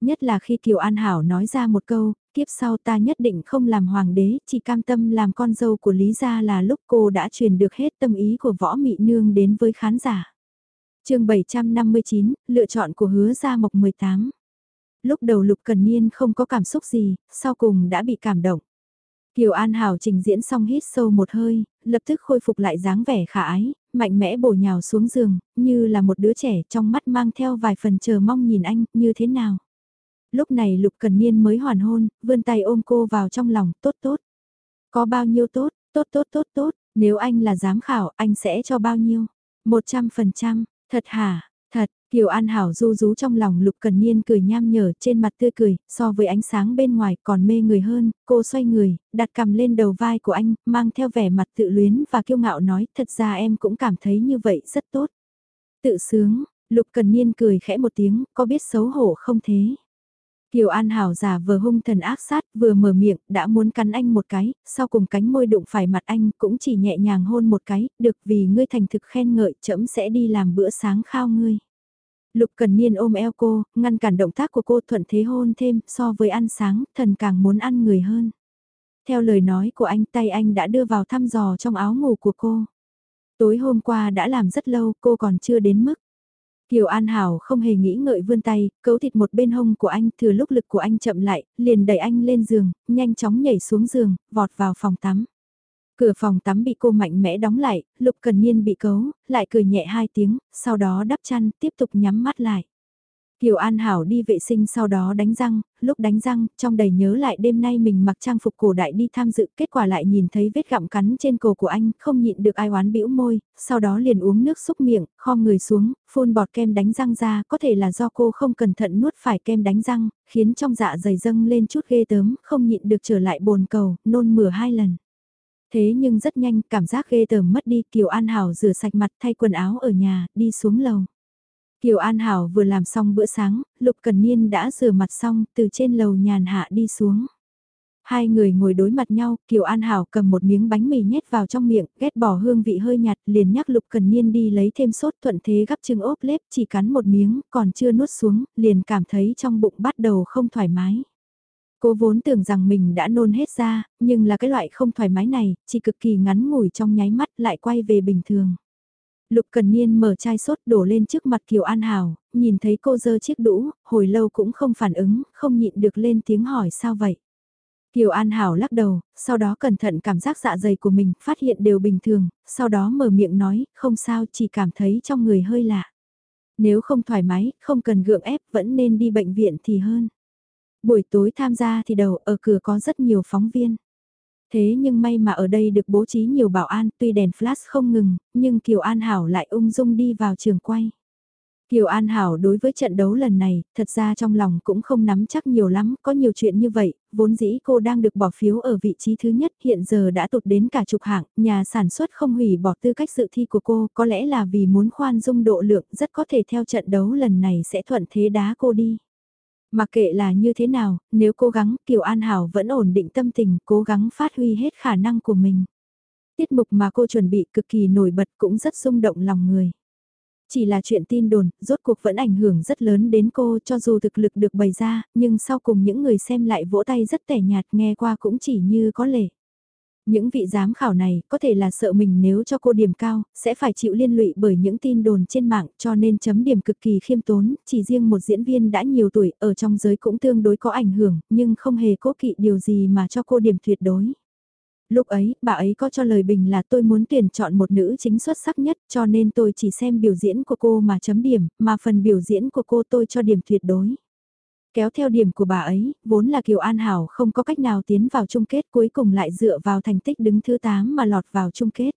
Nhất là khi Kiều An Hảo nói ra một câu, kiếp sau ta nhất định không làm hoàng đế, chỉ cam tâm làm con dâu của Lý Gia là lúc cô đã truyền được hết tâm ý của võ mị nương đến với khán giả. chương 759, lựa chọn của hứa Gia Mộc 18. Lúc đầu Lục Cần Niên không có cảm xúc gì, sau cùng đã bị cảm động. Kiều An Hảo trình diễn xong hít sâu một hơi, lập tức khôi phục lại dáng vẻ khả ái, mạnh mẽ bổ nhào xuống giường, như là một đứa trẻ trong mắt mang theo vài phần chờ mong nhìn anh, như thế nào lúc này Lục Cần Niên mới hoàn hôn, vươn tay ôm cô vào trong lòng, tốt tốt. Có bao nhiêu tốt, tốt tốt tốt tốt, nếu anh là giám khảo, anh sẽ cho bao nhiêu? Một trăm phần trăm, thật hả? Thật, Kiều An Hảo ru rú trong lòng Lục Cần Niên cười nham nhở trên mặt tươi cười, so với ánh sáng bên ngoài còn mê người hơn, cô xoay người, đặt cầm lên đầu vai của anh, mang theo vẻ mặt tự luyến và kiêu ngạo nói, thật ra em cũng cảm thấy như vậy rất tốt. Tự sướng, Lục Cần Niên cười khẽ một tiếng, có biết xấu hổ không thế? Kiều An Hảo giả vừa hung thần ác sát, vừa mở miệng, đã muốn cắn anh một cái, sau cùng cánh môi đụng phải mặt anh, cũng chỉ nhẹ nhàng hôn một cái, được vì ngươi thành thực khen ngợi, trẫm sẽ đi làm bữa sáng khao ngươi. Lục Cần Niên ôm eo cô, ngăn cản động tác của cô thuận thế hôn thêm, so với ăn sáng, thần càng muốn ăn người hơn. Theo lời nói của anh, tay anh đã đưa vào thăm dò trong áo ngủ của cô. Tối hôm qua đã làm rất lâu, cô còn chưa đến mức. Kiều An Hảo không hề nghĩ ngợi vươn tay, cấu thịt một bên hông của anh thừa lúc lực của anh chậm lại, liền đẩy anh lên giường, nhanh chóng nhảy xuống giường, vọt vào phòng tắm. Cửa phòng tắm bị cô mạnh mẽ đóng lại, Lục Cần Niên bị cấu, lại cười nhẹ hai tiếng, sau đó đắp chăn, tiếp tục nhắm mắt lại. Kiều An Hảo đi vệ sinh sau đó đánh răng, lúc đánh răng, trong đầy nhớ lại đêm nay mình mặc trang phục cổ đại đi tham dự, kết quả lại nhìn thấy vết gặm cắn trên cổ của anh, không nhịn được ai oán bĩu môi, sau đó liền uống nước xúc miệng, kho người xuống, phun bọt kem đánh răng ra, có thể là do cô không cẩn thận nuốt phải kem đánh răng, khiến trong dạ dày dâng lên chút ghê tớm, không nhịn được trở lại bồn cầu, nôn mửa hai lần. Thế nhưng rất nhanh, cảm giác ghê tởm mất đi, Kiều An Hảo rửa sạch mặt thay quần áo ở nhà, đi xuống lầu. Kiều An Hảo vừa làm xong bữa sáng, Lục Cần Niên đã rửa mặt xong, từ trên lầu nhàn hạ đi xuống. Hai người ngồi đối mặt nhau, Kiều An Hảo cầm một miếng bánh mì nhét vào trong miệng, ghét bỏ hương vị hơi nhạt, liền nhắc Lục Cần Niên đi lấy thêm sốt thuận thế gắp trứng ốp lép, chỉ cắn một miếng, còn chưa nuốt xuống, liền cảm thấy trong bụng bắt đầu không thoải mái. Cô vốn tưởng rằng mình đã nôn hết ra, nhưng là cái loại không thoải mái này, chỉ cực kỳ ngắn ngủi trong nháy mắt lại quay về bình thường. Lục Cần Niên mở chai sốt đổ lên trước mặt Kiều An Hảo, nhìn thấy cô dơ chiếc đũa, hồi lâu cũng không phản ứng, không nhịn được lên tiếng hỏi sao vậy. Kiều An Hảo lắc đầu, sau đó cẩn thận cảm giác dạ dày của mình, phát hiện đều bình thường, sau đó mở miệng nói, không sao, chỉ cảm thấy trong người hơi lạ. Nếu không thoải mái, không cần gượng ép, vẫn nên đi bệnh viện thì hơn. Buổi tối tham gia thì đầu ở cửa có rất nhiều phóng viên. Thế nhưng may mà ở đây được bố trí nhiều bảo an tuy đèn flash không ngừng, nhưng Kiều An Hảo lại ung dung đi vào trường quay. Kiều An Hảo đối với trận đấu lần này, thật ra trong lòng cũng không nắm chắc nhiều lắm, có nhiều chuyện như vậy, vốn dĩ cô đang được bỏ phiếu ở vị trí thứ nhất, hiện giờ đã tụt đến cả chục hạng, nhà sản xuất không hủy bỏ tư cách dự thi của cô, có lẽ là vì muốn khoan dung độ lượng, rất có thể theo trận đấu lần này sẽ thuận thế đá cô đi. Mặc kệ là như thế nào, nếu cố gắng Kiều An Hảo vẫn ổn định tâm tình, cố gắng phát huy hết khả năng của mình. Tiết mục mà cô chuẩn bị cực kỳ nổi bật cũng rất rung động lòng người. Chỉ là chuyện tin đồn, rốt cuộc vẫn ảnh hưởng rất lớn đến cô cho dù thực lực được bày ra, nhưng sau cùng những người xem lại vỗ tay rất tẻ nhạt nghe qua cũng chỉ như có lệ. Những vị giám khảo này có thể là sợ mình nếu cho cô điểm cao, sẽ phải chịu liên lụy bởi những tin đồn trên mạng cho nên chấm điểm cực kỳ khiêm tốn, chỉ riêng một diễn viên đã nhiều tuổi ở trong giới cũng tương đối có ảnh hưởng, nhưng không hề cố kỵ điều gì mà cho cô điểm tuyệt đối. Lúc ấy, bà ấy có cho lời bình là tôi muốn tuyển chọn một nữ chính xuất sắc nhất cho nên tôi chỉ xem biểu diễn của cô mà chấm điểm, mà phần biểu diễn của cô tôi cho điểm tuyệt đối. Kéo theo điểm của bà ấy, vốn là Kiều An Hảo không có cách nào tiến vào chung kết cuối cùng lại dựa vào thành tích đứng thứ 8 mà lọt vào chung kết.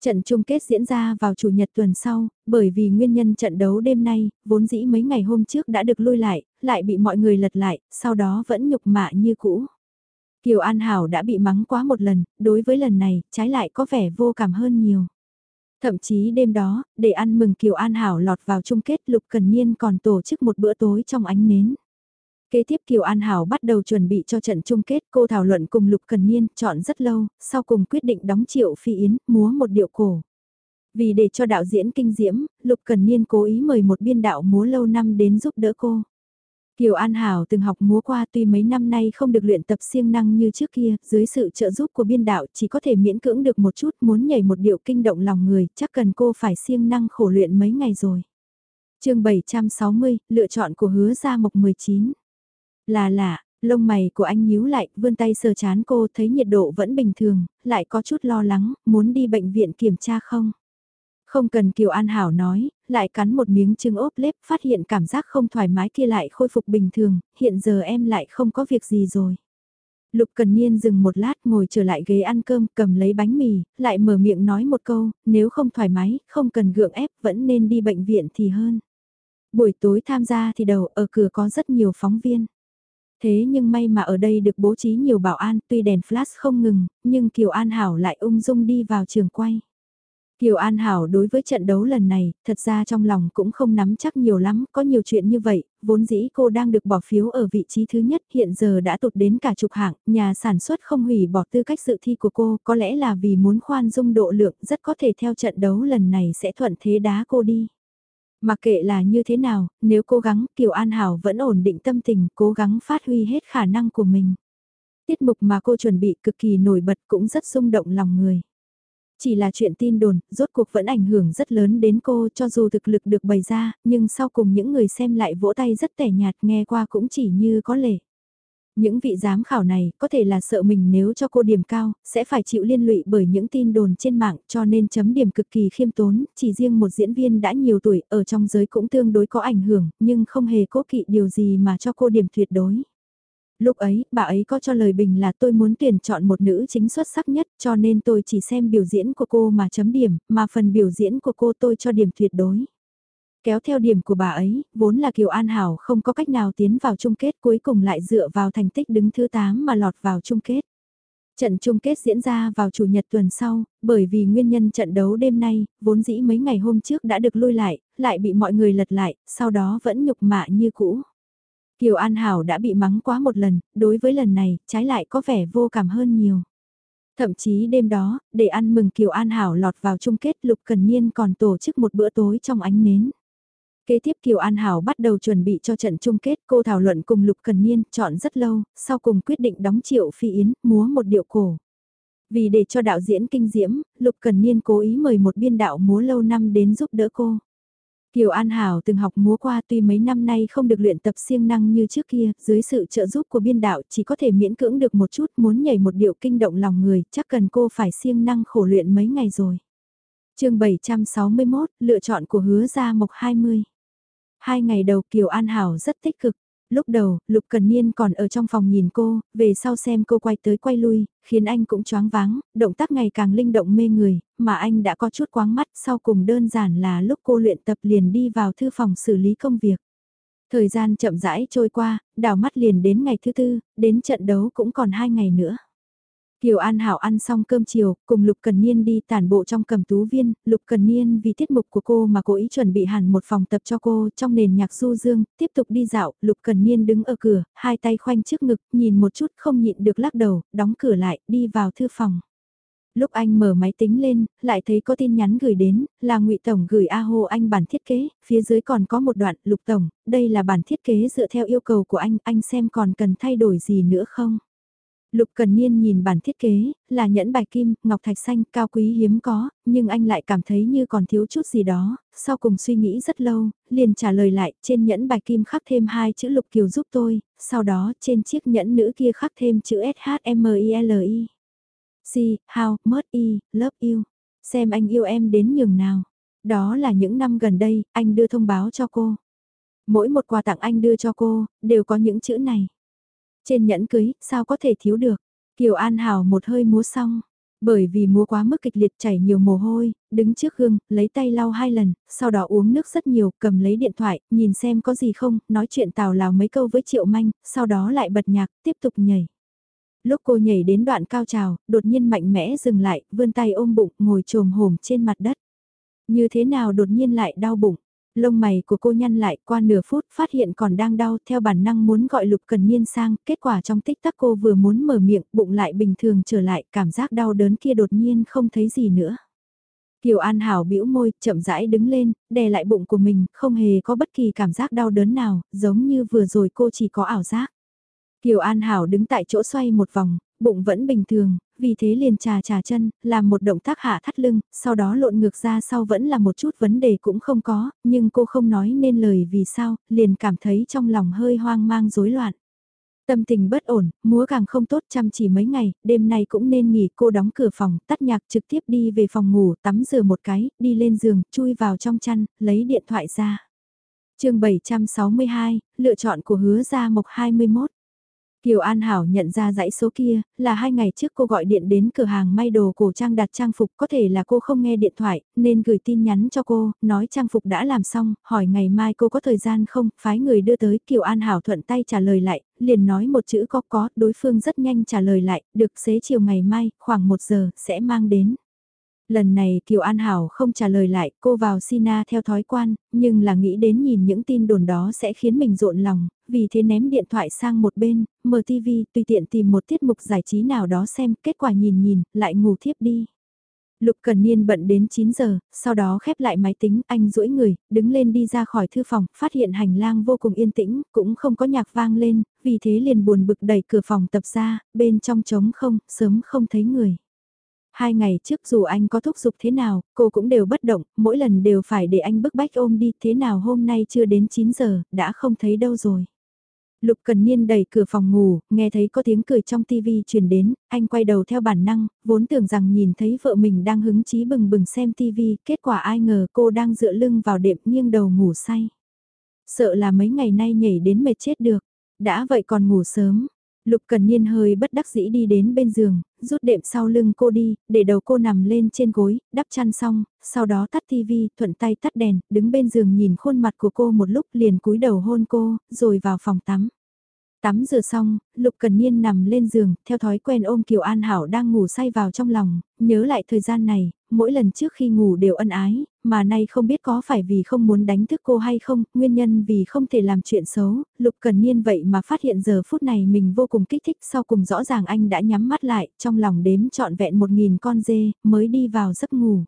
Trận chung kết diễn ra vào chủ nhật tuần sau, bởi vì nguyên nhân trận đấu đêm nay, vốn dĩ mấy ngày hôm trước đã được lui lại, lại bị mọi người lật lại, sau đó vẫn nhục mạ như cũ. Kiều An Hảo đã bị mắng quá một lần, đối với lần này, trái lại có vẻ vô cảm hơn nhiều. Thậm chí đêm đó, để ăn mừng Kiều An Hảo lọt vào chung kết Lục Cần Niên còn tổ chức một bữa tối trong ánh nến. Kế tiếp Kiều An Hảo bắt đầu chuẩn bị cho trận chung kết cô thảo luận cùng Lục Cần Niên chọn rất lâu, sau cùng quyết định đóng triệu phi yến, múa một điệu cổ. Vì để cho đạo diễn kinh diễm, Lục Cần Niên cố ý mời một biên đạo múa lâu năm đến giúp đỡ cô. Kiều An Hảo từng học múa qua tuy mấy năm nay không được luyện tập siêng năng như trước kia, dưới sự trợ giúp của biên đạo chỉ có thể miễn cưỡng được một chút muốn nhảy một điệu kinh động lòng người, chắc cần cô phải siêng năng khổ luyện mấy ngày rồi. chương 760, lựa chọn của hứa gia mộc 19. Là lạ, lông mày của anh nhíu lại, vươn tay sờ chán cô thấy nhiệt độ vẫn bình thường, lại có chút lo lắng, muốn đi bệnh viện kiểm tra không? Không cần Kiều An Hảo nói, lại cắn một miếng trứng ốp lép phát hiện cảm giác không thoải mái kia lại khôi phục bình thường, hiện giờ em lại không có việc gì rồi. Lục Cần Niên dừng một lát ngồi trở lại ghế ăn cơm cầm lấy bánh mì, lại mở miệng nói một câu, nếu không thoải mái, không cần gượng ép vẫn nên đi bệnh viện thì hơn. Buổi tối tham gia thì đầu ở cửa có rất nhiều phóng viên. Thế nhưng may mà ở đây được bố trí nhiều bảo an, tuy đèn flash không ngừng, nhưng Kiều An Hảo lại ung dung đi vào trường quay. Kiều An Hảo đối với trận đấu lần này, thật ra trong lòng cũng không nắm chắc nhiều lắm, có nhiều chuyện như vậy, vốn dĩ cô đang được bỏ phiếu ở vị trí thứ nhất, hiện giờ đã tụt đến cả chục hạng, nhà sản xuất không hủy bỏ tư cách dự thi của cô, có lẽ là vì muốn khoan dung độ lượng, rất có thể theo trận đấu lần này sẽ thuận thế đá cô đi. Mặc kệ là như thế nào, nếu cố gắng, Kiều An Hảo vẫn ổn định tâm tình, cố gắng phát huy hết khả năng của mình. Tiết mục mà cô chuẩn bị cực kỳ nổi bật cũng rất xung động lòng người. Chỉ là chuyện tin đồn, rốt cuộc vẫn ảnh hưởng rất lớn đến cô cho dù thực lực được bày ra, nhưng sau cùng những người xem lại vỗ tay rất tẻ nhạt nghe qua cũng chỉ như có lệ. Những vị giám khảo này có thể là sợ mình nếu cho cô điểm cao, sẽ phải chịu liên lụy bởi những tin đồn trên mạng cho nên chấm điểm cực kỳ khiêm tốn, chỉ riêng một diễn viên đã nhiều tuổi ở trong giới cũng tương đối có ảnh hưởng, nhưng không hề cố kỵ điều gì mà cho cô điểm tuyệt đối. Lúc ấy, bà ấy có cho lời bình là tôi muốn tuyển chọn một nữ chính xuất sắc nhất cho nên tôi chỉ xem biểu diễn của cô mà chấm điểm, mà phần biểu diễn của cô tôi cho điểm tuyệt đối. Kéo theo điểm của bà ấy, vốn là Kiều An Hảo không có cách nào tiến vào chung kết cuối cùng lại dựa vào thành tích đứng thứ 8 mà lọt vào chung kết. Trận chung kết diễn ra vào chủ nhật tuần sau, bởi vì nguyên nhân trận đấu đêm nay, vốn dĩ mấy ngày hôm trước đã được lui lại, lại bị mọi người lật lại, sau đó vẫn nhục mạ như cũ. Kiều An Hảo đã bị mắng quá một lần, đối với lần này, trái lại có vẻ vô cảm hơn nhiều. Thậm chí đêm đó, để ăn mừng Kiều An Hảo lọt vào chung kết Lục Cần Niên còn tổ chức một bữa tối trong ánh nến. Kế tiếp Kiều An Hảo bắt đầu chuẩn bị cho trận chung kết, cô thảo luận cùng Lục Cần Niên, chọn rất lâu, sau cùng quyết định đóng triệu phi yến, múa một điệu cổ. Vì để cho đạo diễn kinh diễm, Lục Cần Niên cố ý mời một biên đạo múa lâu năm đến giúp đỡ cô. Kiều An Hảo từng học múa qua tuy mấy năm nay không được luyện tập siêng năng như trước kia, dưới sự trợ giúp của biên đạo chỉ có thể miễn cưỡng được một chút muốn nhảy một điệu kinh động lòng người, chắc cần cô phải siêng năng khổ luyện mấy ngày rồi. chương 761, lựa chọn của hứa gia mộc 20. Hai ngày đầu Kiều An Hảo rất tích cực. Lúc đầu, Lục Cần Niên còn ở trong phòng nhìn cô, về sau xem cô quay tới quay lui, khiến anh cũng choáng váng, động tác ngày càng linh động mê người, mà anh đã có chút quáng mắt sau cùng đơn giản là lúc cô luyện tập liền đi vào thư phòng xử lý công việc. Thời gian chậm rãi trôi qua, đảo mắt liền đến ngày thứ tư, đến trận đấu cũng còn hai ngày nữa. Kiều An Hảo ăn xong cơm chiều, cùng Lục Cần Niên đi tản bộ trong cầm tú viên, Lục Cần Niên vì tiết mục của cô mà cố ý chuẩn bị hẳn một phòng tập cho cô trong nền nhạc du dương, tiếp tục đi dạo, Lục Cần Niên đứng ở cửa, hai tay khoanh trước ngực, nhìn một chút không nhịn được lắc đầu, đóng cửa lại, đi vào thư phòng. Lúc anh mở máy tính lên, lại thấy có tin nhắn gửi đến, là ngụy Tổng gửi A Hồ anh bản thiết kế, phía dưới còn có một đoạn, Lục Tổng, đây là bản thiết kế dựa theo yêu cầu của anh, anh xem còn cần thay đổi gì nữa không? Lục Cần Niên nhìn bản thiết kế, là nhẫn bài kim, ngọc thạch xanh, cao quý hiếm có, nhưng anh lại cảm thấy như còn thiếu chút gì đó, sau cùng suy nghĩ rất lâu, liền trả lời lại, trên nhẫn bài kim khắc thêm hai chữ Lục Kiều giúp tôi, sau đó trên chiếc nhẫn nữ kia khắc thêm chữ S-H-M-I-L-I. C, how, much I, love you. Xem anh yêu em đến nhường nào. Đó là những năm gần đây, anh đưa thông báo cho cô. Mỗi một quà tặng anh đưa cho cô, đều có những chữ này. Trên nhẫn cưới, sao có thể thiếu được. Kiều An Hảo một hơi múa xong. Bởi vì múa quá mức kịch liệt chảy nhiều mồ hôi, đứng trước gương, lấy tay lau hai lần, sau đó uống nước rất nhiều, cầm lấy điện thoại, nhìn xem có gì không, nói chuyện tào lào mấy câu với Triệu Manh, sau đó lại bật nhạc, tiếp tục nhảy. Lúc cô nhảy đến đoạn cao trào, đột nhiên mạnh mẽ dừng lại, vươn tay ôm bụng, ngồi trồm hổm trên mặt đất. Như thế nào đột nhiên lại đau bụng? Lông mày của cô nhăn lại qua nửa phút phát hiện còn đang đau theo bản năng muốn gọi Lục Cần Niên sang, kết quả trong tích tắc cô vừa muốn mở miệng, bụng lại bình thường trở lại, cảm giác đau đớn kia đột nhiên không thấy gì nữa. Kiều An Hảo bĩu môi, chậm rãi đứng lên, đè lại bụng của mình, không hề có bất kỳ cảm giác đau đớn nào, giống như vừa rồi cô chỉ có ảo giác. Kiều An Hảo đứng tại chỗ xoay một vòng, bụng vẫn bình thường, vì thế liền trà trà chân, làm một động tác hạ thắt lưng, sau đó lộn ngược ra sau vẫn là một chút vấn đề cũng không có, nhưng cô không nói nên lời vì sao, liền cảm thấy trong lòng hơi hoang mang rối loạn. Tâm tình bất ổn, múa càng không tốt chăm chỉ mấy ngày, đêm nay cũng nên nghỉ cô đóng cửa phòng, tắt nhạc trực tiếp đi về phòng ngủ, tắm rửa một cái, đi lên giường, chui vào trong chăn, lấy điện thoại ra. chương 762, lựa chọn của hứa gia mộc 21. Kiều An Hảo nhận ra dãy số kia, là hai ngày trước cô gọi điện đến cửa hàng may đồ cổ trang đặt trang phục, có thể là cô không nghe điện thoại, nên gửi tin nhắn cho cô, nói trang phục đã làm xong, hỏi ngày mai cô có thời gian không, phái người đưa tới, Kiều An Hảo thuận tay trả lời lại, liền nói một chữ có có, đối phương rất nhanh trả lời lại, được xế chiều ngày mai, khoảng một giờ, sẽ mang đến. Lần này Kiều An Hảo không trả lời lại, cô vào Sina theo thói quan, nhưng là nghĩ đến nhìn những tin đồn đó sẽ khiến mình rộn lòng, vì thế ném điện thoại sang một bên, mở TV, tùy tiện tìm một tiết mục giải trí nào đó xem, kết quả nhìn nhìn, lại ngủ thiếp đi. Lục Cần Niên bận đến 9 giờ, sau đó khép lại máy tính, anh duỗi người, đứng lên đi ra khỏi thư phòng, phát hiện hành lang vô cùng yên tĩnh, cũng không có nhạc vang lên, vì thế liền buồn bực đẩy cửa phòng tập ra, bên trong trống không, sớm không thấy người. Hai ngày trước dù anh có thúc giục thế nào, cô cũng đều bất động, mỗi lần đều phải để anh bức bách ôm đi, thế nào hôm nay chưa đến 9 giờ, đã không thấy đâu rồi. Lục Cần Niên đẩy cửa phòng ngủ, nghe thấy có tiếng cười trong tivi truyền đến, anh quay đầu theo bản năng, vốn tưởng rằng nhìn thấy vợ mình đang hứng chí bừng bừng xem tivi, kết quả ai ngờ cô đang dựa lưng vào đệm nghiêng đầu ngủ say. Sợ là mấy ngày nay nhảy đến mệt chết được, đã vậy còn ngủ sớm, Lục Cần Niên hơi bất đắc dĩ đi đến bên giường, rút đệm sau lưng cô đi, để đầu cô nằm lên trên gối, đắp chăn xong, sau đó tắt tivi, thuận tay tắt đèn, đứng bên giường nhìn khuôn mặt của cô một lúc liền cúi đầu hôn cô, rồi vào phòng tắm. Tắm rửa xong, Lục Cần Niên nằm lên giường, theo thói quen ôm Kiều An Hảo đang ngủ say vào trong lòng, nhớ lại thời gian này, mỗi lần trước khi ngủ đều ân ái, mà nay không biết có phải vì không muốn đánh thức cô hay không, nguyên nhân vì không thể làm chuyện xấu, Lục Cần Niên vậy mà phát hiện giờ phút này mình vô cùng kích thích sau cùng rõ ràng anh đã nhắm mắt lại, trong lòng đếm trọn vẹn một nghìn con dê, mới đi vào giấc ngủ.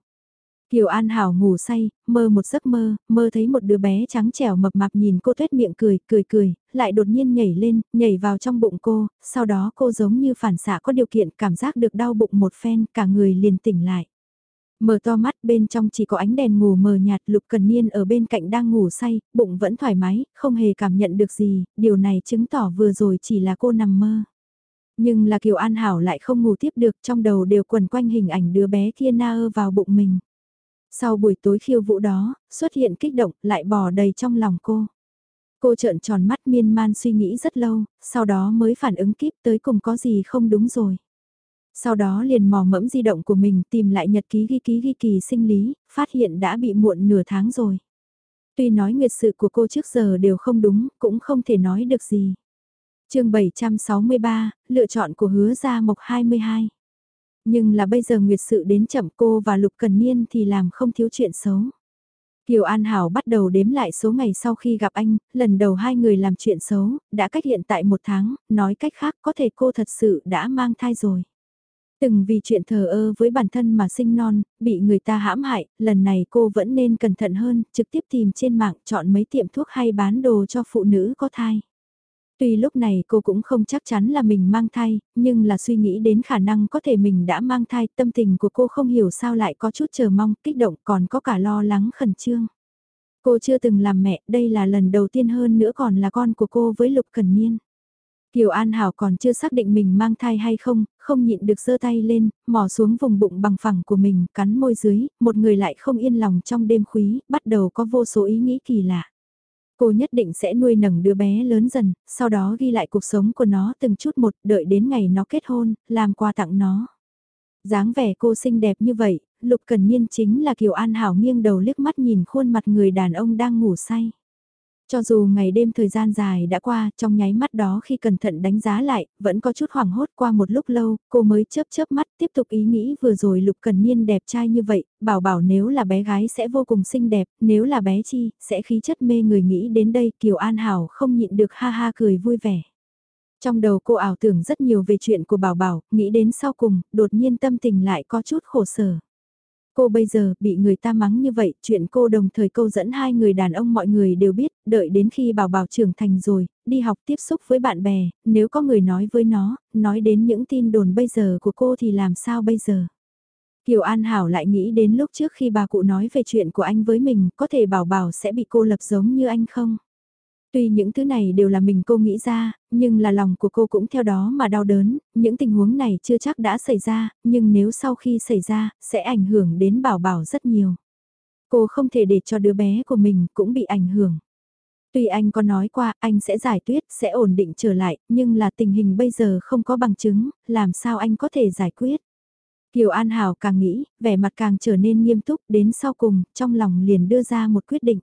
Kiều An Hảo ngủ say, mơ một giấc mơ, mơ thấy một đứa bé trắng trẻo mập mạp nhìn cô tuét miệng cười, cười cười, lại đột nhiên nhảy lên, nhảy vào trong bụng cô, sau đó cô giống như phản xạ có điều kiện cảm giác được đau bụng một phen, cả người liền tỉnh lại. Mở to mắt bên trong chỉ có ánh đèn ngủ mờ nhạt Lục Cần Niên ở bên cạnh đang ngủ say, bụng vẫn thoải mái, không hề cảm nhận được gì, điều này chứng tỏ vừa rồi chỉ là cô nằm mơ. Nhưng là Kiều An Hảo lại không ngủ tiếp được trong đầu đều quần quanh hình ảnh đứa bé kia na ơ vào bụng mình. Sau buổi tối khiêu vũ đó, xuất hiện kích động lại bò đầy trong lòng cô. Cô trợn tròn mắt miên man suy nghĩ rất lâu, sau đó mới phản ứng kíp tới cùng có gì không đúng rồi. Sau đó liền mò mẫm di động của mình tìm lại nhật ký ghi ký ghi kỳ sinh lý, phát hiện đã bị muộn nửa tháng rồi. Tuy nói nguyệt sự của cô trước giờ đều không đúng, cũng không thể nói được gì. chương 763, lựa chọn của hứa gia mộc 22. Nhưng là bây giờ nguyệt sự đến chậm cô và Lục Cần Niên thì làm không thiếu chuyện xấu. Kiều An Hảo bắt đầu đếm lại số ngày sau khi gặp anh, lần đầu hai người làm chuyện xấu, đã cách hiện tại một tháng, nói cách khác có thể cô thật sự đã mang thai rồi. Từng vì chuyện thờ ơ với bản thân mà sinh non, bị người ta hãm hại, lần này cô vẫn nên cẩn thận hơn, trực tiếp tìm trên mạng chọn mấy tiệm thuốc hay bán đồ cho phụ nữ có thai. Tuy lúc này cô cũng không chắc chắn là mình mang thai, nhưng là suy nghĩ đến khả năng có thể mình đã mang thai, tâm tình của cô không hiểu sao lại có chút chờ mong, kích động còn có cả lo lắng khẩn trương. Cô chưa từng làm mẹ, đây là lần đầu tiên hơn nữa còn là con của cô với Lục Cần Niên. Kiều An Hảo còn chưa xác định mình mang thai hay không, không nhịn được giơ tay lên, mò xuống vùng bụng bằng phẳng của mình, cắn môi dưới, một người lại không yên lòng trong đêm khúy, bắt đầu có vô số ý nghĩ kỳ lạ. Cô nhất định sẽ nuôi nấng đứa bé lớn dần, sau đó ghi lại cuộc sống của nó từng chút một, đợi đến ngày nó kết hôn, làm quà tặng nó. dáng vẻ cô xinh đẹp như vậy, Lục Cần Niên chính là Kiều An Hảo nghiêng đầu liếc mắt nhìn khuôn mặt người đàn ông đang ngủ say. Cho dù ngày đêm thời gian dài đã qua, trong nháy mắt đó khi cẩn thận đánh giá lại, vẫn có chút hoảng hốt qua một lúc lâu, cô mới chớp chớp mắt tiếp tục ý nghĩ vừa rồi Lục Cần Niên đẹp trai như vậy, bảo bảo nếu là bé gái sẽ vô cùng xinh đẹp, nếu là bé chi, sẽ khí chất mê người nghĩ đến đây Kiều An Hảo không nhịn được ha ha cười vui vẻ. Trong đầu cô ảo tưởng rất nhiều về chuyện của bảo bảo, nghĩ đến sau cùng, đột nhiên tâm tình lại có chút khổ sở. Cô bây giờ bị người ta mắng như vậy, chuyện cô đồng thời câu dẫn hai người đàn ông mọi người đều biết, đợi đến khi bảo bảo trưởng thành rồi, đi học tiếp xúc với bạn bè, nếu có người nói với nó, nói đến những tin đồn bây giờ của cô thì làm sao bây giờ? Kiều An Hảo lại nghĩ đến lúc trước khi bà cụ nói về chuyện của anh với mình, có thể bảo bảo sẽ bị cô lập giống như anh không? Tuy những thứ này đều là mình cô nghĩ ra, nhưng là lòng của cô cũng theo đó mà đau đớn, những tình huống này chưa chắc đã xảy ra, nhưng nếu sau khi xảy ra, sẽ ảnh hưởng đến bảo bảo rất nhiều. Cô không thể để cho đứa bé của mình cũng bị ảnh hưởng. Tuy anh có nói qua anh sẽ giải quyết sẽ ổn định trở lại, nhưng là tình hình bây giờ không có bằng chứng, làm sao anh có thể giải quyết. Kiều An Hảo càng nghĩ, vẻ mặt càng trở nên nghiêm túc đến sau cùng, trong lòng liền đưa ra một quyết định.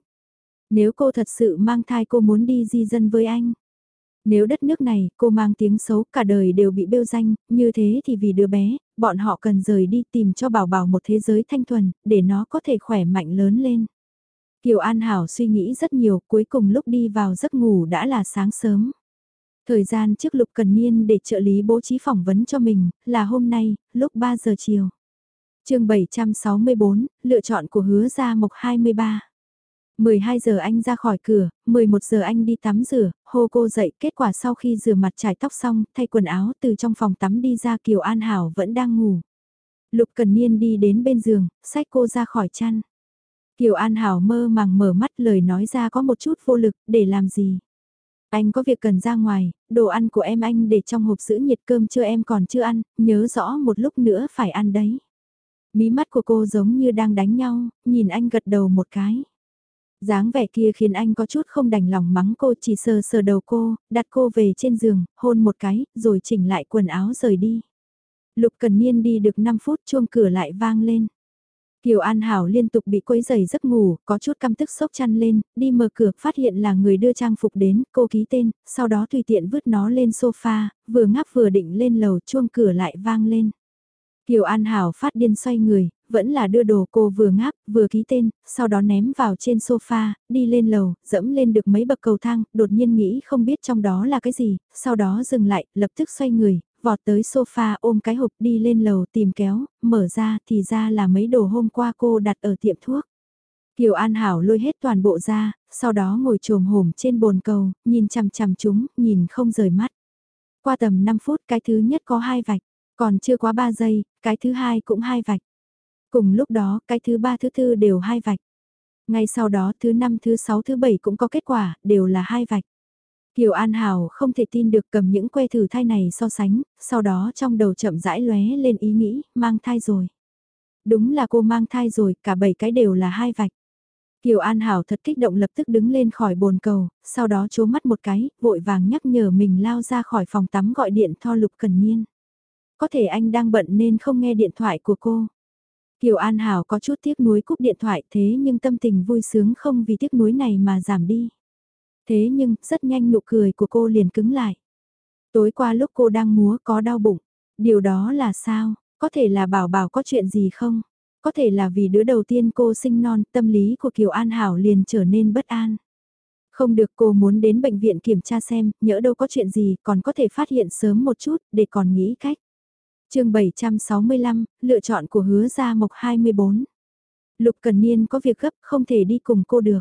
Nếu cô thật sự mang thai cô muốn đi di dân với anh. Nếu đất nước này cô mang tiếng xấu cả đời đều bị bêu danh, như thế thì vì đứa bé, bọn họ cần rời đi tìm cho bảo bảo một thế giới thanh thuần, để nó có thể khỏe mạnh lớn lên. Kiều An Hảo suy nghĩ rất nhiều, cuối cùng lúc đi vào giấc ngủ đã là sáng sớm. Thời gian trước Lục Cần Niên để trợ lý bố trí phỏng vấn cho mình, là hôm nay, lúc 3 giờ chiều. chương 764, lựa chọn của hứa gia mộc 23. 12 giờ anh ra khỏi cửa, 11 giờ anh đi tắm rửa, hô cô dậy, kết quả sau khi rửa mặt trải tóc xong, thay quần áo từ trong phòng tắm đi ra Kiều An Hảo vẫn đang ngủ. Lục Cần Niên đi đến bên giường, xách cô ra khỏi chăn. Kiều An Hảo mơ màng mở mắt lời nói ra có một chút vô lực, để làm gì? Anh có việc cần ra ngoài, đồ ăn của em anh để trong hộp giữ nhiệt cơm chưa em còn chưa ăn, nhớ rõ một lúc nữa phải ăn đấy. Mí mắt của cô giống như đang đánh nhau, nhìn anh gật đầu một cái dáng vẻ kia khiến anh có chút không đành lòng mắng cô chỉ sờ sờ đầu cô, đặt cô về trên giường, hôn một cái, rồi chỉnh lại quần áo rời đi. Lục Cần Niên đi được 5 phút chuông cửa lại vang lên. Kiều An Hảo liên tục bị quấy giày giấc ngủ, có chút căm tức sốc chăn lên, đi mở cửa, phát hiện là người đưa trang phục đến, cô ký tên, sau đó tùy tiện vứt nó lên sofa, vừa ngáp vừa định lên lầu chuông cửa lại vang lên. Kiều An Hảo phát điên xoay người, vẫn là đưa đồ cô vừa ngáp, vừa ký tên, sau đó ném vào trên sofa, đi lên lầu, dẫm lên được mấy bậc cầu thang, đột nhiên nghĩ không biết trong đó là cái gì, sau đó dừng lại, lập tức xoay người, vọt tới sofa ôm cái hộp đi lên lầu tìm kéo, mở ra thì ra là mấy đồ hôm qua cô đặt ở tiệm thuốc. Kiều An Hảo lôi hết toàn bộ ra, sau đó ngồi trồm hổm trên bồn cầu, nhìn chằm chằm chúng, nhìn không rời mắt. Qua tầm 5 phút cái thứ nhất có hai vạch, còn chưa quá 3 giây, cái thứ hai cũng hai vạch. Cùng lúc đó, cái thứ ba thứ tư đều hai vạch. Ngay sau đó thứ năm thứ sáu thứ bảy cũng có kết quả, đều là hai vạch. Kiều An Hảo không thể tin được cầm những que thử thai này so sánh, sau đó trong đầu chậm rãi lóe lên ý nghĩ, mang thai rồi. Đúng là cô mang thai rồi, cả bảy cái đều là hai vạch. Kiều An Hảo thật kích động lập tức đứng lên khỏi bồn cầu, sau đó chố mắt một cái, vội vàng nhắc nhở mình lao ra khỏi phòng tắm gọi điện tho Lục Cần Niên. Có thể anh đang bận nên không nghe điện thoại của cô. Kiều An Hảo có chút tiếc nuối cúp điện thoại thế nhưng tâm tình vui sướng không vì tiếc nuối này mà giảm đi. Thế nhưng, rất nhanh nụ cười của cô liền cứng lại. Tối qua lúc cô đang múa có đau bụng. Điều đó là sao? Có thể là bảo bảo có chuyện gì không? Có thể là vì đứa đầu tiên cô sinh non, tâm lý của Kiều An Hảo liền trở nên bất an. Không được cô muốn đến bệnh viện kiểm tra xem, nhỡ đâu có chuyện gì, còn có thể phát hiện sớm một chút, để còn nghĩ cách chương 765, lựa chọn của hứa gia mộc 24. Lục Cần Niên có việc gấp không thể đi cùng cô được.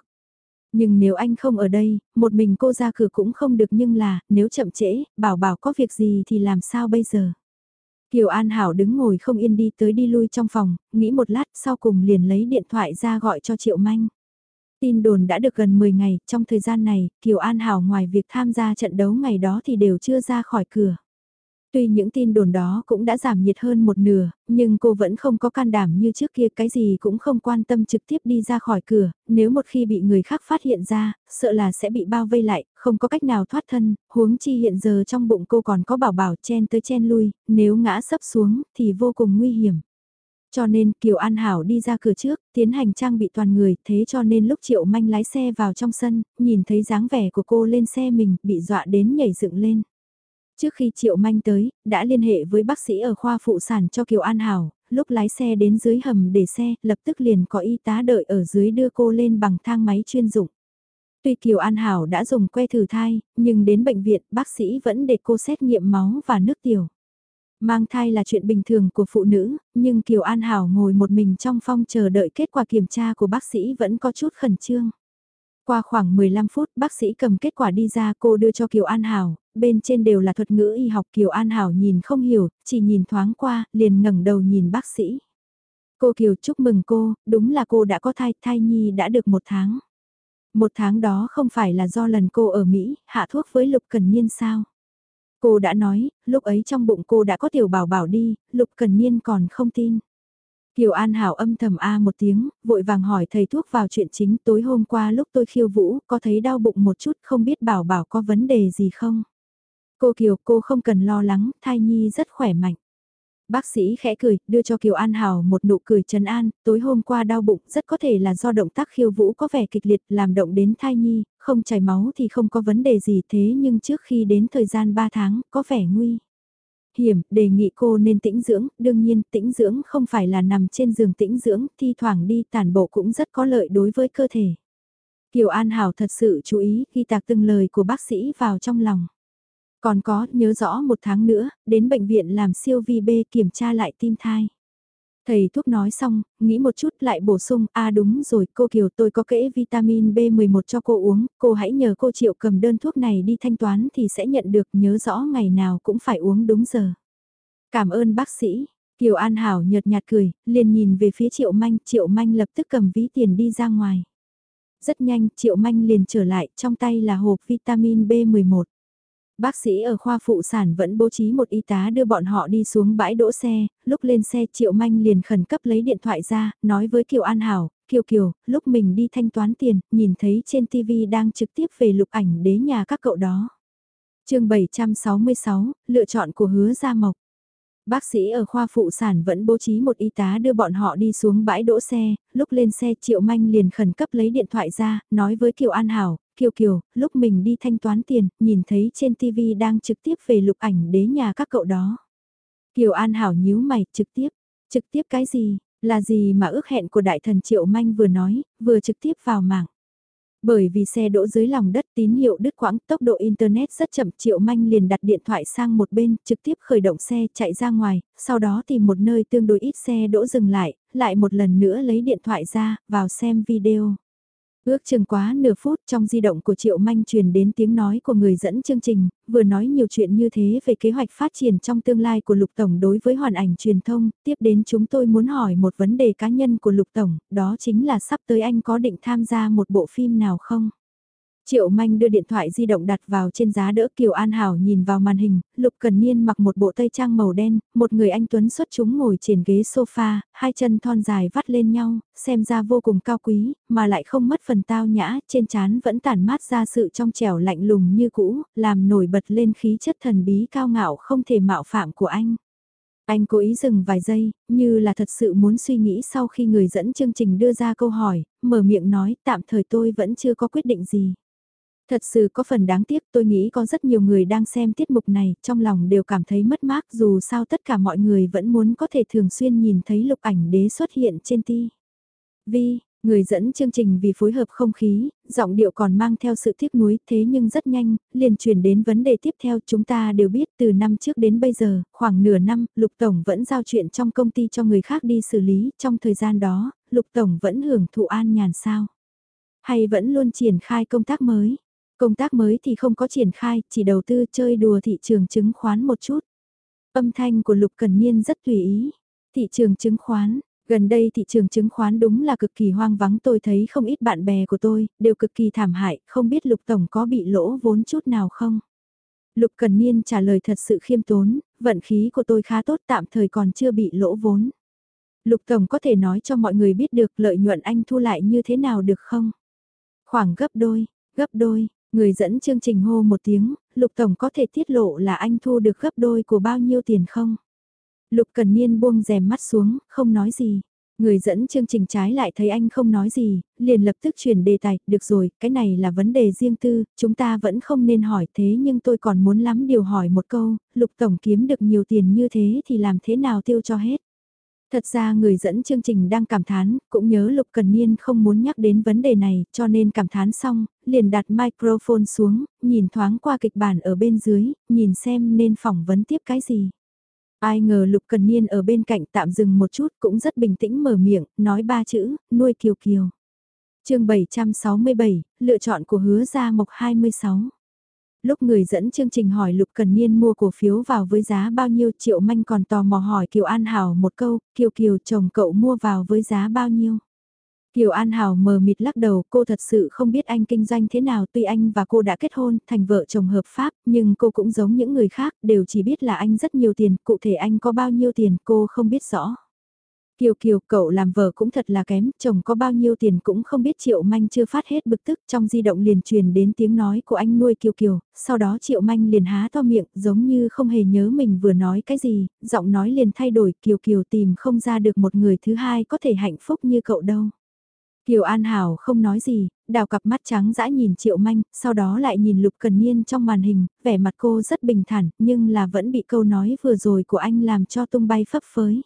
Nhưng nếu anh không ở đây, một mình cô ra cửa cũng không được nhưng là, nếu chậm trễ, bảo bảo có việc gì thì làm sao bây giờ. Kiều An Hảo đứng ngồi không yên đi tới đi lui trong phòng, nghĩ một lát sau cùng liền lấy điện thoại ra gọi cho Triệu Manh. Tin đồn đã được gần 10 ngày, trong thời gian này, Kiều An Hảo ngoài việc tham gia trận đấu ngày đó thì đều chưa ra khỏi cửa. Tuy những tin đồn đó cũng đã giảm nhiệt hơn một nửa, nhưng cô vẫn không có can đảm như trước kia cái gì cũng không quan tâm trực tiếp đi ra khỏi cửa, nếu một khi bị người khác phát hiện ra, sợ là sẽ bị bao vây lại, không có cách nào thoát thân, huống chi hiện giờ trong bụng cô còn có bảo bảo chen tới chen lui, nếu ngã sấp xuống thì vô cùng nguy hiểm. Cho nên Kiều An Hảo đi ra cửa trước, tiến hành trang bị toàn người, thế cho nên lúc Triệu Manh lái xe vào trong sân, nhìn thấy dáng vẻ của cô lên xe mình, bị dọa đến nhảy dựng lên. Trước khi Triệu Manh tới, đã liên hệ với bác sĩ ở khoa phụ sản cho Kiều An Hảo, lúc lái xe đến dưới hầm để xe, lập tức liền có y tá đợi ở dưới đưa cô lên bằng thang máy chuyên dụng. Tuy Kiều An Hảo đã dùng que thử thai, nhưng đến bệnh viện bác sĩ vẫn để cô xét nghiệm máu và nước tiểu. Mang thai là chuyện bình thường của phụ nữ, nhưng Kiều An Hảo ngồi một mình trong phòng chờ đợi kết quả kiểm tra của bác sĩ vẫn có chút khẩn trương. Qua khoảng 15 phút bác sĩ cầm kết quả đi ra cô đưa cho Kiều An Hảo, bên trên đều là thuật ngữ y học Kiều An Hảo nhìn không hiểu, chỉ nhìn thoáng qua, liền ngẩng đầu nhìn bác sĩ. Cô Kiều chúc mừng cô, đúng là cô đã có thai, thai nhi đã được một tháng. Một tháng đó không phải là do lần cô ở Mỹ, hạ thuốc với Lục Cần Niên sao? Cô đã nói, lúc ấy trong bụng cô đã có tiểu bảo bảo đi, Lục Cần Niên còn không tin. Kiều An Hảo âm thầm A một tiếng, vội vàng hỏi thầy thuốc vào chuyện chính tối hôm qua lúc tôi khiêu vũ, có thấy đau bụng một chút không biết bảo bảo có vấn đề gì không? Cô Kiều cô không cần lo lắng, thai nhi rất khỏe mạnh. Bác sĩ khẽ cười, đưa cho Kiều An Hảo một nụ cười trấn an, tối hôm qua đau bụng rất có thể là do động tác khiêu vũ có vẻ kịch liệt làm động đến thai nhi, không chảy máu thì không có vấn đề gì thế nhưng trước khi đến thời gian 3 tháng có vẻ nguy hiểm, đề nghị cô nên tĩnh dưỡng, đương nhiên tĩnh dưỡng không phải là nằm trên giường tĩnh dưỡng, thi thoảng đi tản bộ cũng rất có lợi đối với cơ thể. Kiều An Hảo thật sự chú ý khi tạc từng lời của bác sĩ vào trong lòng. Còn có, nhớ rõ một tháng nữa, đến bệnh viện làm siêu vi B kiểm tra lại tim thai. Thầy thuốc nói xong, nghĩ một chút lại bổ sung, à đúng rồi, cô Kiều tôi có kẽ vitamin B11 cho cô uống, cô hãy nhờ cô Triệu cầm đơn thuốc này đi thanh toán thì sẽ nhận được nhớ rõ ngày nào cũng phải uống đúng giờ. Cảm ơn bác sĩ, Kiều An Hảo nhợt nhạt cười, liền nhìn về phía Triệu Manh, Triệu Manh lập tức cầm ví tiền đi ra ngoài. Rất nhanh, Triệu Manh liền trở lại, trong tay là hộp vitamin B11. Bác sĩ ở khoa phụ sản vẫn bố trí một y tá đưa bọn họ đi xuống bãi đỗ xe, lúc lên xe Triệu Manh liền khẩn cấp lấy điện thoại ra, nói với Kiều An Hảo, Kiều Kiều, lúc mình đi thanh toán tiền, nhìn thấy trên TV đang trực tiếp về lục ảnh đế nhà các cậu đó. chương 766, lựa chọn của hứa Gia Mộc. Bác sĩ ở khoa phụ sản vẫn bố trí một y tá đưa bọn họ đi xuống bãi đỗ xe, lúc lên xe Triệu Manh liền khẩn cấp lấy điện thoại ra, nói với Kiều An Hảo, Kiều Kiều, lúc mình đi thanh toán tiền, nhìn thấy trên TV đang trực tiếp về lục ảnh đế nhà các cậu đó. Kiều An Hảo nhíu mày, trực tiếp, trực tiếp cái gì, là gì mà ước hẹn của đại thần Triệu Manh vừa nói, vừa trực tiếp vào mạng. Bởi vì xe đỗ dưới lòng đất tín hiệu đứt quãng tốc độ Internet rất chậm Triệu Manh liền đặt điện thoại sang một bên trực tiếp khởi động xe chạy ra ngoài, sau đó tìm một nơi tương đối ít xe đỗ dừng lại, lại một lần nữa lấy điện thoại ra, vào xem video. Ước chừng quá nửa phút trong di động của Triệu Manh truyền đến tiếng nói của người dẫn chương trình, vừa nói nhiều chuyện như thế về kế hoạch phát triển trong tương lai của Lục Tổng đối với hoàn ảnh truyền thông, tiếp đến chúng tôi muốn hỏi một vấn đề cá nhân của Lục Tổng, đó chính là sắp tới anh có định tham gia một bộ phim nào không? Triệu Manh đưa điện thoại di động đặt vào trên giá đỡ Kiều An Hảo nhìn vào màn hình, Lục Cần Niên mặc một bộ tây trang màu đen, một người anh Tuấn xuất chúng ngồi trên ghế sofa, hai chân thon dài vắt lên nhau, xem ra vô cùng cao quý, mà lại không mất phần tao nhã, trên trán vẫn tản mát ra sự trong trẻo lạnh lùng như cũ, làm nổi bật lên khí chất thần bí cao ngạo không thể mạo phạm của anh. Anh cố ý dừng vài giây, như là thật sự muốn suy nghĩ sau khi người dẫn chương trình đưa ra câu hỏi, mở miệng nói tạm thời tôi vẫn chưa có quyết định gì. Thật sự có phần đáng tiếc tôi nghĩ có rất nhiều người đang xem tiết mục này trong lòng đều cảm thấy mất mát dù sao tất cả mọi người vẫn muốn có thể thường xuyên nhìn thấy lục ảnh đế xuất hiện trên ti. Vi, người dẫn chương trình vì phối hợp không khí, giọng điệu còn mang theo sự tiếc nuối thế nhưng rất nhanh, liền chuyển đến vấn đề tiếp theo chúng ta đều biết từ năm trước đến bây giờ, khoảng nửa năm, Lục Tổng vẫn giao chuyện trong công ty cho người khác đi xử lý, trong thời gian đó, Lục Tổng vẫn hưởng thụ an nhàn sao? Hay vẫn luôn triển khai công tác mới? Công tác mới thì không có triển khai, chỉ đầu tư chơi đùa thị trường chứng khoán một chút. Âm thanh của Lục Cần Niên rất tùy ý. Thị trường chứng khoán, gần đây thị trường chứng khoán đúng là cực kỳ hoang vắng tôi thấy không ít bạn bè của tôi, đều cực kỳ thảm hại, không biết Lục Tổng có bị lỗ vốn chút nào không? Lục Cần Niên trả lời thật sự khiêm tốn, vận khí của tôi khá tốt tạm thời còn chưa bị lỗ vốn. Lục Tổng có thể nói cho mọi người biết được lợi nhuận anh thu lại như thế nào được không? Khoảng gấp đôi, gấp đôi, Người dẫn chương trình hô một tiếng, Lục Tổng có thể tiết lộ là anh thu được gấp đôi của bao nhiêu tiền không? Lục Cần Niên buông rèm mắt xuống, không nói gì. Người dẫn chương trình trái lại thấy anh không nói gì, liền lập tức chuyển đề tài, được rồi, cái này là vấn đề riêng tư, chúng ta vẫn không nên hỏi thế nhưng tôi còn muốn lắm điều hỏi một câu, Lục Tổng kiếm được nhiều tiền như thế thì làm thế nào tiêu cho hết? Thật ra người dẫn chương trình đang cảm thán, cũng nhớ Lục Cần Niên không muốn nhắc đến vấn đề này, cho nên cảm thán xong, liền đặt microphone xuống, nhìn thoáng qua kịch bản ở bên dưới, nhìn xem nên phỏng vấn tiếp cái gì. Ai ngờ Lục Cần Niên ở bên cạnh tạm dừng một chút cũng rất bình tĩnh mở miệng, nói ba chữ, nuôi kiều kiều. chương 767, lựa chọn của hứa gia mộc 26 lúc người dẫn chương trình hỏi Lục Cần Niên mua cổ phiếu vào với giá bao nhiêu triệu manh còn tò mò hỏi Kiều An Hảo một câu, Kiều Kiều chồng cậu mua vào với giá bao nhiêu. Kiều An Hảo mờ mịt lắc đầu, cô thật sự không biết anh kinh doanh thế nào tuy anh và cô đã kết hôn thành vợ chồng hợp pháp, nhưng cô cũng giống những người khác, đều chỉ biết là anh rất nhiều tiền, cụ thể anh có bao nhiêu tiền cô không biết rõ. Kiều Kiều, cậu làm vợ cũng thật là kém, chồng có bao nhiêu tiền cũng không biết Triệu Manh chưa phát hết bực tức, trong di động liền truyền đến tiếng nói của anh nuôi Kiều Kiều, sau đó Triệu Manh liền há to miệng, giống như không hề nhớ mình vừa nói cái gì, giọng nói liền thay đổi, Kiều Kiều tìm không ra được một người thứ hai có thể hạnh phúc như cậu đâu. Kiều An Hảo không nói gì, đào cặp mắt trắng dã nhìn Triệu Manh, sau đó lại nhìn Lục Cần Niên trong màn hình, vẻ mặt cô rất bình thản, nhưng là vẫn bị câu nói vừa rồi của anh làm cho tung bay phấp phới.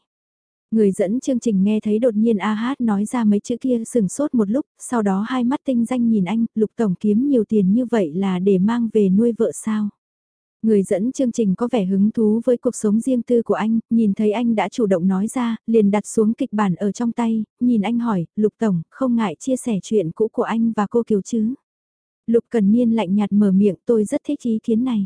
Người dẫn chương trình nghe thấy đột nhiên A Hát nói ra mấy chữ kia sừng sốt một lúc, sau đó hai mắt tinh danh nhìn anh, Lục Tổng kiếm nhiều tiền như vậy là để mang về nuôi vợ sao. Người dẫn chương trình có vẻ hứng thú với cuộc sống riêng tư của anh, nhìn thấy anh đã chủ động nói ra, liền đặt xuống kịch bản ở trong tay, nhìn anh hỏi, Lục Tổng, không ngại chia sẻ chuyện cũ của anh và cô Kiều chứ? Lục Cần Niên lạnh nhạt mở miệng tôi rất thích ý kiến này.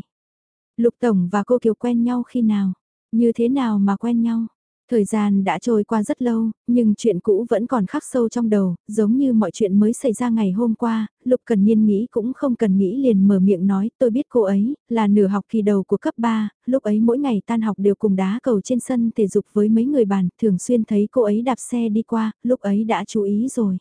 Lục Tổng và cô Kiều quen nhau khi nào? Như thế nào mà quen nhau? Thời gian đã trôi qua rất lâu, nhưng chuyện cũ vẫn còn khắc sâu trong đầu, giống như mọi chuyện mới xảy ra ngày hôm qua, Lục Cần Niên nghĩ cũng không cần nghĩ liền mở miệng nói tôi biết cô ấy, là nửa học kỳ đầu của cấp 3, lúc ấy mỗi ngày tan học đều cùng đá cầu trên sân thể dục với mấy người bạn thường xuyên thấy cô ấy đạp xe đi qua, lúc ấy đã chú ý rồi.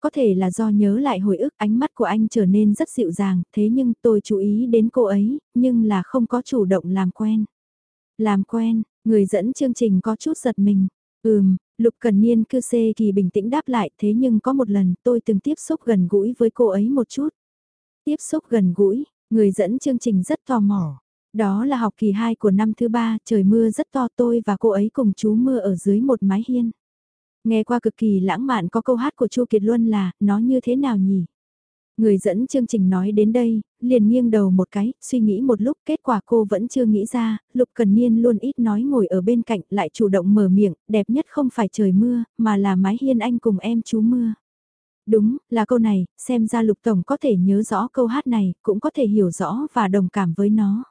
Có thể là do nhớ lại hồi ức ánh mắt của anh trở nên rất dịu dàng, thế nhưng tôi chú ý đến cô ấy, nhưng là không có chủ động làm quen. Làm quen, Người dẫn chương trình có chút giật mình. Ừm, Lục Cần Niên cư xê kỳ bình tĩnh đáp lại thế nhưng có một lần tôi từng tiếp xúc gần gũi với cô ấy một chút. Tiếp xúc gần gũi, người dẫn chương trình rất tò mò. Đó là học kỳ 2 của năm thứ ba, trời mưa rất to tôi và cô ấy cùng chú mưa ở dưới một mái hiên. Nghe qua cực kỳ lãng mạn có câu hát của Chu Kiệt Luân là, nó như thế nào nhỉ? Người dẫn chương trình nói đến đây, liền nghiêng đầu một cái, suy nghĩ một lúc kết quả cô vẫn chưa nghĩ ra, Lục Cần Niên luôn ít nói ngồi ở bên cạnh lại chủ động mở miệng, đẹp nhất không phải trời mưa, mà là mái hiên anh cùng em chú mưa. Đúng, là câu này, xem ra Lục Tổng có thể nhớ rõ câu hát này, cũng có thể hiểu rõ và đồng cảm với nó.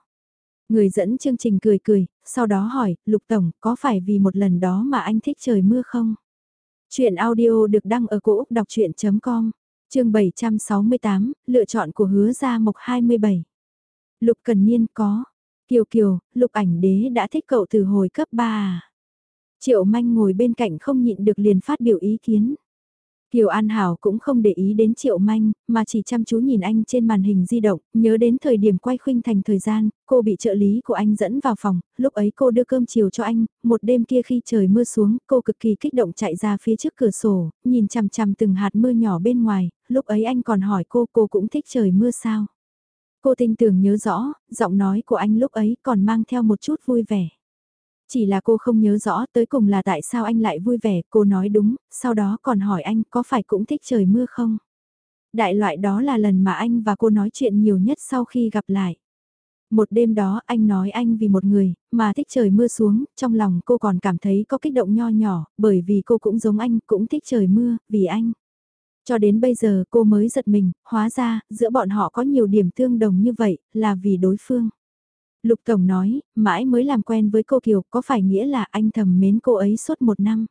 Người dẫn chương trình cười cười, sau đó hỏi, Lục Tổng, có phải vì một lần đó mà anh thích trời mưa không? Chuyện audio được đăng ở cổ Úc đọc chuyện.com chương 768, lựa chọn của hứa gia mộc 27. Lục Cần Niên có. Kiều Kiều, Lục ảnh đế đã thích cậu từ hồi cấp 3 à? Triệu Manh ngồi bên cạnh không nhịn được liền phát biểu ý kiến. Kiều An Hảo cũng không để ý đến Triệu Manh, mà chỉ chăm chú nhìn anh trên màn hình di động, nhớ đến thời điểm quay khuynh thành thời gian, cô bị trợ lý của anh dẫn vào phòng, lúc ấy cô đưa cơm chiều cho anh, một đêm kia khi trời mưa xuống, cô cực kỳ kích động chạy ra phía trước cửa sổ, nhìn chằm chằm từng hạt mưa nhỏ bên ngoài, lúc ấy anh còn hỏi cô cô cũng thích trời mưa sao. Cô tinh tưởng nhớ rõ, giọng nói của anh lúc ấy còn mang theo một chút vui vẻ. Chỉ là cô không nhớ rõ tới cùng là tại sao anh lại vui vẻ, cô nói đúng, sau đó còn hỏi anh có phải cũng thích trời mưa không? Đại loại đó là lần mà anh và cô nói chuyện nhiều nhất sau khi gặp lại. Một đêm đó anh nói anh vì một người, mà thích trời mưa xuống, trong lòng cô còn cảm thấy có kích động nho nhỏ, bởi vì cô cũng giống anh, cũng thích trời mưa, vì anh. Cho đến bây giờ cô mới giật mình, hóa ra, giữa bọn họ có nhiều điểm tương đồng như vậy, là vì đối phương. Lục Tổng nói, mãi mới làm quen với cô Kiều, có phải nghĩa là anh thầm mến cô ấy suốt một năm?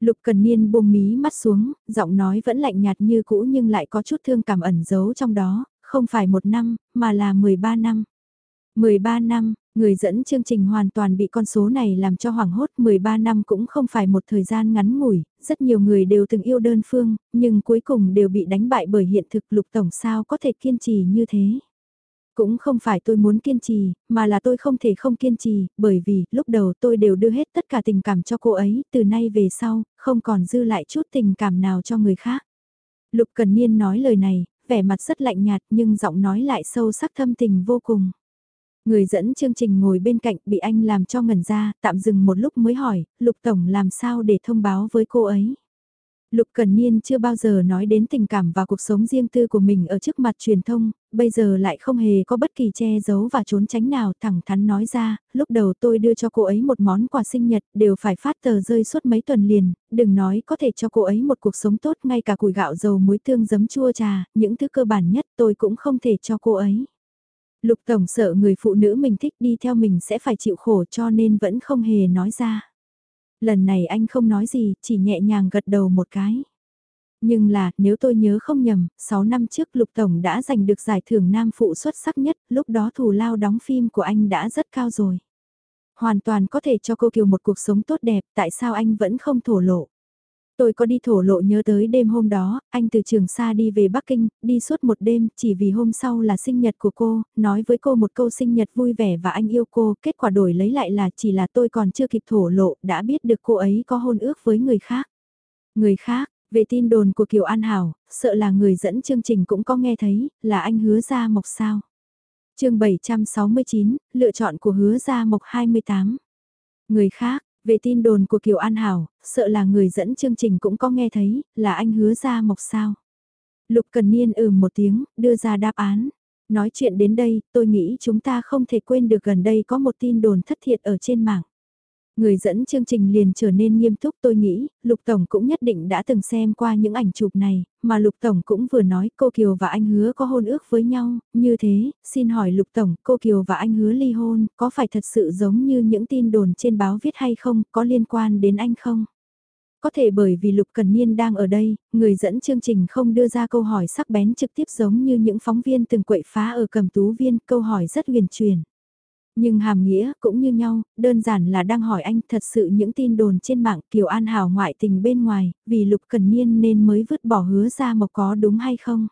Lục Cần Niên buông mí mắt xuống, giọng nói vẫn lạnh nhạt như cũ nhưng lại có chút thương cảm ẩn giấu trong đó, không phải một năm, mà là 13 năm. 13 năm, người dẫn chương trình hoàn toàn bị con số này làm cho hoảng hốt 13 năm cũng không phải một thời gian ngắn ngủi, rất nhiều người đều từng yêu đơn phương, nhưng cuối cùng đều bị đánh bại bởi hiện thực lục tổng sao có thể kiên trì như thế. Cũng không phải tôi muốn kiên trì, mà là tôi không thể không kiên trì, bởi vì lúc đầu tôi đều đưa hết tất cả tình cảm cho cô ấy, từ nay về sau, không còn dư lại chút tình cảm nào cho người khác. Lục Cần Niên nói lời này, vẻ mặt rất lạnh nhạt nhưng giọng nói lại sâu sắc thâm tình vô cùng. Người dẫn chương trình ngồi bên cạnh bị anh làm cho ngẩn ra, tạm dừng một lúc mới hỏi, Lục Tổng làm sao để thông báo với cô ấy. Lục Cần Niên chưa bao giờ nói đến tình cảm và cuộc sống riêng tư của mình ở trước mặt truyền thông, bây giờ lại không hề có bất kỳ che giấu và trốn tránh nào thẳng thắn nói ra, lúc đầu tôi đưa cho cô ấy một món quà sinh nhật đều phải phát tờ rơi suốt mấy tuần liền, đừng nói có thể cho cô ấy một cuộc sống tốt ngay cả củi gạo dầu muối tương giấm chua trà, những thứ cơ bản nhất tôi cũng không thể cho cô ấy. Lục Tổng sợ người phụ nữ mình thích đi theo mình sẽ phải chịu khổ cho nên vẫn không hề nói ra. Lần này anh không nói gì, chỉ nhẹ nhàng gật đầu một cái. Nhưng là, nếu tôi nhớ không nhầm, 6 năm trước Lục Tổng đã giành được giải thưởng nam phụ xuất sắc nhất, lúc đó thù lao đóng phim của anh đã rất cao rồi. hoàn toàn có thể cho cô Kiều một cuộc sống tốt đẹp, tại sao anh vẫn không thổ lộ? Tôi có đi thổ lộ nhớ tới đêm hôm đó, anh từ trường xa đi về Bắc Kinh, đi suốt một đêm, chỉ vì hôm sau là sinh nhật của cô, nói với cô một câu sinh nhật vui vẻ và anh yêu cô, kết quả đổi lấy lại là chỉ là tôi còn chưa kịp thổ lộ, đã biết được cô ấy có hôn ước với người khác. Người khác, về tin đồn của Kiều An Hảo, sợ là người dẫn chương trình cũng có nghe thấy, là anh hứa ra mộc sao. chương 769, lựa chọn của hứa ra mộc 28. Người khác, về tin đồn của Kiều An Hảo, sợ là người dẫn chương trình cũng có nghe thấy, là anh hứa ra mộc sao. Lục Cần Niên ừ một tiếng, đưa ra đáp án. Nói chuyện đến đây, tôi nghĩ chúng ta không thể quên được gần đây có một tin đồn thất thiệt ở trên mạng. Người dẫn chương trình liền trở nên nghiêm túc tôi nghĩ, Lục Tổng cũng nhất định đã từng xem qua những ảnh chụp này, mà Lục Tổng cũng vừa nói cô Kiều và anh hứa có hôn ước với nhau, như thế, xin hỏi Lục Tổng, cô Kiều và anh hứa ly hôn, có phải thật sự giống như những tin đồn trên báo viết hay không, có liên quan đến anh không? Có thể bởi vì Lục Cần Niên đang ở đây, người dẫn chương trình không đưa ra câu hỏi sắc bén trực tiếp giống như những phóng viên từng quậy phá ở cầm tú viên, câu hỏi rất huyền truyền. Nhưng hàm nghĩa cũng như nhau, đơn giản là đang hỏi anh thật sự những tin đồn trên mạng Kiều An Hảo ngoại tình bên ngoài, vì Lục Cần Niên nên mới vứt bỏ hứa ra mộc có đúng hay không.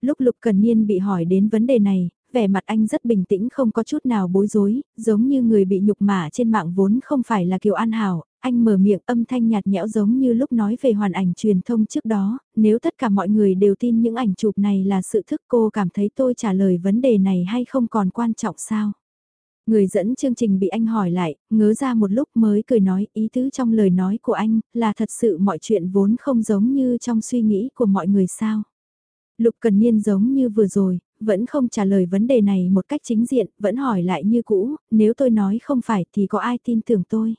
Lúc Lục Cần Niên bị hỏi đến vấn đề này, vẻ mặt anh rất bình tĩnh không có chút nào bối rối, giống như người bị nhục mạ trên mạng vốn không phải là Kiều An Hảo, anh mở miệng âm thanh nhạt nhẽo giống như lúc nói về hoàn ảnh truyền thông trước đó, nếu tất cả mọi người đều tin những ảnh chụp này là sự thức cô cảm thấy tôi trả lời vấn đề này hay không còn quan trọng sao. Người dẫn chương trình bị anh hỏi lại, ngớ ra một lúc mới cười nói ý tứ trong lời nói của anh là thật sự mọi chuyện vốn không giống như trong suy nghĩ của mọi người sao. Lục Cần Niên giống như vừa rồi, vẫn không trả lời vấn đề này một cách chính diện, vẫn hỏi lại như cũ, nếu tôi nói không phải thì có ai tin tưởng tôi.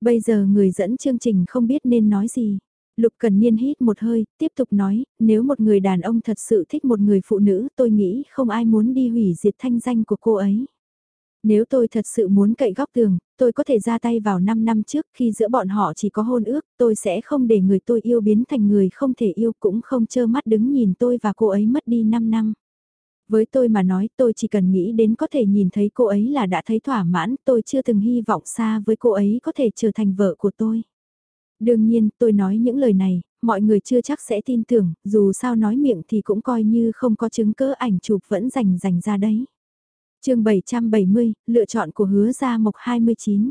Bây giờ người dẫn chương trình không biết nên nói gì. Lục Cần Niên hít một hơi, tiếp tục nói, nếu một người đàn ông thật sự thích một người phụ nữ tôi nghĩ không ai muốn đi hủy diệt thanh danh của cô ấy. Nếu tôi thật sự muốn cậy góc tường, tôi có thể ra tay vào 5 năm trước khi giữa bọn họ chỉ có hôn ước, tôi sẽ không để người tôi yêu biến thành người không thể yêu cũng không chơ mắt đứng nhìn tôi và cô ấy mất đi 5 năm. Với tôi mà nói tôi chỉ cần nghĩ đến có thể nhìn thấy cô ấy là đã thấy thỏa mãn, tôi chưa từng hy vọng xa với cô ấy có thể trở thành vợ của tôi. Đương nhiên, tôi nói những lời này, mọi người chưa chắc sẽ tin tưởng, dù sao nói miệng thì cũng coi như không có chứng cứ ảnh chụp vẫn rành rành ra đấy chương 770, lựa chọn của hứa gia mộc 29.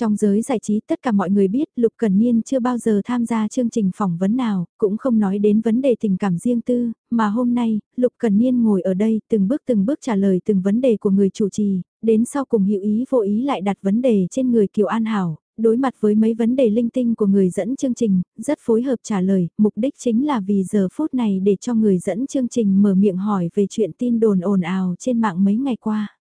Trong giới giải trí tất cả mọi người biết Lục Cần Niên chưa bao giờ tham gia chương trình phỏng vấn nào, cũng không nói đến vấn đề tình cảm riêng tư, mà hôm nay, Lục Cần Niên ngồi ở đây từng bước từng bước trả lời từng vấn đề của người chủ trì, đến sau cùng hữu ý vô ý lại đặt vấn đề trên người Kiều An Hảo, đối mặt với mấy vấn đề linh tinh của người dẫn chương trình, rất phối hợp trả lời, mục đích chính là vì giờ phút này để cho người dẫn chương trình mở miệng hỏi về chuyện tin đồn ồn ào trên mạng mấy ngày qua.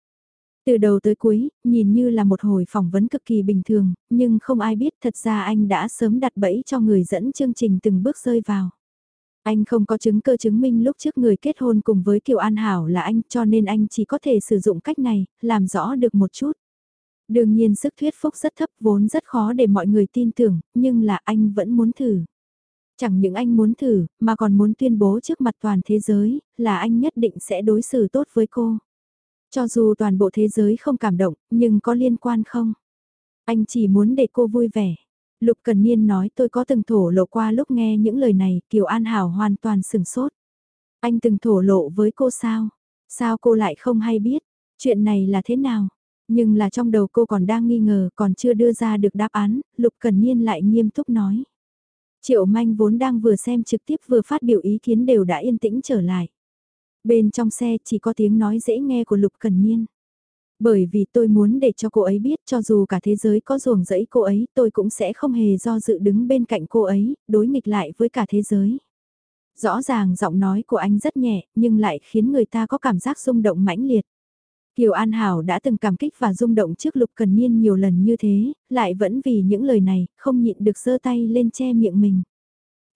Từ đầu tới cuối, nhìn như là một hồi phỏng vấn cực kỳ bình thường, nhưng không ai biết thật ra anh đã sớm đặt bẫy cho người dẫn chương trình từng bước rơi vào. Anh không có chứng cơ chứng minh lúc trước người kết hôn cùng với Kiều An Hảo là anh cho nên anh chỉ có thể sử dụng cách này, làm rõ được một chút. Đương nhiên sức thuyết phục rất thấp vốn rất khó để mọi người tin tưởng, nhưng là anh vẫn muốn thử. Chẳng những anh muốn thử, mà còn muốn tuyên bố trước mặt toàn thế giới, là anh nhất định sẽ đối xử tốt với cô. Cho dù toàn bộ thế giới không cảm động, nhưng có liên quan không? Anh chỉ muốn để cô vui vẻ. Lục Cần Niên nói tôi có từng thổ lộ qua lúc nghe những lời này, Kiều An Hảo hoàn toàn sừng sốt. Anh từng thổ lộ với cô sao? Sao cô lại không hay biết? Chuyện này là thế nào? Nhưng là trong đầu cô còn đang nghi ngờ, còn chưa đưa ra được đáp án, Lục Cần Niên lại nghiêm túc nói. Triệu Manh vốn đang vừa xem trực tiếp vừa phát biểu ý kiến đều đã yên tĩnh trở lại. Bên trong xe chỉ có tiếng nói dễ nghe của Lục Cần Niên. Bởi vì tôi muốn để cho cô ấy biết cho dù cả thế giới có ruồng rẫy cô ấy tôi cũng sẽ không hề do dự đứng bên cạnh cô ấy, đối nghịch lại với cả thế giới. Rõ ràng giọng nói của anh rất nhẹ nhưng lại khiến người ta có cảm giác rung động mãnh liệt. Kiều An Hảo đã từng cảm kích và rung động trước Lục Cần Niên nhiều lần như thế, lại vẫn vì những lời này, không nhịn được giơ tay lên che miệng mình.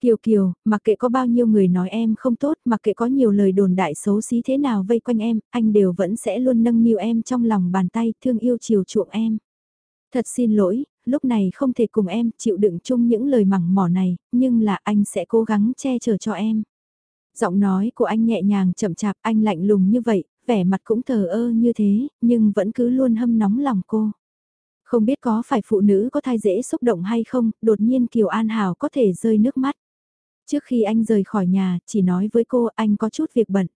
Kiều Kiều, mặc kệ có bao nhiêu người nói em không tốt, mặc kệ có nhiều lời đồn đại xấu xí thế nào vây quanh em, anh đều vẫn sẽ luôn nâng niu em trong lòng bàn tay, thương yêu chiều chuộng em. Thật xin lỗi, lúc này không thể cùng em chịu đựng chung những lời mẳng mỏ này, nhưng là anh sẽ cố gắng che chở cho em. Giọng nói của anh nhẹ nhàng chậm chạp, anh lạnh lùng như vậy, vẻ mặt cũng thờ ơ như thế, nhưng vẫn cứ luôn hâm nóng lòng cô. Không biết có phải phụ nữ có thai dễ xúc động hay không, đột nhiên Kiều An Hảo có thể rơi nước mắt. Trước khi anh rời khỏi nhà, chỉ nói với cô anh có chút việc bận.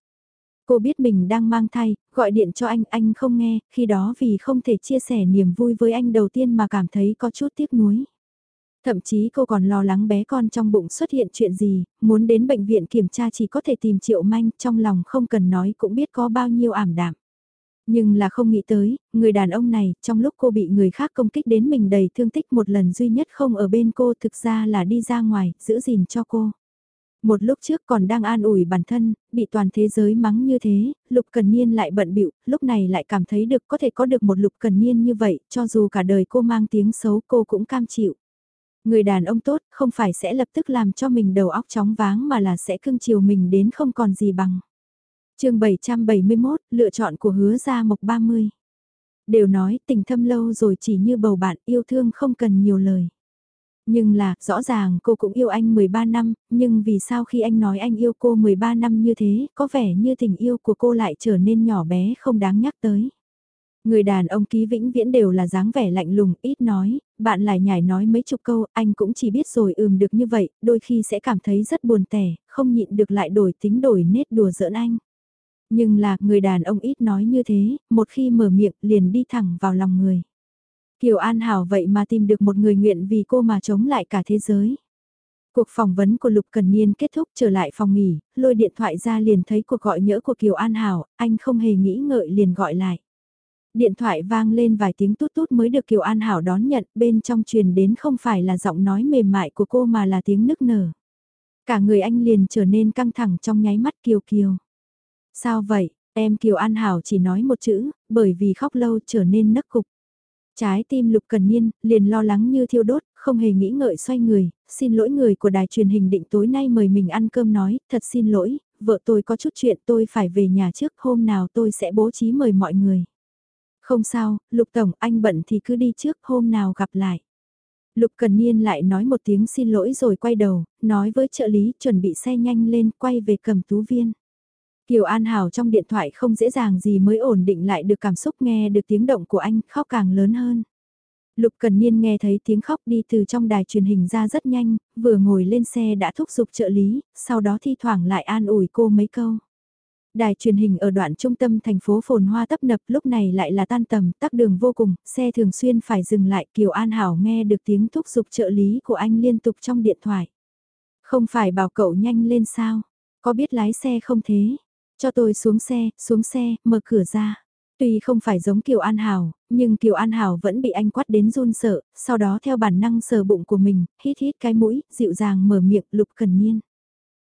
Cô biết mình đang mang thai, gọi điện cho anh, anh không nghe, khi đó vì không thể chia sẻ niềm vui với anh đầu tiên mà cảm thấy có chút tiếc nuối. Thậm chí cô còn lo lắng bé con trong bụng xuất hiện chuyện gì, muốn đến bệnh viện kiểm tra chỉ có thể tìm triệu manh, trong lòng không cần nói cũng biết có bao nhiêu ảm đạm. Nhưng là không nghĩ tới, người đàn ông này, trong lúc cô bị người khác công kích đến mình đầy thương tích một lần duy nhất không ở bên cô thực ra là đi ra ngoài, giữ gìn cho cô. Một lúc trước còn đang an ủi bản thân, bị toàn thế giới mắng như thế, Lục Cần Niên lại bận bịu, lúc này lại cảm thấy được có thể có được một Lục Cần Niên như vậy, cho dù cả đời cô mang tiếng xấu cô cũng cam chịu. Người đàn ông tốt không phải sẽ lập tức làm cho mình đầu óc chóng váng mà là sẽ cưng chiều mình đến không còn gì bằng. chương 771, lựa chọn của hứa gia mộc 30. Đều nói tình thâm lâu rồi chỉ như bầu bạn yêu thương không cần nhiều lời. Nhưng là, rõ ràng cô cũng yêu anh 13 năm, nhưng vì sao khi anh nói anh yêu cô 13 năm như thế, có vẻ như tình yêu của cô lại trở nên nhỏ bé không đáng nhắc tới. Người đàn ông ký vĩnh viễn đều là dáng vẻ lạnh lùng, ít nói, bạn lại nhảy nói mấy chục câu, anh cũng chỉ biết rồi ừm được như vậy, đôi khi sẽ cảm thấy rất buồn tẻ, không nhịn được lại đổi tính đổi nết đùa giỡn anh. Nhưng là, người đàn ông ít nói như thế, một khi mở miệng liền đi thẳng vào lòng người. Kiều An Hảo vậy mà tìm được một người nguyện vì cô mà chống lại cả thế giới. Cuộc phỏng vấn của Lục Cần Niên kết thúc trở lại phòng nghỉ, lôi điện thoại ra liền thấy cuộc gọi nhỡ của Kiều An Hảo, anh không hề nghĩ ngợi liền gọi lại. Điện thoại vang lên vài tiếng tút tút mới được Kiều An Hảo đón nhận, bên trong truyền đến không phải là giọng nói mềm mại của cô mà là tiếng nức nở. Cả người anh liền trở nên căng thẳng trong nháy mắt Kiều Kiều. Sao vậy, em Kiều An Hảo chỉ nói một chữ, bởi vì khóc lâu trở nên nấc cục. Trái tim Lục Cần Niên, liền lo lắng như thiêu đốt, không hề nghĩ ngợi xoay người, xin lỗi người của đài truyền hình định tối nay mời mình ăn cơm nói, thật xin lỗi, vợ tôi có chút chuyện tôi phải về nhà trước, hôm nào tôi sẽ bố trí mời mọi người. Không sao, Lục Tổng, anh bận thì cứ đi trước, hôm nào gặp lại. Lục Cần Niên lại nói một tiếng xin lỗi rồi quay đầu, nói với trợ lý chuẩn bị xe nhanh lên quay về cầm tú viên. Kiều An Hảo trong điện thoại không dễ dàng gì mới ổn định lại được cảm xúc nghe được tiếng động của anh khóc càng lớn hơn. Lục Cần Niên nghe thấy tiếng khóc đi từ trong đài truyền hình ra rất nhanh, vừa ngồi lên xe đã thúc giục trợ lý, sau đó thi thoảng lại an ủi cô mấy câu. Đài truyền hình ở đoạn trung tâm thành phố phồn hoa tấp nập lúc này lại là tan tầm, tắc đường vô cùng, xe thường xuyên phải dừng lại Kiều An Hảo nghe được tiếng thúc giục trợ lý của anh liên tục trong điện thoại. Không phải bảo cậu nhanh lên sao, có biết lái xe không thế? Cho tôi xuống xe, xuống xe, mở cửa ra. Tuy không phải giống Kiều An Hảo, nhưng Kiều An Hảo vẫn bị anh quát đến run sợ, sau đó theo bản năng sờ bụng của mình, hít hít cái mũi, dịu dàng mở miệng lục cần niên.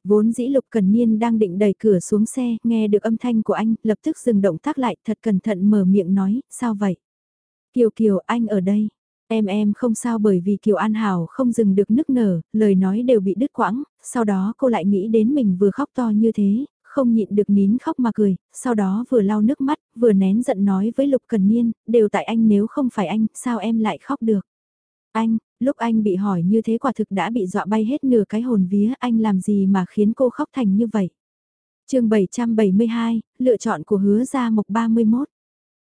Vốn dĩ lục cần niên đang định đẩy cửa xuống xe, nghe được âm thanh của anh, lập tức dừng động tác lại, thật cẩn thận mở miệng nói, sao vậy? Kiều Kiều, anh ở đây. Em em không sao bởi vì Kiều An Hảo không dừng được nức nở, lời nói đều bị đứt quãng, sau đó cô lại nghĩ đến mình vừa khóc to như thế, không nhịn được nín khóc mà cười, sau đó vừa lau nước mắt, vừa nén giận nói với Lục Cần Niên, đều tại anh nếu không phải anh, sao em lại khóc được. Anh, lúc anh bị hỏi như thế quả thực đã bị dọa bay hết nửa cái hồn vía, anh làm gì mà khiến cô khóc thành như vậy. chương 772, lựa chọn của hứa gia mộc 31.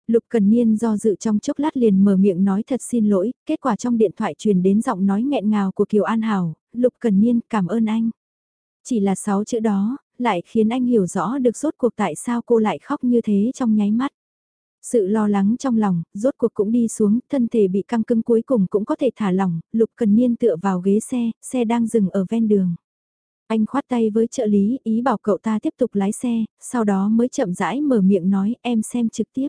Lục Cần Niên do dự trong chốc lát liền mở miệng nói thật xin lỗi, kết quả trong điện thoại truyền đến giọng nói nghẹn ngào của Kiều An Hảo, Lục Cần Niên cảm ơn anh. Chỉ là sáu chữ đó, lại khiến anh hiểu rõ được rốt cuộc tại sao cô lại khóc như thế trong nháy mắt. Sự lo lắng trong lòng, rốt cuộc cũng đi xuống, thân thể bị căng cứng cuối cùng cũng có thể thả lỏng, Lục Cần Niên tựa vào ghế xe, xe đang dừng ở ven đường. Anh khoát tay với trợ lý, ý bảo cậu ta tiếp tục lái xe, sau đó mới chậm rãi mở miệng nói em xem trực tiếp.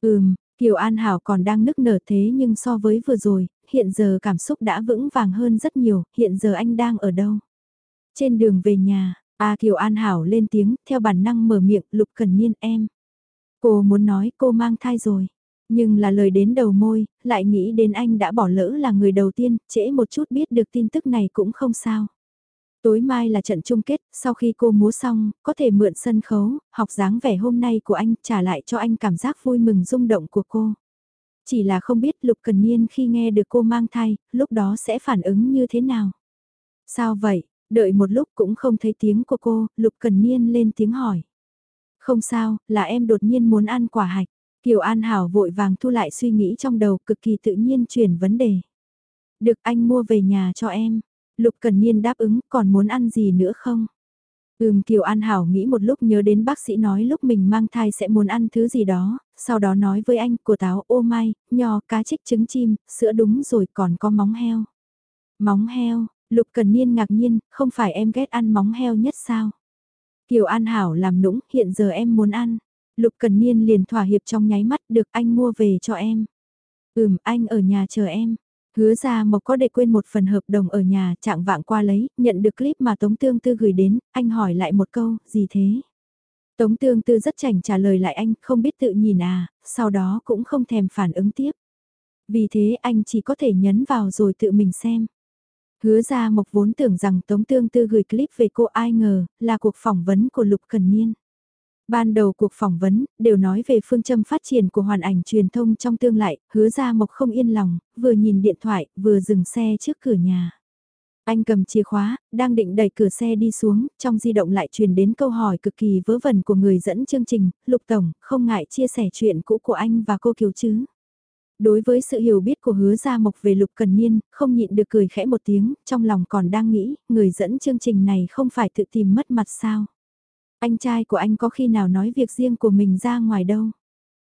Ừm, Kiều An Hảo còn đang nức nở thế nhưng so với vừa rồi, hiện giờ cảm xúc đã vững vàng hơn rất nhiều, hiện giờ anh đang ở đâu? Trên đường về nhà, A Kiều An Hảo lên tiếng, theo bản năng mở miệng, Lục Cần Niên em. Cô muốn nói cô mang thai rồi. Nhưng là lời đến đầu môi, lại nghĩ đến anh đã bỏ lỡ là người đầu tiên, trễ một chút biết được tin tức này cũng không sao. Tối mai là trận chung kết, sau khi cô múa xong, có thể mượn sân khấu, học dáng vẻ hôm nay của anh trả lại cho anh cảm giác vui mừng rung động của cô. Chỉ là không biết Lục Cần Niên khi nghe được cô mang thai, lúc đó sẽ phản ứng như thế nào. Sao vậy, Đợi một lúc cũng không thấy tiếng của cô, Lục Cần Niên lên tiếng hỏi. Không sao, là em đột nhiên muốn ăn quả hạch. Kiều An Hảo vội vàng thu lại suy nghĩ trong đầu cực kỳ tự nhiên chuyển vấn đề. Được anh mua về nhà cho em. Lục Cần Niên đáp ứng còn muốn ăn gì nữa không? Ừm Kiều An Hảo nghĩ một lúc nhớ đến bác sĩ nói lúc mình mang thai sẽ muốn ăn thứ gì đó, sau đó nói với anh của táo ô mai, nho, cá trích trứng chim, sữa đúng rồi còn có móng heo. Móng heo, Lục Cần Niên ngạc nhiên, không phải em ghét ăn móng heo nhất sao? Kiều An Hảo làm nũng, hiện giờ em muốn ăn. Lục Cần Niên liền thỏa hiệp trong nháy mắt được anh mua về cho em. Ừm, anh ở nhà chờ em. Hứa ra Mộc có để quên một phần hợp đồng ở nhà, trạng vạng qua lấy, nhận được clip mà Tống Tương Tư gửi đến, anh hỏi lại một câu, gì thế? Tống Tương Tư rất chảnh trả lời lại anh, không biết tự nhìn à, sau đó cũng không thèm phản ứng tiếp. Vì thế anh chỉ có thể nhấn vào rồi tự mình xem. Hứa ra Mộc vốn tưởng rằng Tống Tương Tư gửi clip về cô ai ngờ, là cuộc phỏng vấn của Lục Cần Niên. Ban đầu cuộc phỏng vấn, đều nói về phương châm phát triển của hoàn ảnh truyền thông trong tương lai, hứa ra mộc không yên lòng, vừa nhìn điện thoại, vừa dừng xe trước cửa nhà. Anh cầm chìa khóa, đang định đẩy cửa xe đi xuống, trong di động lại truyền đến câu hỏi cực kỳ vớ vẩn của người dẫn chương trình, Lục Tổng, không ngại chia sẻ chuyện cũ của anh và cô Kiều chứ. Đối với sự hiểu biết của hứa Gia Mộc về Lục Cần Niên, không nhịn được cười khẽ một tiếng, trong lòng còn đang nghĩ, người dẫn chương trình này không phải tự tìm mất mặt sao. Anh trai của anh có khi nào nói việc riêng của mình ra ngoài đâu.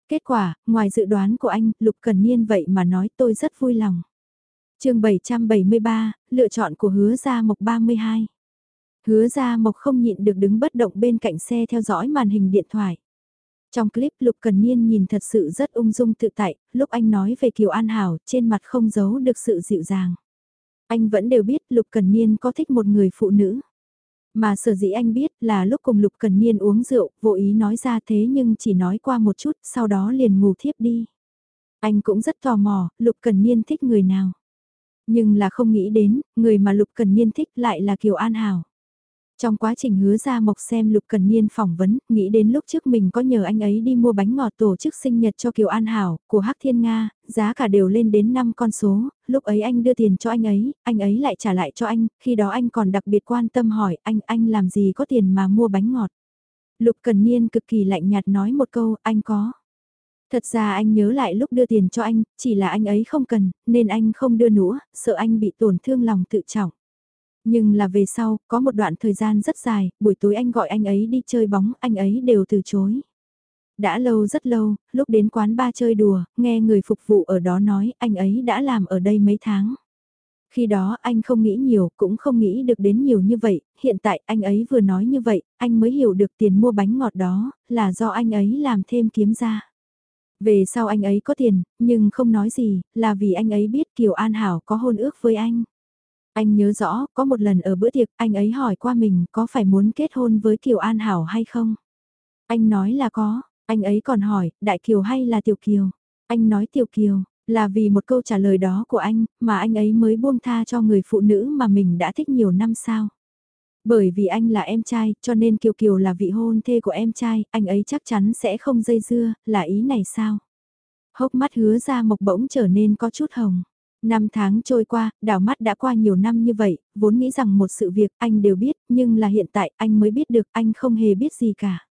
Kết quả, ngoài dự đoán của anh, Lục Cần Niên vậy mà nói tôi rất vui lòng. chương 773, lựa chọn của hứa Gia Mộc 32. Hứa Gia Mộc không nhịn được đứng bất động bên cạnh xe theo dõi màn hình điện thoại. Trong clip Lục Cần Niên nhìn thật sự rất ung dung tự tại, lúc anh nói về Kiều An Hảo, trên mặt không giấu được sự dịu dàng. Anh vẫn đều biết Lục Cần Niên có thích một người phụ nữ. Mà sở dĩ anh biết là lúc cùng Lục Cần Niên uống rượu, vô ý nói ra thế nhưng chỉ nói qua một chút, sau đó liền ngủ thiếp đi. Anh cũng rất tò mò, Lục Cần Niên thích người nào. Nhưng là không nghĩ đến, người mà Lục Cần Niên thích lại là Kiều An Hảo. Trong quá trình hứa ra mộc xem Lục Cần Niên phỏng vấn, nghĩ đến lúc trước mình có nhờ anh ấy đi mua bánh ngọt tổ chức sinh nhật cho Kiều An Hảo, của Hắc Thiên Nga, giá cả đều lên đến 5 con số, lúc ấy anh đưa tiền cho anh ấy, anh ấy lại trả lại cho anh, khi đó anh còn đặc biệt quan tâm hỏi anh, anh làm gì có tiền mà mua bánh ngọt. Lục Cần Niên cực kỳ lạnh nhạt nói một câu, anh có. Thật ra anh nhớ lại lúc đưa tiền cho anh, chỉ là anh ấy không cần, nên anh không đưa nữa, sợ anh bị tổn thương lòng tự trọng. Nhưng là về sau, có một đoạn thời gian rất dài, buổi tối anh gọi anh ấy đi chơi bóng, anh ấy đều từ chối. Đã lâu rất lâu, lúc đến quán ba chơi đùa, nghe người phục vụ ở đó nói anh ấy đã làm ở đây mấy tháng. Khi đó anh không nghĩ nhiều, cũng không nghĩ được đến nhiều như vậy, hiện tại anh ấy vừa nói như vậy, anh mới hiểu được tiền mua bánh ngọt đó, là do anh ấy làm thêm kiếm ra. Về sau anh ấy có tiền, nhưng không nói gì, là vì anh ấy biết Kiều An Hảo có hôn ước với anh. Anh nhớ rõ, có một lần ở bữa tiệc, anh ấy hỏi qua mình có phải muốn kết hôn với Kiều An Hảo hay không? Anh nói là có, anh ấy còn hỏi, Đại Kiều hay là Tiểu Kiều? Anh nói Tiểu Kiều, là vì một câu trả lời đó của anh, mà anh ấy mới buông tha cho người phụ nữ mà mình đã thích nhiều năm sao. Bởi vì anh là em trai, cho nên Kiều Kiều là vị hôn thê của em trai, anh ấy chắc chắn sẽ không dây dưa, là ý này sao? Hốc mắt hứa ra mộc bỗng trở nên có chút hồng. Năm tháng trôi qua, đảo mắt đã qua nhiều năm như vậy, vốn nghĩ rằng một sự việc anh đều biết, nhưng là hiện tại anh mới biết được anh không hề biết gì cả.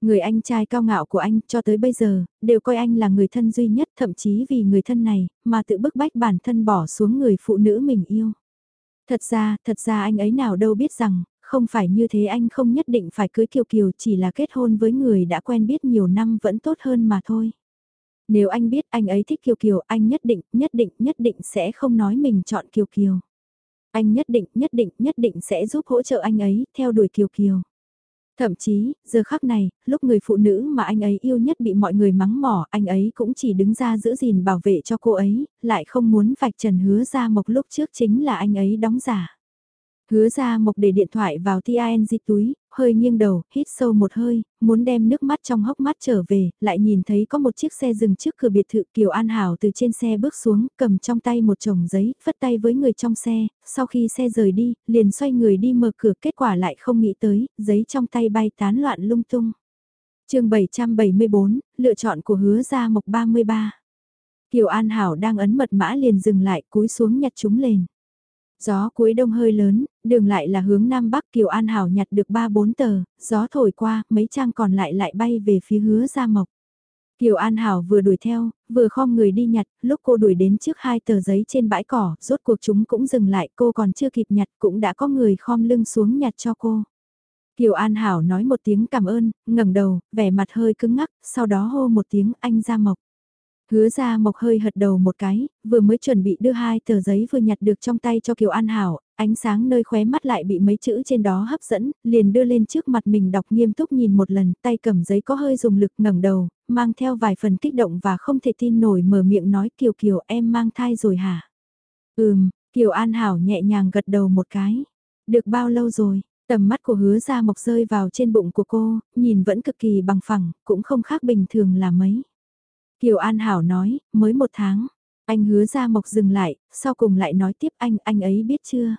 Người anh trai cao ngạo của anh cho tới bây giờ, đều coi anh là người thân duy nhất thậm chí vì người thân này, mà tự bức bách bản thân bỏ xuống người phụ nữ mình yêu. Thật ra, thật ra anh ấy nào đâu biết rằng, không phải như thế anh không nhất định phải cưới Kiều Kiều chỉ là kết hôn với người đã quen biết nhiều năm vẫn tốt hơn mà thôi. Nếu anh biết anh ấy thích Kiều Kiều, anh nhất định, nhất định, nhất định sẽ không nói mình chọn Kiều Kiều. Anh nhất định, nhất định, nhất định sẽ giúp hỗ trợ anh ấy, theo đuổi Kiều Kiều. Thậm chí, giờ khắc này, lúc người phụ nữ mà anh ấy yêu nhất bị mọi người mắng mỏ, anh ấy cũng chỉ đứng ra giữ gìn bảo vệ cho cô ấy, lại không muốn vạch trần hứa ra mộc lúc trước chính là anh ấy đóng giả. Hứa ra mộc để điện thoại vào TING túi, hơi nghiêng đầu, hít sâu một hơi, muốn đem nước mắt trong hốc mắt trở về, lại nhìn thấy có một chiếc xe dừng trước cửa biệt thự Kiều An Hảo từ trên xe bước xuống, cầm trong tay một chồng giấy, phất tay với người trong xe, sau khi xe rời đi, liền xoay người đi mở cửa kết quả lại không nghĩ tới, giấy trong tay bay tán loạn lung tung. chương 774, lựa chọn của hứa ra mộc 33. Kiều An Hảo đang ấn mật mã liền dừng lại cúi xuống nhặt chúng lên. Gió cuối đông hơi lớn, đường lại là hướng Nam Bắc Kiều An Hảo nhặt được 3-4 tờ, gió thổi qua, mấy trang còn lại lại bay về phía hứa Gia Mộc. Kiều An Hảo vừa đuổi theo, vừa khom người đi nhặt, lúc cô đuổi đến trước hai tờ giấy trên bãi cỏ, rốt cuộc chúng cũng dừng lại, cô còn chưa kịp nhặt cũng đã có người khom lưng xuống nhặt cho cô. Kiều An Hảo nói một tiếng cảm ơn, ngẩng đầu, vẻ mặt hơi cứng ngắc, sau đó hô một tiếng anh ra mộc. Hứa ra mộc hơi hật đầu một cái, vừa mới chuẩn bị đưa hai tờ giấy vừa nhặt được trong tay cho Kiều An Hảo, ánh sáng nơi khóe mắt lại bị mấy chữ trên đó hấp dẫn, liền đưa lên trước mặt mình đọc nghiêm túc nhìn một lần, tay cầm giấy có hơi dùng lực ngẩng đầu, mang theo vài phần kích động và không thể tin nổi mở miệng nói Kiều Kiều em mang thai rồi hả? Ừm, Kiều An Hảo nhẹ nhàng gật đầu một cái. Được bao lâu rồi? Tầm mắt của hứa ra mộc rơi vào trên bụng của cô, nhìn vẫn cực kỳ bằng phẳng, cũng không khác bình thường là mấy. Kiều An Hảo nói, mới một tháng. Anh hứa ra mộc dừng lại, sau cùng lại nói tiếp anh, anh ấy biết chưa?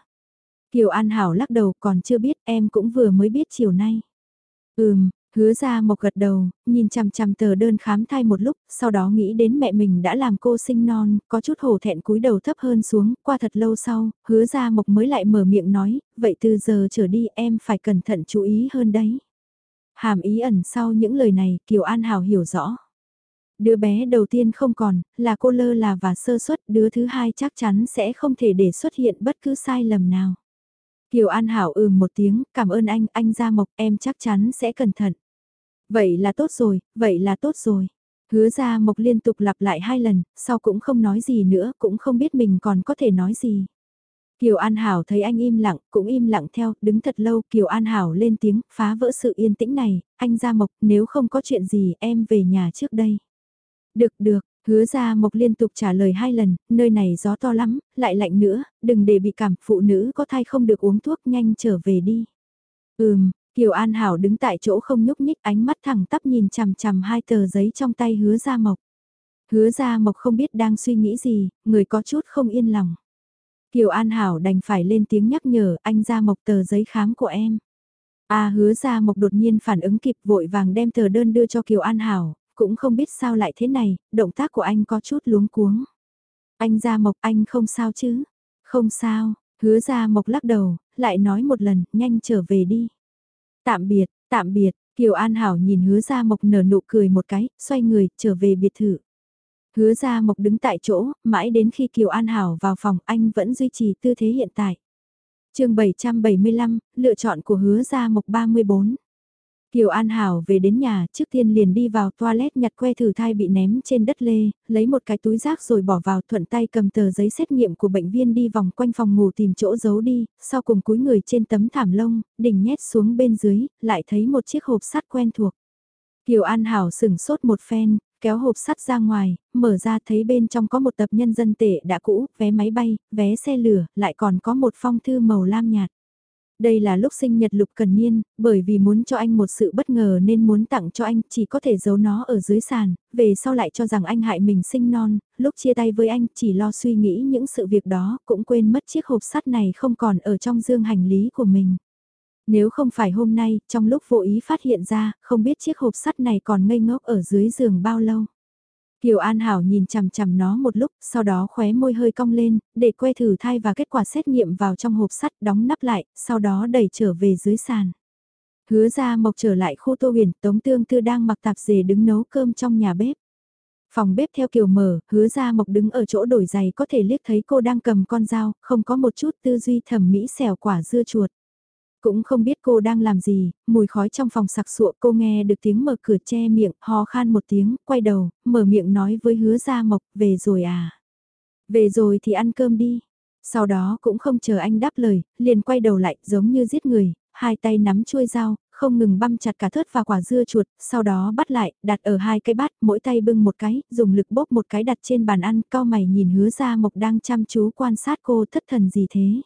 Kiều An Hảo lắc đầu còn chưa biết, em cũng vừa mới biết chiều nay. Ừm, hứa ra mộc gật đầu, nhìn chằm chằm tờ đơn khám thai một lúc, sau đó nghĩ đến mẹ mình đã làm cô sinh non, có chút hổ thẹn cúi đầu thấp hơn xuống, qua thật lâu sau, hứa ra mộc mới lại mở miệng nói, vậy từ giờ trở đi em phải cẩn thận chú ý hơn đấy. Hàm ý ẩn sau những lời này, Kiều An Hảo hiểu rõ. Đứa bé đầu tiên không còn, là cô lơ là và sơ suất, đứa thứ hai chắc chắn sẽ không thể để xuất hiện bất cứ sai lầm nào. Kiều An Hảo ừm một tiếng, cảm ơn anh, anh Gia Mộc, em chắc chắn sẽ cẩn thận. Vậy là tốt rồi, vậy là tốt rồi. Hứa Gia Mộc liên tục lặp lại hai lần, sau cũng không nói gì nữa, cũng không biết mình còn có thể nói gì. Kiều An Hảo thấy anh im lặng, cũng im lặng theo, đứng thật lâu, Kiều An Hảo lên tiếng, phá vỡ sự yên tĩnh này, anh Gia Mộc, nếu không có chuyện gì, em về nhà trước đây. Được được, hứa ra mộc liên tục trả lời hai lần, nơi này gió to lắm, lại lạnh nữa, đừng để bị cảm, phụ nữ có thai không được uống thuốc nhanh trở về đi. Ừm, Kiều An Hảo đứng tại chỗ không nhúc nhích ánh mắt thẳng tắp nhìn chằm chằm hai tờ giấy trong tay hứa ra mộc. Hứa ra mộc không biết đang suy nghĩ gì, người có chút không yên lòng. Kiều An Hảo đành phải lên tiếng nhắc nhở anh ra mộc tờ giấy khám của em. À hứa ra mộc đột nhiên phản ứng kịp vội vàng đem tờ đơn đưa cho Kiều An Hảo, cũng không biết sao lại thế này, động tác của anh có chút luống cuống. Anh gia mộc anh không sao chứ? Không sao, hứa gia mộc lắc đầu, lại nói một lần, nhanh trở về đi. Tạm biệt, tạm biệt, Kiều An Hảo nhìn hứa gia mộc nở nụ cười một cái, xoay người, trở về biệt thự. Hứa gia mộc đứng tại chỗ, mãi đến khi Kiều An Hảo vào phòng anh vẫn duy trì tư thế hiện tại. chương 775, lựa chọn của hứa gia mộc 34. Kiều An Hảo về đến nhà trước tiên liền đi vào toilet nhặt que thử thai bị ném trên đất lê, lấy một cái túi rác rồi bỏ vào thuận tay cầm tờ giấy xét nghiệm của bệnh viên đi vòng quanh phòng ngủ tìm chỗ giấu đi, sau cùng cúi người trên tấm thảm lông, đỉnh nhét xuống bên dưới, lại thấy một chiếc hộp sắt quen thuộc. Kiều An Hảo sừng sốt một phen, kéo hộp sắt ra ngoài, mở ra thấy bên trong có một tập nhân dân tệ đã cũ, vé máy bay, vé xe lửa, lại còn có một phong thư màu lam nhạt. Đây là lúc sinh nhật Lục Cần Niên, bởi vì muốn cho anh một sự bất ngờ nên muốn tặng cho anh, chỉ có thể giấu nó ở dưới sàn, về sau lại cho rằng anh hại mình sinh non, lúc chia tay với anh chỉ lo suy nghĩ những sự việc đó, cũng quên mất chiếc hộp sắt này không còn ở trong dương hành lý của mình. Nếu không phải hôm nay, trong lúc vô ý phát hiện ra, không biết chiếc hộp sắt này còn ngây ngốc ở dưới giường bao lâu. Kiều An Hảo nhìn chằm chằm nó một lúc, sau đó khóe môi hơi cong lên, để que thử thai và kết quả xét nghiệm vào trong hộp sắt đóng nắp lại, sau đó đẩy trở về dưới sàn. Hứa ra mộc trở lại khu tô huyền, Tống Tương Tư đang mặc tạp dề đứng nấu cơm trong nhà bếp. Phòng bếp theo kiểu mở, hứa ra mộc đứng ở chỗ đổi giày có thể liếc thấy cô đang cầm con dao, không có một chút tư duy thẩm mỹ xẻo quả dưa chuột. Cũng không biết cô đang làm gì, mùi khói trong phòng sặc sụa cô nghe được tiếng mở cửa che miệng, hò khan một tiếng, quay đầu, mở miệng nói với hứa gia mộc, về rồi à. Về rồi thì ăn cơm đi. Sau đó cũng không chờ anh đáp lời, liền quay đầu lại giống như giết người, hai tay nắm chuôi dao, không ngừng băm chặt cả thớt và quả dưa chuột, sau đó bắt lại, đặt ở hai cái bát, mỗi tay bưng một cái, dùng lực bóp một cái đặt trên bàn ăn, cao mày nhìn hứa ra mộc đang chăm chú quan sát cô thất thần gì thế.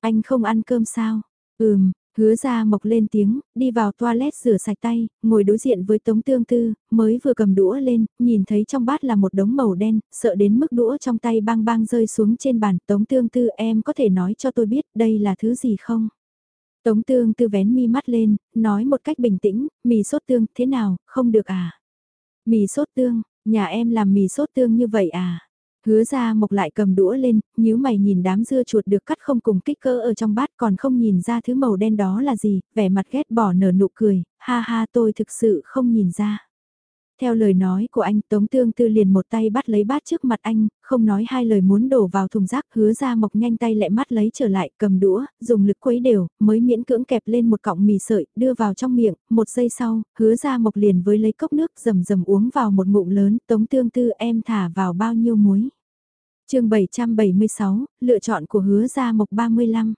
Anh không ăn cơm sao? Ừm, hứa ra mộc lên tiếng, đi vào toilet rửa sạch tay, ngồi đối diện với Tống Tương Tư, mới vừa cầm đũa lên, nhìn thấy trong bát là một đống màu đen, sợ đến mức đũa trong tay bang bang rơi xuống trên bàn. Tống Tương Tư em có thể nói cho tôi biết đây là thứ gì không? Tống Tương Tư vén mi mắt lên, nói một cách bình tĩnh, mì sốt tương thế nào, không được à? Mì sốt tương, nhà em làm mì sốt tương như vậy à? Hứa ra mộc lại cầm đũa lên, nhíu mày nhìn đám dưa chuột được cắt không cùng kích cỡ ở trong bát còn không nhìn ra thứ màu đen đó là gì, vẻ mặt ghét bỏ nở nụ cười, ha ha tôi thực sự không nhìn ra. Theo lời nói của anh, Tống Tương Tư liền một tay bắt lấy bát trước mặt anh, không nói hai lời muốn đổ vào thùng rác, hứa ra mộc nhanh tay lẹ mắt lấy trở lại, cầm đũa, dùng lực quấy đều, mới miễn cưỡng kẹp lên một cọng mì sợi, đưa vào trong miệng, một giây sau, hứa ra mộc liền với lấy cốc nước rầm rầm uống vào một ngụm lớn, Tống Tương Tư em thả vào bao nhiêu muối. chương 776, lựa chọn của hứa ra mộc 35.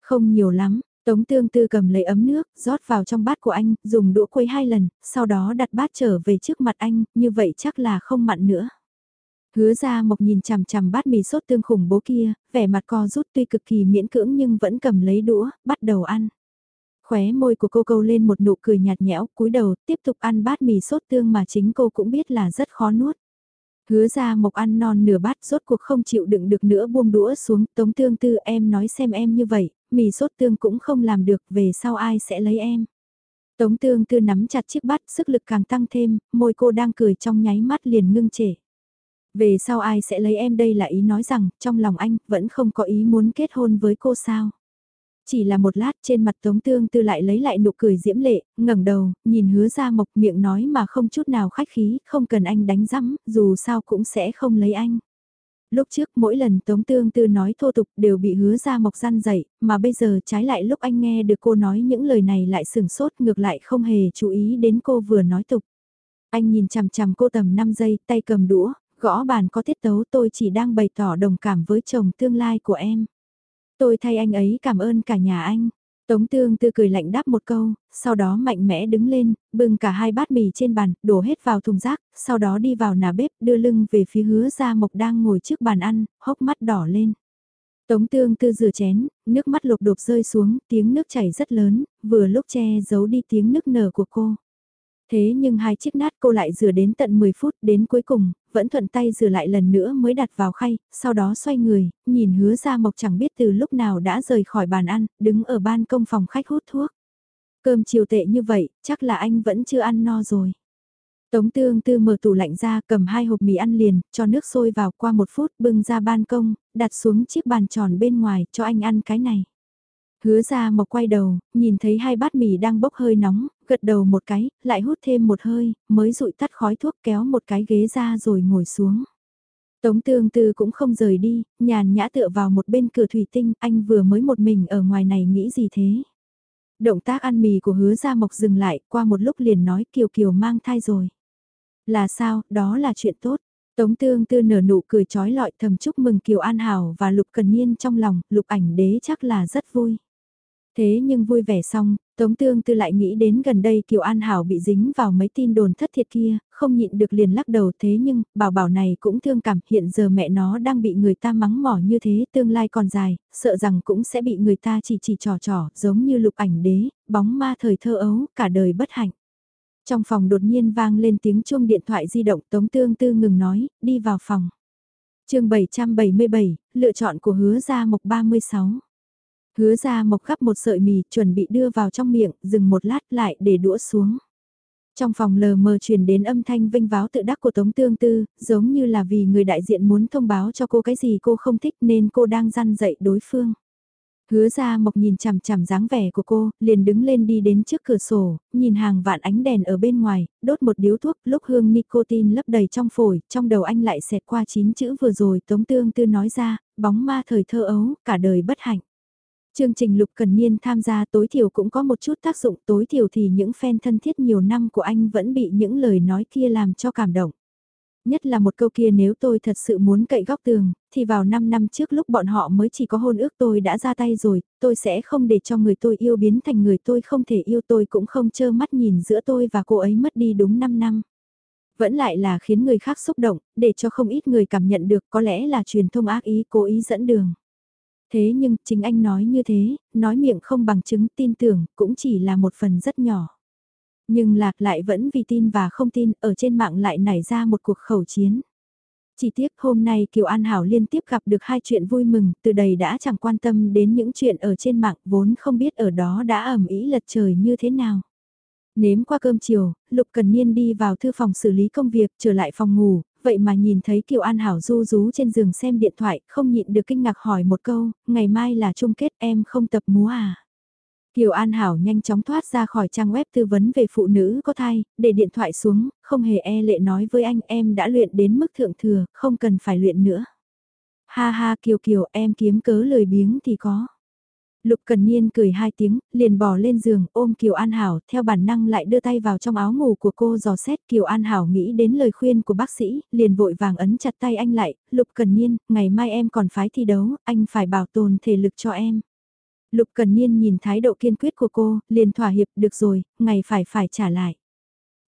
Không nhiều lắm, Tống tương tư cầm lấy ấm nước, rót vào trong bát của anh, dùng đũa quấy hai lần, sau đó đặt bát trở về trước mặt anh, như vậy chắc là không mặn nữa. Hứa ra mộc nhìn chằm chằm bát mì sốt tương khủng bố kia, vẻ mặt co rút tuy cực kỳ miễn cưỡng nhưng vẫn cầm lấy đũa, bắt đầu ăn. Khóe môi của cô câu lên một nụ cười nhạt nhẽo, cúi đầu, tiếp tục ăn bát mì sốt tương mà chính cô cũng biết là rất khó nuốt. Hứa ra mộc ăn non nửa bát rốt cuộc không chịu đựng được nữa buông đũa xuống, tống tương tư em nói xem em như vậy, mì sốt tương cũng không làm được, về sau ai sẽ lấy em. Tống tương tư nắm chặt chiếc bát, sức lực càng tăng thêm, môi cô đang cười trong nháy mắt liền ngưng trễ. Về sau ai sẽ lấy em đây là ý nói rằng, trong lòng anh, vẫn không có ý muốn kết hôn với cô sao. Chỉ là một lát trên mặt Tống Tương Tư lại lấy lại nụ cười diễm lệ, ngẩng đầu, nhìn hứa ra mộc miệng nói mà không chút nào khách khí, không cần anh đánh rắm, dù sao cũng sẽ không lấy anh. Lúc trước mỗi lần Tống Tương Tư nói thô tục đều bị hứa ra mộc gian dậy, mà bây giờ trái lại lúc anh nghe được cô nói những lời này lại sừng sốt ngược lại không hề chú ý đến cô vừa nói tục. Anh nhìn chằm chằm cô tầm 5 giây, tay cầm đũa, gõ bàn có tiết tấu tôi chỉ đang bày tỏ đồng cảm với chồng tương lai của em. Tôi thay anh ấy cảm ơn cả nhà anh. Tống tương tư cười lạnh đáp một câu, sau đó mạnh mẽ đứng lên, bưng cả hai bát mì trên bàn, đổ hết vào thùng rác, sau đó đi vào nà bếp, đưa lưng về phía hứa gia mộc đang ngồi trước bàn ăn, hốc mắt đỏ lên. Tống tương tư rửa chén, nước mắt lục đột rơi xuống, tiếng nước chảy rất lớn, vừa lúc che giấu đi tiếng nước nở của cô. Thế nhưng hai chiếc nát cô lại rửa đến tận 10 phút đến cuối cùng, vẫn thuận tay rửa lại lần nữa mới đặt vào khay, sau đó xoay người, nhìn hứa ra mộc chẳng biết từ lúc nào đã rời khỏi bàn ăn, đứng ở ban công phòng khách hút thuốc. Cơm chiều tệ như vậy, chắc là anh vẫn chưa ăn no rồi. Tống tương tư mở tủ lạnh ra cầm hai hộp mì ăn liền, cho nước sôi vào qua một phút bưng ra ban công, đặt xuống chiếc bàn tròn bên ngoài cho anh ăn cái này. Hứa ra mộc quay đầu, nhìn thấy hai bát mì đang bốc hơi nóng, gật đầu một cái, lại hút thêm một hơi, mới rụi tắt khói thuốc kéo một cái ghế ra rồi ngồi xuống. Tống tương tư cũng không rời đi, nhàn nhã tựa vào một bên cửa thủy tinh, anh vừa mới một mình ở ngoài này nghĩ gì thế? Động tác ăn mì của hứa gia mộc dừng lại, qua một lúc liền nói Kiều Kiều mang thai rồi. Là sao, đó là chuyện tốt. Tống tương tư nở nụ cười trói lọi thầm chúc mừng Kiều An Hảo và Lục Cần Niên trong lòng, Lục ảnh đế chắc là rất vui. Thế nhưng vui vẻ xong, Tống Tương Tư lại nghĩ đến gần đây Kiều An Hảo bị dính vào mấy tin đồn thất thiệt kia, không nhịn được liền lắc đầu thế nhưng, bảo bảo này cũng thương cảm, hiện giờ mẹ nó đang bị người ta mắng mỏ như thế, tương lai còn dài, sợ rằng cũng sẽ bị người ta chỉ chỉ trò trò, giống như lục ảnh đế, bóng ma thời thơ ấu, cả đời bất hạnh. Trong phòng đột nhiên vang lên tiếng chuông điện thoại di động Tống Tương Tư ngừng nói, đi vào phòng. chương 777, lựa chọn của hứa gia mộc 36. Hứa ra mộc gắp một sợi mì chuẩn bị đưa vào trong miệng, dừng một lát lại để đũa xuống. Trong phòng lờ mờ truyền đến âm thanh vinh váo tự đắc của Tống Tương Tư, giống như là vì người đại diện muốn thông báo cho cô cái gì cô không thích nên cô đang răn dạy đối phương. Hứa ra mộc nhìn chằm chằm dáng vẻ của cô, liền đứng lên đi đến trước cửa sổ, nhìn hàng vạn ánh đèn ở bên ngoài, đốt một điếu thuốc, lúc hương nicotine lấp đầy trong phổi, trong đầu anh lại xẹt qua chín chữ vừa rồi Tống Tương Tư nói ra, bóng ma thời thơ ấu, cả đời bất hạnh. Chương trình Lục Cần Niên tham gia tối thiểu cũng có một chút tác dụng tối thiểu thì những fan thân thiết nhiều năm của anh vẫn bị những lời nói kia làm cho cảm động. Nhất là một câu kia nếu tôi thật sự muốn cậy góc tường, thì vào 5 năm trước lúc bọn họ mới chỉ có hôn ước tôi đã ra tay rồi, tôi sẽ không để cho người tôi yêu biến thành người tôi không thể yêu tôi cũng không chơ mắt nhìn giữa tôi và cô ấy mất đi đúng 5 năm. Vẫn lại là khiến người khác xúc động, để cho không ít người cảm nhận được có lẽ là truyền thông ác ý cố ý dẫn đường. Thế nhưng, chính anh nói như thế, nói miệng không bằng chứng tin tưởng, cũng chỉ là một phần rất nhỏ. Nhưng lạc lại vẫn vì tin và không tin, ở trên mạng lại nảy ra một cuộc khẩu chiến. Chỉ tiếc hôm nay Kiều An Hảo liên tiếp gặp được hai chuyện vui mừng, từ đầy đã chẳng quan tâm đến những chuyện ở trên mạng vốn không biết ở đó đã ẩm ý lật trời như thế nào. Nếm qua cơm chiều, Lục Cần Niên đi vào thư phòng xử lý công việc, trở lại phòng ngủ, vậy mà nhìn thấy Kiều An Hảo du rú trên giường xem điện thoại, không nhịn được kinh ngạc hỏi một câu, ngày mai là chung kết em không tập múa à? Kiều An Hảo nhanh chóng thoát ra khỏi trang web tư vấn về phụ nữ có thai, để điện thoại xuống, không hề e lệ nói với anh em đã luyện đến mức thượng thừa, không cần phải luyện nữa. Ha ha Kiều Kiều em kiếm cớ lười biếng thì có. Lục Cần Niên cười hai tiếng, liền bỏ lên giường ôm Kiều An Hảo, theo bản năng lại đưa tay vào trong áo ngủ của cô dò xét Kiều An Hảo nghĩ đến lời khuyên của bác sĩ, liền vội vàng ấn chặt tay anh lại, Lục Cần Niên, ngày mai em còn phái thi đấu, anh phải bảo tồn thể lực cho em. Lục Cần Niên nhìn thái độ kiên quyết của cô, liền thỏa hiệp được rồi, ngày phải phải trả lại.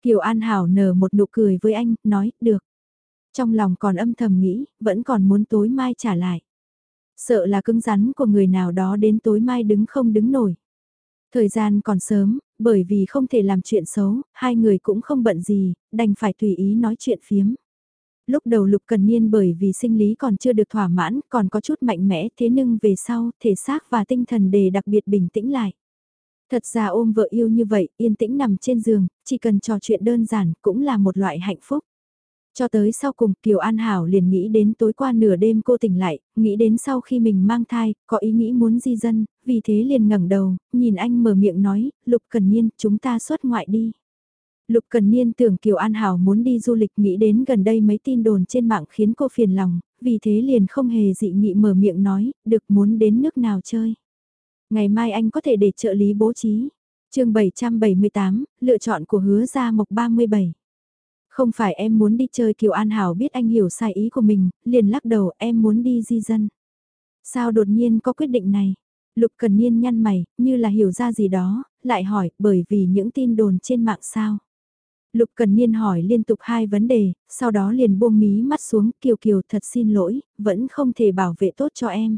Kiều An Hảo nở một nụ cười với anh, nói, được. Trong lòng còn âm thầm nghĩ, vẫn còn muốn tối mai trả lại. Sợ là cứng rắn của người nào đó đến tối mai đứng không đứng nổi. Thời gian còn sớm, bởi vì không thể làm chuyện xấu, hai người cũng không bận gì, đành phải tùy ý nói chuyện phiếm. Lúc đầu Lục Cần Niên bởi vì sinh lý còn chưa được thỏa mãn, còn có chút mạnh mẽ thế nhưng về sau, thể xác và tinh thần đề đặc biệt bình tĩnh lại. Thật ra ôm vợ yêu như vậy, yên tĩnh nằm trên giường, chỉ cần trò chuyện đơn giản cũng là một loại hạnh phúc. Cho tới sau cùng Kiều An Hảo liền nghĩ đến tối qua nửa đêm cô tỉnh lại, nghĩ đến sau khi mình mang thai, có ý nghĩ muốn di dân, vì thế liền ngẩng đầu, nhìn anh mở miệng nói, Lục Cần Niên, chúng ta xuất ngoại đi. Lục Cần Niên tưởng Kiều An Hảo muốn đi du lịch nghĩ đến gần đây mấy tin đồn trên mạng khiến cô phiền lòng, vì thế liền không hề dị nghị mở miệng nói, được muốn đến nước nào chơi. Ngày mai anh có thể để trợ lý bố trí. chương 778, lựa chọn của hứa gia mộc 37. Không phải em muốn đi chơi Kiều An Hảo biết anh hiểu sai ý của mình, liền lắc đầu em muốn đi di dân. Sao đột nhiên có quyết định này? Lục Cần Niên nhăn mày, như là hiểu ra gì đó, lại hỏi bởi vì những tin đồn trên mạng sao? Lục Cần Niên hỏi liên tục hai vấn đề, sau đó liền buông mí mắt xuống, Kiều Kiều thật xin lỗi, vẫn không thể bảo vệ tốt cho em.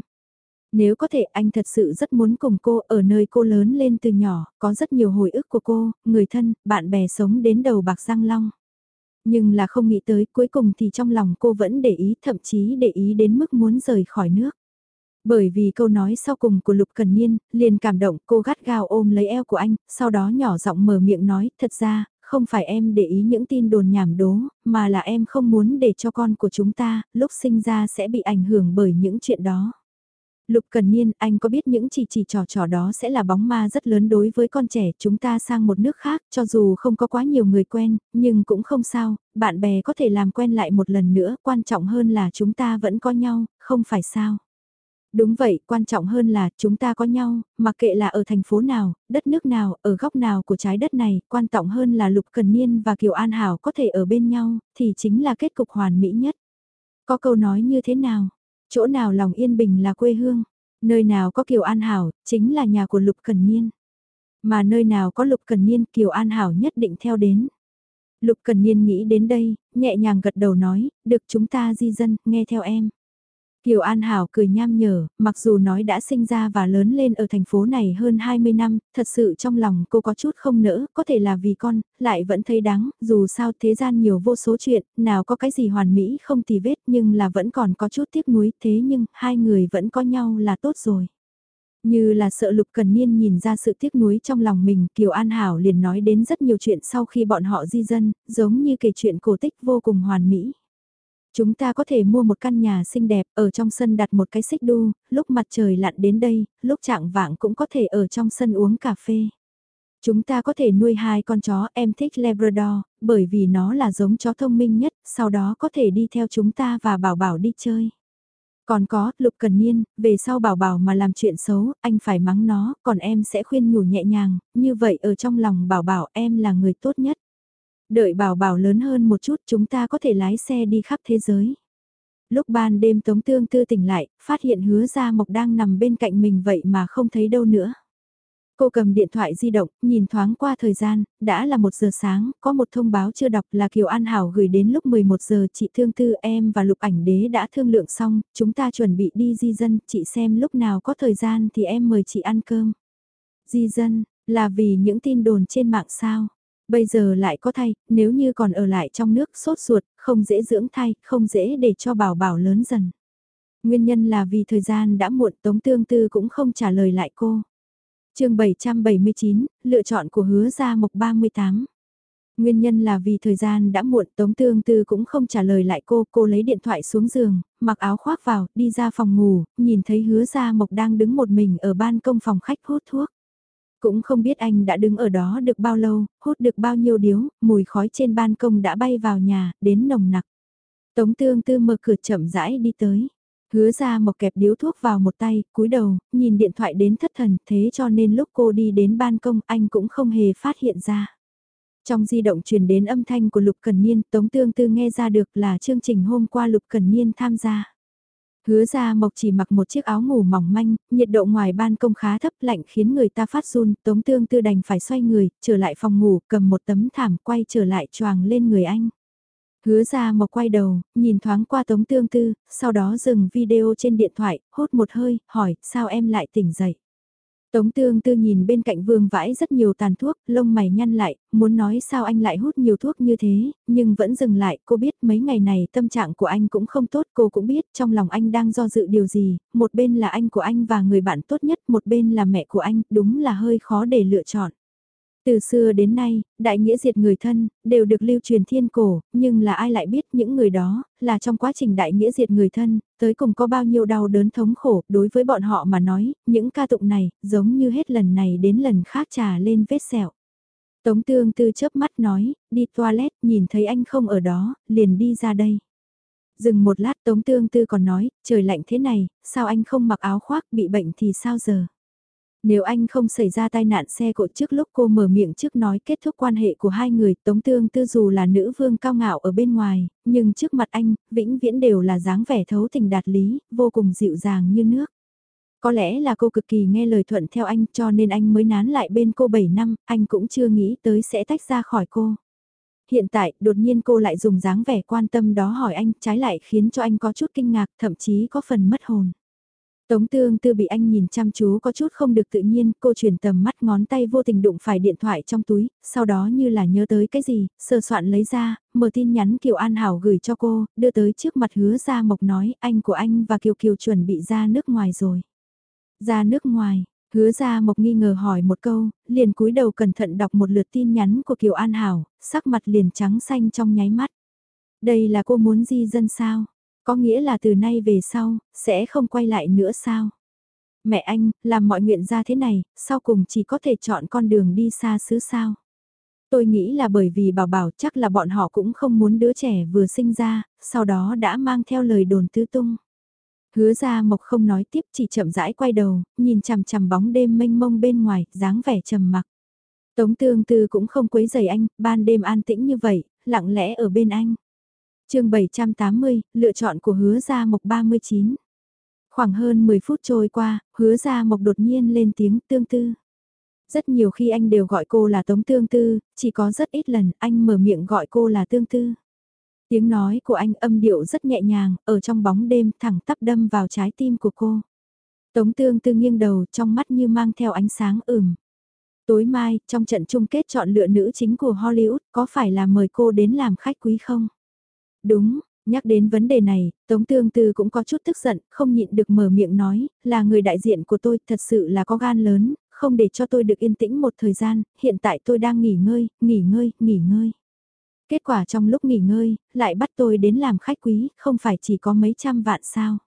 Nếu có thể anh thật sự rất muốn cùng cô ở nơi cô lớn lên từ nhỏ, có rất nhiều hồi ức của cô, người thân, bạn bè sống đến đầu bạc răng long. Nhưng là không nghĩ tới cuối cùng thì trong lòng cô vẫn để ý thậm chí để ý đến mức muốn rời khỏi nước. Bởi vì câu nói sau cùng của Lục Cần Niên, liền cảm động cô gắt gao ôm lấy eo của anh, sau đó nhỏ giọng mở miệng nói, thật ra, không phải em để ý những tin đồn nhảm đố, mà là em không muốn để cho con của chúng ta, lúc sinh ra sẽ bị ảnh hưởng bởi những chuyện đó. Lục Cần Niên, anh có biết những chỉ chỉ trò trò đó sẽ là bóng ma rất lớn đối với con trẻ chúng ta sang một nước khác, cho dù không có quá nhiều người quen, nhưng cũng không sao, bạn bè có thể làm quen lại một lần nữa, quan trọng hơn là chúng ta vẫn có nhau, không phải sao. Đúng vậy, quan trọng hơn là chúng ta có nhau, mặc kệ là ở thành phố nào, đất nước nào, ở góc nào của trái đất này, quan trọng hơn là Lục Cần Niên và Kiều An Hảo có thể ở bên nhau, thì chính là kết cục hoàn mỹ nhất. Có câu nói như thế nào? Chỗ nào lòng yên bình là quê hương, nơi nào có Kiều An Hảo, chính là nhà của Lục Cần Niên. Mà nơi nào có Lục Cần Niên Kiều An Hảo nhất định theo đến. Lục Cần Niên nghĩ đến đây, nhẹ nhàng gật đầu nói, được chúng ta di dân, nghe theo em. Kiều An Hảo cười nham nhở, mặc dù nói đã sinh ra và lớn lên ở thành phố này hơn 20 năm, thật sự trong lòng cô có chút không nỡ, có thể là vì con, lại vẫn thấy đáng, dù sao thế gian nhiều vô số chuyện, nào có cái gì hoàn mỹ không tì vết nhưng là vẫn còn có chút tiếc nuối, thế nhưng hai người vẫn có nhau là tốt rồi. Như là sợ Lục Cần Niên nhìn ra sự tiếc nuối trong lòng mình, Kiều An Hảo liền nói đến rất nhiều chuyện sau khi bọn họ di dân, giống như kể chuyện cổ tích vô cùng hoàn mỹ. Chúng ta có thể mua một căn nhà xinh đẹp, ở trong sân đặt một cái xích đu, lúc mặt trời lặn đến đây, lúc trạng vạng cũng có thể ở trong sân uống cà phê. Chúng ta có thể nuôi hai con chó, em thích Labrador, bởi vì nó là giống chó thông minh nhất, sau đó có thể đi theo chúng ta và bảo bảo đi chơi. Còn có, Lục Cần Niên, về sau bảo bảo mà làm chuyện xấu, anh phải mắng nó, còn em sẽ khuyên nhủ nhẹ nhàng, như vậy ở trong lòng bảo bảo em là người tốt nhất. Đợi bảo bảo lớn hơn một chút chúng ta có thể lái xe đi khắp thế giới. Lúc ban đêm Tống Tương Tư tỉnh lại, phát hiện hứa ra mộc đang nằm bên cạnh mình vậy mà không thấy đâu nữa. Cô cầm điện thoại di động, nhìn thoáng qua thời gian, đã là một giờ sáng, có một thông báo chưa đọc là Kiều An Hảo gửi đến lúc 11 giờ chị Thương Tư em và Lục Ảnh Đế đã thương lượng xong, chúng ta chuẩn bị đi di dân, chị xem lúc nào có thời gian thì em mời chị ăn cơm. Di dân, là vì những tin đồn trên mạng sao? Bây giờ lại có thai nếu như còn ở lại trong nước sốt ruột, không dễ dưỡng thai, không dễ để cho bảo bảo lớn dần. Nguyên nhân là vì thời gian đã muộn Tống Tương Tư cũng không trả lời lại cô. chương 779, lựa chọn của hứa gia mộc 38. Nguyên nhân là vì thời gian đã muộn Tống Tương Tư cũng không trả lời lại cô, cô lấy điện thoại xuống giường, mặc áo khoác vào, đi ra phòng ngủ, nhìn thấy hứa gia mộc đang đứng một mình ở ban công phòng khách hút thuốc. Cũng không biết anh đã đứng ở đó được bao lâu, hút được bao nhiêu điếu, mùi khói trên ban công đã bay vào nhà, đến nồng nặc. Tống tương tư mở cửa chậm rãi đi tới. Hứa ra một kẹp điếu thuốc vào một tay, cúi đầu, nhìn điện thoại đến thất thần, thế cho nên lúc cô đi đến ban công anh cũng không hề phát hiện ra. Trong di động truyền đến âm thanh của Lục Cần Niên, Tống Tương Tư nghe ra được là chương trình hôm qua Lục Cần Niên tham gia. Hứa ra mộc chỉ mặc một chiếc áo ngủ mỏng manh, nhiệt độ ngoài ban công khá thấp lạnh khiến người ta phát run, Tống Tương Tư đành phải xoay người, trở lại phòng ngủ, cầm một tấm thảm quay trở lại choàng lên người anh. Hứa ra mộc quay đầu, nhìn thoáng qua Tống Tương Tư, sau đó dừng video trên điện thoại, hốt một hơi, hỏi, sao em lại tỉnh dậy? Tống tương tư nhìn bên cạnh vương vãi rất nhiều tàn thuốc, lông mày nhăn lại, muốn nói sao anh lại hút nhiều thuốc như thế, nhưng vẫn dừng lại, cô biết mấy ngày này tâm trạng của anh cũng không tốt, cô cũng biết trong lòng anh đang do dự điều gì, một bên là anh của anh và người bạn tốt nhất, một bên là mẹ của anh, đúng là hơi khó để lựa chọn. Từ xưa đến nay, đại nghĩa diệt người thân, đều được lưu truyền thiên cổ, nhưng là ai lại biết những người đó, là trong quá trình đại nghĩa diệt người thân, tới cùng có bao nhiêu đau đớn thống khổ, đối với bọn họ mà nói, những ca tụng này, giống như hết lần này đến lần khác trà lên vết sẹo. Tống tương tư chớp mắt nói, đi toilet, nhìn thấy anh không ở đó, liền đi ra đây. Dừng một lát Tống tương tư còn nói, trời lạnh thế này, sao anh không mặc áo khoác bị bệnh thì sao giờ? Nếu anh không xảy ra tai nạn xe cộ trước lúc cô mở miệng trước nói kết thúc quan hệ của hai người, Tống Tương Tư dù là nữ vương cao ngạo ở bên ngoài, nhưng trước mặt anh, vĩnh viễn đều là dáng vẻ thấu tình đạt lý, vô cùng dịu dàng như nước. Có lẽ là cô cực kỳ nghe lời thuận theo anh cho nên anh mới nán lại bên cô 7 năm, anh cũng chưa nghĩ tới sẽ tách ra khỏi cô. Hiện tại, đột nhiên cô lại dùng dáng vẻ quan tâm đó hỏi anh, trái lại khiến cho anh có chút kinh ngạc, thậm chí có phần mất hồn. Tống tương tư bị anh nhìn chăm chú có chút không được tự nhiên, cô chuyển tầm mắt ngón tay vô tình đụng phải điện thoại trong túi, sau đó như là nhớ tới cái gì, sơ soạn lấy ra, mở tin nhắn Kiều An Hảo gửi cho cô, đưa tới trước mặt hứa ra mộc nói anh của anh và Kiều Kiều chuẩn bị ra nước ngoài rồi. Ra nước ngoài, hứa ra mộc nghi ngờ hỏi một câu, liền cúi đầu cẩn thận đọc một lượt tin nhắn của Kiều An Hảo, sắc mặt liền trắng xanh trong nháy mắt. Đây là cô muốn di dân sao? Có nghĩa là từ nay về sau, sẽ không quay lại nữa sao? Mẹ anh, làm mọi nguyện ra thế này, sau cùng chỉ có thể chọn con đường đi xa xứ sao? Tôi nghĩ là bởi vì bảo bảo chắc là bọn họ cũng không muốn đứa trẻ vừa sinh ra, sau đó đã mang theo lời đồn tứ tung. Hứa ra mộc không nói tiếp chỉ chậm rãi quay đầu, nhìn chằm chằm bóng đêm mênh mông bên ngoài, dáng vẻ trầm mặc. Tống tương tư cũng không quấy dày anh, ban đêm an tĩnh như vậy, lặng lẽ ở bên anh chương 780, lựa chọn của hứa gia mộc 39. Khoảng hơn 10 phút trôi qua, hứa gia mộc đột nhiên lên tiếng tương tư. Rất nhiều khi anh đều gọi cô là Tống Tương Tư, chỉ có rất ít lần anh mở miệng gọi cô là Tương Tư. Tiếng nói của anh âm điệu rất nhẹ nhàng, ở trong bóng đêm thẳng tắp đâm vào trái tim của cô. Tống Tương Tư nghiêng đầu trong mắt như mang theo ánh sáng ửm. Tối mai, trong trận chung kết chọn lựa nữ chính của Hollywood, có phải là mời cô đến làm khách quý không? Đúng, nhắc đến vấn đề này, Tống Tương Tư cũng có chút tức giận, không nhịn được mở miệng nói, là người đại diện của tôi thật sự là có gan lớn, không để cho tôi được yên tĩnh một thời gian, hiện tại tôi đang nghỉ ngơi, nghỉ ngơi, nghỉ ngơi. Kết quả trong lúc nghỉ ngơi, lại bắt tôi đến làm khách quý, không phải chỉ có mấy trăm vạn sao.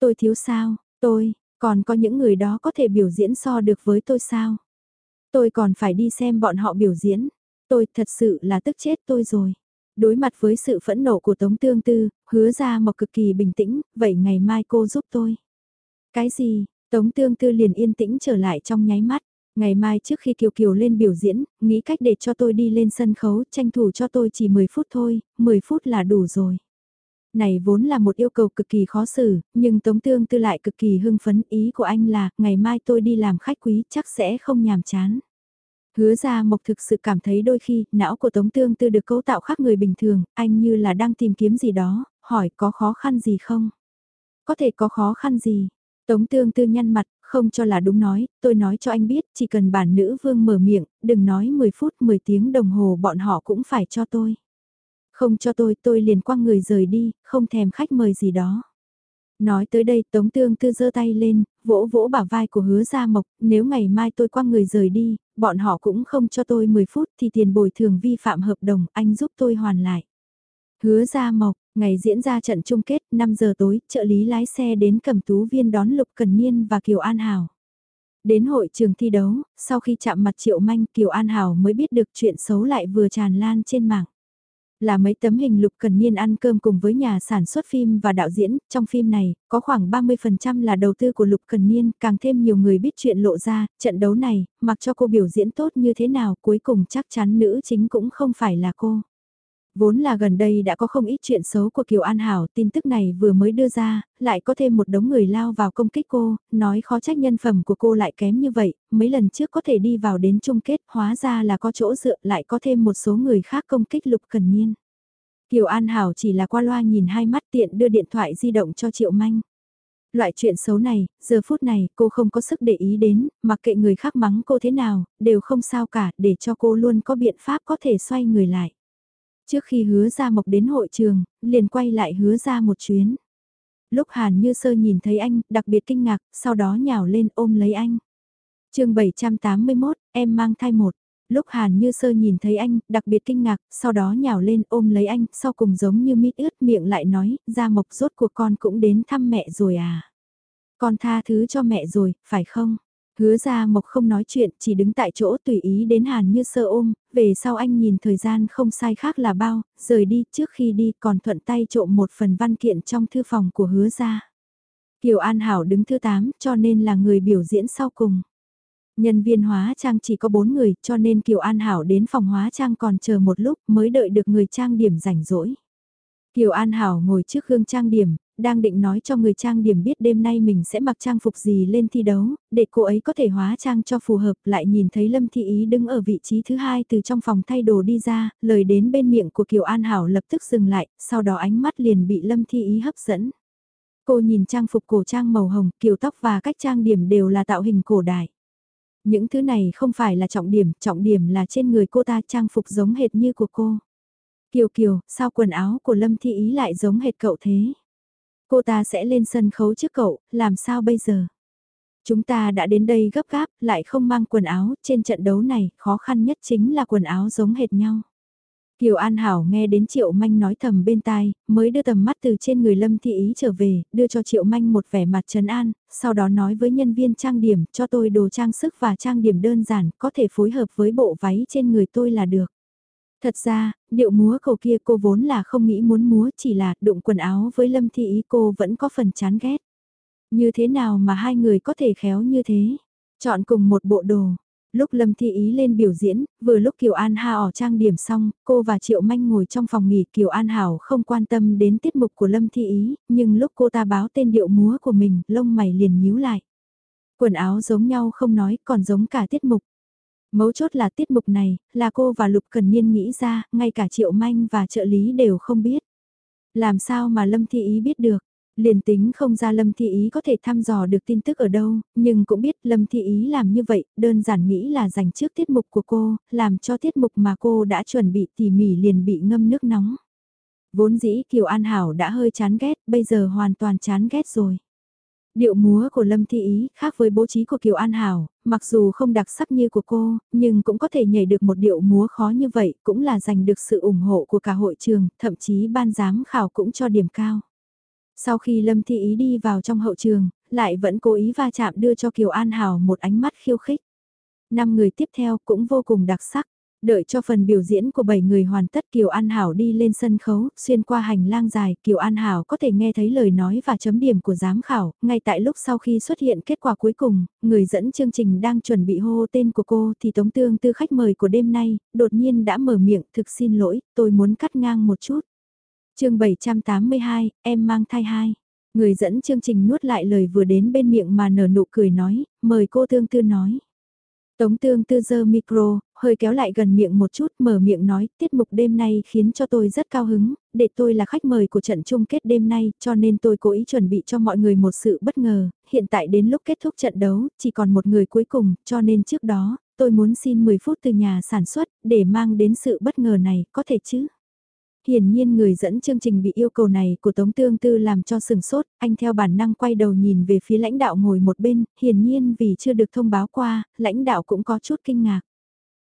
Tôi thiếu sao, tôi, còn có những người đó có thể biểu diễn so được với tôi sao. Tôi còn phải đi xem bọn họ biểu diễn, tôi thật sự là tức chết tôi rồi. Đối mặt với sự phẫn nộ của Tống Tương Tư, hứa ra mộc cực kỳ bình tĩnh, vậy ngày mai cô giúp tôi. Cái gì, Tống Tương Tư liền yên tĩnh trở lại trong nháy mắt. Ngày mai trước khi Kiều Kiều lên biểu diễn, nghĩ cách để cho tôi đi lên sân khấu, tranh thủ cho tôi chỉ 10 phút thôi, 10 phút là đủ rồi. Này vốn là một yêu cầu cực kỳ khó xử, nhưng Tống Tương Tư lại cực kỳ hưng phấn ý của anh là, ngày mai tôi đi làm khách quý chắc sẽ không nhàm chán. Hứa ra mộc thực sự cảm thấy đôi khi, não của Tống Tương Tư được cấu tạo khác người bình thường, anh như là đang tìm kiếm gì đó, hỏi có khó khăn gì không? Có thể có khó khăn gì? Tống Tương Tư nhăn mặt, không cho là đúng nói, tôi nói cho anh biết, chỉ cần bản nữ vương mở miệng, đừng nói 10 phút 10 tiếng đồng hồ bọn họ cũng phải cho tôi. Không cho tôi, tôi liền quăng người rời đi, không thèm khách mời gì đó. Nói tới đây Tống Tương Tư giơ tay lên, vỗ vỗ bả vai của hứa Gia Mộc, nếu ngày mai tôi quăng người rời đi, bọn họ cũng không cho tôi 10 phút thì tiền bồi thường vi phạm hợp đồng, anh giúp tôi hoàn lại. Hứa Gia Mộc, ngày diễn ra trận chung kết 5 giờ tối, trợ lý lái xe đến cầm tú viên đón Lục Cần Niên và Kiều An Hảo. Đến hội trường thi đấu, sau khi chạm mặt Triệu Manh Kiều An Hảo mới biết được chuyện xấu lại vừa tràn lan trên mạng. Là mấy tấm hình Lục Cần Niên ăn cơm cùng với nhà sản xuất phim và đạo diễn, trong phim này, có khoảng 30% là đầu tư của Lục Cần Niên, càng thêm nhiều người biết chuyện lộ ra, trận đấu này, mặc cho cô biểu diễn tốt như thế nào cuối cùng chắc chắn nữ chính cũng không phải là cô. Vốn là gần đây đã có không ít chuyện xấu của Kiều An Hảo, tin tức này vừa mới đưa ra, lại có thêm một đống người lao vào công kích cô, nói khó trách nhân phẩm của cô lại kém như vậy, mấy lần trước có thể đi vào đến chung kết, hóa ra là có chỗ dựa lại có thêm một số người khác công kích Lục Cần Niên. Kiều An Hảo chỉ là qua loa nhìn hai mắt tiện đưa điện thoại di động cho Triệu Manh. Loại chuyện xấu này, giờ phút này cô không có sức để ý đến, mặc kệ người khác mắng cô thế nào, đều không sao cả, để cho cô luôn có biện pháp có thể xoay người lại. Trước khi hứa ra mộc đến hội trường, liền quay lại hứa ra một chuyến. Lúc Hàn Như Sơ nhìn thấy anh, đặc biệt kinh ngạc, sau đó nhào lên ôm lấy anh. chương 781, em mang thai một. Lúc Hàn Như Sơ nhìn thấy anh, đặc biệt kinh ngạc, sau đó nhào lên ôm lấy anh, sau cùng giống như mít ướt miệng lại nói, ra mộc rốt của con cũng đến thăm mẹ rồi à. Con tha thứ cho mẹ rồi, phải không? Hứa ra mộc không nói chuyện, chỉ đứng tại chỗ tùy ý đến Hàn Như Sơ ôm, về sau anh nhìn thời gian không sai khác là bao, rời đi, trước khi đi còn thuận tay trộm một phần văn kiện trong thư phòng của hứa ra. Kiều An Hảo đứng thứ 8 cho nên là người biểu diễn sau cùng. Nhân viên hóa trang chỉ có 4 người cho nên Kiều An Hảo đến phòng hóa trang còn chờ một lúc mới đợi được người trang điểm rảnh rỗi. Kiều An Hảo ngồi trước gương trang điểm, đang định nói cho người trang điểm biết đêm nay mình sẽ mặc trang phục gì lên thi đấu, để cô ấy có thể hóa trang cho phù hợp lại nhìn thấy Lâm Thị Ý đứng ở vị trí thứ hai từ trong phòng thay đồ đi ra, lời đến bên miệng của Kiều An Hảo lập tức dừng lại, sau đó ánh mắt liền bị Lâm Thị Ý hấp dẫn. Cô nhìn trang phục cổ trang màu hồng, kiều tóc và cách trang điểm đều là tạo hình cổ đại. Những thứ này không phải là trọng điểm, trọng điểm là trên người cô ta trang phục giống hệt như của cô. Kiều Kiều, sao quần áo của Lâm Thị Ý lại giống hệt cậu thế? Cô ta sẽ lên sân khấu trước cậu, làm sao bây giờ? Chúng ta đã đến đây gấp gáp, lại không mang quần áo, trên trận đấu này, khó khăn nhất chính là quần áo giống hệt nhau. Kiều An Hảo nghe đến Triệu Manh nói thầm bên tai, mới đưa tầm mắt từ trên người Lâm Thị Ý trở về, đưa cho Triệu Manh một vẻ mặt trấn an, sau đó nói với nhân viên trang điểm, cho tôi đồ trang sức và trang điểm đơn giản, có thể phối hợp với bộ váy trên người tôi là được. Thật ra, điệu múa cầu kia cô vốn là không nghĩ muốn múa chỉ là đụng quần áo với Lâm Thị Ý cô vẫn có phần chán ghét. Như thế nào mà hai người có thể khéo như thế? Chọn cùng một bộ đồ. Lúc Lâm Thị Ý lên biểu diễn, vừa lúc Kiều An Hà ỏ trang điểm xong, cô và Triệu Manh ngồi trong phòng nghỉ Kiều An Hảo không quan tâm đến tiết mục của Lâm Thị Ý, nhưng lúc cô ta báo tên điệu múa của mình, lông mày liền nhíu lại. Quần áo giống nhau không nói, còn giống cả tiết mục. Mấu chốt là tiết mục này, là cô và Lục Cần Niên nghĩ ra, ngay cả Triệu Manh và trợ lý đều không biết. Làm sao mà Lâm Thị Ý biết được? Liền tính không ra Lâm Thị Ý có thể thăm dò được tin tức ở đâu, nhưng cũng biết Lâm Thị Ý làm như vậy, đơn giản nghĩ là dành trước tiết mục của cô, làm cho tiết mục mà cô đã chuẩn bị tỉ mỉ liền bị ngâm nước nóng. Vốn dĩ Kiều An Hảo đã hơi chán ghét, bây giờ hoàn toàn chán ghét rồi. Điệu múa của Lâm Thị Ý khác với bố trí của Kiều An Hảo, mặc dù không đặc sắc như của cô, nhưng cũng có thể nhảy được một điệu múa khó như vậy, cũng là giành được sự ủng hộ của cả hội trường, thậm chí ban giám khảo cũng cho điểm cao. Sau khi Lâm Thị Ý đi vào trong hậu trường, lại vẫn cố ý va chạm đưa cho Kiều An Hảo một ánh mắt khiêu khích. Năm người tiếp theo cũng vô cùng đặc sắc. Đợi cho phần biểu diễn của 7 người hoàn tất Kiều An Hảo đi lên sân khấu, xuyên qua hành lang dài, Kiều An Hảo có thể nghe thấy lời nói và chấm điểm của giám khảo, ngay tại lúc sau khi xuất hiện kết quả cuối cùng, người dẫn chương trình đang chuẩn bị hô tên của cô thì Tống Tương tư khách mời của đêm nay, đột nhiên đã mở miệng, thực xin lỗi, tôi muốn cắt ngang một chút. chương 782, em mang thai hai. Người dẫn chương trình nuốt lại lời vừa đến bên miệng mà nở nụ cười nói, mời cô Tương Tư nói. Tống tương tư dơ micro, hơi kéo lại gần miệng một chút mở miệng nói tiết mục đêm nay khiến cho tôi rất cao hứng, để tôi là khách mời của trận chung kết đêm nay cho nên tôi cố ý chuẩn bị cho mọi người một sự bất ngờ, hiện tại đến lúc kết thúc trận đấu chỉ còn một người cuối cùng cho nên trước đó tôi muốn xin 10 phút từ nhà sản xuất để mang đến sự bất ngờ này có thể chứ. Hiển nhiên người dẫn chương trình bị yêu cầu này của Tống Tương Tư làm cho sừng sốt, anh theo bản năng quay đầu nhìn về phía lãnh đạo ngồi một bên, hiển nhiên vì chưa được thông báo qua, lãnh đạo cũng có chút kinh ngạc.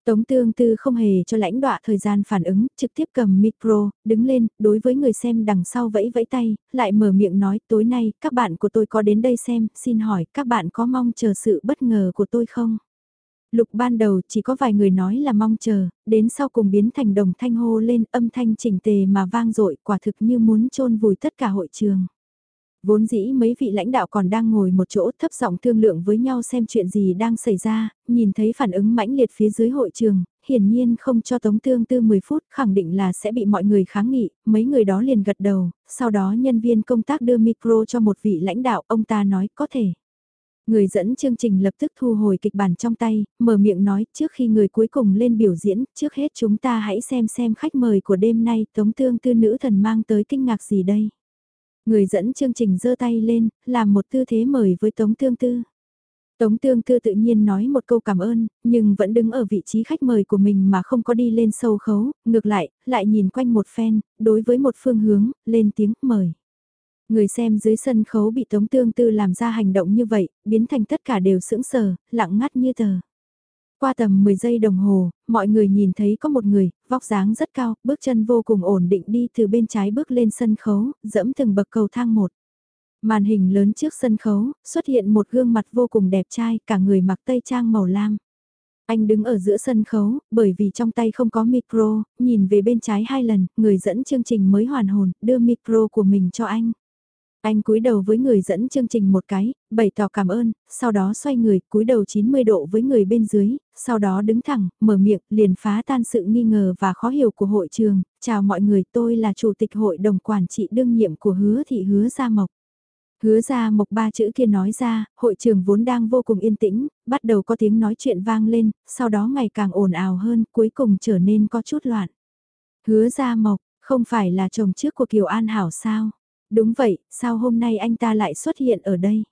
Tống tương tư không hề cho lãnh đọa thời gian phản ứng, trực tiếp cầm micro, đứng lên, đối với người xem đằng sau vẫy vẫy tay, lại mở miệng nói tối nay các bạn của tôi có đến đây xem, xin hỏi các bạn có mong chờ sự bất ngờ của tôi không? Lục ban đầu chỉ có vài người nói là mong chờ, đến sau cùng biến thành đồng thanh hô lên âm thanh chỉnh tề mà vang dội quả thực như muốn chôn vùi tất cả hội trường. Vốn dĩ mấy vị lãnh đạo còn đang ngồi một chỗ thấp giọng thương lượng với nhau xem chuyện gì đang xảy ra, nhìn thấy phản ứng mãnh liệt phía dưới hội trường, hiển nhiên không cho Tống Tương Tư 10 phút khẳng định là sẽ bị mọi người kháng nghị, mấy người đó liền gật đầu, sau đó nhân viên công tác đưa micro cho một vị lãnh đạo, ông ta nói có thể. Người dẫn chương trình lập tức thu hồi kịch bản trong tay, mở miệng nói trước khi người cuối cùng lên biểu diễn, trước hết chúng ta hãy xem xem khách mời của đêm nay Tống Tương Tư nữ thần mang tới kinh ngạc gì đây. Người dẫn chương trình giơ tay lên, làm một tư thế mời với Tống Tương Tư. Tống Tương Tư tự nhiên nói một câu cảm ơn, nhưng vẫn đứng ở vị trí khách mời của mình mà không có đi lên sâu khấu, ngược lại, lại nhìn quanh một phen, đối với một phương hướng, lên tiếng mời. Người xem dưới sân khấu bị Tống Tương Tư làm ra hành động như vậy, biến thành tất cả đều sững sờ, lặng ngắt như tờ. Qua tầm 10 giây đồng hồ, mọi người nhìn thấy có một người, vóc dáng rất cao, bước chân vô cùng ổn định đi từ bên trái bước lên sân khấu, dẫm từng bậc cầu thang một. Màn hình lớn trước sân khấu, xuất hiện một gương mặt vô cùng đẹp trai, cả người mặc tây trang màu lam. Anh đứng ở giữa sân khấu, bởi vì trong tay không có micro, nhìn về bên trái hai lần, người dẫn chương trình mới hoàn hồn, đưa micro của mình cho anh. Anh cúi đầu với người dẫn chương trình một cái, bày tỏ cảm ơn, sau đó xoay người, cúi đầu 90 độ với người bên dưới, sau đó đứng thẳng, mở miệng, liền phá tan sự nghi ngờ và khó hiểu của hội trường. Chào mọi người, tôi là Chủ tịch Hội đồng Quản trị đương nhiệm của Hứa Thị Hứa Gia Mộc. Hứa ra mộc ba chữ kia nói ra, hội trường vốn đang vô cùng yên tĩnh, bắt đầu có tiếng nói chuyện vang lên, sau đó ngày càng ồn ào hơn, cuối cùng trở nên có chút loạn. Hứa ra mộc, không phải là chồng trước của Kiều An Hảo sao? Đúng vậy, sao hôm nay anh ta lại xuất hiện ở đây?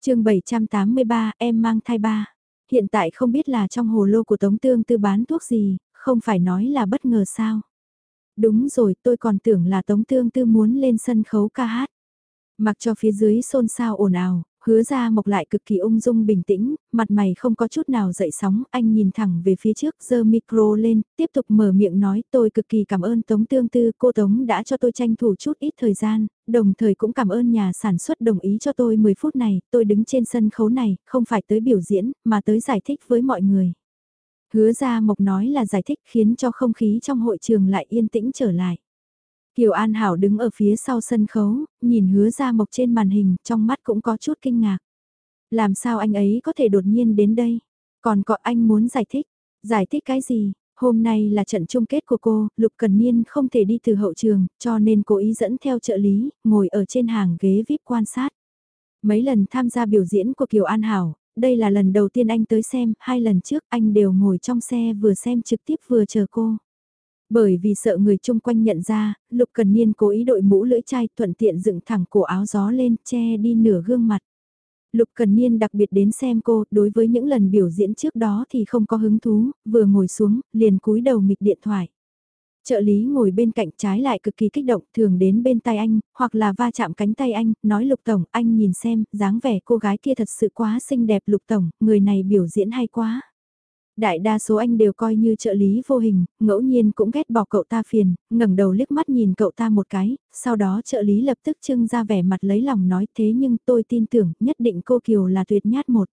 chương 783, em mang thai ba. Hiện tại không biết là trong hồ lô của Tống Tương Tư bán thuốc gì, không phải nói là bất ngờ sao? Đúng rồi, tôi còn tưởng là Tống Tương Tư muốn lên sân khấu ca hát. Mặc cho phía dưới xôn xao ồn ào, hứa ra mộc lại cực kỳ ung dung bình tĩnh, mặt mày không có chút nào dậy sóng, anh nhìn thẳng về phía trước, giơ micro lên, tiếp tục mở miệng nói tôi cực kỳ cảm ơn Tống Tương Tư, cô Tống đã cho tôi tranh thủ chút ít thời gian, đồng thời cũng cảm ơn nhà sản xuất đồng ý cho tôi 10 phút này, tôi đứng trên sân khấu này, không phải tới biểu diễn, mà tới giải thích với mọi người. Hứa ra mộc nói là giải thích khiến cho không khí trong hội trường lại yên tĩnh trở lại. Kiều An Hảo đứng ở phía sau sân khấu, nhìn hứa ra mộc trên màn hình, trong mắt cũng có chút kinh ngạc. Làm sao anh ấy có thể đột nhiên đến đây? Còn có anh muốn giải thích. Giải thích cái gì? Hôm nay là trận chung kết của cô, Lục Cần Niên không thể đi từ hậu trường, cho nên cố ý dẫn theo trợ lý, ngồi ở trên hàng ghế VIP quan sát. Mấy lần tham gia biểu diễn của Kiều An Hảo, đây là lần đầu tiên anh tới xem, hai lần trước anh đều ngồi trong xe vừa xem trực tiếp vừa chờ cô. Bởi vì sợ người chung quanh nhận ra, Lục Cần Niên cố ý đội mũ lưỡi chai thuận tiện dựng thẳng cổ áo gió lên che đi nửa gương mặt. Lục Cần Niên đặc biệt đến xem cô, đối với những lần biểu diễn trước đó thì không có hứng thú, vừa ngồi xuống, liền cúi đầu nghịch điện thoại. Trợ lý ngồi bên cạnh trái lại cực kỳ kích động, thường đến bên tay anh, hoặc là va chạm cánh tay anh, nói Lục Tổng, anh nhìn xem, dáng vẻ cô gái kia thật sự quá xinh đẹp Lục Tổng, người này biểu diễn hay quá. Đại đa số anh đều coi như trợ lý vô hình, ngẫu nhiên cũng ghét bỏ cậu ta phiền, ngẩng đầu liếc mắt nhìn cậu ta một cái, sau đó trợ lý lập tức trưng ra vẻ mặt lấy lòng nói thế nhưng tôi tin tưởng nhất định cô Kiều là tuyệt nhát một.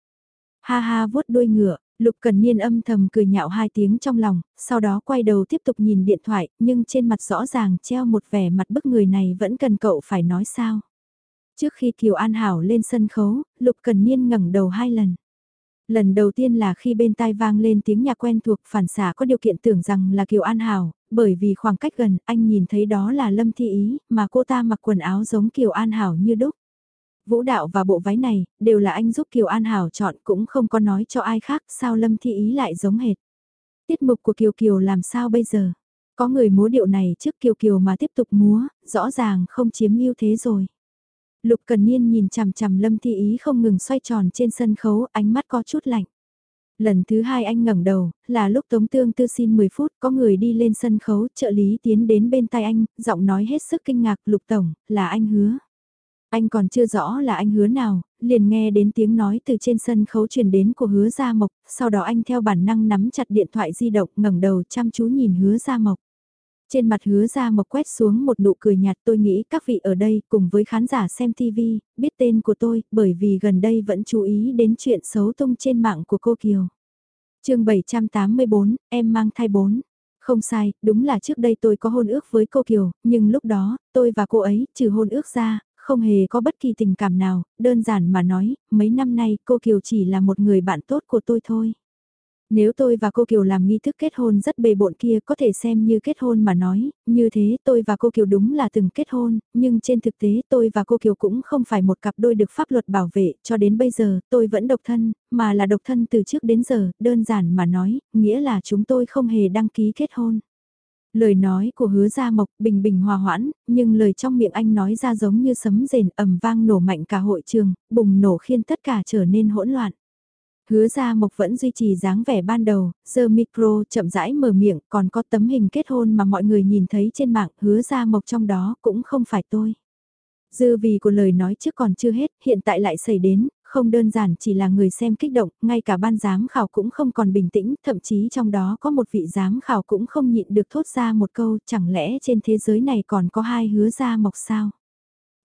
Ha ha vuốt đuôi ngựa, Lục Cần Niên âm thầm cười nhạo hai tiếng trong lòng, sau đó quay đầu tiếp tục nhìn điện thoại, nhưng trên mặt rõ ràng treo một vẻ mặt bức người này vẫn cần cậu phải nói sao. Trước khi Kiều An Hảo lên sân khấu, Lục Cần Niên ngẩng đầu hai lần. Lần đầu tiên là khi bên tai vang lên tiếng nhạc quen thuộc phản xả có điều kiện tưởng rằng là Kiều An Hảo, bởi vì khoảng cách gần anh nhìn thấy đó là Lâm Thi Ý, mà cô ta mặc quần áo giống Kiều An Hảo như đúc. Vũ đạo và bộ váy này, đều là anh giúp Kiều An Hảo chọn cũng không có nói cho ai khác sao Lâm Thi Ý lại giống hệt. Tiết mục của Kiều Kiều làm sao bây giờ? Có người múa điệu này trước Kiều Kiều mà tiếp tục múa, rõ ràng không chiếm ưu thế rồi. Lục Cần Niên nhìn chằm chằm Lâm Thi Ý không ngừng xoay tròn trên sân khấu, ánh mắt có chút lạnh. Lần thứ hai anh ngẩng đầu, là lúc Tống Tương Tư xin 10 phút, có người đi lên sân khấu, trợ lý tiến đến bên tai anh, giọng nói hết sức kinh ngạc, Lục Tổng, là anh hứa. Anh còn chưa rõ là anh hứa nào, liền nghe đến tiếng nói từ trên sân khấu truyền đến của hứa Gia Mộc, sau đó anh theo bản năng nắm chặt điện thoại di động ngẩng đầu chăm chú nhìn hứa Gia Mộc. Trên mặt hứa ra Mộc quét xuống một nụ cười nhạt tôi nghĩ các vị ở đây cùng với khán giả xem TV, biết tên của tôi bởi vì gần đây vẫn chú ý đến chuyện xấu tung trên mạng của cô Kiều. chương 784, em mang thai 4. Không sai, đúng là trước đây tôi có hôn ước với cô Kiều, nhưng lúc đó, tôi và cô ấy, trừ hôn ước ra, không hề có bất kỳ tình cảm nào, đơn giản mà nói, mấy năm nay cô Kiều chỉ là một người bạn tốt của tôi thôi. Nếu tôi và cô Kiều làm nghi thức kết hôn rất bề bộn kia có thể xem như kết hôn mà nói, như thế tôi và cô Kiều đúng là từng kết hôn, nhưng trên thực tế tôi và cô Kiều cũng không phải một cặp đôi được pháp luật bảo vệ, cho đến bây giờ tôi vẫn độc thân, mà là độc thân từ trước đến giờ, đơn giản mà nói, nghĩa là chúng tôi không hề đăng ký kết hôn. Lời nói của hứa gia mộc bình bình hòa hoãn, nhưng lời trong miệng anh nói ra giống như sấm rền ầm vang nổ mạnh cả hội trường, bùng nổ khiến tất cả trở nên hỗn loạn. Hứa ra mộc vẫn duy trì dáng vẻ ban đầu, giờ micro chậm rãi mở miệng, còn có tấm hình kết hôn mà mọi người nhìn thấy trên mạng, hứa ra mộc trong đó cũng không phải tôi. Dư vì của lời nói trước còn chưa hết, hiện tại lại xảy đến, không đơn giản chỉ là người xem kích động, ngay cả ban giám khảo cũng không còn bình tĩnh, thậm chí trong đó có một vị giám khảo cũng không nhịn được thốt ra một câu, chẳng lẽ trên thế giới này còn có hai hứa ra mộc sao?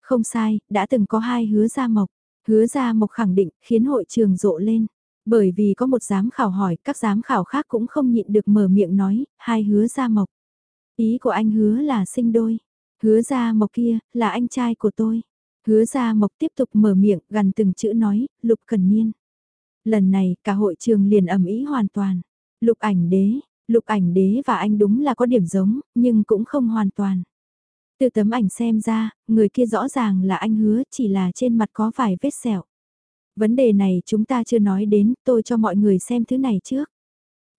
Không sai, đã từng có hai hứa ra mộc. Hứa ra mộc khẳng định khiến hội trường rộ lên. Bởi vì có một giám khảo hỏi, các giám khảo khác cũng không nhịn được mở miệng nói, hai hứa gia mộc. Ý của anh hứa là sinh đôi. Hứa gia mộc kia, là anh trai của tôi. Hứa gia mộc tiếp tục mở miệng, gần từng chữ nói, lục cần niên. Lần này, cả hội trường liền ẩm ý hoàn toàn. Lục ảnh đế, lục ảnh đế và anh đúng là có điểm giống, nhưng cũng không hoàn toàn. Từ tấm ảnh xem ra, người kia rõ ràng là anh hứa chỉ là trên mặt có vài vết sẹo. Vấn đề này chúng ta chưa nói đến, tôi cho mọi người xem thứ này trước.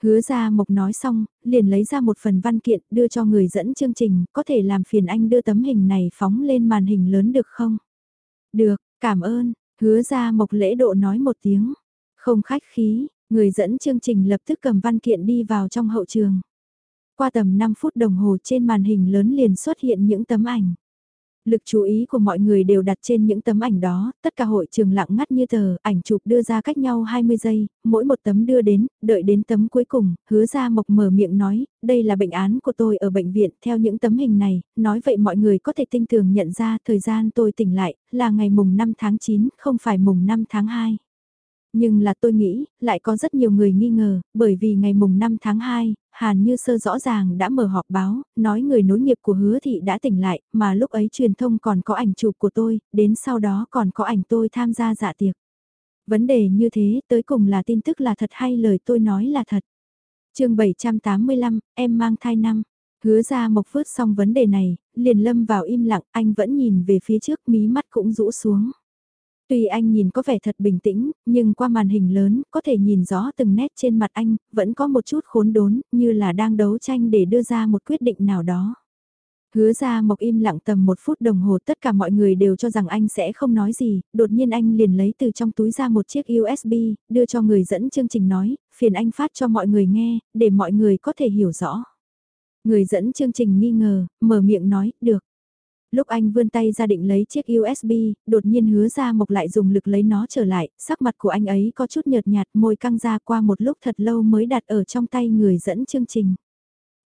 Hứa ra mộc nói xong, liền lấy ra một phần văn kiện đưa cho người dẫn chương trình, có thể làm phiền anh đưa tấm hình này phóng lên màn hình lớn được không? Được, cảm ơn, hứa ra mộc lễ độ nói một tiếng. Không khách khí, người dẫn chương trình lập tức cầm văn kiện đi vào trong hậu trường. Qua tầm 5 phút đồng hồ trên màn hình lớn liền xuất hiện những tấm ảnh. Lực chú ý của mọi người đều đặt trên những tấm ảnh đó, tất cả hội trường lặng ngắt như tờ, ảnh chụp đưa ra cách nhau 20 giây, mỗi một tấm đưa đến, đợi đến tấm cuối cùng, hứa ra mộc mở miệng nói, đây là bệnh án của tôi ở bệnh viện, theo những tấm hình này, nói vậy mọi người có thể tinh tường nhận ra thời gian tôi tỉnh lại, là ngày mùng 5 tháng 9, không phải mùng 5 tháng 2. Nhưng là tôi nghĩ, lại có rất nhiều người nghi ngờ, bởi vì ngày mùng 5 tháng 2, Hàn Như Sơ rõ ràng đã mở họp báo, nói người nối nghiệp của hứa thị đã tỉnh lại, mà lúc ấy truyền thông còn có ảnh chụp của tôi, đến sau đó còn có ảnh tôi tham gia dạ tiệc. Vấn đề như thế, tới cùng là tin tức là thật hay lời tôi nói là thật. chương 785, em mang thai năm. Hứa ra mộc phớt xong vấn đề này, liền lâm vào im lặng, anh vẫn nhìn về phía trước mí mắt cũng rũ xuống. Tuy anh nhìn có vẻ thật bình tĩnh, nhưng qua màn hình lớn, có thể nhìn rõ từng nét trên mặt anh, vẫn có một chút khốn đốn, như là đang đấu tranh để đưa ra một quyết định nào đó. Hứa ra mộc im lặng tầm một phút đồng hồ tất cả mọi người đều cho rằng anh sẽ không nói gì, đột nhiên anh liền lấy từ trong túi ra một chiếc USB, đưa cho người dẫn chương trình nói, phiền anh phát cho mọi người nghe, để mọi người có thể hiểu rõ. Người dẫn chương trình nghi ngờ, mở miệng nói, được. Lúc anh vươn tay ra định lấy chiếc USB, đột nhiên hứa ra mộc lại dùng lực lấy nó trở lại, sắc mặt của anh ấy có chút nhợt nhạt môi căng ra qua một lúc thật lâu mới đặt ở trong tay người dẫn chương trình.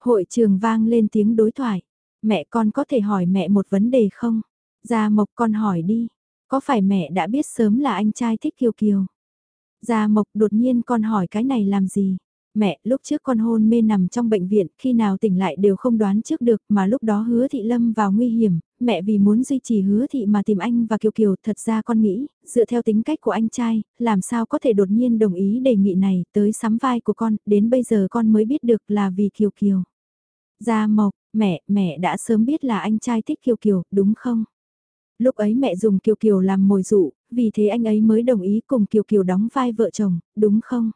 Hội trường vang lên tiếng đối thoại. Mẹ con có thể hỏi mẹ một vấn đề không? Gia Mộc con hỏi đi. Có phải mẹ đã biết sớm là anh trai thích Kiều Kiều? Gia Mộc đột nhiên con hỏi cái này làm gì? Mẹ, lúc trước con hôn mê nằm trong bệnh viện, khi nào tỉnh lại đều không đoán trước được mà lúc đó hứa thị lâm vào nguy hiểm, mẹ vì muốn duy trì hứa thị mà tìm anh và Kiều Kiều, thật ra con nghĩ, dựa theo tính cách của anh trai, làm sao có thể đột nhiên đồng ý đề nghị này tới sắm vai của con, đến bây giờ con mới biết được là vì Kiều Kiều. Gia Mộc, mẹ, mẹ đã sớm biết là anh trai thích Kiều Kiều, đúng không? Lúc ấy mẹ dùng Kiều Kiều làm mồi dụ, vì thế anh ấy mới đồng ý cùng Kiều Kiều đóng vai vợ chồng, đúng không?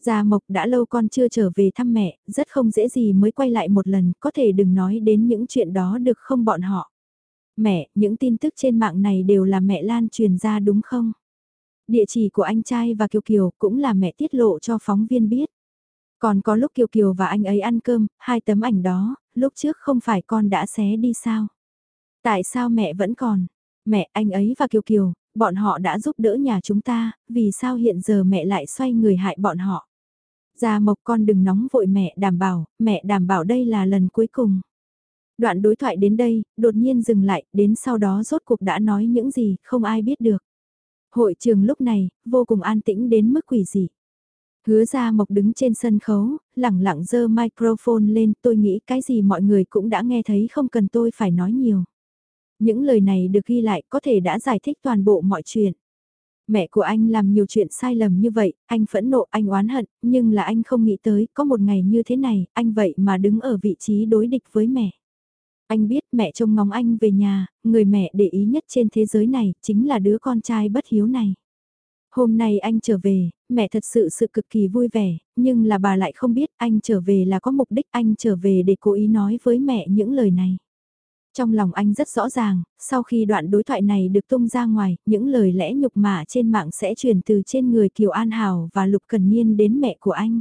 Gia Mộc đã lâu con chưa trở về thăm mẹ, rất không dễ gì mới quay lại một lần, có thể đừng nói đến những chuyện đó được không bọn họ. Mẹ, những tin tức trên mạng này đều là mẹ lan truyền ra đúng không? Địa chỉ của anh trai và Kiều Kiều cũng là mẹ tiết lộ cho phóng viên biết. Còn có lúc Kiều Kiều và anh ấy ăn cơm, hai tấm ảnh đó, lúc trước không phải con đã xé đi sao? Tại sao mẹ vẫn còn? Mẹ, anh ấy và Kiều Kiều, bọn họ đã giúp đỡ nhà chúng ta, vì sao hiện giờ mẹ lại xoay người hại bọn họ? Gia Mộc con đừng nóng vội mẹ đảm bảo, mẹ đảm bảo đây là lần cuối cùng. Đoạn đối thoại đến đây, đột nhiên dừng lại, đến sau đó rốt cuộc đã nói những gì, không ai biết được. Hội trường lúc này, vô cùng an tĩnh đến mức quỷ dị. Hứa ra mộc đứng trên sân khấu, lẳng lặng dơ microphone lên, tôi nghĩ cái gì mọi người cũng đã nghe thấy không cần tôi phải nói nhiều. Những lời này được ghi lại có thể đã giải thích toàn bộ mọi chuyện. Mẹ của anh làm nhiều chuyện sai lầm như vậy, anh phẫn nộ, anh oán hận, nhưng là anh không nghĩ tới có một ngày như thế này, anh vậy mà đứng ở vị trí đối địch với mẹ. Anh biết mẹ trông ngóng anh về nhà, người mẹ để ý nhất trên thế giới này chính là đứa con trai bất hiếu này. Hôm nay anh trở về, mẹ thật sự sự cực kỳ vui vẻ, nhưng là bà lại không biết anh trở về là có mục đích anh trở về để cố ý nói với mẹ những lời này. Trong lòng anh rất rõ ràng, sau khi đoạn đối thoại này được tung ra ngoài, những lời lẽ nhục mạ trên mạng sẽ truyền từ trên người Kiều An Hảo và Lục Cần Niên đến mẹ của anh.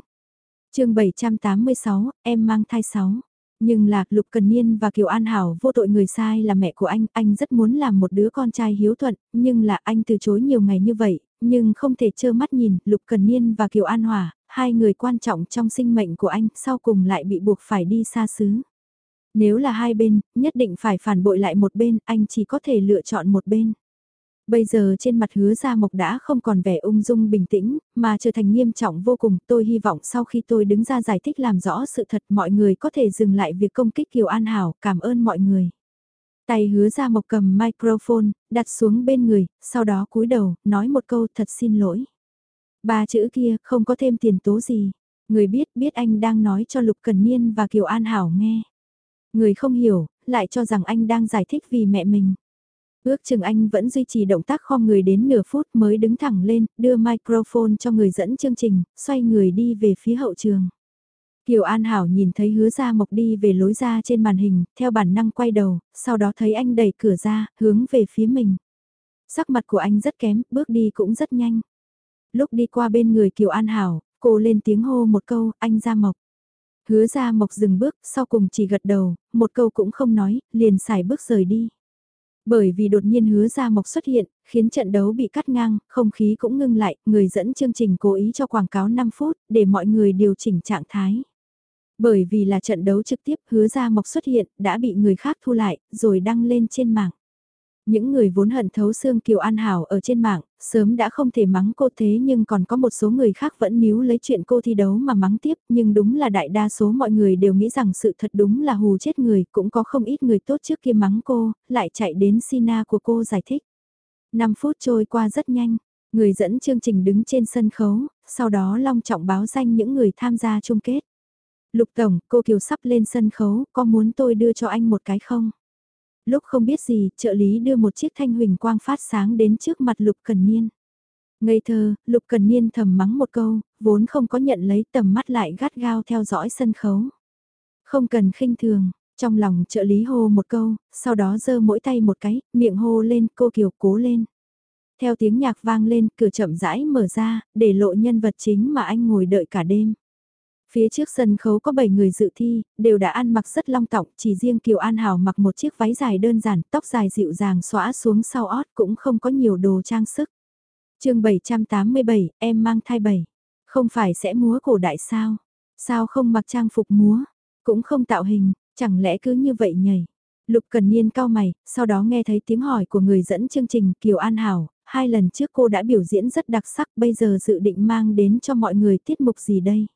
chương 786, em mang thai 6. Nhưng là, Lục Cần Niên và Kiều An Hảo vô tội người sai là mẹ của anh, anh rất muốn làm một đứa con trai hiếu thuận, nhưng là anh từ chối nhiều ngày như vậy, nhưng không thể trơ mắt nhìn, Lục Cần Niên và Kiều An Hòa, hai người quan trọng trong sinh mệnh của anh, sau cùng lại bị buộc phải đi xa xứ. Nếu là hai bên, nhất định phải phản bội lại một bên, anh chỉ có thể lựa chọn một bên. Bây giờ trên mặt hứa gia mộc đã không còn vẻ ung dung bình tĩnh, mà trở thành nghiêm trọng vô cùng. Tôi hy vọng sau khi tôi đứng ra giải thích làm rõ sự thật mọi người có thể dừng lại việc công kích Kiều An Hảo, cảm ơn mọi người. Tay hứa gia mộc cầm microphone, đặt xuống bên người, sau đó cúi đầu, nói một câu thật xin lỗi. Ba chữ kia không có thêm tiền tố gì. Người biết biết anh đang nói cho Lục Cần Niên và Kiều An Hảo nghe. Người không hiểu, lại cho rằng anh đang giải thích vì mẹ mình. Ước chừng anh vẫn duy trì động tác khom người đến nửa phút mới đứng thẳng lên, đưa microphone cho người dẫn chương trình, xoay người đi về phía hậu trường. Kiều An Hảo nhìn thấy hứa ra mộc đi về lối ra trên màn hình, theo bản năng quay đầu, sau đó thấy anh đẩy cửa ra, hướng về phía mình. Sắc mặt của anh rất kém, bước đi cũng rất nhanh. Lúc đi qua bên người Kiều An Hảo, cô lên tiếng hô một câu, anh ra mộc. Hứa ra mộc dừng bước, sau cùng chỉ gật đầu, một câu cũng không nói, liền xài bước rời đi. Bởi vì đột nhiên hứa ra mộc xuất hiện, khiến trận đấu bị cắt ngang, không khí cũng ngưng lại, người dẫn chương trình cố ý cho quảng cáo 5 phút, để mọi người điều chỉnh trạng thái. Bởi vì là trận đấu trực tiếp hứa ra mộc xuất hiện, đã bị người khác thu lại, rồi đăng lên trên mạng. Những người vốn hận thấu xương Kiều An Hảo ở trên mạng, sớm đã không thể mắng cô thế nhưng còn có một số người khác vẫn níu lấy chuyện cô thi đấu mà mắng tiếp, nhưng đúng là đại đa số mọi người đều nghĩ rằng sự thật đúng là hù chết người, cũng có không ít người tốt trước kia mắng cô, lại chạy đến Sina của cô giải thích. 5 phút trôi qua rất nhanh, người dẫn chương trình đứng trên sân khấu, sau đó long trọng báo danh những người tham gia chung kết. Lục Tổng, cô Kiều sắp lên sân khấu, có muốn tôi đưa cho anh một cái không? Lúc không biết gì, trợ lý đưa một chiếc thanh huỳnh quang phát sáng đến trước mặt Lục Cần Niên. Ngây thơ, Lục Cần Niên thầm mắng một câu, vốn không có nhận lấy tầm mắt lại gắt gao theo dõi sân khấu. Không cần khinh thường, trong lòng trợ lý hô một câu, sau đó giơ mỗi tay một cái, miệng hô lên cô Kiều cố lên. Theo tiếng nhạc vang lên, cửa chậm rãi mở ra, để lộ nhân vật chính mà anh ngồi đợi cả đêm. Phía trước sân khấu có 7 người dự thi, đều đã ăn mặc rất long tọng, chỉ riêng Kiều An Hảo mặc một chiếc váy dài đơn giản, tóc dài dịu dàng xõa xuống sau ót cũng không có nhiều đồ trang sức. chương 787, em mang thai 7. Không phải sẽ múa cổ đại sao? Sao không mặc trang phục múa? Cũng không tạo hình, chẳng lẽ cứ như vậy nhảy? Lục Cần Niên cao mày, sau đó nghe thấy tiếng hỏi của người dẫn chương trình Kiều An Hảo, hai lần trước cô đã biểu diễn rất đặc sắc, bây giờ dự định mang đến cho mọi người tiết mục gì đây?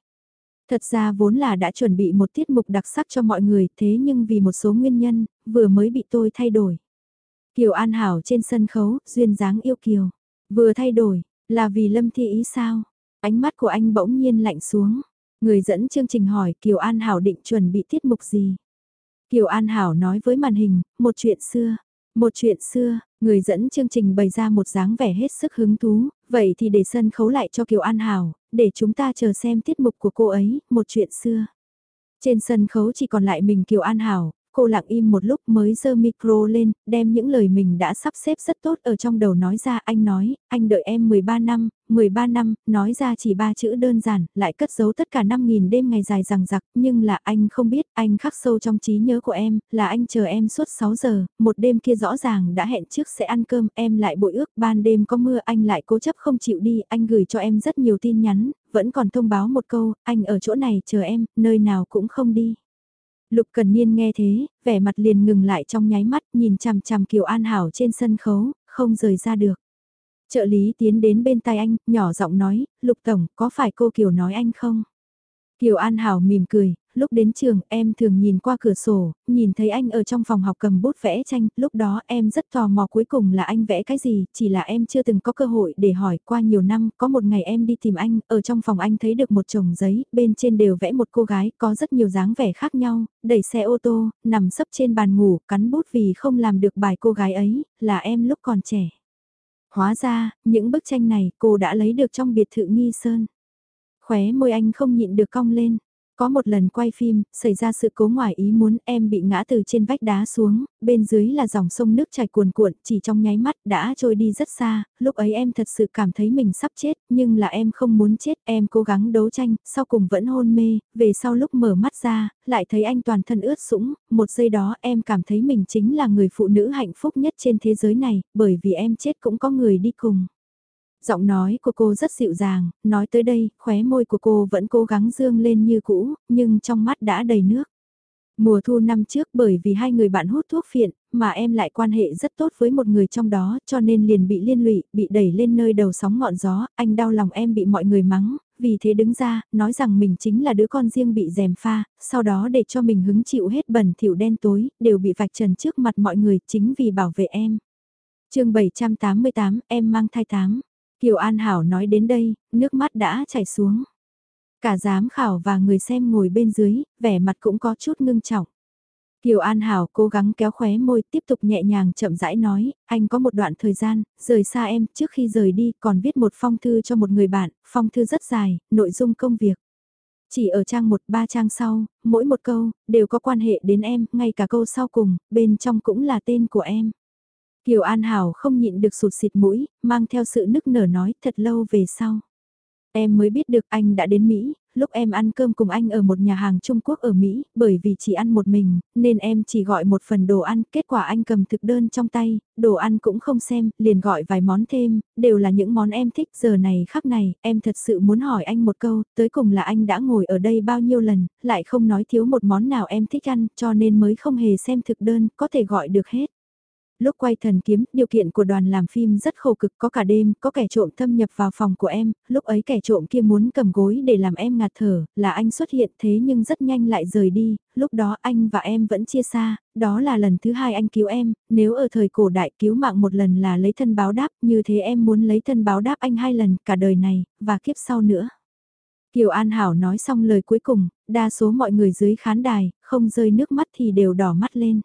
Thật ra vốn là đã chuẩn bị một tiết mục đặc sắc cho mọi người thế nhưng vì một số nguyên nhân, vừa mới bị tôi thay đổi. Kiều An Hảo trên sân khấu, duyên dáng yêu Kiều. Vừa thay đổi, là vì Lâm Thi ý sao? Ánh mắt của anh bỗng nhiên lạnh xuống. Người dẫn chương trình hỏi Kiều An Hảo định chuẩn bị tiết mục gì? Kiều An Hảo nói với màn hình, một chuyện xưa. Một chuyện xưa, người dẫn chương trình bày ra một dáng vẻ hết sức hứng thú, vậy thì để sân khấu lại cho Kiều An Hảo, để chúng ta chờ xem tiết mục của cô ấy, một chuyện xưa. Trên sân khấu chỉ còn lại mình Kiều An Hảo, cô lặng im một lúc mới giơ micro lên, đem những lời mình đã sắp xếp rất tốt ở trong đầu nói ra. Anh nói, anh đợi em 13 năm, 13 năm, nói ra chỉ ba chữ đơn giản, lại cất giấu tất cả 5.000 đêm ngày dài rằng giặc, nhưng là anh không biết, anh khắc sâu trong trí nhớ của em, là anh chờ em suốt 6 giờ, một đêm kia rõ ràng đã hẹn trước sẽ ăn cơm, em lại bội ước, ban đêm có mưa anh lại cố chấp không chịu đi, anh gửi cho em rất nhiều tin nhắn, vẫn còn thông báo một câu, anh ở chỗ này chờ em, nơi nào cũng không đi. Lục Cần Niên nghe thế, vẻ mặt liền ngừng lại trong nháy mắt, nhìn chằm chằm Kiều An Hảo trên sân khấu, không rời ra được. Trợ lý tiến đến bên tai anh, nhỏ giọng nói, Lục Tổng, có phải cô Kiều nói anh không? Kiều An Hảo mỉm cười, lúc đến trường em thường nhìn qua cửa sổ, nhìn thấy anh ở trong phòng học cầm bút vẽ tranh, lúc đó em rất tò mò cuối cùng là anh vẽ cái gì, chỉ là em chưa từng có cơ hội để hỏi qua nhiều năm, có một ngày em đi tìm anh, ở trong phòng anh thấy được một chồng giấy, bên trên đều vẽ một cô gái, có rất nhiều dáng vẻ khác nhau, đẩy xe ô tô, nằm sấp trên bàn ngủ, cắn bút vì không làm được bài cô gái ấy, là em lúc còn trẻ. Hóa ra, những bức tranh này cô đã lấy được trong biệt thự nghi sơn. Khóe môi anh không nhịn được cong lên. Có một lần quay phim, xảy ra sự cố ngoài ý muốn em bị ngã từ trên vách đá xuống, bên dưới là dòng sông nước chảy cuồn cuộn, chỉ trong nháy mắt đã trôi đi rất xa, lúc ấy em thật sự cảm thấy mình sắp chết, nhưng là em không muốn chết, em cố gắng đấu tranh, sau cùng vẫn hôn mê, về sau lúc mở mắt ra, lại thấy anh toàn thân ướt sũng, một giây đó em cảm thấy mình chính là người phụ nữ hạnh phúc nhất trên thế giới này, bởi vì em chết cũng có người đi cùng. Giọng nói của cô rất dịu dàng, nói tới đây, khóe môi của cô vẫn cố gắng dương lên như cũ, nhưng trong mắt đã đầy nước. Mùa thu năm trước bởi vì hai người bạn hút thuốc phiện, mà em lại quan hệ rất tốt với một người trong đó, cho nên liền bị liên lụy, bị đẩy lên nơi đầu sóng ngọn gió, anh đau lòng em bị mọi người mắng, vì thế đứng ra, nói rằng mình chính là đứa con riêng bị dèm pha, sau đó để cho mình hứng chịu hết bẩn thỉu đen tối, đều bị vạch trần trước mặt mọi người chính vì bảo vệ em. chương 788, em mang thai tám. Kiều An Hảo nói đến đây, nước mắt đã chảy xuống. Cả giám khảo và người xem ngồi bên dưới, vẻ mặt cũng có chút ngưng trọng. Kiều An Hảo cố gắng kéo khóe môi tiếp tục nhẹ nhàng chậm rãi nói, anh có một đoạn thời gian, rời xa em, trước khi rời đi còn viết một phong thư cho một người bạn, phong thư rất dài, nội dung công việc. Chỉ ở trang một ba trang sau, mỗi một câu, đều có quan hệ đến em, ngay cả câu sau cùng, bên trong cũng là tên của em. Kiều An Hảo không nhịn được sụt xịt mũi, mang theo sự nức nở nói thật lâu về sau. Em mới biết được anh đã đến Mỹ, lúc em ăn cơm cùng anh ở một nhà hàng Trung Quốc ở Mỹ, bởi vì chỉ ăn một mình, nên em chỉ gọi một phần đồ ăn, kết quả anh cầm thực đơn trong tay, đồ ăn cũng không xem, liền gọi vài món thêm, đều là những món em thích, giờ này khắc này, em thật sự muốn hỏi anh một câu, tới cùng là anh đã ngồi ở đây bao nhiêu lần, lại không nói thiếu một món nào em thích ăn, cho nên mới không hề xem thực đơn, có thể gọi được hết. Lúc quay thần kiếm, điều kiện của đoàn làm phim rất khổ cực, có cả đêm, có kẻ trộm thâm nhập vào phòng của em, lúc ấy kẻ trộm kia muốn cầm gối để làm em ngạt thở, là anh xuất hiện thế nhưng rất nhanh lại rời đi, lúc đó anh và em vẫn chia xa, đó là lần thứ hai anh cứu em, nếu ở thời cổ đại cứu mạng một lần là lấy thân báo đáp, như thế em muốn lấy thân báo đáp anh hai lần, cả đời này, và kiếp sau nữa. Kiều An Hảo nói xong lời cuối cùng, đa số mọi người dưới khán đài, không rơi nước mắt thì đều đỏ mắt lên.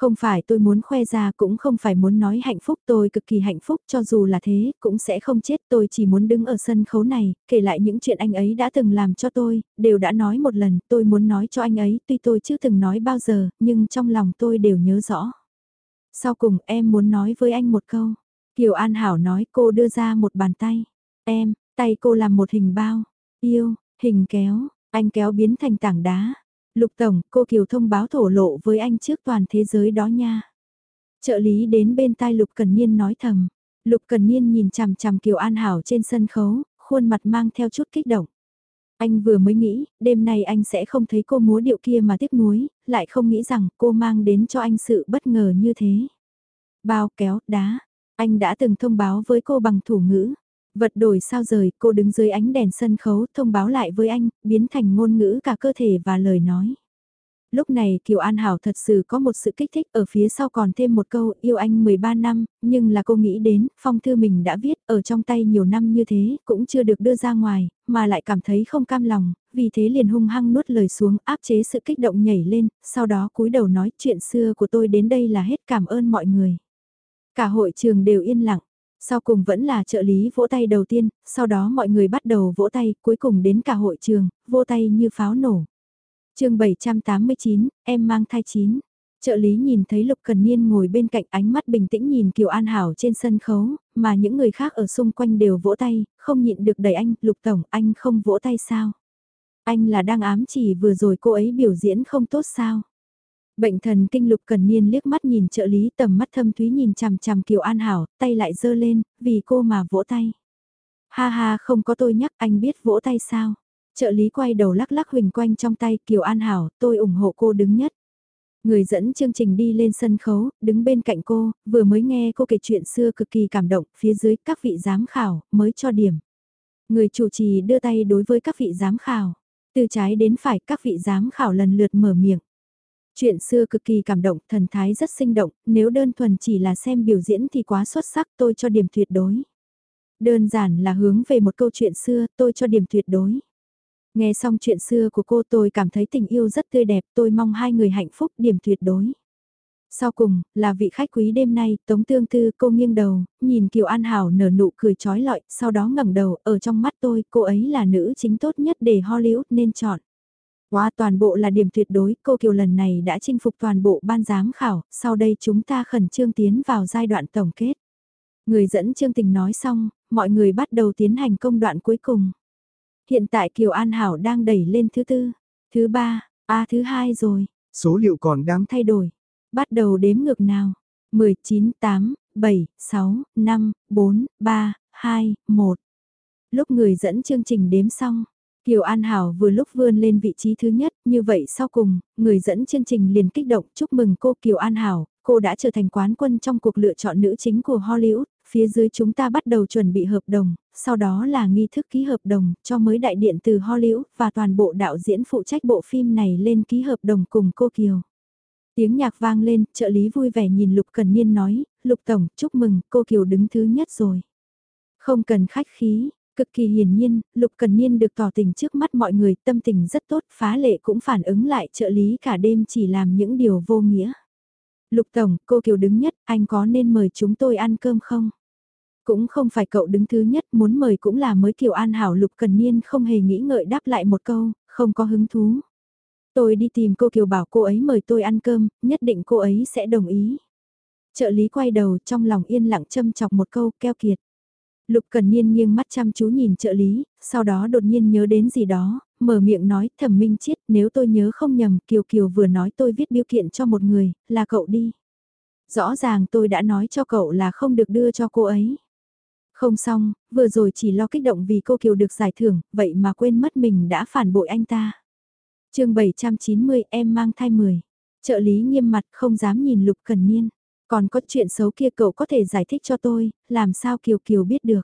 Không phải tôi muốn khoe ra cũng không phải muốn nói hạnh phúc tôi cực kỳ hạnh phúc cho dù là thế cũng sẽ không chết tôi chỉ muốn đứng ở sân khấu này, kể lại những chuyện anh ấy đã từng làm cho tôi, đều đã nói một lần tôi muốn nói cho anh ấy tuy tôi chưa từng nói bao giờ nhưng trong lòng tôi đều nhớ rõ. Sau cùng em muốn nói với anh một câu. Kiều An Hảo nói cô đưa ra một bàn tay. Em, tay cô làm một hình bao. Yêu, hình kéo, anh kéo biến thành tảng đá. Lục Tổng, cô Kiều thông báo thổ lộ với anh trước toàn thế giới đó nha. Trợ lý đến bên tai Lục Cần Niên nói thầm. Lục Cần Niên nhìn chằm chằm Kiều An Hảo trên sân khấu, khuôn mặt mang theo chút kích động. Anh vừa mới nghĩ, đêm nay anh sẽ không thấy cô múa điệu kia mà tiếc nuối, lại không nghĩ rằng cô mang đến cho anh sự bất ngờ như thế. Bao kéo, đá, anh đã từng thông báo với cô bằng thủ ngữ. Vật đổi sao rời, cô đứng dưới ánh đèn sân khấu thông báo lại với anh, biến thành ngôn ngữ cả cơ thể và lời nói. Lúc này Kiều An Hảo thật sự có một sự kích thích ở phía sau còn thêm một câu yêu anh 13 năm, nhưng là cô nghĩ đến, phong thư mình đã viết ở trong tay nhiều năm như thế, cũng chưa được đưa ra ngoài, mà lại cảm thấy không cam lòng, vì thế liền hung hăng nuốt lời xuống áp chế sự kích động nhảy lên, sau đó cúi đầu nói chuyện xưa của tôi đến đây là hết cảm ơn mọi người. Cả hội trường đều yên lặng, sau cùng vẫn là trợ lý vỗ tay đầu tiên, sau đó mọi người bắt đầu vỗ tay, cuối cùng đến cả hội trường, vỗ tay như pháo nổ. chương 789, em mang thai chín. Trợ lý nhìn thấy Lục Cần Niên ngồi bên cạnh ánh mắt bình tĩnh nhìn Kiều An Hảo trên sân khấu, mà những người khác ở xung quanh đều vỗ tay, không nhịn được đẩy anh, Lục Tổng, anh không vỗ tay sao? Anh là đang ám chỉ vừa rồi cô ấy biểu diễn không tốt sao? Bệnh thần kinh Lục Cần Niên liếc mắt nhìn trợ lý tầm mắt thâm thúy nhìn chằm chằm Kiều An Hảo, tay lại giơ lên, vì cô mà vỗ tay. Ha ha không có tôi nhắc anh biết vỗ tay sao? Trợ lý quay đầu lắc lắc huỳnh quanh trong tay Kiều An Hảo, tôi ủng hộ cô đứng nhất. Người dẫn chương trình đi lên sân khấu, đứng bên cạnh cô, vừa mới nghe cô kể chuyện xưa cực kỳ cảm động, phía dưới các vị giám khảo, mới cho điểm. Người chủ trì đưa tay đối với các vị giám khảo. Từ trái đến phải các vị giám khảo lần lượt mở miệng. Chuyện xưa cực kỳ cảm động, thần thái rất sinh động, nếu đơn thuần chỉ là xem biểu diễn thì quá xuất sắc tôi cho điểm tuyệt đối. Đơn giản là hướng về một câu chuyện xưa tôi cho điểm tuyệt đối. Nghe xong chuyện xưa của cô tôi cảm thấy tình yêu rất tươi đẹp, tôi mong hai người hạnh phúc điểm tuyệt đối. Sau cùng, là vị khách quý đêm nay, Tống Tương Tư cô nghiêng đầu, nhìn Kiều An Hảo nở nụ cười trói lọi, sau đó ngẩng đầu, ở trong mắt tôi, cô ấy là nữ chính tốt nhất để Hollywood nên chọn. Quá toàn bộ là điểm tuyệt đối, cô Kiều lần này đã chinh phục toàn bộ ban giám khảo, sau đây chúng ta khẩn trương tiến vào giai đoạn tổng kết. Người dẫn chương tình nói xong, mọi người bắt đầu tiến hành công đoạn cuối cùng. Hiện tại Kiều An Hảo đang đẩy lên thứ tư, thứ ba, a thứ hai rồi. Số liệu còn đang thay đổi. Bắt đầu đếm ngược nào. 19, 8, 7, 6, 5, 4, 3, 2, 1. Lúc người dẫn chương trình đếm xong, Kiều An Hảo vừa lúc vươn lên vị trí thứ nhất, như vậy sau cùng, người dẫn chương trình liền kích động chúc mừng cô Kiều An Hảo, cô đã trở thành quán quân trong cuộc lựa chọn nữ chính của Hollywood, phía dưới chúng ta bắt đầu chuẩn bị hợp đồng, sau đó là nghi thức ký hợp đồng cho mới đại điện từ Hollywood và toàn bộ đạo diễn phụ trách bộ phim này lên ký hợp đồng cùng cô Kiều. Tiếng nhạc vang lên, trợ lý vui vẻ nhìn Lục Cần Niên nói, Lục Tổng, chúc mừng, cô Kiều đứng thứ nhất rồi. Không cần khách khí, cực kỳ hiển nhiên, Lục Cần Niên được tỏ tình trước mắt mọi người, tâm tình rất tốt, phá lệ cũng phản ứng lại trợ lý cả đêm chỉ làm những điều vô nghĩa. Lục Tổng, cô Kiều đứng nhất, anh có nên mời chúng tôi ăn cơm không? Cũng không phải cậu đứng thứ nhất, muốn mời cũng là mới Kiều An Hảo Lục Cần Niên không hề nghĩ ngợi đáp lại một câu, không có hứng thú. Tôi đi tìm cô Kiều bảo cô ấy mời tôi ăn cơm, nhất định cô ấy sẽ đồng ý. Trợ lý quay đầu trong lòng yên lặng châm chọc một câu keo kiệt. Lục Cần Niên nghiêng mắt chăm chú nhìn trợ lý, sau đó đột nhiên nhớ đến gì đó, mở miệng nói thẩm minh chiết nếu tôi nhớ không nhầm Kiều Kiều vừa nói tôi viết biêu kiện cho một người, là cậu đi. Rõ ràng tôi đã nói cho cậu là không được đưa cho cô ấy. Không xong, vừa rồi chỉ lo kích động vì cô Kiều được giải thưởng, vậy mà quên mất mình đã phản bội anh ta. chương 790 em mang thai 10. Trợ lý nghiêm mặt không dám nhìn Lục Cần Niên. Còn có chuyện xấu kia cậu có thể giải thích cho tôi, làm sao Kiều Kiều biết được.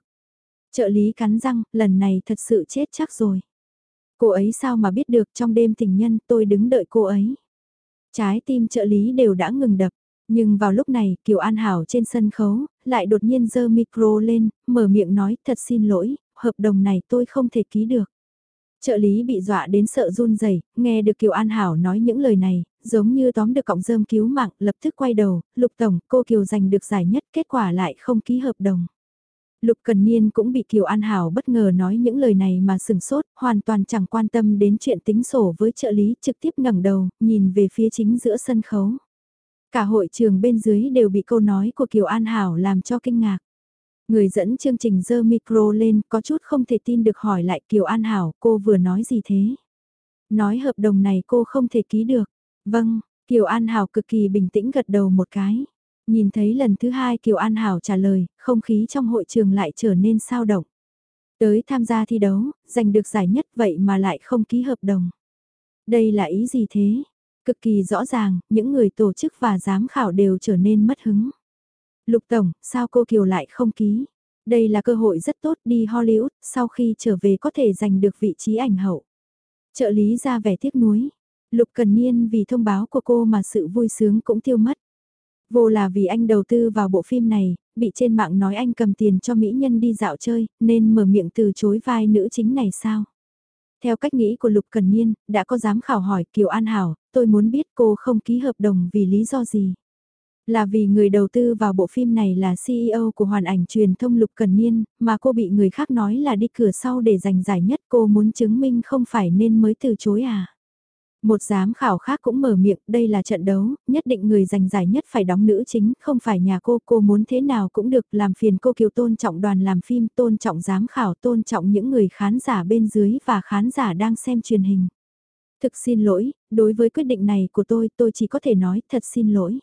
Trợ lý cắn răng, lần này thật sự chết chắc rồi. Cô ấy sao mà biết được trong đêm tình nhân tôi đứng đợi cô ấy. Trái tim trợ lý đều đã ngừng đập. Nhưng vào lúc này, Kiều An Hảo trên sân khấu, lại đột nhiên giơ micro lên, mở miệng nói thật xin lỗi, hợp đồng này tôi không thể ký được. Trợ lý bị dọa đến sợ run rẩy, nghe được Kiều An Hảo nói những lời này, giống như tóm được cọng rơm cứu mạng, lập tức quay đầu, Lục Tổng, cô Kiều giành được giải nhất, kết quả lại không ký hợp đồng. Lục Cần Niên cũng bị Kiều An Hảo bất ngờ nói những lời này mà sừng sốt, hoàn toàn chẳng quan tâm đến chuyện tính sổ với trợ lý, trực tiếp ngẩng đầu, nhìn về phía chính giữa sân khấu. Cả hội trường bên dưới đều bị câu nói của Kiều An Hảo làm cho kinh ngạc. Người dẫn chương trình dơ micro lên có chút không thể tin được hỏi lại Kiều An Hảo cô vừa nói gì thế? Nói hợp đồng này cô không thể ký được. Vâng, Kiều An Hảo cực kỳ bình tĩnh gật đầu một cái. Nhìn thấy lần thứ hai Kiều An Hảo trả lời, không khí trong hội trường lại trở nên sao động. Tới tham gia thi đấu, giành được giải nhất vậy mà lại không ký hợp đồng. Đây là ý gì thế? Cực kỳ rõ ràng, những người tổ chức và giám khảo đều trở nên mất hứng. Lục Tổng, sao cô Kiều lại không ký? Đây là cơ hội rất tốt đi Hollywood, sau khi trở về có thể giành được vị trí ảnh hậu. Trợ lý ra vẻ tiếc nuối. Lục Cần Niên vì thông báo của cô mà sự vui sướng cũng tiêu mất. Vô là vì anh đầu tư vào bộ phim này, bị trên mạng nói anh cầm tiền cho mỹ nhân đi dạo chơi, nên mở miệng từ chối vai nữ chính này sao? Theo cách nghĩ của Lục Cần Niên, đã có dám khảo hỏi Kiều An Hảo, tôi muốn biết cô không ký hợp đồng vì lý do gì. Là vì người đầu tư vào bộ phim này là CEO của hoàn ảnh truyền thông Lục Cần Niên, mà cô bị người khác nói là đi cửa sau để giành giải nhất cô muốn chứng minh không phải nên mới từ chối à. Một giám khảo khác cũng mở miệng, đây là trận đấu, nhất định người giành giải nhất phải đóng nữ chính, không phải nhà cô, cô muốn thế nào cũng được, làm phiền cô Kiều tôn trọng đoàn làm phim, tôn trọng giám khảo, tôn trọng những người khán giả bên dưới và khán giả đang xem truyền hình. Thực xin lỗi, đối với quyết định này của tôi, tôi chỉ có thể nói thật xin lỗi.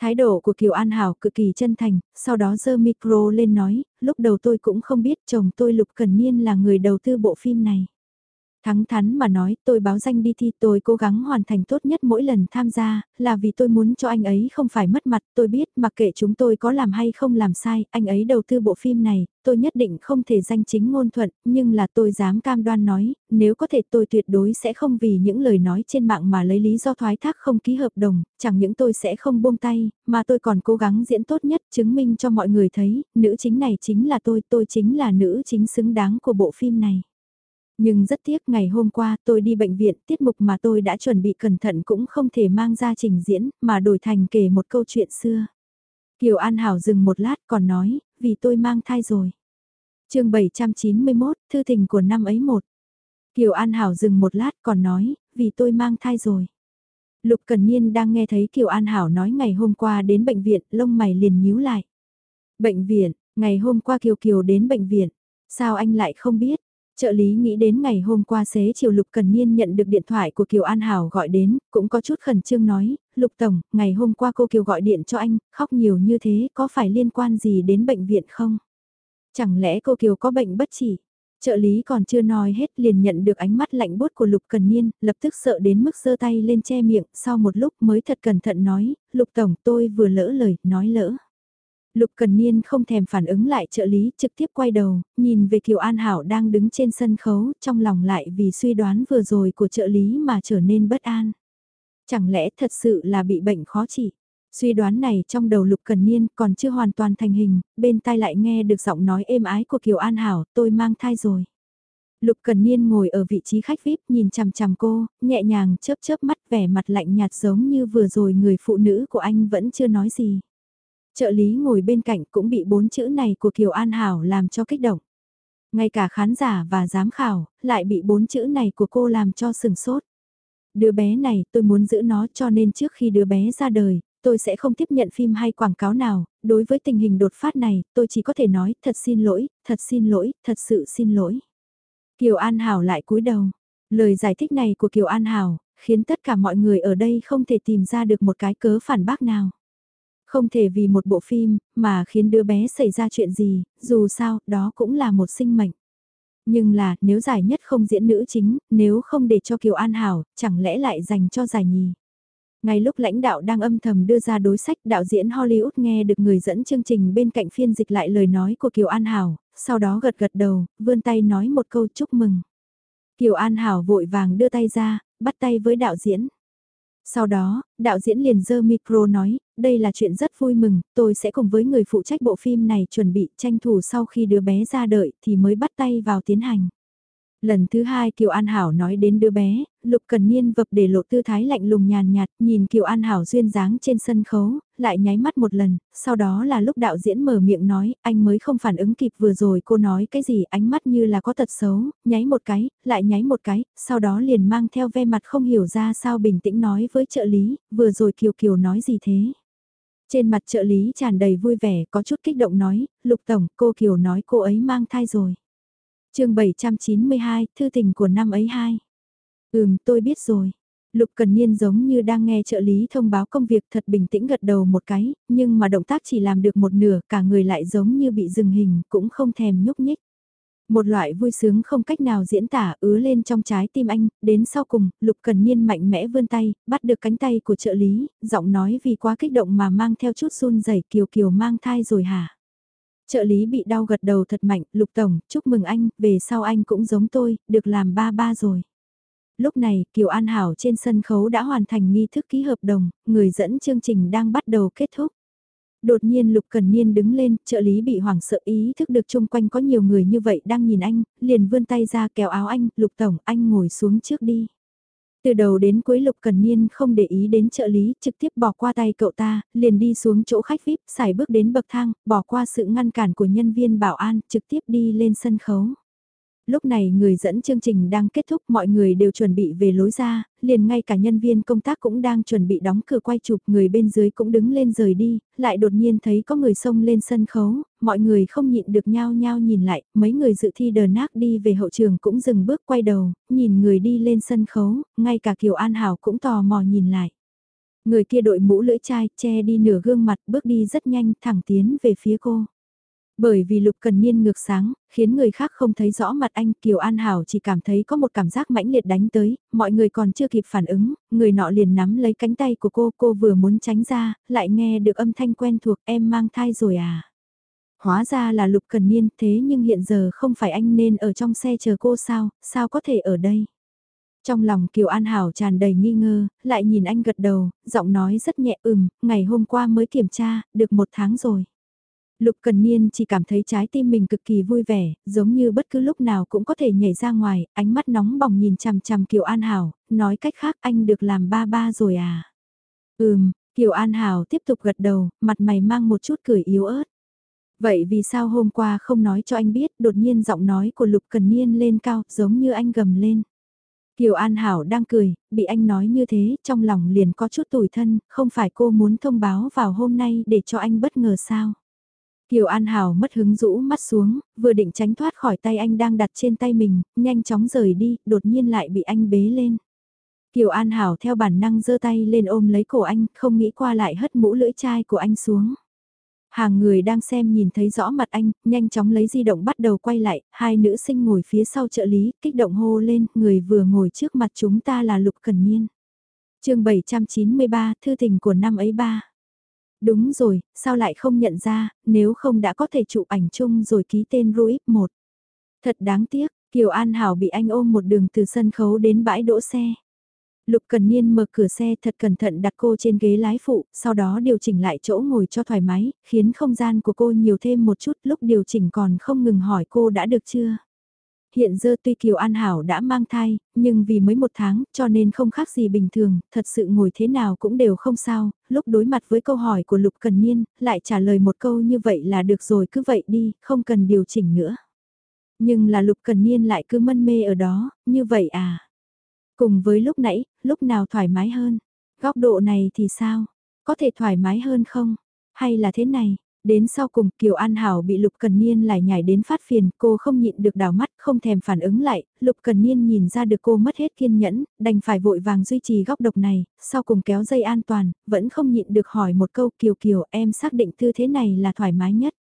Thái độ của Kiều An Hảo cực kỳ chân thành, sau đó giơ micro lên nói, lúc đầu tôi cũng không biết chồng tôi Lục Cần Niên là người đầu tư bộ phim này. Thắng thắn mà nói tôi báo danh đi thi tôi cố gắng hoàn thành tốt nhất mỗi lần tham gia, là vì tôi muốn cho anh ấy không phải mất mặt, tôi biết mặc kệ chúng tôi có làm hay không làm sai, anh ấy đầu tư bộ phim này, tôi nhất định không thể danh chính ngôn thuận, nhưng là tôi dám cam đoan nói, nếu có thể tôi tuyệt đối sẽ không vì những lời nói trên mạng mà lấy lý do thoái thác không ký hợp đồng, chẳng những tôi sẽ không buông tay, mà tôi còn cố gắng diễn tốt nhất chứng minh cho mọi người thấy, nữ chính này chính là tôi, tôi chính là nữ chính xứng đáng của bộ phim này. Nhưng rất tiếc ngày hôm qua tôi đi bệnh viện tiết mục mà tôi đã chuẩn bị cẩn thận cũng không thể mang ra trình diễn mà đổi thành kể một câu chuyện xưa. Kiều An Hảo dừng một lát còn nói, vì tôi mang thai rồi. chương 791, thư tình của năm ấy một. Kiều An Hảo dừng một lát còn nói, vì tôi mang thai rồi. Lục Cần Niên đang nghe thấy Kiều An Hảo nói ngày hôm qua đến bệnh viện, lông mày liền nhíu lại. Bệnh viện, ngày hôm qua Kiều Kiều đến bệnh viện, sao anh lại không biết? Trợ lý nghĩ đến ngày hôm qua xế chiều Lục Cần Niên nhận được điện thoại của Kiều An Hảo gọi đến, cũng có chút khẩn trương nói, Lục Tổng, ngày hôm qua cô Kiều gọi điện cho anh, khóc nhiều như thế, có phải liên quan gì đến bệnh viện không? Chẳng lẽ cô Kiều có bệnh bất chỉ? Trợ lý còn chưa nói hết liền nhận được ánh mắt lạnh bút của Lục Cần Niên, lập tức sợ đến mức giơ tay lên che miệng, sau một lúc mới thật cẩn thận nói, Lục Tổng tôi vừa lỡ lời, nói lỡ. Lục Cần Niên không thèm phản ứng lại trợ lý, trực tiếp quay đầu, nhìn về Kiều An Hảo đang đứng trên sân khấu, trong lòng lại vì suy đoán vừa rồi của trợ lý mà trở nên bất an. Chẳng lẽ thật sự là bị bệnh khó trị? Suy đoán này trong đầu Lục Cần Niên còn chưa hoàn toàn thành hình, bên tai lại nghe được giọng nói êm ái của Kiều An Hảo, tôi mang thai rồi. Lục Cần Niên ngồi ở vị trí khách VIP nhìn chằm chằm cô, nhẹ nhàng chớp chớp mắt vẻ mặt lạnh nhạt giống như vừa rồi người phụ nữ của anh vẫn chưa nói gì. Trợ lý ngồi bên cạnh cũng bị bốn chữ này của Kiều An Hảo làm cho kích động. Ngay cả khán giả và giám khảo, lại bị bốn chữ này của cô làm cho sừng sốt. Đứa bé này tôi muốn giữ nó cho nên trước khi đứa bé ra đời, tôi sẽ không tiếp nhận phim hay quảng cáo nào, đối với tình hình đột phát này, tôi chỉ có thể nói thật xin lỗi, thật xin lỗi, thật sự xin lỗi. Kiều An Hảo lại cúi đầu. Lời giải thích này của Kiều An Hảo, khiến tất cả mọi người ở đây không thể tìm ra được một cái cớ phản bác nào. Không thể vì một bộ phim, mà khiến đứa bé xảy ra chuyện gì, dù sao, đó cũng là một sinh mệnh. Nhưng là, nếu giải nhất không diễn nữ chính, nếu không để cho Kiều An Hảo, chẳng lẽ lại dành cho giải nhì. Ngay lúc lãnh đạo đang âm thầm đưa ra đối sách, đạo diễn Hollywood nghe được người dẫn chương trình bên cạnh phiên dịch lại lời nói của Kiều An Hảo, sau đó gật gật đầu, vươn tay nói một câu chúc mừng. Kiều An Hảo vội vàng đưa tay ra, bắt tay với đạo diễn. Sau đó, đạo diễn liền dơ micro nói, đây là chuyện rất vui mừng, tôi sẽ cùng với người phụ trách bộ phim này chuẩn bị tranh thủ sau khi đứa bé ra đợi thì mới bắt tay vào tiến hành. Lần thứ hai Kiều An Hảo nói đến đứa bé, Lục Cần Niên vập để lộ tư thái lạnh lùng nhàn nhạt, nhìn Kiều An Hảo duyên dáng trên sân khấu, lại nháy mắt một lần, sau đó là lúc đạo diễn mở miệng nói, anh mới không phản ứng kịp vừa rồi cô nói cái gì ánh mắt như là có tật xấu, nháy một cái, lại nháy một cái, sau đó liền mang theo ve mặt không hiểu ra sao bình tĩnh nói với trợ lý, vừa rồi Kiều Kiều nói gì thế. Trên mặt trợ lý tràn đầy vui vẻ, có chút kích động nói, Lục Tổng, cô Kiều nói cô ấy mang thai rồi chương 792, thư tình của năm ấy hai. Ừm, tôi biết rồi. Lục Cần Niên giống như đang nghe trợ lý thông báo công việc thật bình tĩnh gật đầu một cái, nhưng mà động tác chỉ làm được một nửa, cả người lại giống như bị dừng hình, cũng không thèm nhúc nhích. Một loại vui sướng không cách nào diễn tả ứa lên trong trái tim anh, đến sau cùng, Lục Cần Niên mạnh mẽ vươn tay, bắt được cánh tay của trợ lý, giọng nói vì quá kích động mà mang theo chút run rẩy kiều kiều mang thai rồi hả? Trợ lý bị đau gật đầu thật mạnh, Lục Tổng, chúc mừng anh, về sau anh cũng giống tôi, được làm ba ba rồi. Lúc này, Kiều An Hảo trên sân khấu đã hoàn thành nghi thức ký hợp đồng, người dẫn chương trình đang bắt đầu kết thúc. Đột nhiên Lục Cần Niên đứng lên, trợ lý bị hoảng sợ ý thức được chung quanh có nhiều người như vậy đang nhìn anh, liền vươn tay ra kéo áo anh, Lục Tổng, anh ngồi xuống trước đi. Từ đầu đến cuối Lục Cần Niên không để ý đến trợ lý, trực tiếp bỏ qua tay cậu ta, liền đi xuống chỗ khách VIP, xài bước đến bậc thang, bỏ qua sự ngăn cản của nhân viên bảo an, trực tiếp đi lên sân khấu. Lúc này người dẫn chương trình đang kết thúc mọi người đều chuẩn bị về lối ra, liền ngay cả nhân viên công tác cũng đang chuẩn bị đóng cửa quay chụp người bên dưới cũng đứng lên rời đi, lại đột nhiên thấy có người xông lên sân khấu, mọi người không nhịn được nhao nhao nhìn lại, mấy người dự thi đờ nát đi về hậu trường cũng dừng bước quay đầu, nhìn người đi lên sân khấu, ngay cả Kiều An Hảo cũng tò mò nhìn lại. Người kia đội mũ lưỡi chai, che đi nửa gương mặt, bước đi rất nhanh, thẳng tiến về phía cô. Bởi vì Lục Cần Niên ngược sáng, khiến người khác không thấy rõ mặt anh, Kiều An Hảo chỉ cảm thấy có một cảm giác mãnh liệt đánh tới, mọi người còn chưa kịp phản ứng, người nọ liền nắm lấy cánh tay của cô, cô vừa muốn tránh ra, lại nghe được âm thanh quen thuộc em mang thai rồi à. Hóa ra là Lục Cần Niên thế nhưng hiện giờ không phải anh nên ở trong xe chờ cô sao, sao có thể ở đây. Trong lòng Kiều An Hảo tràn đầy nghi ngờ lại nhìn anh gật đầu, giọng nói rất nhẹ ừm, ngày hôm qua mới kiểm tra, được một tháng rồi. Lục Cần Niên chỉ cảm thấy trái tim mình cực kỳ vui vẻ, giống như bất cứ lúc nào cũng có thể nhảy ra ngoài, ánh mắt nóng bỏng nhìn chằm chằm Kiều An Hảo, nói cách khác anh được làm ba ba rồi à. Ừm, Kiều An Hảo tiếp tục gật đầu, mặt mày mang một chút cười yếu ớt. Vậy vì sao hôm qua không nói cho anh biết, đột nhiên giọng nói của Lục Cần Niên lên cao, giống như anh gầm lên. Kiều An Hảo đang cười, bị anh nói như thế, trong lòng liền có chút tủi thân, không phải cô muốn thông báo vào hôm nay để cho anh bất ngờ sao. Kiều An Hảo mất hứng rũ mắt xuống, vừa định tránh thoát khỏi tay anh đang đặt trên tay mình, nhanh chóng rời đi, đột nhiên lại bị anh bế lên. Kiều An Hảo theo bản năng giơ tay lên ôm lấy cổ anh, không nghĩ qua lại hất mũ lưỡi chai của anh xuống. Hàng người đang xem nhìn thấy rõ mặt anh, nhanh chóng lấy di động bắt đầu quay lại, hai nữ sinh ngồi phía sau trợ lý, kích động hô lên, người vừa ngồi trước mặt chúng ta là Lục Cần Niên. chương 793, thư tình của năm ấy ba. Đúng rồi, sao lại không nhận ra, nếu không đã có thể chụp ảnh chung rồi ký tên Ruip 1. Thật đáng tiếc, Kiều An Hảo bị anh ôm một đường từ sân khấu đến bãi đỗ xe. Lục Cần Niên mở cửa xe thật cẩn thận đặt cô trên ghế lái phụ, sau đó điều chỉnh lại chỗ ngồi cho thoải mái, khiến không gian của cô nhiều thêm một chút lúc điều chỉnh còn không ngừng hỏi cô đã được chưa. Hiện giờ tuy Kiều An Hảo đã mang thai, nhưng vì mới một tháng cho nên không khác gì bình thường, thật sự ngồi thế nào cũng đều không sao, lúc đối mặt với câu hỏi của Lục Cần Niên, lại trả lời một câu như vậy là được rồi cứ vậy đi, không cần điều chỉnh nữa. Nhưng là Lục Cần Niên lại cứ mân mê ở đó, như vậy à? Cùng với lúc nãy, lúc nào thoải mái hơn? Góc độ này thì sao? Có thể thoải mái hơn không? Hay là thế này? Đến sau cùng Kiều An Hảo bị Lục Cần Niên lại nhảy đến phát phiền, cô không nhịn được đào mắt, không thèm phản ứng lại, Lục Cần Niên nhìn ra được cô mất hết kiên nhẫn, đành phải vội vàng duy trì góc độc này, sau cùng kéo dây an toàn, vẫn không nhịn được hỏi một câu Kiều Kiều em xác định tư thế này là thoải mái nhất.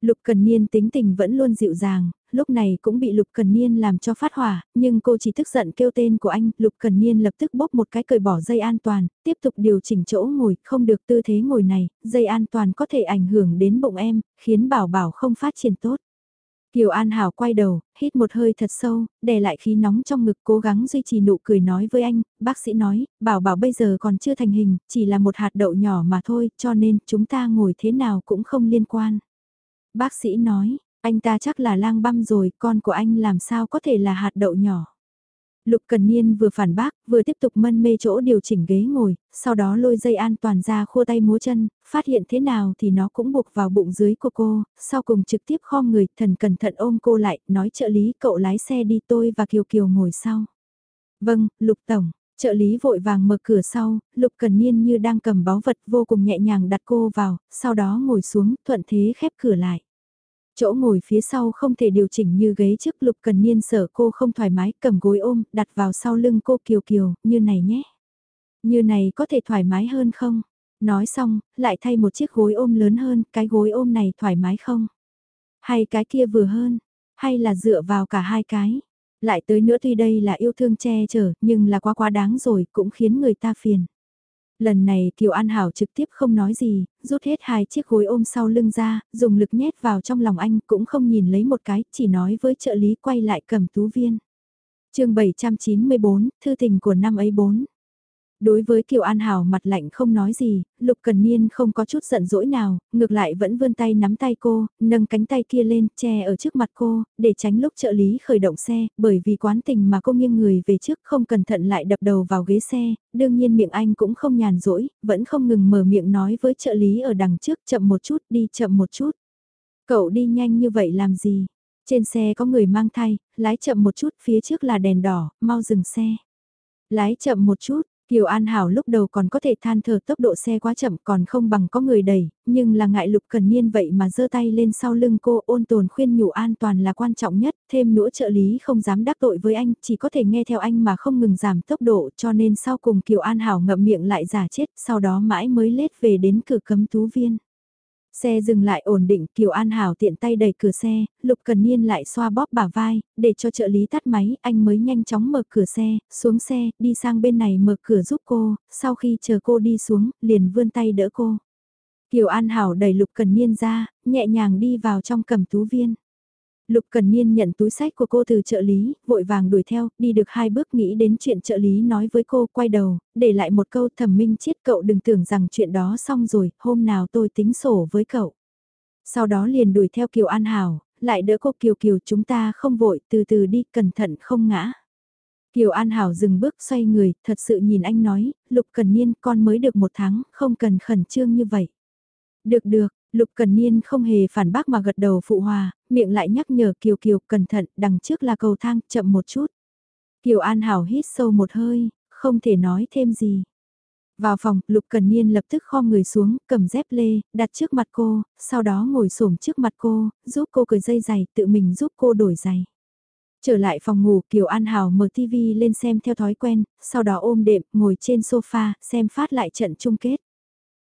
Lục Cần Niên tính tình vẫn luôn dịu dàng, lúc này cũng bị Lục Cần Niên làm cho phát hỏa, nhưng cô chỉ tức giận kêu tên của anh, Lục Cần Niên lập tức bóp một cái cởi bỏ dây an toàn, tiếp tục điều chỉnh chỗ ngồi, không được tư thế ngồi này, dây an toàn có thể ảnh hưởng đến bụng em, khiến bảo bảo không phát triển tốt. Kiều An Hảo quay đầu, hít một hơi thật sâu, đè lại khí nóng trong ngực cố gắng duy trì nụ cười nói với anh, bác sĩ nói, bảo bảo bây giờ còn chưa thành hình, chỉ là một hạt đậu nhỏ mà thôi, cho nên chúng ta ngồi thế nào cũng không liên quan. Bác sĩ nói, anh ta chắc là lang băm rồi, con của anh làm sao có thể là hạt đậu nhỏ. Lục Cần Niên vừa phản bác, vừa tiếp tục mân mê chỗ điều chỉnh ghế ngồi, sau đó lôi dây an toàn ra khua tay múa chân, phát hiện thế nào thì nó cũng buộc vào bụng dưới của cô, sau cùng trực tiếp khom người, thần cẩn thận ôm cô lại, nói trợ lý cậu lái xe đi tôi và Kiều Kiều ngồi sau. Vâng, Lục Tổng, trợ lý vội vàng mở cửa sau, Lục Cần Niên như đang cầm báu vật vô cùng nhẹ nhàng đặt cô vào, sau đó ngồi xuống, thuận thế khép cửa lại. Chỗ ngồi phía sau không thể điều chỉnh như ghế trước lục cần niên sở cô không thoải mái cầm gối ôm, đặt vào sau lưng cô kiều kiều, như này nhé. Như này có thể thoải mái hơn không? Nói xong, lại thay một chiếc gối ôm lớn hơn, cái gối ôm này thoải mái không? Hay cái kia vừa hơn? Hay là dựa vào cả hai cái? Lại tới nữa tuy đây là yêu thương che chở, nhưng là quá quá đáng rồi, cũng khiến người ta phiền. Lần này Kiều An Hảo trực tiếp không nói gì, rút hết hai chiếc gối ôm sau lưng ra, dùng lực nhét vào trong lòng anh cũng không nhìn lấy một cái, chỉ nói với trợ lý quay lại cầm tú viên. chương 794, thư tình của năm ấy 4. Đối với Kiều An Hảo mặt lạnh không nói gì, Lục Cần Niên không có chút giận dỗi nào, ngược lại vẫn vươn tay nắm tay cô, nâng cánh tay kia lên, che ở trước mặt cô, để tránh lúc trợ lý khởi động xe, bởi vì quán tình mà cô nghiêng người về trước không cẩn thận lại đập đầu vào ghế xe, đương nhiên miệng anh cũng không nhàn rỗi, vẫn không ngừng mở miệng nói với trợ lý ở đằng trước chậm một chút đi chậm một chút. Cậu đi nhanh như vậy làm gì? Trên xe có người mang thai, lái chậm một chút, phía trước là đèn đỏ, mau dừng xe. Lái chậm một chút, Kiều An Hảo lúc đầu còn có thể than thở tốc độ xe quá chậm còn không bằng có người đẩy, nhưng là ngại Lục Cần Niên vậy mà giơ tay lên sau lưng cô ôn tồn khuyên nhủ an toàn là quan trọng nhất, thêm nữa trợ lý không dám đắc tội với anh, chỉ có thể nghe theo anh mà không ngừng giảm tốc độ cho nên sau cùng Kiều An Hảo ngậm miệng lại giả chết, sau đó mãi mới lết về đến cửa cấm tú viên. Xe dừng lại ổn định, Kiều An Hảo tiện tay đẩy cửa xe, Lục Cần Niên lại xoa bóp bả vai, để cho trợ lý tắt máy, anh mới nhanh chóng mở cửa xe, xuống xe, đi sang bên này mở cửa giúp cô, sau khi chờ cô đi xuống, liền vươn tay đỡ cô. Kiều An Hảo đẩy Lục Cần Niên ra, nhẹ nhàng đi vào trong cầm tú viên. Lục Cần Niên nhận túi sách của cô từ trợ lý, vội vàng đuổi theo, đi được hai bước nghĩ đến chuyện trợ lý nói với cô, quay đầu, để lại một câu thẩm minh chiết cậu đừng tưởng rằng chuyện đó xong rồi, hôm nào tôi tính sổ với cậu. Sau đó liền đuổi theo Kiều An Hảo, lại đỡ cô Kiều Kiều chúng ta không vội, từ từ đi, cẩn thận không ngã. Kiều An Hảo dừng bước xoay người, thật sự nhìn anh nói, Lục Cần Niên con mới được một tháng, không cần khẩn trương như vậy. Được được, Lục Cần Niên không hề phản bác mà gật đầu phụ hòa, miệng lại nhắc nhở Kiều Kiều cẩn thận, đằng trước là cầu thang, chậm một chút. Kiều An Hảo hít sâu một hơi, không thể nói thêm gì. Vào phòng, Lục Cần Niên lập tức kho người xuống, cầm dép lê, đặt trước mặt cô, sau đó ngồi xổm trước mặt cô, giúp cô cởi dây giày, tự mình giúp cô đổi giày. Trở lại phòng ngủ, Kiều An Hảo mở TV lên xem theo thói quen, sau đó ôm đệm, ngồi trên sofa, xem phát lại trận chung kết.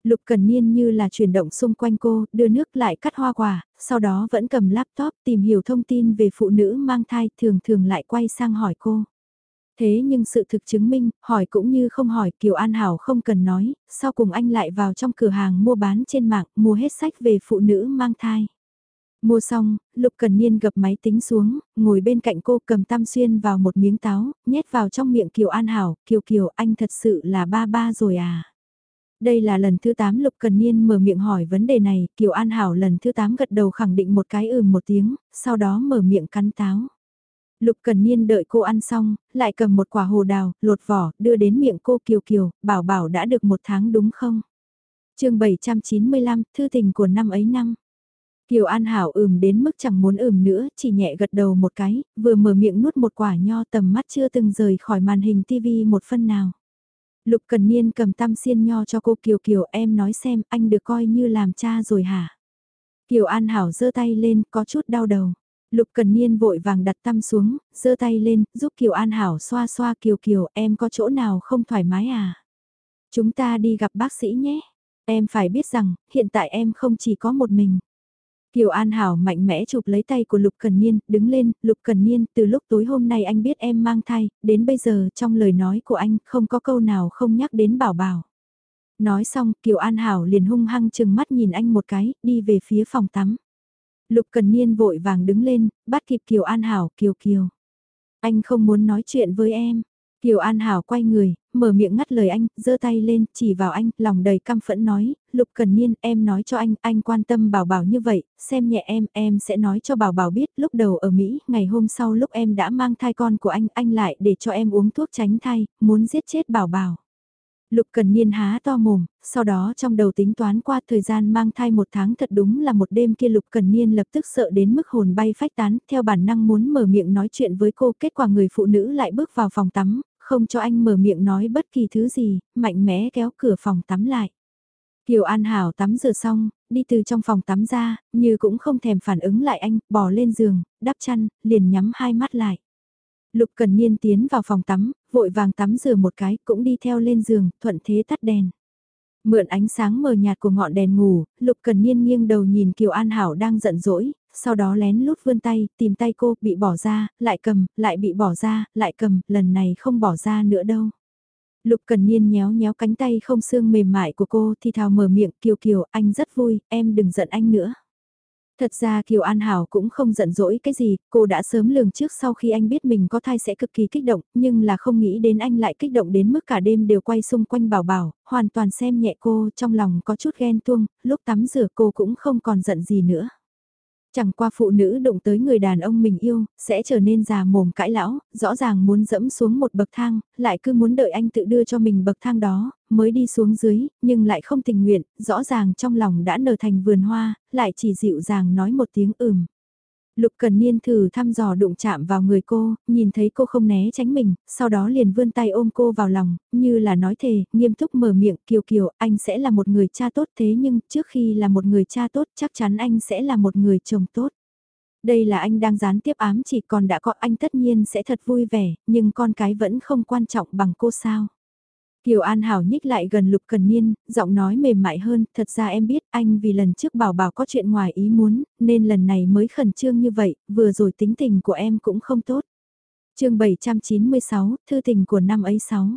Lục Cần Niên như là chuyển động xung quanh cô, đưa nước lại cắt hoa quả, sau đó vẫn cầm laptop tìm hiểu thông tin về phụ nữ mang thai thường thường lại quay sang hỏi cô. Thế nhưng sự thực chứng minh, hỏi cũng như không hỏi Kiều An Hảo không cần nói, sau cùng anh lại vào trong cửa hàng mua bán trên mạng, mua hết sách về phụ nữ mang thai. Mua xong, Lục Cần Niên gập máy tính xuống, ngồi bên cạnh cô cầm tam xuyên vào một miếng táo, nhét vào trong miệng Kiều An Hảo, Kiều Kiều anh thật sự là ba ba rồi à. Đây là lần thứ 8 Lục Cần Niên mở miệng hỏi vấn đề này, Kiều An Hảo lần thứ 8 gật đầu khẳng định một cái ừm một tiếng, sau đó mở miệng cắn táo. Lục Cần Niên đợi cô ăn xong, lại cầm một quả hồ đào, lột vỏ, đưa đến miệng cô Kiều Kiều, bảo bảo đã được một tháng đúng không? chương 795, thư tình của năm ấy năm. Kiều An Hảo ừm đến mức chẳng muốn ừm nữa, chỉ nhẹ gật đầu một cái, vừa mở miệng nuốt một quả nho tầm mắt chưa từng rời khỏi màn hình tivi một phân nào. Lục Cần Niên cầm tam xiên nho cho cô Kiều Kiều em nói xem anh được coi như làm cha rồi hả? Kiều An Hảo giơ tay lên có chút đau đầu. Lục Cần Niên vội vàng đặt tăm xuống, giơ tay lên, giúp Kiều An Hảo xoa xoa Kiều Kiều em có chỗ nào không thoải mái à? Chúng ta đi gặp bác sĩ nhé. Em phải biết rằng, hiện tại em không chỉ có một mình. Kiều An Hảo mạnh mẽ chụp lấy tay của Lục Cần Niên, đứng lên, Lục Cần Niên, từ lúc tối hôm nay anh biết em mang thai, đến bây giờ trong lời nói của anh không có câu nào không nhắc đến bảo bảo. Nói xong, Kiều An Hảo liền hung hăng chừng mắt nhìn anh một cái, đi về phía phòng tắm. Lục Cần Niên vội vàng đứng lên, bắt kịp Kiều An Hảo, Kiều Kiều. Anh không muốn nói chuyện với em. Kiều An Hảo quay người, mở miệng ngắt lời anh, giơ tay lên, chỉ vào anh, lòng đầy căm phẫn nói, Lục Cần Niên, em nói cho anh, anh quan tâm bảo bảo như vậy, xem nhẹ em, em sẽ nói cho bảo bảo biết, lúc đầu ở Mỹ, ngày hôm sau lúc em đã mang thai con của anh, anh lại để cho em uống thuốc tránh thai, muốn giết chết bảo bảo. Lục Cần Niên há to mồm, sau đó trong đầu tính toán qua thời gian mang thai một tháng thật đúng là một đêm kia Lục Cần Niên lập tức sợ đến mức hồn bay phách tán, theo bản năng muốn mở miệng nói chuyện với cô, kết quả người phụ nữ lại bước vào phòng tắm, không cho anh mở miệng nói bất kỳ thứ gì, mạnh mẽ kéo cửa phòng tắm lại. Kiều An Hảo tắm rửa xong, đi từ trong phòng tắm ra, như cũng không thèm phản ứng lại anh, bỏ lên giường, đắp chăn, liền nhắm hai mắt lại. Lục Cần Niên tiến vào phòng tắm, vội vàng tắm rửa một cái, cũng đi theo lên giường, thuận thế tắt đèn. Mượn ánh sáng mờ nhạt của ngọn đèn ngủ, Lục Cần Niên nghiêng đầu nhìn Kiều An Hảo đang giận dỗi, sau đó lén lút vươn tay, tìm tay cô, bị bỏ ra, lại cầm, lại bị bỏ ra, lại cầm, lần này không bỏ ra nữa đâu. Lục Cần Niên nhéo nhéo cánh tay không xương mềm mại của cô thì thào mở miệng Kiều Kiều anh rất vui, em đừng giận anh nữa. Thật ra Kiều An Hảo cũng không giận dỗi cái gì, cô đã sớm lường trước sau khi anh biết mình có thai sẽ cực kỳ kích động, nhưng là không nghĩ đến anh lại kích động đến mức cả đêm đều quay xung quanh bảo bảo, hoàn toàn xem nhẹ cô, trong lòng có chút ghen tuông, lúc tắm rửa cô cũng không còn giận gì nữa. Chẳng qua phụ nữ đụng tới người đàn ông mình yêu, sẽ trở nên già mồm cãi lão, rõ ràng muốn dẫm xuống một bậc thang, lại cứ muốn đợi anh tự đưa cho mình bậc thang đó, mới đi xuống dưới, nhưng lại không tình nguyện, rõ ràng trong lòng đã nở thành vườn hoa, lại chỉ dịu dàng nói một tiếng ừm. Lục Cần Niên thử thăm dò đụng chạm vào người cô, nhìn thấy cô không né tránh mình, sau đó liền vươn tay ôm cô vào lòng, như là nói thề, nghiêm túc mở miệng, Kiều Kiều, anh sẽ là một người cha tốt thế nhưng trước khi là một người cha tốt chắc chắn anh sẽ là một người chồng tốt. Đây là anh đang gián tiếp ám chỉ còn đã có anh tất nhiên sẽ thật vui vẻ, nhưng con cái vẫn không quan trọng bằng cô sao. Kiều An Hảo nhích lại gần Lục Cần Niên, giọng nói mềm mại hơn, thật ra em biết anh vì lần trước bảo bảo có chuyện ngoài ý muốn, nên lần này mới khẩn trương như vậy, vừa rồi tính tình của em cũng không tốt. chương 796, thư tình của năm ấy 6.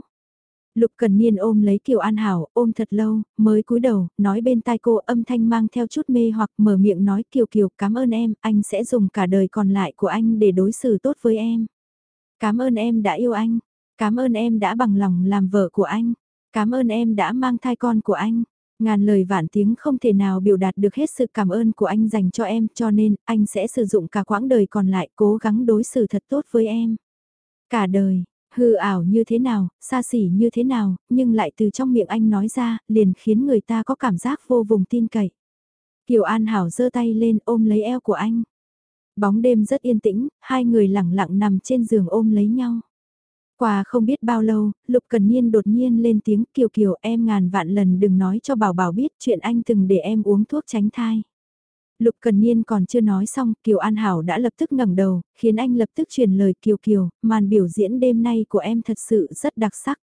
Lục Cần Niên ôm lấy Kiều An Hảo, ôm thật lâu, mới cúi đầu, nói bên tai cô âm thanh mang theo chút mê hoặc mở miệng nói Kiều Kiều cảm ơn em, anh sẽ dùng cả đời còn lại của anh để đối xử tốt với em. Cảm ơn em đã yêu anh, cảm ơn em đã bằng lòng làm vợ của anh, cảm ơn em đã mang thai con của anh. Ngàn lời vạn tiếng không thể nào biểu đạt được hết sự cảm ơn của anh dành cho em cho nên anh sẽ sử dụng cả quãng đời còn lại cố gắng đối xử thật tốt với em. Cả đời, hư ảo như thế nào, xa xỉ như thế nào, nhưng lại từ trong miệng anh nói ra, liền khiến người ta có cảm giác vô vùng tin cậy. Kiều An Hảo giơ tay lên ôm lấy eo của anh. Bóng đêm rất yên tĩnh, hai người lặng lặng nằm trên giường ôm lấy nhau. Qua không biết bao lâu, Lục Cần Niên đột nhiên lên tiếng Kiều Kiều em ngàn vạn lần đừng nói cho Bảo Bảo biết chuyện anh từng để em uống thuốc tránh thai. Lục Cần Niên còn chưa nói xong, Kiều An Hảo đã lập tức ngẩng đầu, khiến anh lập tức truyền lời Kiều Kiều, màn biểu diễn đêm nay của em thật sự rất đặc sắc.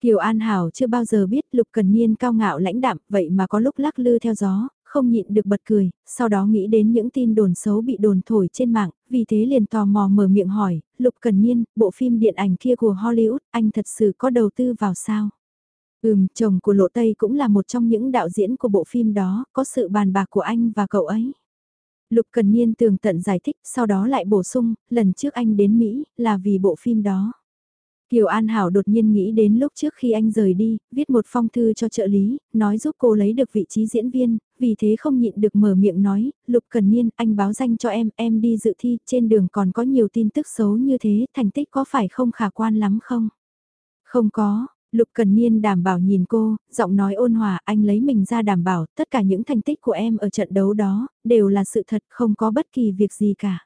Kiều An Hảo chưa bao giờ biết Lục Cần Niên cao ngạo lãnh đạm, vậy mà có lúc lắc lư theo gió, không nhịn được bật cười, sau đó nghĩ đến những tin đồn xấu bị đồn thổi trên mạng, vì thế liền tò mò mở miệng hỏi, Lục Cần Niên, bộ phim điện ảnh kia của Hollywood, anh thật sự có đầu tư vào sao? Ừm, chồng của Lộ Tây cũng là một trong những đạo diễn của bộ phim đó, có sự bàn bạc của anh và cậu ấy. Lục Cần Niên tường tận giải thích, sau đó lại bổ sung, lần trước anh đến Mỹ, là vì bộ phim đó. Kiều An Hảo đột nhiên nghĩ đến lúc trước khi anh rời đi, viết một phong thư cho trợ lý, nói giúp cô lấy được vị trí diễn viên, vì thế không nhịn được mở miệng nói, Lục Cần Niên, anh báo danh cho em, em đi dự thi, trên đường còn có nhiều tin tức xấu như thế, thành tích có phải không khả quan lắm không? Không có, Lục Cần Niên đảm bảo nhìn cô, giọng nói ôn hòa, anh lấy mình ra đảm bảo, tất cả những thành tích của em ở trận đấu đó, đều là sự thật, không có bất kỳ việc gì cả.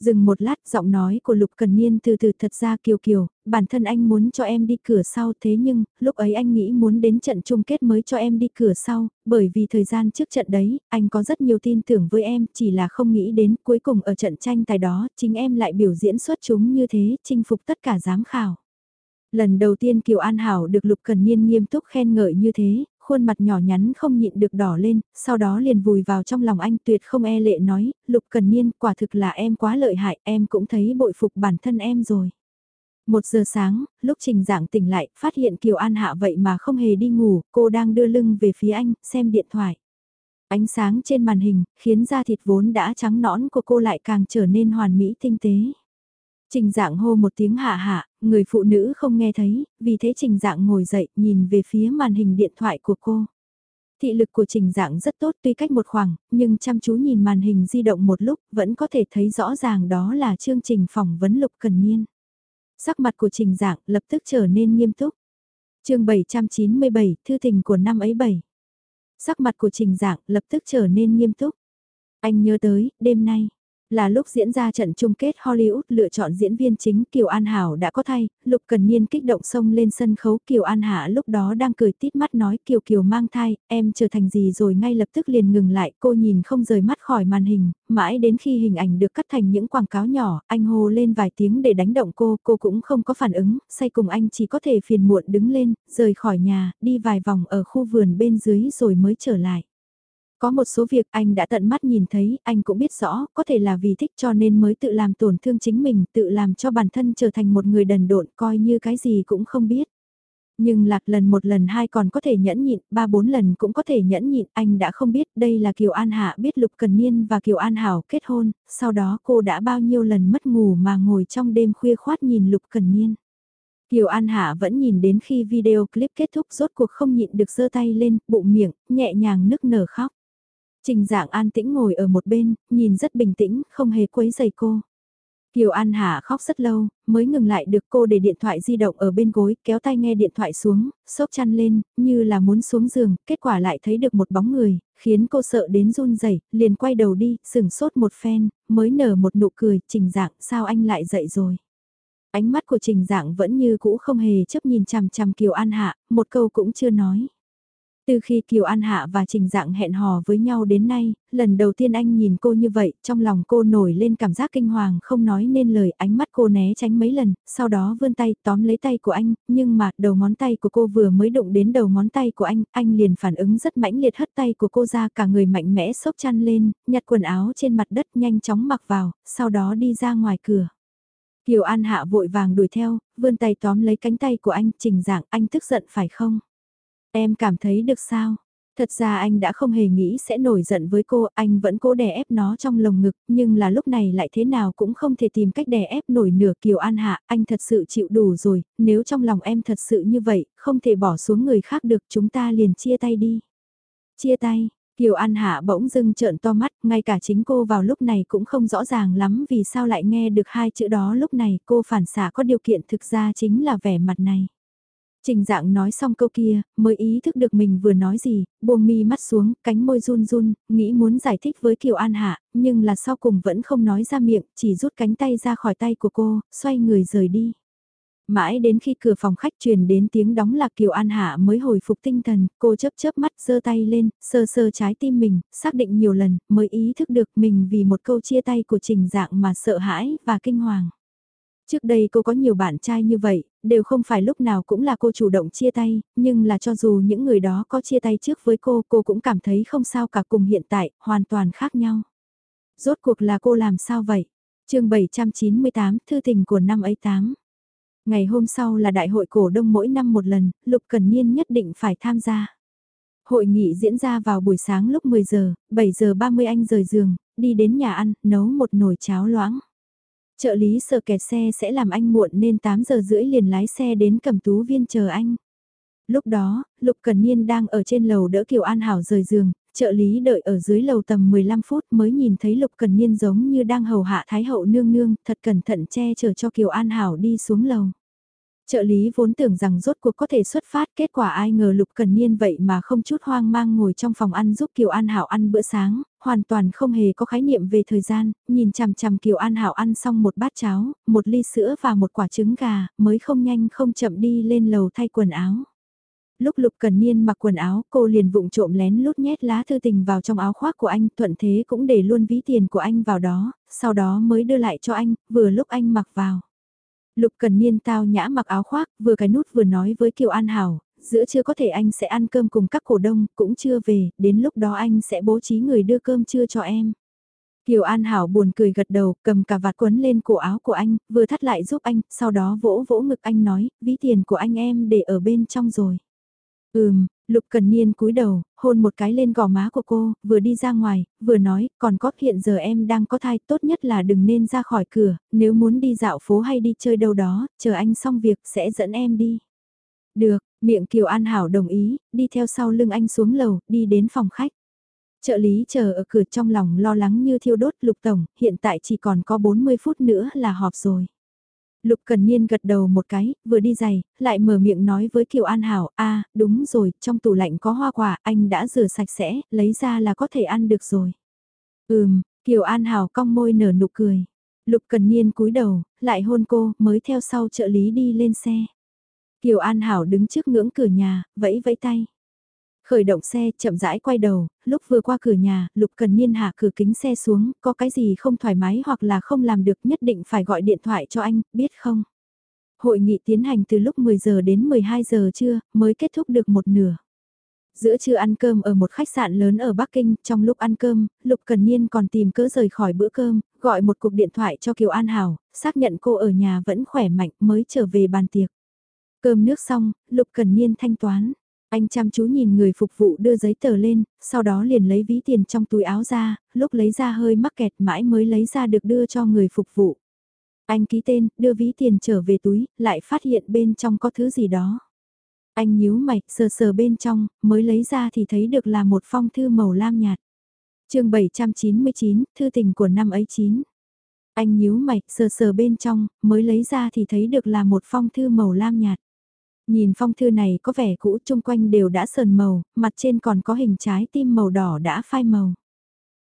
Dừng một lát, giọng nói của Lục Cần Niên từ từ thật ra kiều kiều, bản thân anh muốn cho em đi cửa sau thế nhưng, lúc ấy anh nghĩ muốn đến trận chung kết mới cho em đi cửa sau, bởi vì thời gian trước trận đấy, anh có rất nhiều tin tưởng với em, chỉ là không nghĩ đến cuối cùng ở trận tranh tài đó, chính em lại biểu diễn xuất chúng như thế, chinh phục tất cả giám khảo. Lần đầu tiên Kiều An Hảo được Lục Cần Niên nghiêm túc khen ngợi như thế, khuôn mặt nhỏ nhắn không nhịn được đỏ lên, sau đó liền vùi vào trong lòng anh tuyệt không e lệ nói, Lục Cần Niên quả thực là em quá lợi hại, em cũng thấy bội phục bản thân em rồi. Một giờ sáng, lúc Trình Giảng tỉnh lại, phát hiện Kiều An Hạ vậy mà không hề đi ngủ, cô đang đưa lưng về phía anh, xem điện thoại. Ánh sáng trên màn hình, khiến da thịt vốn đã trắng nõn của cô lại càng trở nên hoàn mỹ tinh tế. Trình dạng hô một tiếng hạ hạ, người phụ nữ không nghe thấy, vì thế trình dạng ngồi dậy nhìn về phía màn hình điện thoại của cô. Thị lực của trình dạng rất tốt tuy cách một khoảng, nhưng chăm chú nhìn màn hình di động một lúc vẫn có thể thấy rõ ràng đó là chương trình phỏng vấn lục cần niên. Sắc mặt của trình dạng lập tức trở nên nghiêm túc. chương 797, thư tình của năm ấy 7. Sắc mặt của trình dạng lập tức trở nên nghiêm túc. Anh nhớ tới, đêm nay, là lúc diễn ra trận chung kết Hollywood lựa chọn diễn viên chính Kiều An Hảo đã có thay, Lục Cần Niên kích động xông lên sân khấu. Kiều An Hạ lúc đó đang cười tít mắt nói Kiều Kiều mang thai, em trở thành gì rồi? Ngay lập tức liền ngừng lại. Cô nhìn không rời mắt khỏi màn hình, mãi đến khi hình ảnh được cắt thành những quảng cáo nhỏ, anh hô lên vài tiếng để đánh động cô, cô cũng không có phản ứng, say cùng anh chỉ có thể phiền muộn đứng lên, rời khỏi nhà, đi vài vòng ở khu vườn bên dưới rồi mới trở lại. Có một số việc anh đã tận mắt nhìn thấy, anh cũng biết rõ, có thể là vì thích cho nên mới tự làm tổn thương chính mình, tự làm cho bản thân trở thành một người đần độn coi như cái gì cũng không biết. Nhưng lạc lần một lần hai còn có thể nhẫn nhịn, ba bốn lần cũng có thể nhẫn nhịn, anh đã không biết đây là Kiều An Hạ biết Lục Cần Niên và Kiều An Hảo kết hôn, sau đó cô đã bao nhiêu lần mất ngủ mà ngồi trong đêm khuya khoát nhìn Lục Cần Niên. Kiều An Hạ vẫn nhìn đến khi video clip kết thúc rốt cuộc không nhịn được giơ tay lên, bụng miệng, nhẹ nhàng nức nở khóc. Trình dạng an tĩnh ngồi ở một bên, nhìn rất bình tĩnh, không hề quấy giày cô. Kiều An Hạ khóc rất lâu, mới ngừng lại được cô để điện thoại di động ở bên gối, kéo tay nghe điện thoại xuống, sốc chăn lên, như là muốn xuống giường, kết quả lại thấy được một bóng người, khiến cô sợ đến run rẩy, liền quay đầu đi, sừng sốt một phen, mới nở một nụ cười, trình dạng, sao anh lại dậy rồi. Ánh mắt của trình dạng vẫn như cũ không hề chấp nhìn chằm chằm Kiều An Hạ, một câu cũng chưa nói. Từ khi Kiều An Hạ và Trình Dạng hẹn hò với nhau đến nay, lần đầu tiên anh nhìn cô như vậy, trong lòng cô nổi lên cảm giác kinh hoàng không nói nên lời ánh mắt cô né tránh mấy lần, sau đó vươn tay tóm lấy tay của anh, nhưng mà đầu ngón tay của cô vừa mới đụng đến đầu ngón tay của anh, anh liền phản ứng rất mãnh liệt hất tay của cô ra cả người mạnh mẽ xốc chăn lên, nhặt quần áo trên mặt đất nhanh chóng mặc vào, sau đó đi ra ngoài cửa. Kiều An Hạ vội vàng đuổi theo, vươn tay tóm lấy cánh tay của anh, Trình Dạng anh tức giận phải không? Em cảm thấy được sao? Thật ra anh đã không hề nghĩ sẽ nổi giận với cô, anh vẫn cố đè ép nó trong lồng ngực, nhưng là lúc này lại thế nào cũng không thể tìm cách đè ép nổi nửa Kiều An Hạ, anh thật sự chịu đủ rồi, nếu trong lòng em thật sự như vậy, không thể bỏ xuống người khác được chúng ta liền chia tay đi. Chia tay, Kiều An Hạ bỗng dưng trợn to mắt, ngay cả chính cô vào lúc này cũng không rõ ràng lắm vì sao lại nghe được hai chữ đó lúc này cô phản xạ có điều kiện thực ra chính là vẻ mặt này. Trình dạng nói xong câu kia, mới ý thức được mình vừa nói gì, buông mi mắt xuống, cánh môi run run, nghĩ muốn giải thích với Kiều An Hạ, nhưng là sau cùng vẫn không nói ra miệng, chỉ rút cánh tay ra khỏi tay của cô, xoay người rời đi. Mãi đến khi cửa phòng khách truyền đến tiếng đóng lạc Kiều An Hạ mới hồi phục tinh thần, cô chớp chớp mắt giơ tay lên, sơ sơ trái tim mình, xác định nhiều lần, mới ý thức được mình vì một câu chia tay của trình dạng mà sợ hãi và kinh hoàng. Trước đây cô có nhiều bạn trai như vậy, đều không phải lúc nào cũng là cô chủ động chia tay, nhưng là cho dù những người đó có chia tay trước với cô, cô cũng cảm thấy không sao cả cùng hiện tại, hoàn toàn khác nhau. Rốt cuộc là cô làm sao vậy? chương 798, thư tình của năm ấy 8. Ngày hôm sau là đại hội cổ đông mỗi năm một lần, Lục Cần Niên nhất định phải tham gia. Hội nghị diễn ra vào buổi sáng lúc 10 giờ, 7 giờ 30 anh rời giường, đi đến nhà ăn, nấu một nồi cháo loãng. Trợ lý sợ kẹt xe sẽ làm anh muộn nên 8 giờ rưỡi liền lái xe đến cầm tú viên chờ anh. Lúc đó, Lục Cần Niên đang ở trên lầu đỡ Kiều An Hảo rời giường, trợ lý đợi ở dưới lầu tầm 15 phút mới nhìn thấy Lục Cần Niên giống như đang hầu hạ Thái Hậu nương nương, thật cẩn thận che chở cho Kiều An Hảo đi xuống lầu. Trợ lý vốn tưởng rằng rốt cuộc có thể xuất phát, kết quả ai ngờ Lục Cần Niên vậy mà không chút hoang mang ngồi trong phòng ăn giúp Kiều An Hảo ăn bữa sáng, hoàn toàn không hề có khái niệm về thời gian, nhìn chằm chằm Kiều An Hảo ăn xong một bát cháo, một ly sữa và một quả trứng gà, mới không nhanh không chậm đi lên lầu thay quần áo. Lúc Lục Cần Niên mặc quần áo, cô liền vụng trộm lén lút nhét lá thư tình vào trong áo khoác của anh, thuận thế cũng để luôn ví tiền của anh vào đó, sau đó mới đưa lại cho anh, vừa lúc anh mặc vào. Lục Cần Niên tao nhã mặc áo khoác, vừa cái nút vừa nói với Kiều An Hảo, giữa trưa có thể anh sẽ ăn cơm cùng các cổ đông, cũng chưa về, đến lúc đó anh sẽ bố trí người đưa cơm trưa cho em. Kiều An Hảo buồn cười gật đầu, cầm cả vạt quấn lên cổ áo của anh, vừa thắt lại giúp anh, sau đó vỗ vỗ ngực anh nói, ví tiền của anh em để ở bên trong rồi. Ừm, Lục Cần Niên cúi đầu, hôn một cái lên gò má của cô, vừa đi ra ngoài, vừa nói, còn có hiện giờ em đang có thai, tốt nhất là đừng nên ra khỏi cửa, nếu muốn đi dạo phố hay đi chơi đâu đó, chờ anh xong việc sẽ dẫn em đi. Được, miệng Kiều An Hảo đồng ý, đi theo sau lưng anh xuống lầu, đi đến phòng khách. Trợ lý chờ ở cửa trong lòng lo lắng như thiêu đốt lục tổng, hiện tại chỉ còn có 40 phút nữa là họp rồi. Lục Cần Niên gật đầu một cái, vừa đi giày, lại mở miệng nói với Kiều An Hảo, a đúng rồi, trong tủ lạnh có hoa quả, anh đã rửa sạch sẽ, lấy ra là có thể ăn được rồi. Ừm, Kiều An Hảo cong môi nở nụ cười. Lục Cần Niên cúi đầu, lại hôn cô, mới theo sau trợ lý đi lên xe. Kiều An Hảo đứng trước ngưỡng cửa nhà, vẫy vẫy tay. Khởi động xe, chậm rãi quay đầu, lúc vừa qua cửa nhà, Lục Cần Niên hạ cửa kính xe xuống, có cái gì không thoải mái hoặc là không làm được nhất định phải gọi điện thoại cho anh, biết không? Hội nghị tiến hành từ lúc 10 giờ đến 12 giờ trưa, mới kết thúc được một nửa. Giữa trưa ăn cơm ở một khách sạn lớn ở Bắc Kinh, trong lúc ăn cơm, Lục Cần Niên còn tìm cỡ rời khỏi bữa cơm, gọi một cuộc điện thoại cho Kiều An Hảo, xác nhận cô ở nhà vẫn khỏe mạnh mới trở về bàn tiệc. Cơm nước xong, Lục Cần Niên thanh toán. Anh chăm chú nhìn người phục vụ đưa giấy tờ lên, sau đó liền lấy ví tiền trong túi áo ra, lúc lấy ra hơi mắc kẹt mãi mới lấy ra được đưa cho người phục vụ. Anh ký tên, đưa ví tiền trở về túi, lại phát hiện bên trong có thứ gì đó. Anh nhíu mày, sờ sờ bên trong, mới lấy ra thì thấy được là một phong thư màu lam nhạt. chương 799, thư tình của năm ấy chín. Anh nhíu mày, sờ sờ bên trong, mới lấy ra thì thấy được là một phong thư màu lam nhạt. Nhìn phong thư này có vẻ cũ chung quanh đều đã sờn màu, mặt trên còn có hình trái tim màu đỏ đã phai màu.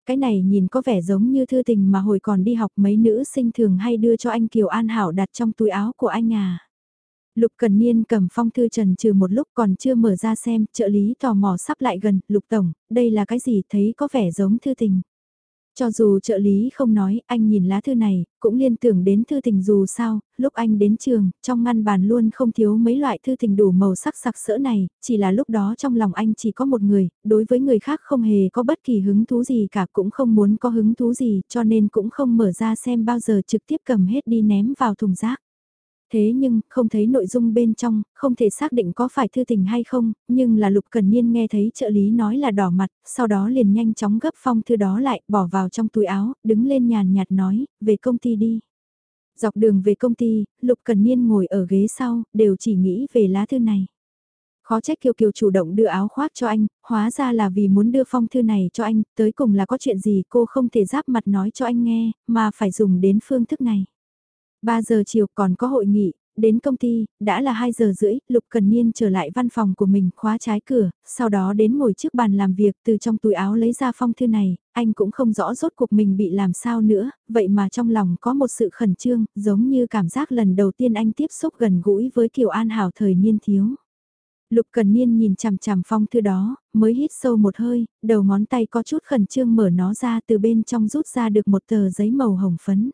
Cái này nhìn có vẻ giống như thư tình mà hồi còn đi học mấy nữ sinh thường hay đưa cho anh Kiều An Hảo đặt trong túi áo của anh à. Lục Cần Niên cầm phong thư trần trừ một lúc còn chưa mở ra xem, trợ lý tò mò sắp lại gần, Lục Tổng, đây là cái gì thấy có vẻ giống thư tình. Cho dù trợ lý không nói, anh nhìn lá thư này, cũng liên tưởng đến thư tình dù sao, lúc anh đến trường, trong ngăn bàn luôn không thiếu mấy loại thư tình đủ màu sắc sặc sỡ này, chỉ là lúc đó trong lòng anh chỉ có một người, đối với người khác không hề có bất kỳ hứng thú gì cả cũng không muốn có hứng thú gì cho nên cũng không mở ra xem bao giờ trực tiếp cầm hết đi ném vào thùng rác. Thế nhưng, không thấy nội dung bên trong, không thể xác định có phải thư tình hay không, nhưng là Lục Cần Niên nghe thấy trợ lý nói là đỏ mặt, sau đó liền nhanh chóng gấp phong thư đó lại, bỏ vào trong túi áo, đứng lên nhàn nhạt nói, về công ty đi. Dọc đường về công ty, Lục Cần Niên ngồi ở ghế sau, đều chỉ nghĩ về lá thư này. Khó trách Kiều Kiều chủ động đưa áo khoác cho anh, hóa ra là vì muốn đưa phong thư này cho anh, tới cùng là có chuyện gì cô không thể giáp mặt nói cho anh nghe, mà phải dùng đến phương thức này. 3 giờ chiều còn có hội nghị, đến công ty, đã là 2 giờ rưỡi, Lục Cần Niên trở lại văn phòng của mình, khóa trái cửa, sau đó đến ngồi trước bàn làm việc từ trong túi áo lấy ra phong thư này, anh cũng không rõ rốt cuộc mình bị làm sao nữa, vậy mà trong lòng có một sự khẩn trương, giống như cảm giác lần đầu tiên anh tiếp xúc gần gũi với Kiều An Hảo thời niên thiếu. Lục Cần Niên nhìn chằm chằm phong thư đó, mới hít sâu một hơi, đầu ngón tay có chút khẩn trương mở nó ra từ bên trong rút ra được một tờ giấy màu hồng phấn.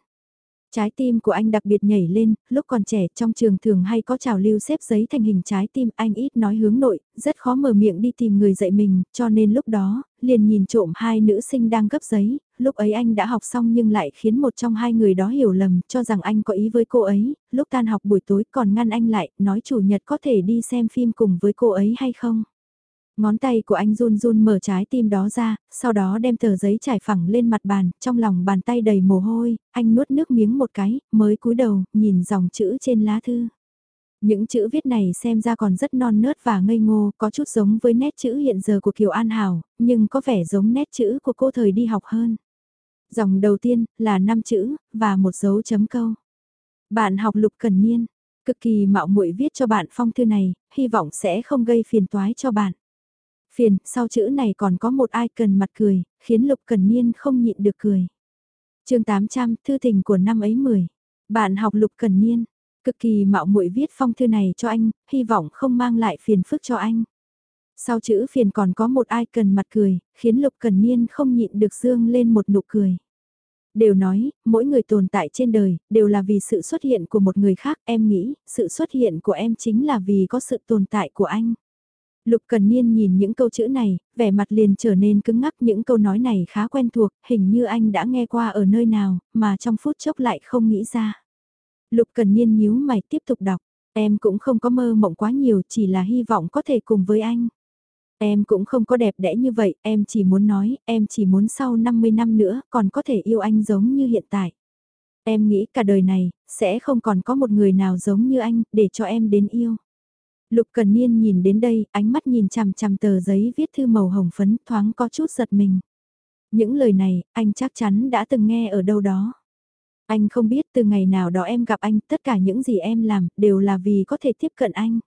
Trái tim của anh đặc biệt nhảy lên, lúc còn trẻ trong trường thường hay có trào lưu xếp giấy thành hình trái tim anh ít nói hướng nội, rất khó mở miệng đi tìm người dạy mình, cho nên lúc đó, liền nhìn trộm hai nữ sinh đang gấp giấy, lúc ấy anh đã học xong nhưng lại khiến một trong hai người đó hiểu lầm, cho rằng anh có ý với cô ấy, lúc tan học buổi tối còn ngăn anh lại, nói chủ nhật có thể đi xem phim cùng với cô ấy hay không. Ngón tay của anh run run mở trái tim đó ra, sau đó đem tờ giấy trải phẳng lên mặt bàn, trong lòng bàn tay đầy mồ hôi, anh nuốt nước miếng một cái, mới cúi đầu, nhìn dòng chữ trên lá thư. Những chữ viết này xem ra còn rất non nớt và ngây ngô, có chút giống với nét chữ hiện giờ của Kiều An Hảo, nhưng có vẻ giống nét chữ của cô thời đi học hơn. Dòng đầu tiên là 5 chữ, và một dấu chấm câu. Bạn học lục cần niên, cực kỳ mạo muội viết cho bạn phong thư này, hy vọng sẽ không gây phiền toái cho bạn. Phiền, sau chữ này còn có một ai cần mặt cười, khiến Lục Cần Niên không nhịn được cười. chương 800, thư tình của năm ấy 10. Bạn học Lục Cần Niên, cực kỳ mạo muội viết phong thư này cho anh, hy vọng không mang lại phiền phức cho anh. Sau chữ phiền còn có một ai cần mặt cười, khiến Lục Cần Niên không nhịn được dương lên một nụ cười. Đều nói, mỗi người tồn tại trên đời, đều là vì sự xuất hiện của một người khác, em nghĩ, sự xuất hiện của em chính là vì có sự tồn tại của anh. Lục Cần Niên nhìn những câu chữ này, vẻ mặt liền trở nên cứng ngắc những câu nói này khá quen thuộc, hình như anh đã nghe qua ở nơi nào, mà trong phút chốc lại không nghĩ ra. Lục Cần Niên nhíu mày tiếp tục đọc, em cũng không có mơ mộng quá nhiều chỉ là hy vọng có thể cùng với anh. Em cũng không có đẹp đẽ như vậy, em chỉ muốn nói, em chỉ muốn sau 50 năm nữa còn có thể yêu anh giống như hiện tại. Em nghĩ cả đời này, sẽ không còn có một người nào giống như anh, để cho em đến yêu. Lục Cần Niên nhìn đến đây, ánh mắt nhìn chằm chằm tờ giấy viết thư màu hồng phấn thoáng có chút giật mình. Những lời này, anh chắc chắn đã từng nghe ở đâu đó. Anh không biết từ ngày nào đó em gặp anh, tất cả những gì em làm đều là vì có thể tiếp cận anh.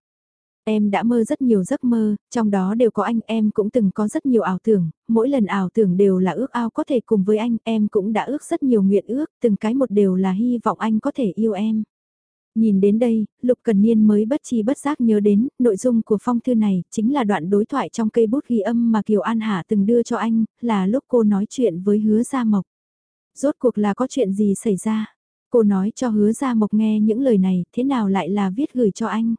Em đã mơ rất nhiều giấc mơ, trong đó đều có anh, em cũng từng có rất nhiều ảo tưởng, mỗi lần ảo tưởng đều là ước ao có thể cùng với anh, em cũng đã ước rất nhiều nguyện ước, từng cái một đều là hy vọng anh có thể yêu em. Nhìn đến đây, Lục Cần Niên mới bất chi bất giác nhớ đến, nội dung của phong thư này chính là đoạn đối thoại trong cây bút ghi âm mà Kiều An hà từng đưa cho anh, là lúc cô nói chuyện với hứa Gia Mộc. Rốt cuộc là có chuyện gì xảy ra? Cô nói cho hứa Gia Mộc nghe những lời này, thế nào lại là viết gửi cho anh?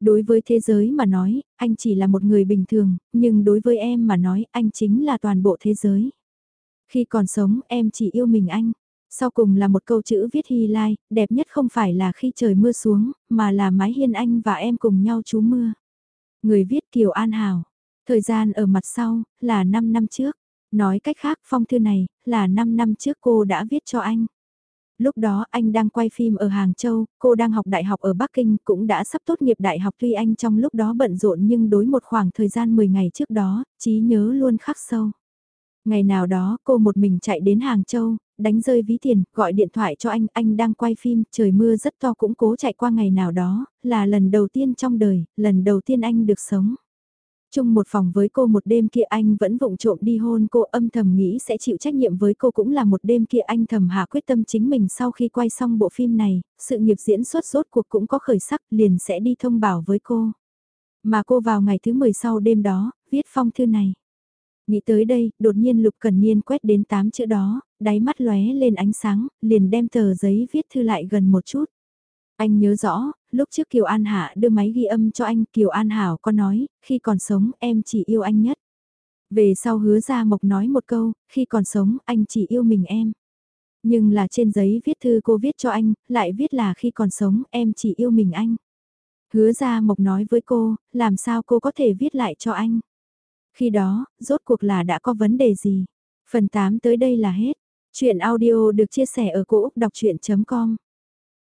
Đối với thế giới mà nói, anh chỉ là một người bình thường, nhưng đối với em mà nói, anh chính là toàn bộ thế giới. Khi còn sống, em chỉ yêu mình anh. Sau cùng là một câu chữ viết hy lai, đẹp nhất không phải là khi trời mưa xuống, mà là mái hiên anh và em cùng nhau trú mưa. Người viết Kiều An Hảo. Thời gian ở mặt sau, là 5 năm trước. Nói cách khác phong thư này, là 5 năm trước cô đã viết cho anh. Lúc đó anh đang quay phim ở Hàng Châu, cô đang học đại học ở Bắc Kinh cũng đã sắp tốt nghiệp đại học tuy anh trong lúc đó bận rộn nhưng đối một khoảng thời gian 10 ngày trước đó, trí nhớ luôn khắc sâu. Ngày nào đó cô một mình chạy đến Hàng Châu, đánh rơi ví tiền, gọi điện thoại cho anh, anh đang quay phim, trời mưa rất to cũng cố chạy qua ngày nào đó, là lần đầu tiên trong đời, lần đầu tiên anh được sống. Chung một phòng với cô một đêm kia anh vẫn vụng trộm đi hôn cô âm thầm nghĩ sẽ chịu trách nhiệm với cô cũng là một đêm kia anh thầm hạ quyết tâm chính mình sau khi quay xong bộ phim này, sự nghiệp diễn xuất rốt cuộc cũng có khởi sắc liền sẽ đi thông báo với cô. Mà cô vào ngày thứ 10 sau đêm đó, viết phong thư này. Nghĩ tới đây, đột nhiên Lục Cần Niên quét đến 8 chữ đó, đáy mắt lóe lên ánh sáng, liền đem tờ giấy viết thư lại gần một chút. Anh nhớ rõ, lúc trước Kiều An Hạ đưa máy ghi âm cho anh, Kiều An Hảo có nói, khi còn sống em chỉ yêu anh nhất. Về sau hứa ra mộc nói một câu, khi còn sống anh chỉ yêu mình em. Nhưng là trên giấy viết thư cô viết cho anh, lại viết là khi còn sống em chỉ yêu mình anh. Hứa ra mộc nói với cô, làm sao cô có thể viết lại cho anh. Khi đó, rốt cuộc là đã có vấn đề gì? Phần 8 tới đây là hết. Chuyện audio được chia sẻ ở cỗ đọc chuyện.com